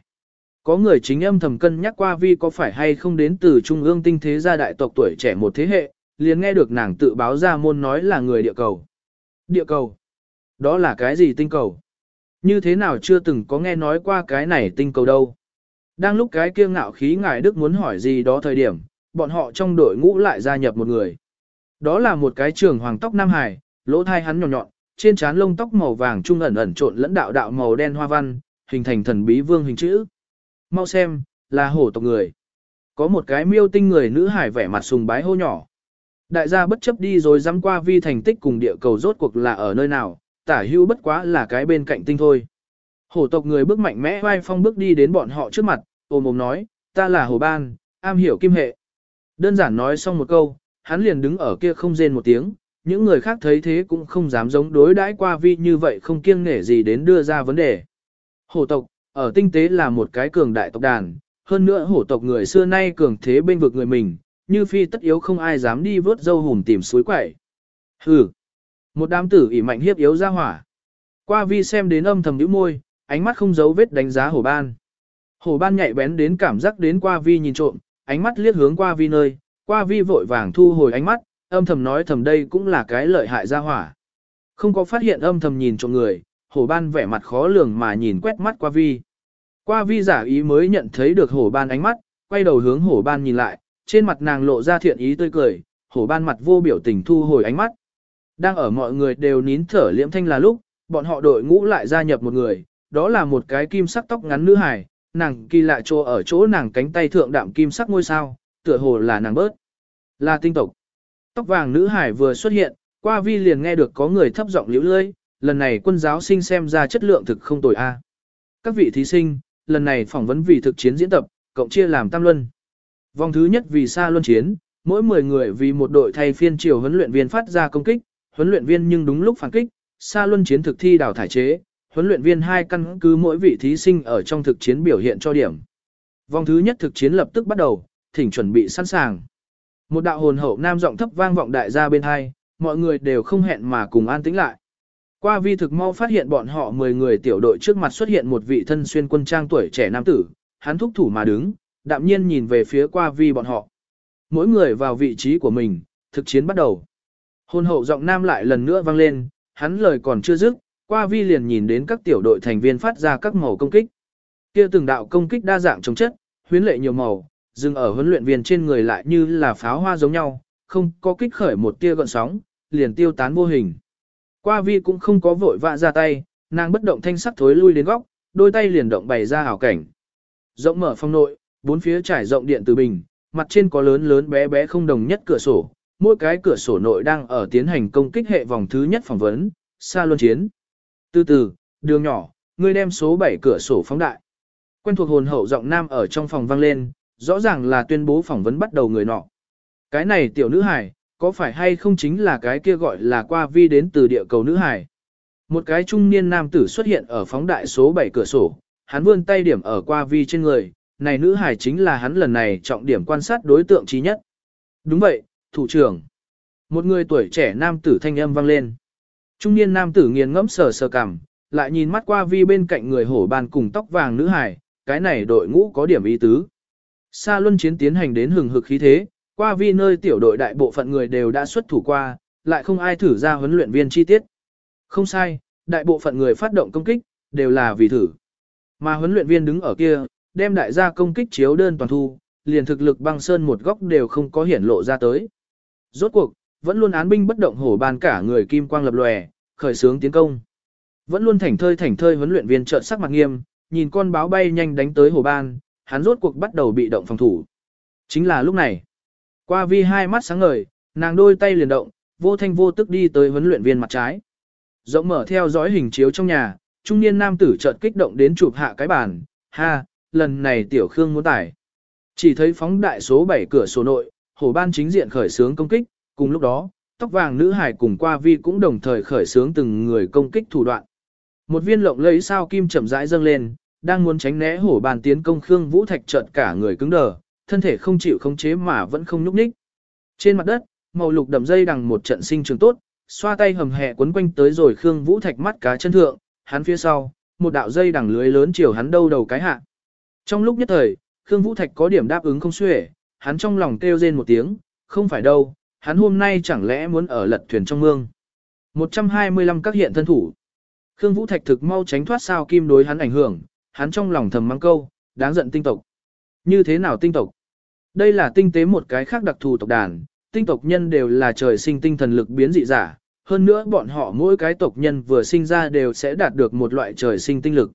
Có người chính âm thầm cân nhắc qua vi có phải hay không đến từ trung ương tinh thế gia đại tộc tuổi trẻ một thế hệ, liền nghe được nàng tự báo ra môn nói là người địa cầu. Địa cầu? Đó là cái gì tinh cầu? Như thế nào chưa từng có nghe nói qua cái này tinh cầu đâu? Đang lúc cái kia ngạo khí ngài Đức muốn hỏi gì đó thời điểm, bọn họ trong đội ngũ lại gia nhập một người. Đó là một cái trường hoàng tóc Nam Hải, lỗ thai hắn nhọn nhọn, trên trán lông tóc màu vàng trung ẩn ẩn trộn lẫn đạo đạo màu đen hoa văn, hình thành thần bí vương hình chữ. Mau xem, là hổ tộc người. Có một cái miêu tinh người nữ hải vẻ mặt sùng bái hô nhỏ. Đại gia bất chấp đi rồi dám qua vi thành tích cùng địa cầu rốt cuộc là ở nơi nào, tả hưu bất quá là cái bên cạnh tinh thôi. Hổ tộc người bước mạnh mẽ vai phong bước đi đến bọn họ trước mặt, ôm ôm nói, ta là hổ ban, am hiểu kim hệ. Đơn giản nói xong một câu, hắn liền đứng ở kia không rên một tiếng, những người khác thấy thế cũng không dám giống đối đãi qua vi như vậy không kiêng nể gì đến đưa ra vấn đề. Hổ tộc, ở tinh tế là một cái cường đại tộc đàn, hơn nữa hổ tộc người xưa nay cường thế bên vực người mình, như phi tất yếu không ai dám đi vớt dâu hùm tìm suối quẩy. Hừ, một đám tử ỉ mạnh hiếp yếu ra hỏa. Qua vi xem đến âm thầm nhíu môi, ánh mắt không giấu vết đánh giá hổ ban. Hổ ban nhạy bén đến cảm giác đến qua vi nhìn trộm, ánh mắt liếc hướng qua vi nơi, qua vi vội vàng thu hồi ánh mắt, âm thầm nói thầm đây cũng là cái lợi hại ra hỏa. Không có phát hiện âm thầm nhìn trộm người, hổ ban vẻ mặt khó lường mà nhìn quét mắt qua vi. Qua vi giả ý mới nhận thấy được hổ ban ánh mắt, quay đầu hướng hổ ban nhìn lại, trên mặt nàng lộ ra thiện ý tươi cười, hổ ban mặt vô biểu tình thu hồi ánh mắt. Đang ở mọi người đều nín thở liễm thanh là lúc, bọn họ đội ngũ lại gia nhập một người, đó là một cái kim sắc tóc ngắn nữ hài, nàng kỳ lạ chỗ ở chỗ nàng cánh tay thượng đạm kim sắc ngôi sao, tựa hồ là nàng bớt. Là tinh tộc. Tóc vàng nữ hải vừa xuất hiện, qua vi liền nghe được có người thấp giọng liễu lơi, lần này quân giáo sinh xem ra chất lượng thực không tồi a. Các vị thí sinh, lần này phỏng vấn vì thực chiến diễn tập, cộng chia làm tam luân. Vòng thứ nhất vì xa luân chiến, mỗi 10 người vì một đội thay phiên chiều huấn luyện viên phát ra công kích, huấn luyện viên nhưng đúng lúc phản kích, xa luân chiến thực thi đào thải chế, huấn luyện viên hai căn cứ mỗi vị thí sinh ở trong thực chiến biểu hiện cho điểm. Vòng thứ nhất thực chiến lập tức bắt đầu, thỉnh chuẩn bị sẵn sàng. Một đạo hồn hậu nam giọng thấp vang vọng đại gia bên hai, mọi người đều không hẹn mà cùng an tĩnh lại. Qua vi thực mau phát hiện bọn họ 10 người tiểu đội trước mặt xuất hiện một vị thân xuyên quân trang tuổi trẻ nam tử, hắn thúc thủ mà đứng, đạm nhiên nhìn về phía qua vi bọn họ. Mỗi người vào vị trí của mình, thực chiến bắt đầu. Hồn hậu giọng nam lại lần nữa vang lên, hắn lời còn chưa dứt, qua vi liền nhìn đến các tiểu đội thành viên phát ra các màu công kích. Kia từng đạo công kích đa dạng chống chất, huyến lệ nhiều màu, dừng ở huấn luyện viên trên người lại như là pháo hoa giống nhau, không có kích khởi một tia gợn sóng, liền tiêu tán vô hình. Qua vi cũng không có vội vã ra tay, nàng bất động thanh sắc thối lui đến góc, đôi tay liền động bày ra hảo cảnh. Rộng mở phong nội, bốn phía trải rộng điện từ bình, mặt trên có lớn lớn bé bé không đồng nhất cửa sổ, mỗi cái cửa sổ nội đang ở tiến hành công kích hệ vòng thứ nhất phỏng vấn, xa luân chiến. Từ từ, đường nhỏ, ngươi đem số 7 cửa sổ phóng đại. Quen thuộc hồn hậu giọng nam ở trong phòng vang lên, rõ ràng là tuyên bố phỏng vấn bắt đầu người nọ. Cái này tiểu nữ hải, có phải hay không chính là cái kia gọi là qua vi đến từ địa cầu nữ hải? Một cái trung niên nam tử xuất hiện ở phóng đại số 7 cửa sổ, hắn vươn tay điểm ở qua vi trên người, này nữ hải chính là hắn lần này trọng điểm quan sát đối tượng trí nhất. Đúng vậy, thủ trưởng. Một người tuổi trẻ nam tử thanh âm vang lên. Trung niên nam tử nghiền ngẫm sờ sờ cằm, lại nhìn mắt qua vi bên cạnh người hổ bàn cùng tóc vàng nữ hải, cái này đội ngũ có điểm ý tứ. Sa luân chiến tiến hành đến hừng hực khí thế, qua vi nơi tiểu đội đại bộ phận người đều đã xuất thủ qua, lại không ai thử ra huấn luyện viên chi tiết. Không sai, đại bộ phận người phát động công kích, đều là vì thử. Mà huấn luyện viên đứng ở kia, đem đại gia công kích chiếu đơn toàn thu, liền thực lực băng sơn một góc đều không có hiển lộ ra tới. Rốt cuộc, vẫn luôn án binh bất động hổ bàn cả người kim quang lập lòe, khởi sướng tiến công. Vẫn luôn thảnh thơi thảnh thơi huấn luyện viên trợn sắc mặt nghiêm, nhìn con báo bay nhanh đánh tới hổ ban, hắn rốt cuộc bắt đầu bị động phòng thủ. Chính là lúc này, qua vi hai mắt sáng ngời, nàng đôi tay liền động, vô thanh vô tức đi tới huấn luyện viên mặt trái. Rộng mở theo dõi hình chiếu trong nhà, trung niên nam tử chợt kích động đến chụp hạ cái bàn, ha, lần này tiểu khương muốn tải. Chỉ thấy phóng đại số 7 cửa sổ nội, hổ ban chính diện khởi sướng công kích, cùng lúc đó, tóc vàng nữ hải cùng qua vi cũng đồng thời khởi sướng từng người công kích thủ đoạn. Một viên lộng lấy sao kim chậm rãi dâng lên, đang muốn tránh né hổ bàn tiến công Khương Vũ Thạch chợt cả người cứng đờ, thân thể không chịu khống chế mà vẫn không nhúc nhích. Trên mặt đất, màu lục đậm dây đằng một trận sinh trường tốt, xoa tay hầm hẹ quấn quanh tới rồi Khương Vũ Thạch mắt cá chân thượng, hắn phía sau, một đạo dây đằng lưới lớn chiều hắn đâu đầu cái hạ. Trong lúc nhất thời, Khương Vũ Thạch có điểm đáp ứng không xuể, hắn trong lòng kêu rên một tiếng, không phải đâu, hắn hôm nay chẳng lẽ muốn ở lật thuyền trong mương. 125 các hiện thân thủ. Khương Vũ Thạch thực mau tránh thoát sao kim đối hắn ảnh hưởng, hắn trong lòng thầm mắng câu, đáng giận tinh tộc. Như thế nào tinh tộc? Đây là tinh tế một cái khác đặc thù tộc đàn, tinh tộc nhân đều là trời sinh tinh thần lực biến dị giả, hơn nữa bọn họ mỗi cái tộc nhân vừa sinh ra đều sẽ đạt được một loại trời sinh tinh lực.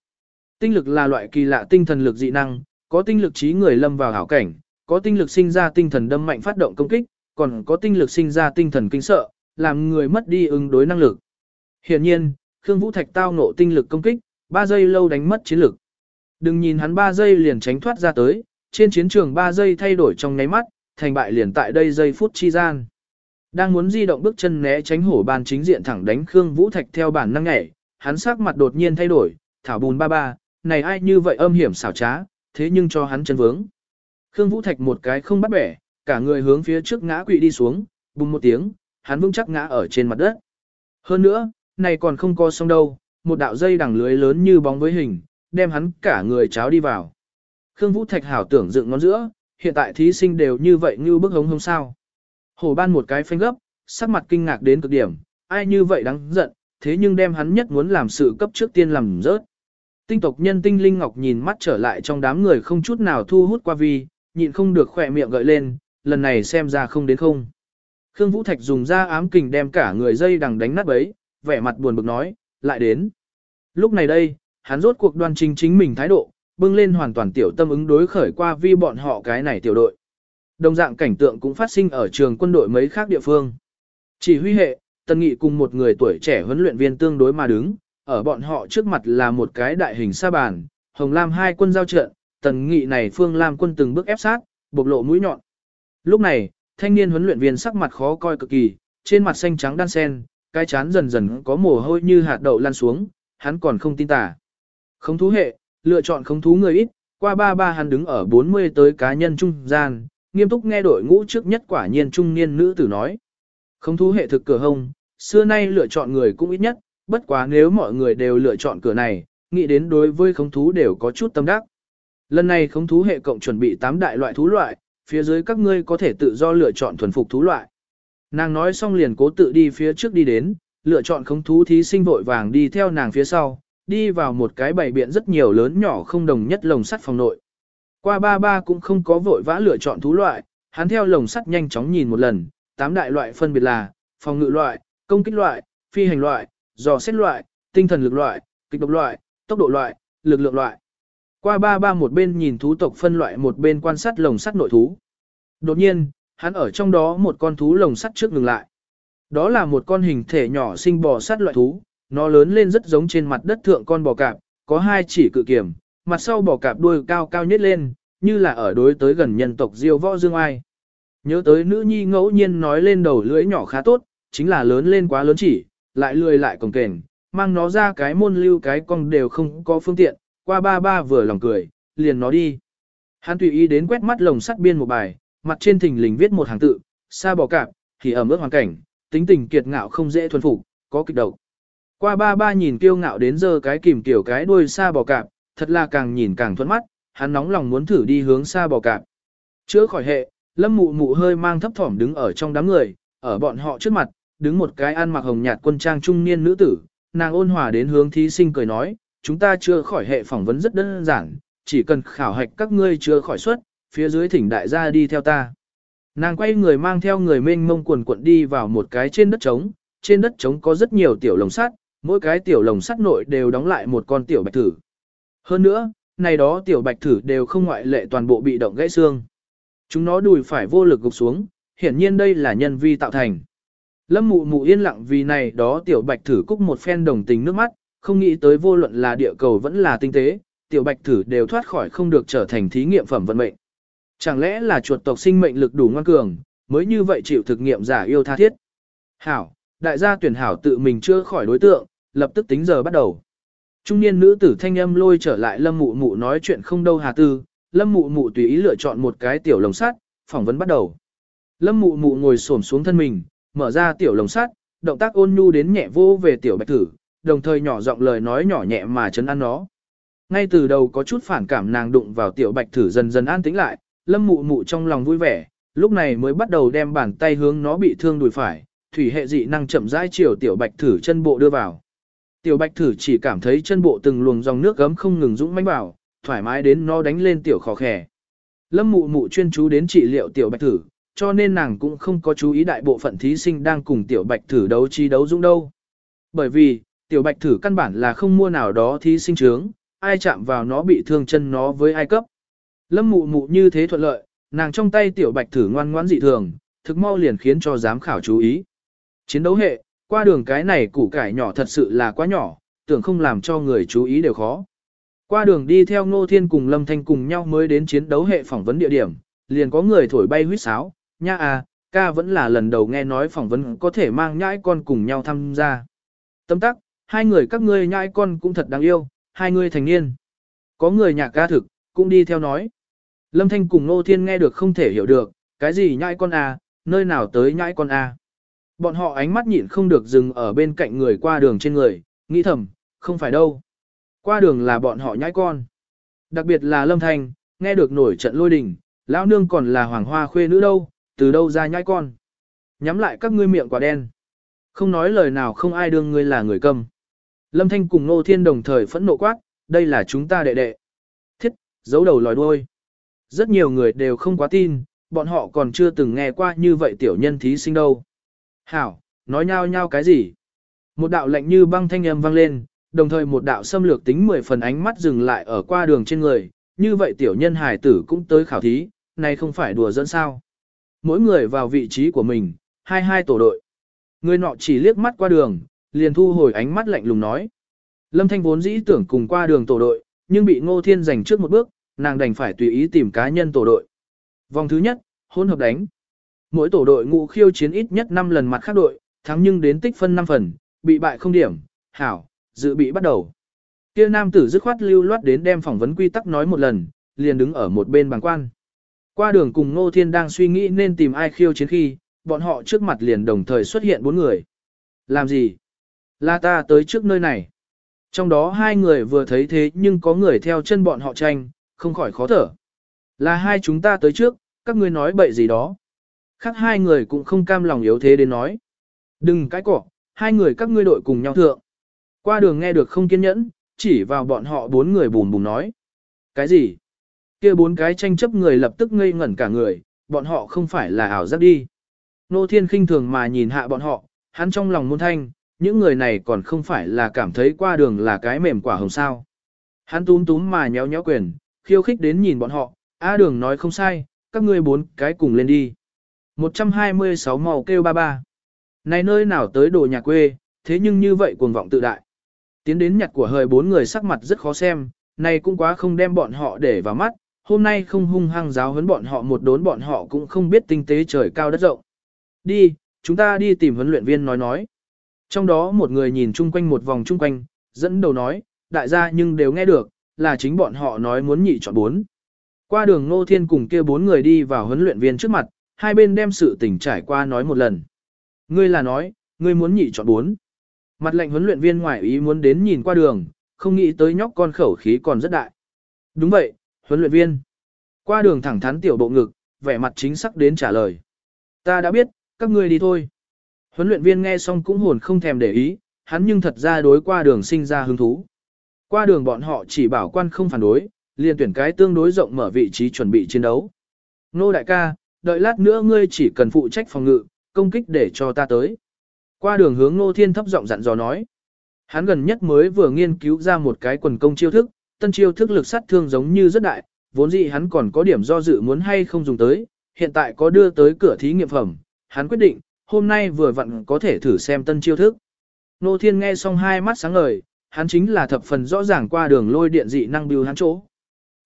Tinh lực là loại kỳ lạ tinh thần lực dị năng, có tinh lực trí người lâm vào hảo cảnh, có tinh lực sinh ra tinh thần đâm mạnh phát động công kích, còn có tinh lực sinh ra tinh thần kinh sợ, làm người mất đi ứng đối năng lực. Hiển nhiên, Khương Vũ Thạch tao ngộ tinh lực công kích, 3 giây lâu đánh mất chiến lực. Đừng nhìn hắn 3 giây liền tránh thoát ra tới, trên chiến trường 3 giây thay đổi trong nháy mắt, thành bại liền tại đây giây phút chi gian. Đang muốn di động bước chân né tránh hổ ban chính diện thẳng đánh Khương Vũ Thạch theo bản năng nhảy, hắn sắc mặt đột nhiên thay đổi, thảo bùn ba ba, này ai như vậy âm hiểm xảo trá, thế nhưng cho hắn chân vướng. Khương Vũ Thạch một cái không bắt bẻ, cả người hướng phía trước ngã quỵ đi xuống, bùng một tiếng, hắn vững chắc ngã ở trên mặt đất. Hơn nữa, này còn không có xong đâu, một đạo dây đằng lưới lớn như bóng với hình, đem hắn cả người cháo đi vào. Khương Vũ Thạch hảo tưởng dựng ngón giữa, hiện tại thí sinh đều như vậy như bức hống hống sao. Hổ ban một cái phanh gấp, sắc mặt kinh ngạc đến cực điểm, ai như vậy đáng giận, thế nhưng đem hắn nhất muốn làm sự cấp trước tiên làm rớt. Tinh tộc nhân tinh linh ngọc nhìn mắt trở lại trong đám người không chút nào thu hút qua vi, nhịn không được khỏe miệng gợi lên, lần này xem ra không đến không. Khương Vũ Thạch dùng ra ám kình đem cả người dây đằng đánh nát bấy, vẻ mặt buồn bực nói, lại đến. Lúc này đây, hắn rốt cuộc đoan chính chính mình thái độ, bưng lên hoàn toàn tiểu tâm ứng đối khởi qua vi bọn họ cái này tiểu đội. Đồng dạng cảnh tượng cũng phát sinh ở trường quân đội mấy khác địa phương. Chỉ huy hệ, Tân Nghị cùng một người tuổi trẻ huấn luyện viên tương đối mà đứng, ở bọn họ trước mặt là một cái đại hình sa bàn, Hồng Lam hai quân giao trận, Tần Nghị này Phương Lam quân từng bước ép sát, bộc lộ mũi nhọn. Lúc này, thanh niên huấn luyện viên sắc mặt khó coi cực kỳ, trên mặt xanh trắng đan sen, cái chán dần dần có mồ hôi như hạt đậu lan xuống, hắn còn không tin tả. Không thú hệ, lựa chọn không thú người ít, qua ba ba hắn đứng ở 40 tới cá nhân trung gian, nghiêm túc nghe đội ngũ trước nhất quả nhiên trung niên nữ tử nói. Không thú hệ thực cửa hông, xưa nay lựa chọn người cũng ít nhất, bất quá nếu mọi người đều lựa chọn cửa này, nghĩ đến đối với không thú đều có chút tâm đắc. Lần này không thú hệ cộng chuẩn bị 8 đại loại thú loại, phía dưới các ngươi có thể tự do lựa chọn thuần phục thú loại. Nàng nói xong liền cố tự đi phía trước đi đến, lựa chọn không thú thí sinh vội vàng đi theo nàng phía sau, đi vào một cái bày biện rất nhiều lớn nhỏ không đồng nhất lồng sắt phòng nội. Qua ba ba cũng không có vội vã lựa chọn thú loại, hắn theo lồng sắt nhanh chóng nhìn một lần, tám đại loại phân biệt là phòng ngự loại, công kích loại, phi hành loại, dò xét loại, tinh thần lực loại, kịch độc loại, tốc độ loại, lực lượng loại. Qua ba ba một bên nhìn thú tộc phân loại một bên quan sát lồng sắt nội thú. Đột nhiên, hắn ở trong đó một con thú lồng sắt trước ngừng lại. Đó là một con hình thể nhỏ sinh bò sắt loại thú, nó lớn lên rất giống trên mặt đất thượng con bò cạp, có hai chỉ cự kiểm, mặt sau bò cạp đuôi cao cao nhất lên, như là ở đối tới gần nhân tộc diêu võ dương ai. Nhớ tới nữ nhi ngẫu nhiên nói lên đầu lưỡi nhỏ khá tốt, chính là lớn lên quá lớn chỉ, lại lười lại cồng kềnh, mang nó ra cái môn lưu cái cong đều không có phương tiện, qua ba ba vừa lòng cười, liền nó đi. Hắn tùy ý đến quét mắt lồng sắt biên một bài, mặt trên thình lình viết một hàng tự, xa bò cạp, thì ẩm ướt hoàn cảnh, tính tình kiệt ngạo không dễ thuần phục, có kịch độc. Qua ba ba nhìn kiêu ngạo đến giờ cái kìm tiểu cái đuôi xa bò cạp, thật là càng nhìn càng thuẫn mắt, hắn nóng lòng muốn thử đi hướng xa bò cạp. Chữa khỏi hệ, lâm mụ mụ hơi mang thấp thỏm đứng ở trong đám người, ở bọn họ trước mặt, đứng một cái ăn mặc hồng nhạt quân trang trung niên nữ tử, nàng ôn hòa đến hướng thí sinh cười nói, chúng ta chưa khỏi hệ phỏng vấn rất đơn giản, chỉ cần khảo hạch các ngươi chưa khỏi suất, phía dưới thỉnh đại gia đi theo ta. Nàng quay người mang theo người mênh mông quần quận đi vào một cái trên đất trống, trên đất trống có rất nhiều tiểu lồng sắt, mỗi cái tiểu lồng sắt nội đều đóng lại một con tiểu bạch thử. Hơn nữa, này đó tiểu bạch thử đều không ngoại lệ toàn bộ bị động gãy xương. Chúng nó đùi phải vô lực gục xuống, hiển nhiên đây là nhân vi tạo thành. Lâm mụ mụ yên lặng vì này đó tiểu bạch thử cúc một phen đồng tình nước mắt, không nghĩ tới vô luận là địa cầu vẫn là tinh tế, tiểu bạch thử đều thoát khỏi không được trở thành thí nghiệm phẩm vận mệnh. Chẳng lẽ là chuột tộc sinh mệnh lực đủ ngoan cường, mới như vậy chịu thực nghiệm giả yêu tha thiết. Hảo, đại gia tuyển hảo tự mình chưa khỏi đối tượng, lập tức tính giờ bắt đầu. Trung niên nữ tử thanh âm lôi trở lại lâm mụ mụ nói chuyện không đâu hà tư, lâm mụ mụ tùy ý lựa chọn một cái tiểu lồng sắt, phỏng vấn bắt đầu. Lâm mụ mụ ngồi xổm xuống thân mình, mở ra tiểu lồng sắt, động tác ôn nhu đến nhẹ vô về tiểu bạch tử, đồng thời nhỏ giọng lời nói nhỏ nhẹ mà chấn an nó. Ngay từ đầu có chút phản cảm nàng đụng vào tiểu bạch thử dần dần an tĩnh lại, lâm mụ mụ trong lòng vui vẻ, lúc này mới bắt đầu đem bàn tay hướng nó bị thương đùi phải, thủy hệ dị năng chậm rãi chiều tiểu bạch thử chân bộ đưa vào. Tiểu bạch thử chỉ cảm thấy chân bộ từng luồng dòng nước gấm không ngừng dũng mãnh vào, thoải mái đến nó đánh lên tiểu khó khẻ. Lâm mụ mụ chuyên chú đến trị liệu tiểu bạch thử, cho nên nàng cũng không có chú ý đại bộ phận thí sinh đang cùng tiểu bạch thử đấu chi đấu dũng đâu. Bởi vì, tiểu bạch thử căn bản là không mua nào đó thí sinh trướng, ai chạm vào nó bị thương chân nó với ai cấp. Lâm mụ mụ như thế thuận lợi, nàng trong tay tiểu bạch thử ngoan ngoãn dị thường, thực mau liền khiến cho giám khảo chú ý. Chiến đấu hệ, qua đường cái này củ cải nhỏ thật sự là quá nhỏ, tưởng không làm cho người chú ý đều khó. Qua đường đi theo Ngô Thiên cùng Lâm Thanh cùng nhau mới đến chiến đấu hệ phỏng vấn địa điểm, liền có người thổi bay huýt sáo, nha à, ca vẫn là lần đầu nghe nói phỏng vấn có thể mang nhãi con cùng nhau tham gia. Tâm tắc, hai người các ngươi nhãi con cũng thật đáng yêu, hai người thành niên. Có người nhạc ca thực, cũng đi theo nói. Lâm Thanh cùng Ngô Thiên nghe được không thể hiểu được, cái gì nhãi con à, nơi nào tới nhãi con à. Bọn họ ánh mắt nhịn không được dừng ở bên cạnh người qua đường trên người, nghĩ thầm, không phải đâu. Qua đường là bọn họ nhãi con. Đặc biệt là Lâm Thanh, nghe được nổi trận lôi đình, lão nương còn là hoàng hoa khuê nữ đâu, từ đâu ra nhãi con. Nhắm lại các ngươi miệng quả đen. Không nói lời nào không ai đương ngươi là người cầm. Lâm Thanh cùng Nô Thiên đồng thời phẫn nộ quát, đây là chúng ta đệ đệ. Thiết, giấu đầu lòi đuôi. Rất nhiều người đều không quá tin, bọn họ còn chưa từng nghe qua như vậy tiểu nhân thí sinh đâu. Hảo, nói nhau nhau cái gì? Một đạo lệnh như băng thanh âm vang lên, đồng thời một đạo xâm lược tính 10 phần ánh mắt dừng lại ở qua đường trên người, như vậy tiểu nhân hải tử cũng tới khảo thí, này không phải đùa dẫn sao. Mỗi người vào vị trí của mình, hai hai tổ đội. Người nọ chỉ liếc mắt qua đường, liền thu hồi ánh mắt lạnh lùng nói. Lâm Thanh vốn dĩ tưởng cùng qua đường tổ đội, nhưng bị Ngô Thiên giành trước một bước, nàng đành phải tùy ý tìm cá nhân tổ đội. Vòng thứ nhất, hôn hợp đánh. Mỗi tổ đội ngũ khiêu chiến ít nhất 5 lần mặt khác đội, thắng nhưng đến tích phân 5 phần, bị bại không điểm, hảo, dự bị bắt đầu. Kia nam tử dứt khoát lưu loát đến đem phỏng vấn quy tắc nói một lần, liền đứng ở một bên bàn quan. Qua đường cùng Ngô Thiên đang suy nghĩ nên tìm ai khiêu chiến khi, bọn họ trước mặt liền đồng thời xuất hiện bốn người. Làm gì? Là ta tới trước nơi này. Trong đó hai người vừa thấy thế nhưng có người theo chân bọn họ tranh, không khỏi khó thở. Là hai chúng ta tới trước, các ngươi nói bậy gì đó. Khác hai người cũng không cam lòng yếu thế đến nói. Đừng cái cỏ, hai người các ngươi đội cùng nhau thượng. Qua đường nghe được không kiên nhẫn, chỉ vào bọn họ bốn người bùn bùn nói. Cái gì? kia bốn cái tranh chấp người lập tức ngây ngẩn cả người, bọn họ không phải là ảo giác đi. Nô Thiên khinh thường mà nhìn hạ bọn họ, hắn trong lòng môn thanh, những người này còn không phải là cảm thấy qua đường là cái mềm quả hồng sao. Hắn túm túm mà nhéo nhéo quyền, khiêu khích đến nhìn bọn họ, A đường nói không sai, các ngươi bốn cái cùng lên đi. 126 màu kêu ba ba. Này nơi nào tới đồ nhà quê, thế nhưng như vậy cuồng vọng tự đại. Tiến đến nhặt của hời bốn người sắc mặt rất khó xem, này cũng quá không đem bọn họ để vào mắt, hôm nay không hung hăng giáo huấn bọn họ một đốn bọn họ cũng không biết tinh tế trời cao đất rộng. Đi, chúng ta đi tìm huấn luyện viên nói nói. Trong đó một người nhìn chung quanh một vòng chung quanh, dẫn đầu nói, đại gia nhưng đều nghe được, là chính bọn họ nói muốn nhị chọn bốn. Qua đường Ngô Thiên cùng kia bốn người đi vào huấn luyện viên trước mặt, hai bên đem sự tình trải qua nói một lần. Ngươi là nói, ngươi muốn nhị chọn bốn. Mặt lệnh huấn luyện viên ngoại ý muốn đến nhìn qua đường, không nghĩ tới nhóc con khẩu khí còn rất đại. Đúng vậy, huấn luyện viên. Qua đường thẳng thắn tiểu bộ ngực, vẻ mặt chính xác đến trả lời. Ta đã biết, các ngươi đi thôi. Huấn luyện viên nghe xong cũng hồn không thèm để ý, hắn nhưng thật ra đối qua đường sinh ra hứng thú. Qua đường bọn họ chỉ bảo quan không phản đối, liền tuyển cái tương đối rộng mở vị trí chuẩn bị chiến đấu. Nô đại ca, đợi lát nữa ngươi chỉ cần phụ trách phòng ngự, công kích để cho ta tới. Qua đường hướng Nô Thiên thấp giọng dặn dò nói. Hắn gần nhất mới vừa nghiên cứu ra một cái quần công chiêu thức, tân chiêu thức lực sát thương giống như rất đại, vốn dĩ hắn còn có điểm do dự muốn hay không dùng tới, hiện tại có đưa tới cửa thí nghiệm phẩm, hắn quyết định, hôm nay vừa vặn có thể thử xem tân chiêu thức. Nô Thiên nghe xong hai mắt sáng ngời, hắn chính là thập phần rõ ràng qua đường lôi điện dị năng bưu hắn chỗ.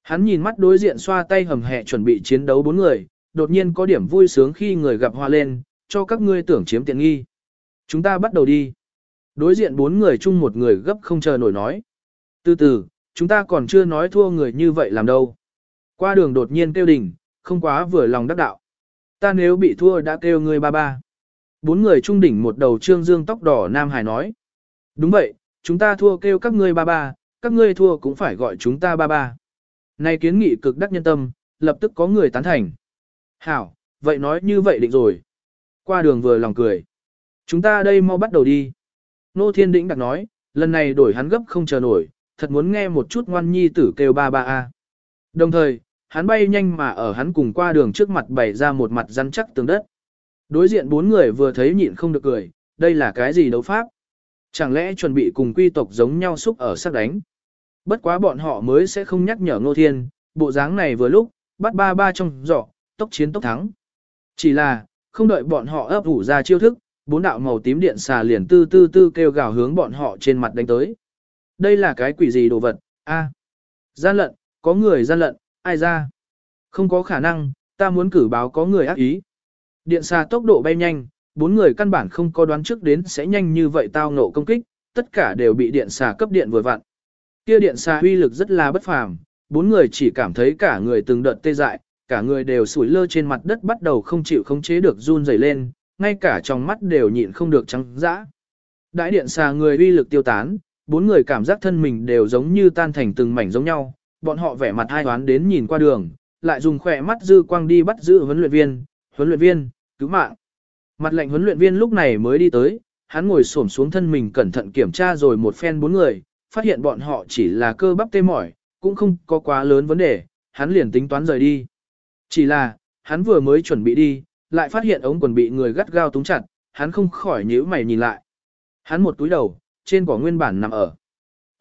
Hắn nhìn mắt đối diện xoa tay hầm hẹ chuẩn bị chiến đấu bốn người, đột nhiên có điểm vui sướng khi người gặp hoa lên, cho các ngươi tưởng chiếm tiện nghi. Chúng ta bắt đầu đi. Đối diện bốn người chung một người gấp không chờ nổi nói. Từ từ, chúng ta còn chưa nói thua người như vậy làm đâu. Qua đường đột nhiên kêu đỉnh không quá vừa lòng đắc đạo. Ta nếu bị thua đã kêu ngươi ba ba. Bốn người trung đỉnh một đầu trương dương tóc đỏ Nam Hải nói. Đúng vậy, chúng ta thua kêu các ngươi ba ba, các ngươi thua cũng phải gọi chúng ta ba ba. Này kiến nghị cực đắc nhân tâm, lập tức có người tán thành. Hảo, vậy nói như vậy định rồi. Qua đường vừa lòng cười. Chúng ta đây mau bắt đầu đi. Nô Thiên Đĩnh đặc nói, lần này đổi hắn gấp không chờ nổi, thật muốn nghe một chút ngoan nhi tử kêu ba ba a. Đồng thời, hắn bay nhanh mà ở hắn cùng qua đường trước mặt bày ra một mặt rắn chắc tường đất. Đối diện bốn người vừa thấy nhịn không được cười, đây là cái gì đấu pháp? Chẳng lẽ chuẩn bị cùng quy tộc giống nhau xúc ở sắc đánh? Bất quá bọn họ mới sẽ không nhắc nhở Ngô Thiên, bộ dáng này vừa lúc, bắt ba ba trong giỏ, tốc chiến tốc thắng. Chỉ là, không đợi bọn họ ấp ủ ra chiêu thức, bốn đạo màu tím điện xà liền tư tư tư kêu gào hướng bọn họ trên mặt đánh tới. Đây là cái quỷ gì đồ vật, a Gian lận, có người gian lận, ai ra? Không có khả năng, ta muốn cử báo có người ác ý. Điện xà tốc độ bay nhanh, bốn người căn bản không có đoán trước đến sẽ nhanh như vậy tao nộ công kích, tất cả đều bị điện xà cấp điện vừa vặn. Kia điện xà uy lực rất là bất phàm, bốn người chỉ cảm thấy cả người từng đợt tê dại, cả người đều sủi lơ trên mặt đất bắt đầu không chịu khống chế được run rẩy lên, ngay cả trong mắt đều nhịn không được trắng dã. Đại điện xà người uy lực tiêu tán, bốn người cảm giác thân mình đều giống như tan thành từng mảnh giống nhau, bọn họ vẻ mặt hai toán đến nhìn qua đường, lại dùng khỏe mắt dư quang đi bắt giữ huấn luyện viên, huấn luyện viên, cứu mạng. Mặt lệnh huấn luyện viên lúc này mới đi tới, hắn ngồi xổm xuống thân mình cẩn thận kiểm tra rồi một phen bốn người, phát hiện bọn họ chỉ là cơ bắp tê mỏi, cũng không có quá lớn vấn đề, hắn liền tính toán rời đi. Chỉ là, hắn vừa mới chuẩn bị đi, lại phát hiện ống quần bị người gắt gao túng chặt, hắn không khỏi nhíu mày nhìn lại. Hắn một túi đầu, trên quả nguyên bản nằm ở.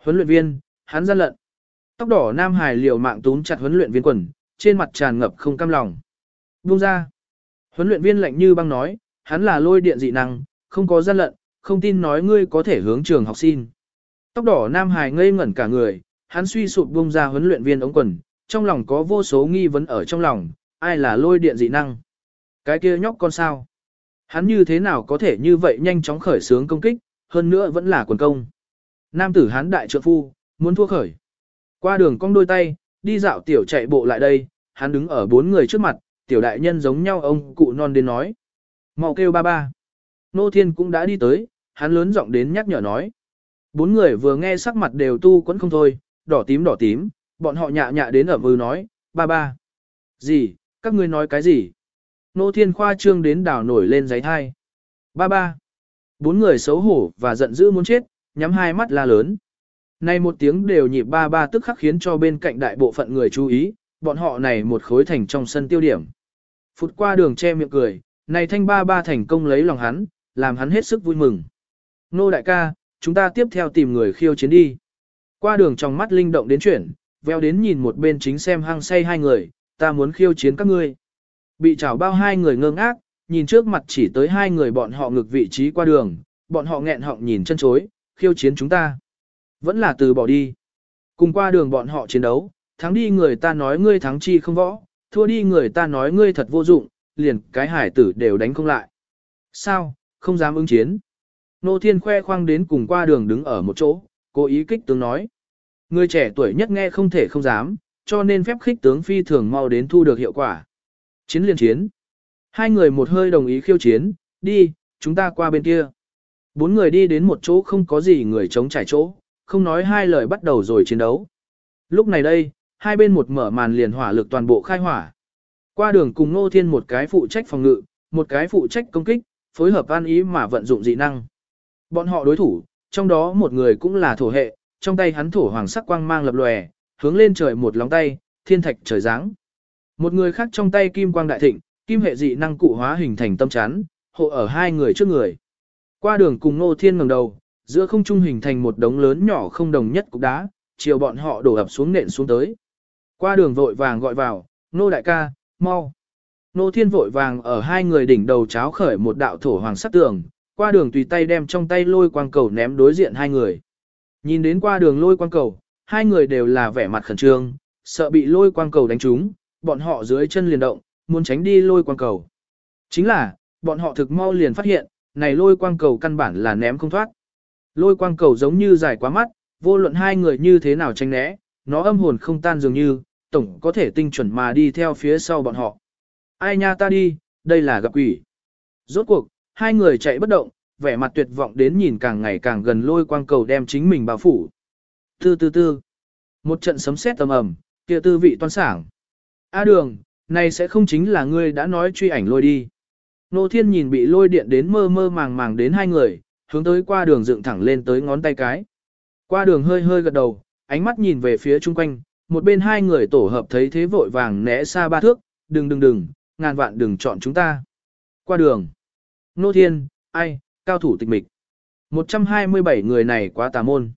Huấn luyện viên, hắn ra lận. Tóc đỏ Nam Hải liều mạng túm chặt huấn luyện viên quần, trên mặt tràn ngập không cam lòng. Buông ra. Huấn luyện viên lạnh như băng nói, hắn là lôi điện dị năng, không có gian lận, không tin nói ngươi có thể hướng trường học xin. Tóc đỏ Nam Hải ngây ngẩn cả người, hắn suy sụp buông ra huấn luyện viên ống quần, trong lòng có vô số nghi vấn ở trong lòng, ai là lôi điện dị năng. Cái kia nhóc con sao? Hắn như thế nào có thể như vậy nhanh chóng khởi sướng công kích, hơn nữa vẫn là quần công. Nam tử hắn đại trượng phu, muốn thua khởi. Qua đường cong đôi tay, đi dạo tiểu chạy bộ lại đây, hắn đứng ở bốn người trước mặt, tiểu đại nhân giống nhau ông cụ non đến nói. mau kêu ba ba. Nô Thiên cũng đã đi tới, hắn lớn giọng đến nhắc nhở nói. Bốn người vừa nghe sắc mặt đều tu quẫn không thôi, đỏ tím đỏ tím, bọn họ nhạ nhạ đến ở vư ừ nói, ba ba. Gì, các ngươi nói cái gì? Nô Thiên khoa trương đến đảo nổi lên giấy thai. Ba ba. Bốn người xấu hổ và giận dữ muốn chết, nhắm hai mắt la lớn. nay một tiếng đều nhịp ba ba tức khắc khiến cho bên cạnh đại bộ phận người chú ý, bọn họ này một khối thành trong sân tiêu điểm. Phụt qua đường che miệng cười, này thanh ba ba thành công lấy lòng hắn, làm hắn hết sức vui mừng. Nô đại ca, chúng ta tiếp theo tìm người khiêu chiến đi. Qua đường trong mắt linh động đến chuyển, veo đến nhìn một bên chính xem hăng say hai người, ta muốn khiêu chiến các ngươi. Bị chảo bao hai người ngơ ngác, nhìn trước mặt chỉ tới hai người bọn họ ngược vị trí qua đường, bọn họ nghẹn họng nhìn chân chối, khiêu chiến chúng ta. Vẫn là từ bỏ đi. Cùng qua đường bọn họ chiến đấu, thắng đi người ta nói ngươi thắng chi không võ, thua đi người ta nói ngươi thật vô dụng, liền cái hải tử đều đánh không lại. Sao, không dám ứng chiến. Nô Thiên khoe khoang đến cùng qua đường đứng ở một chỗ, cố ý kích tướng nói. Người trẻ tuổi nhất nghe không thể không dám, cho nên phép khích tướng phi thường mau đến thu được hiệu quả. Chiến liên chiến. Hai người một hơi đồng ý khiêu chiến, đi, chúng ta qua bên kia. Bốn người đi đến một chỗ không có gì người chống trải chỗ, không nói hai lời bắt đầu rồi chiến đấu. Lúc này đây, hai bên một mở màn liền hỏa lực toàn bộ khai hỏa. Qua đường cùng Nô Thiên một cái phụ trách phòng ngự, một cái phụ trách công kích, phối hợp an ý mà vận dụng dị năng. Bọn họ đối thủ, trong đó một người cũng là thổ hệ, trong tay hắn thổ hoàng sắc quang mang lập lòe, hướng lên trời một lóng tay, thiên thạch trời giáng. Một người khác trong tay kim quang đại thịnh, kim hệ dị năng cụ hóa hình thành tâm chắn, hộ ở hai người trước người. Qua đường cùng Nô Thiên ngẩng đầu, giữa không trung hình thành một đống lớn nhỏ không đồng nhất cục đá, chiều bọn họ đổ ập xuống nện xuống tới. Qua đường vội vàng gọi vào, Nô đại ca, mau. Nô Thiên vội vàng ở hai người đỉnh đầu cháo khởi một đạo thổ hoàng sắc tường, qua đường tùy tay đem trong tay lôi quang cầu ném đối diện hai người. Nhìn đến qua đường lôi quang cầu, hai người đều là vẻ mặt khẩn trương, sợ bị lôi quang cầu đánh trúng, bọn họ dưới chân liền động, muốn tránh đi lôi quang cầu. Chính là, bọn họ thực mau liền phát hiện, này lôi quang cầu căn bản là ném không thoát. Lôi quang cầu giống như dài quá mắt, vô luận hai người như thế nào tránh né, nó âm hồn không tan dường như, tổng có thể tinh chuẩn mà đi theo phía sau bọn họ. Ai nha ta đi, đây là gặp quỷ. Rốt cuộc, hai người chạy bất động, vẻ mặt tuyệt vọng đến nhìn càng ngày càng gần lôi quang cầu đem chính mình bao phủ. Tư tư tư. Một trận sấm sét tầm ầm, kia tư vị toan sảng. A đường, này sẽ không chính là ngươi đã nói truy ảnh lôi đi. Nô Thiên nhìn bị lôi điện đến mơ mơ màng màng đến hai người, hướng tới qua đường dựng thẳng lên tới ngón tay cái. Qua đường hơi hơi gật đầu, ánh mắt nhìn về phía chung quanh, một bên hai người tổ hợp thấy thế vội vàng né xa ba thước, đừng đừng đừng, ngàn vạn đừng chọn chúng ta. Qua đường. Nô Thiên, ai, cao thủ tịch mịch. 127 người này quá tà môn.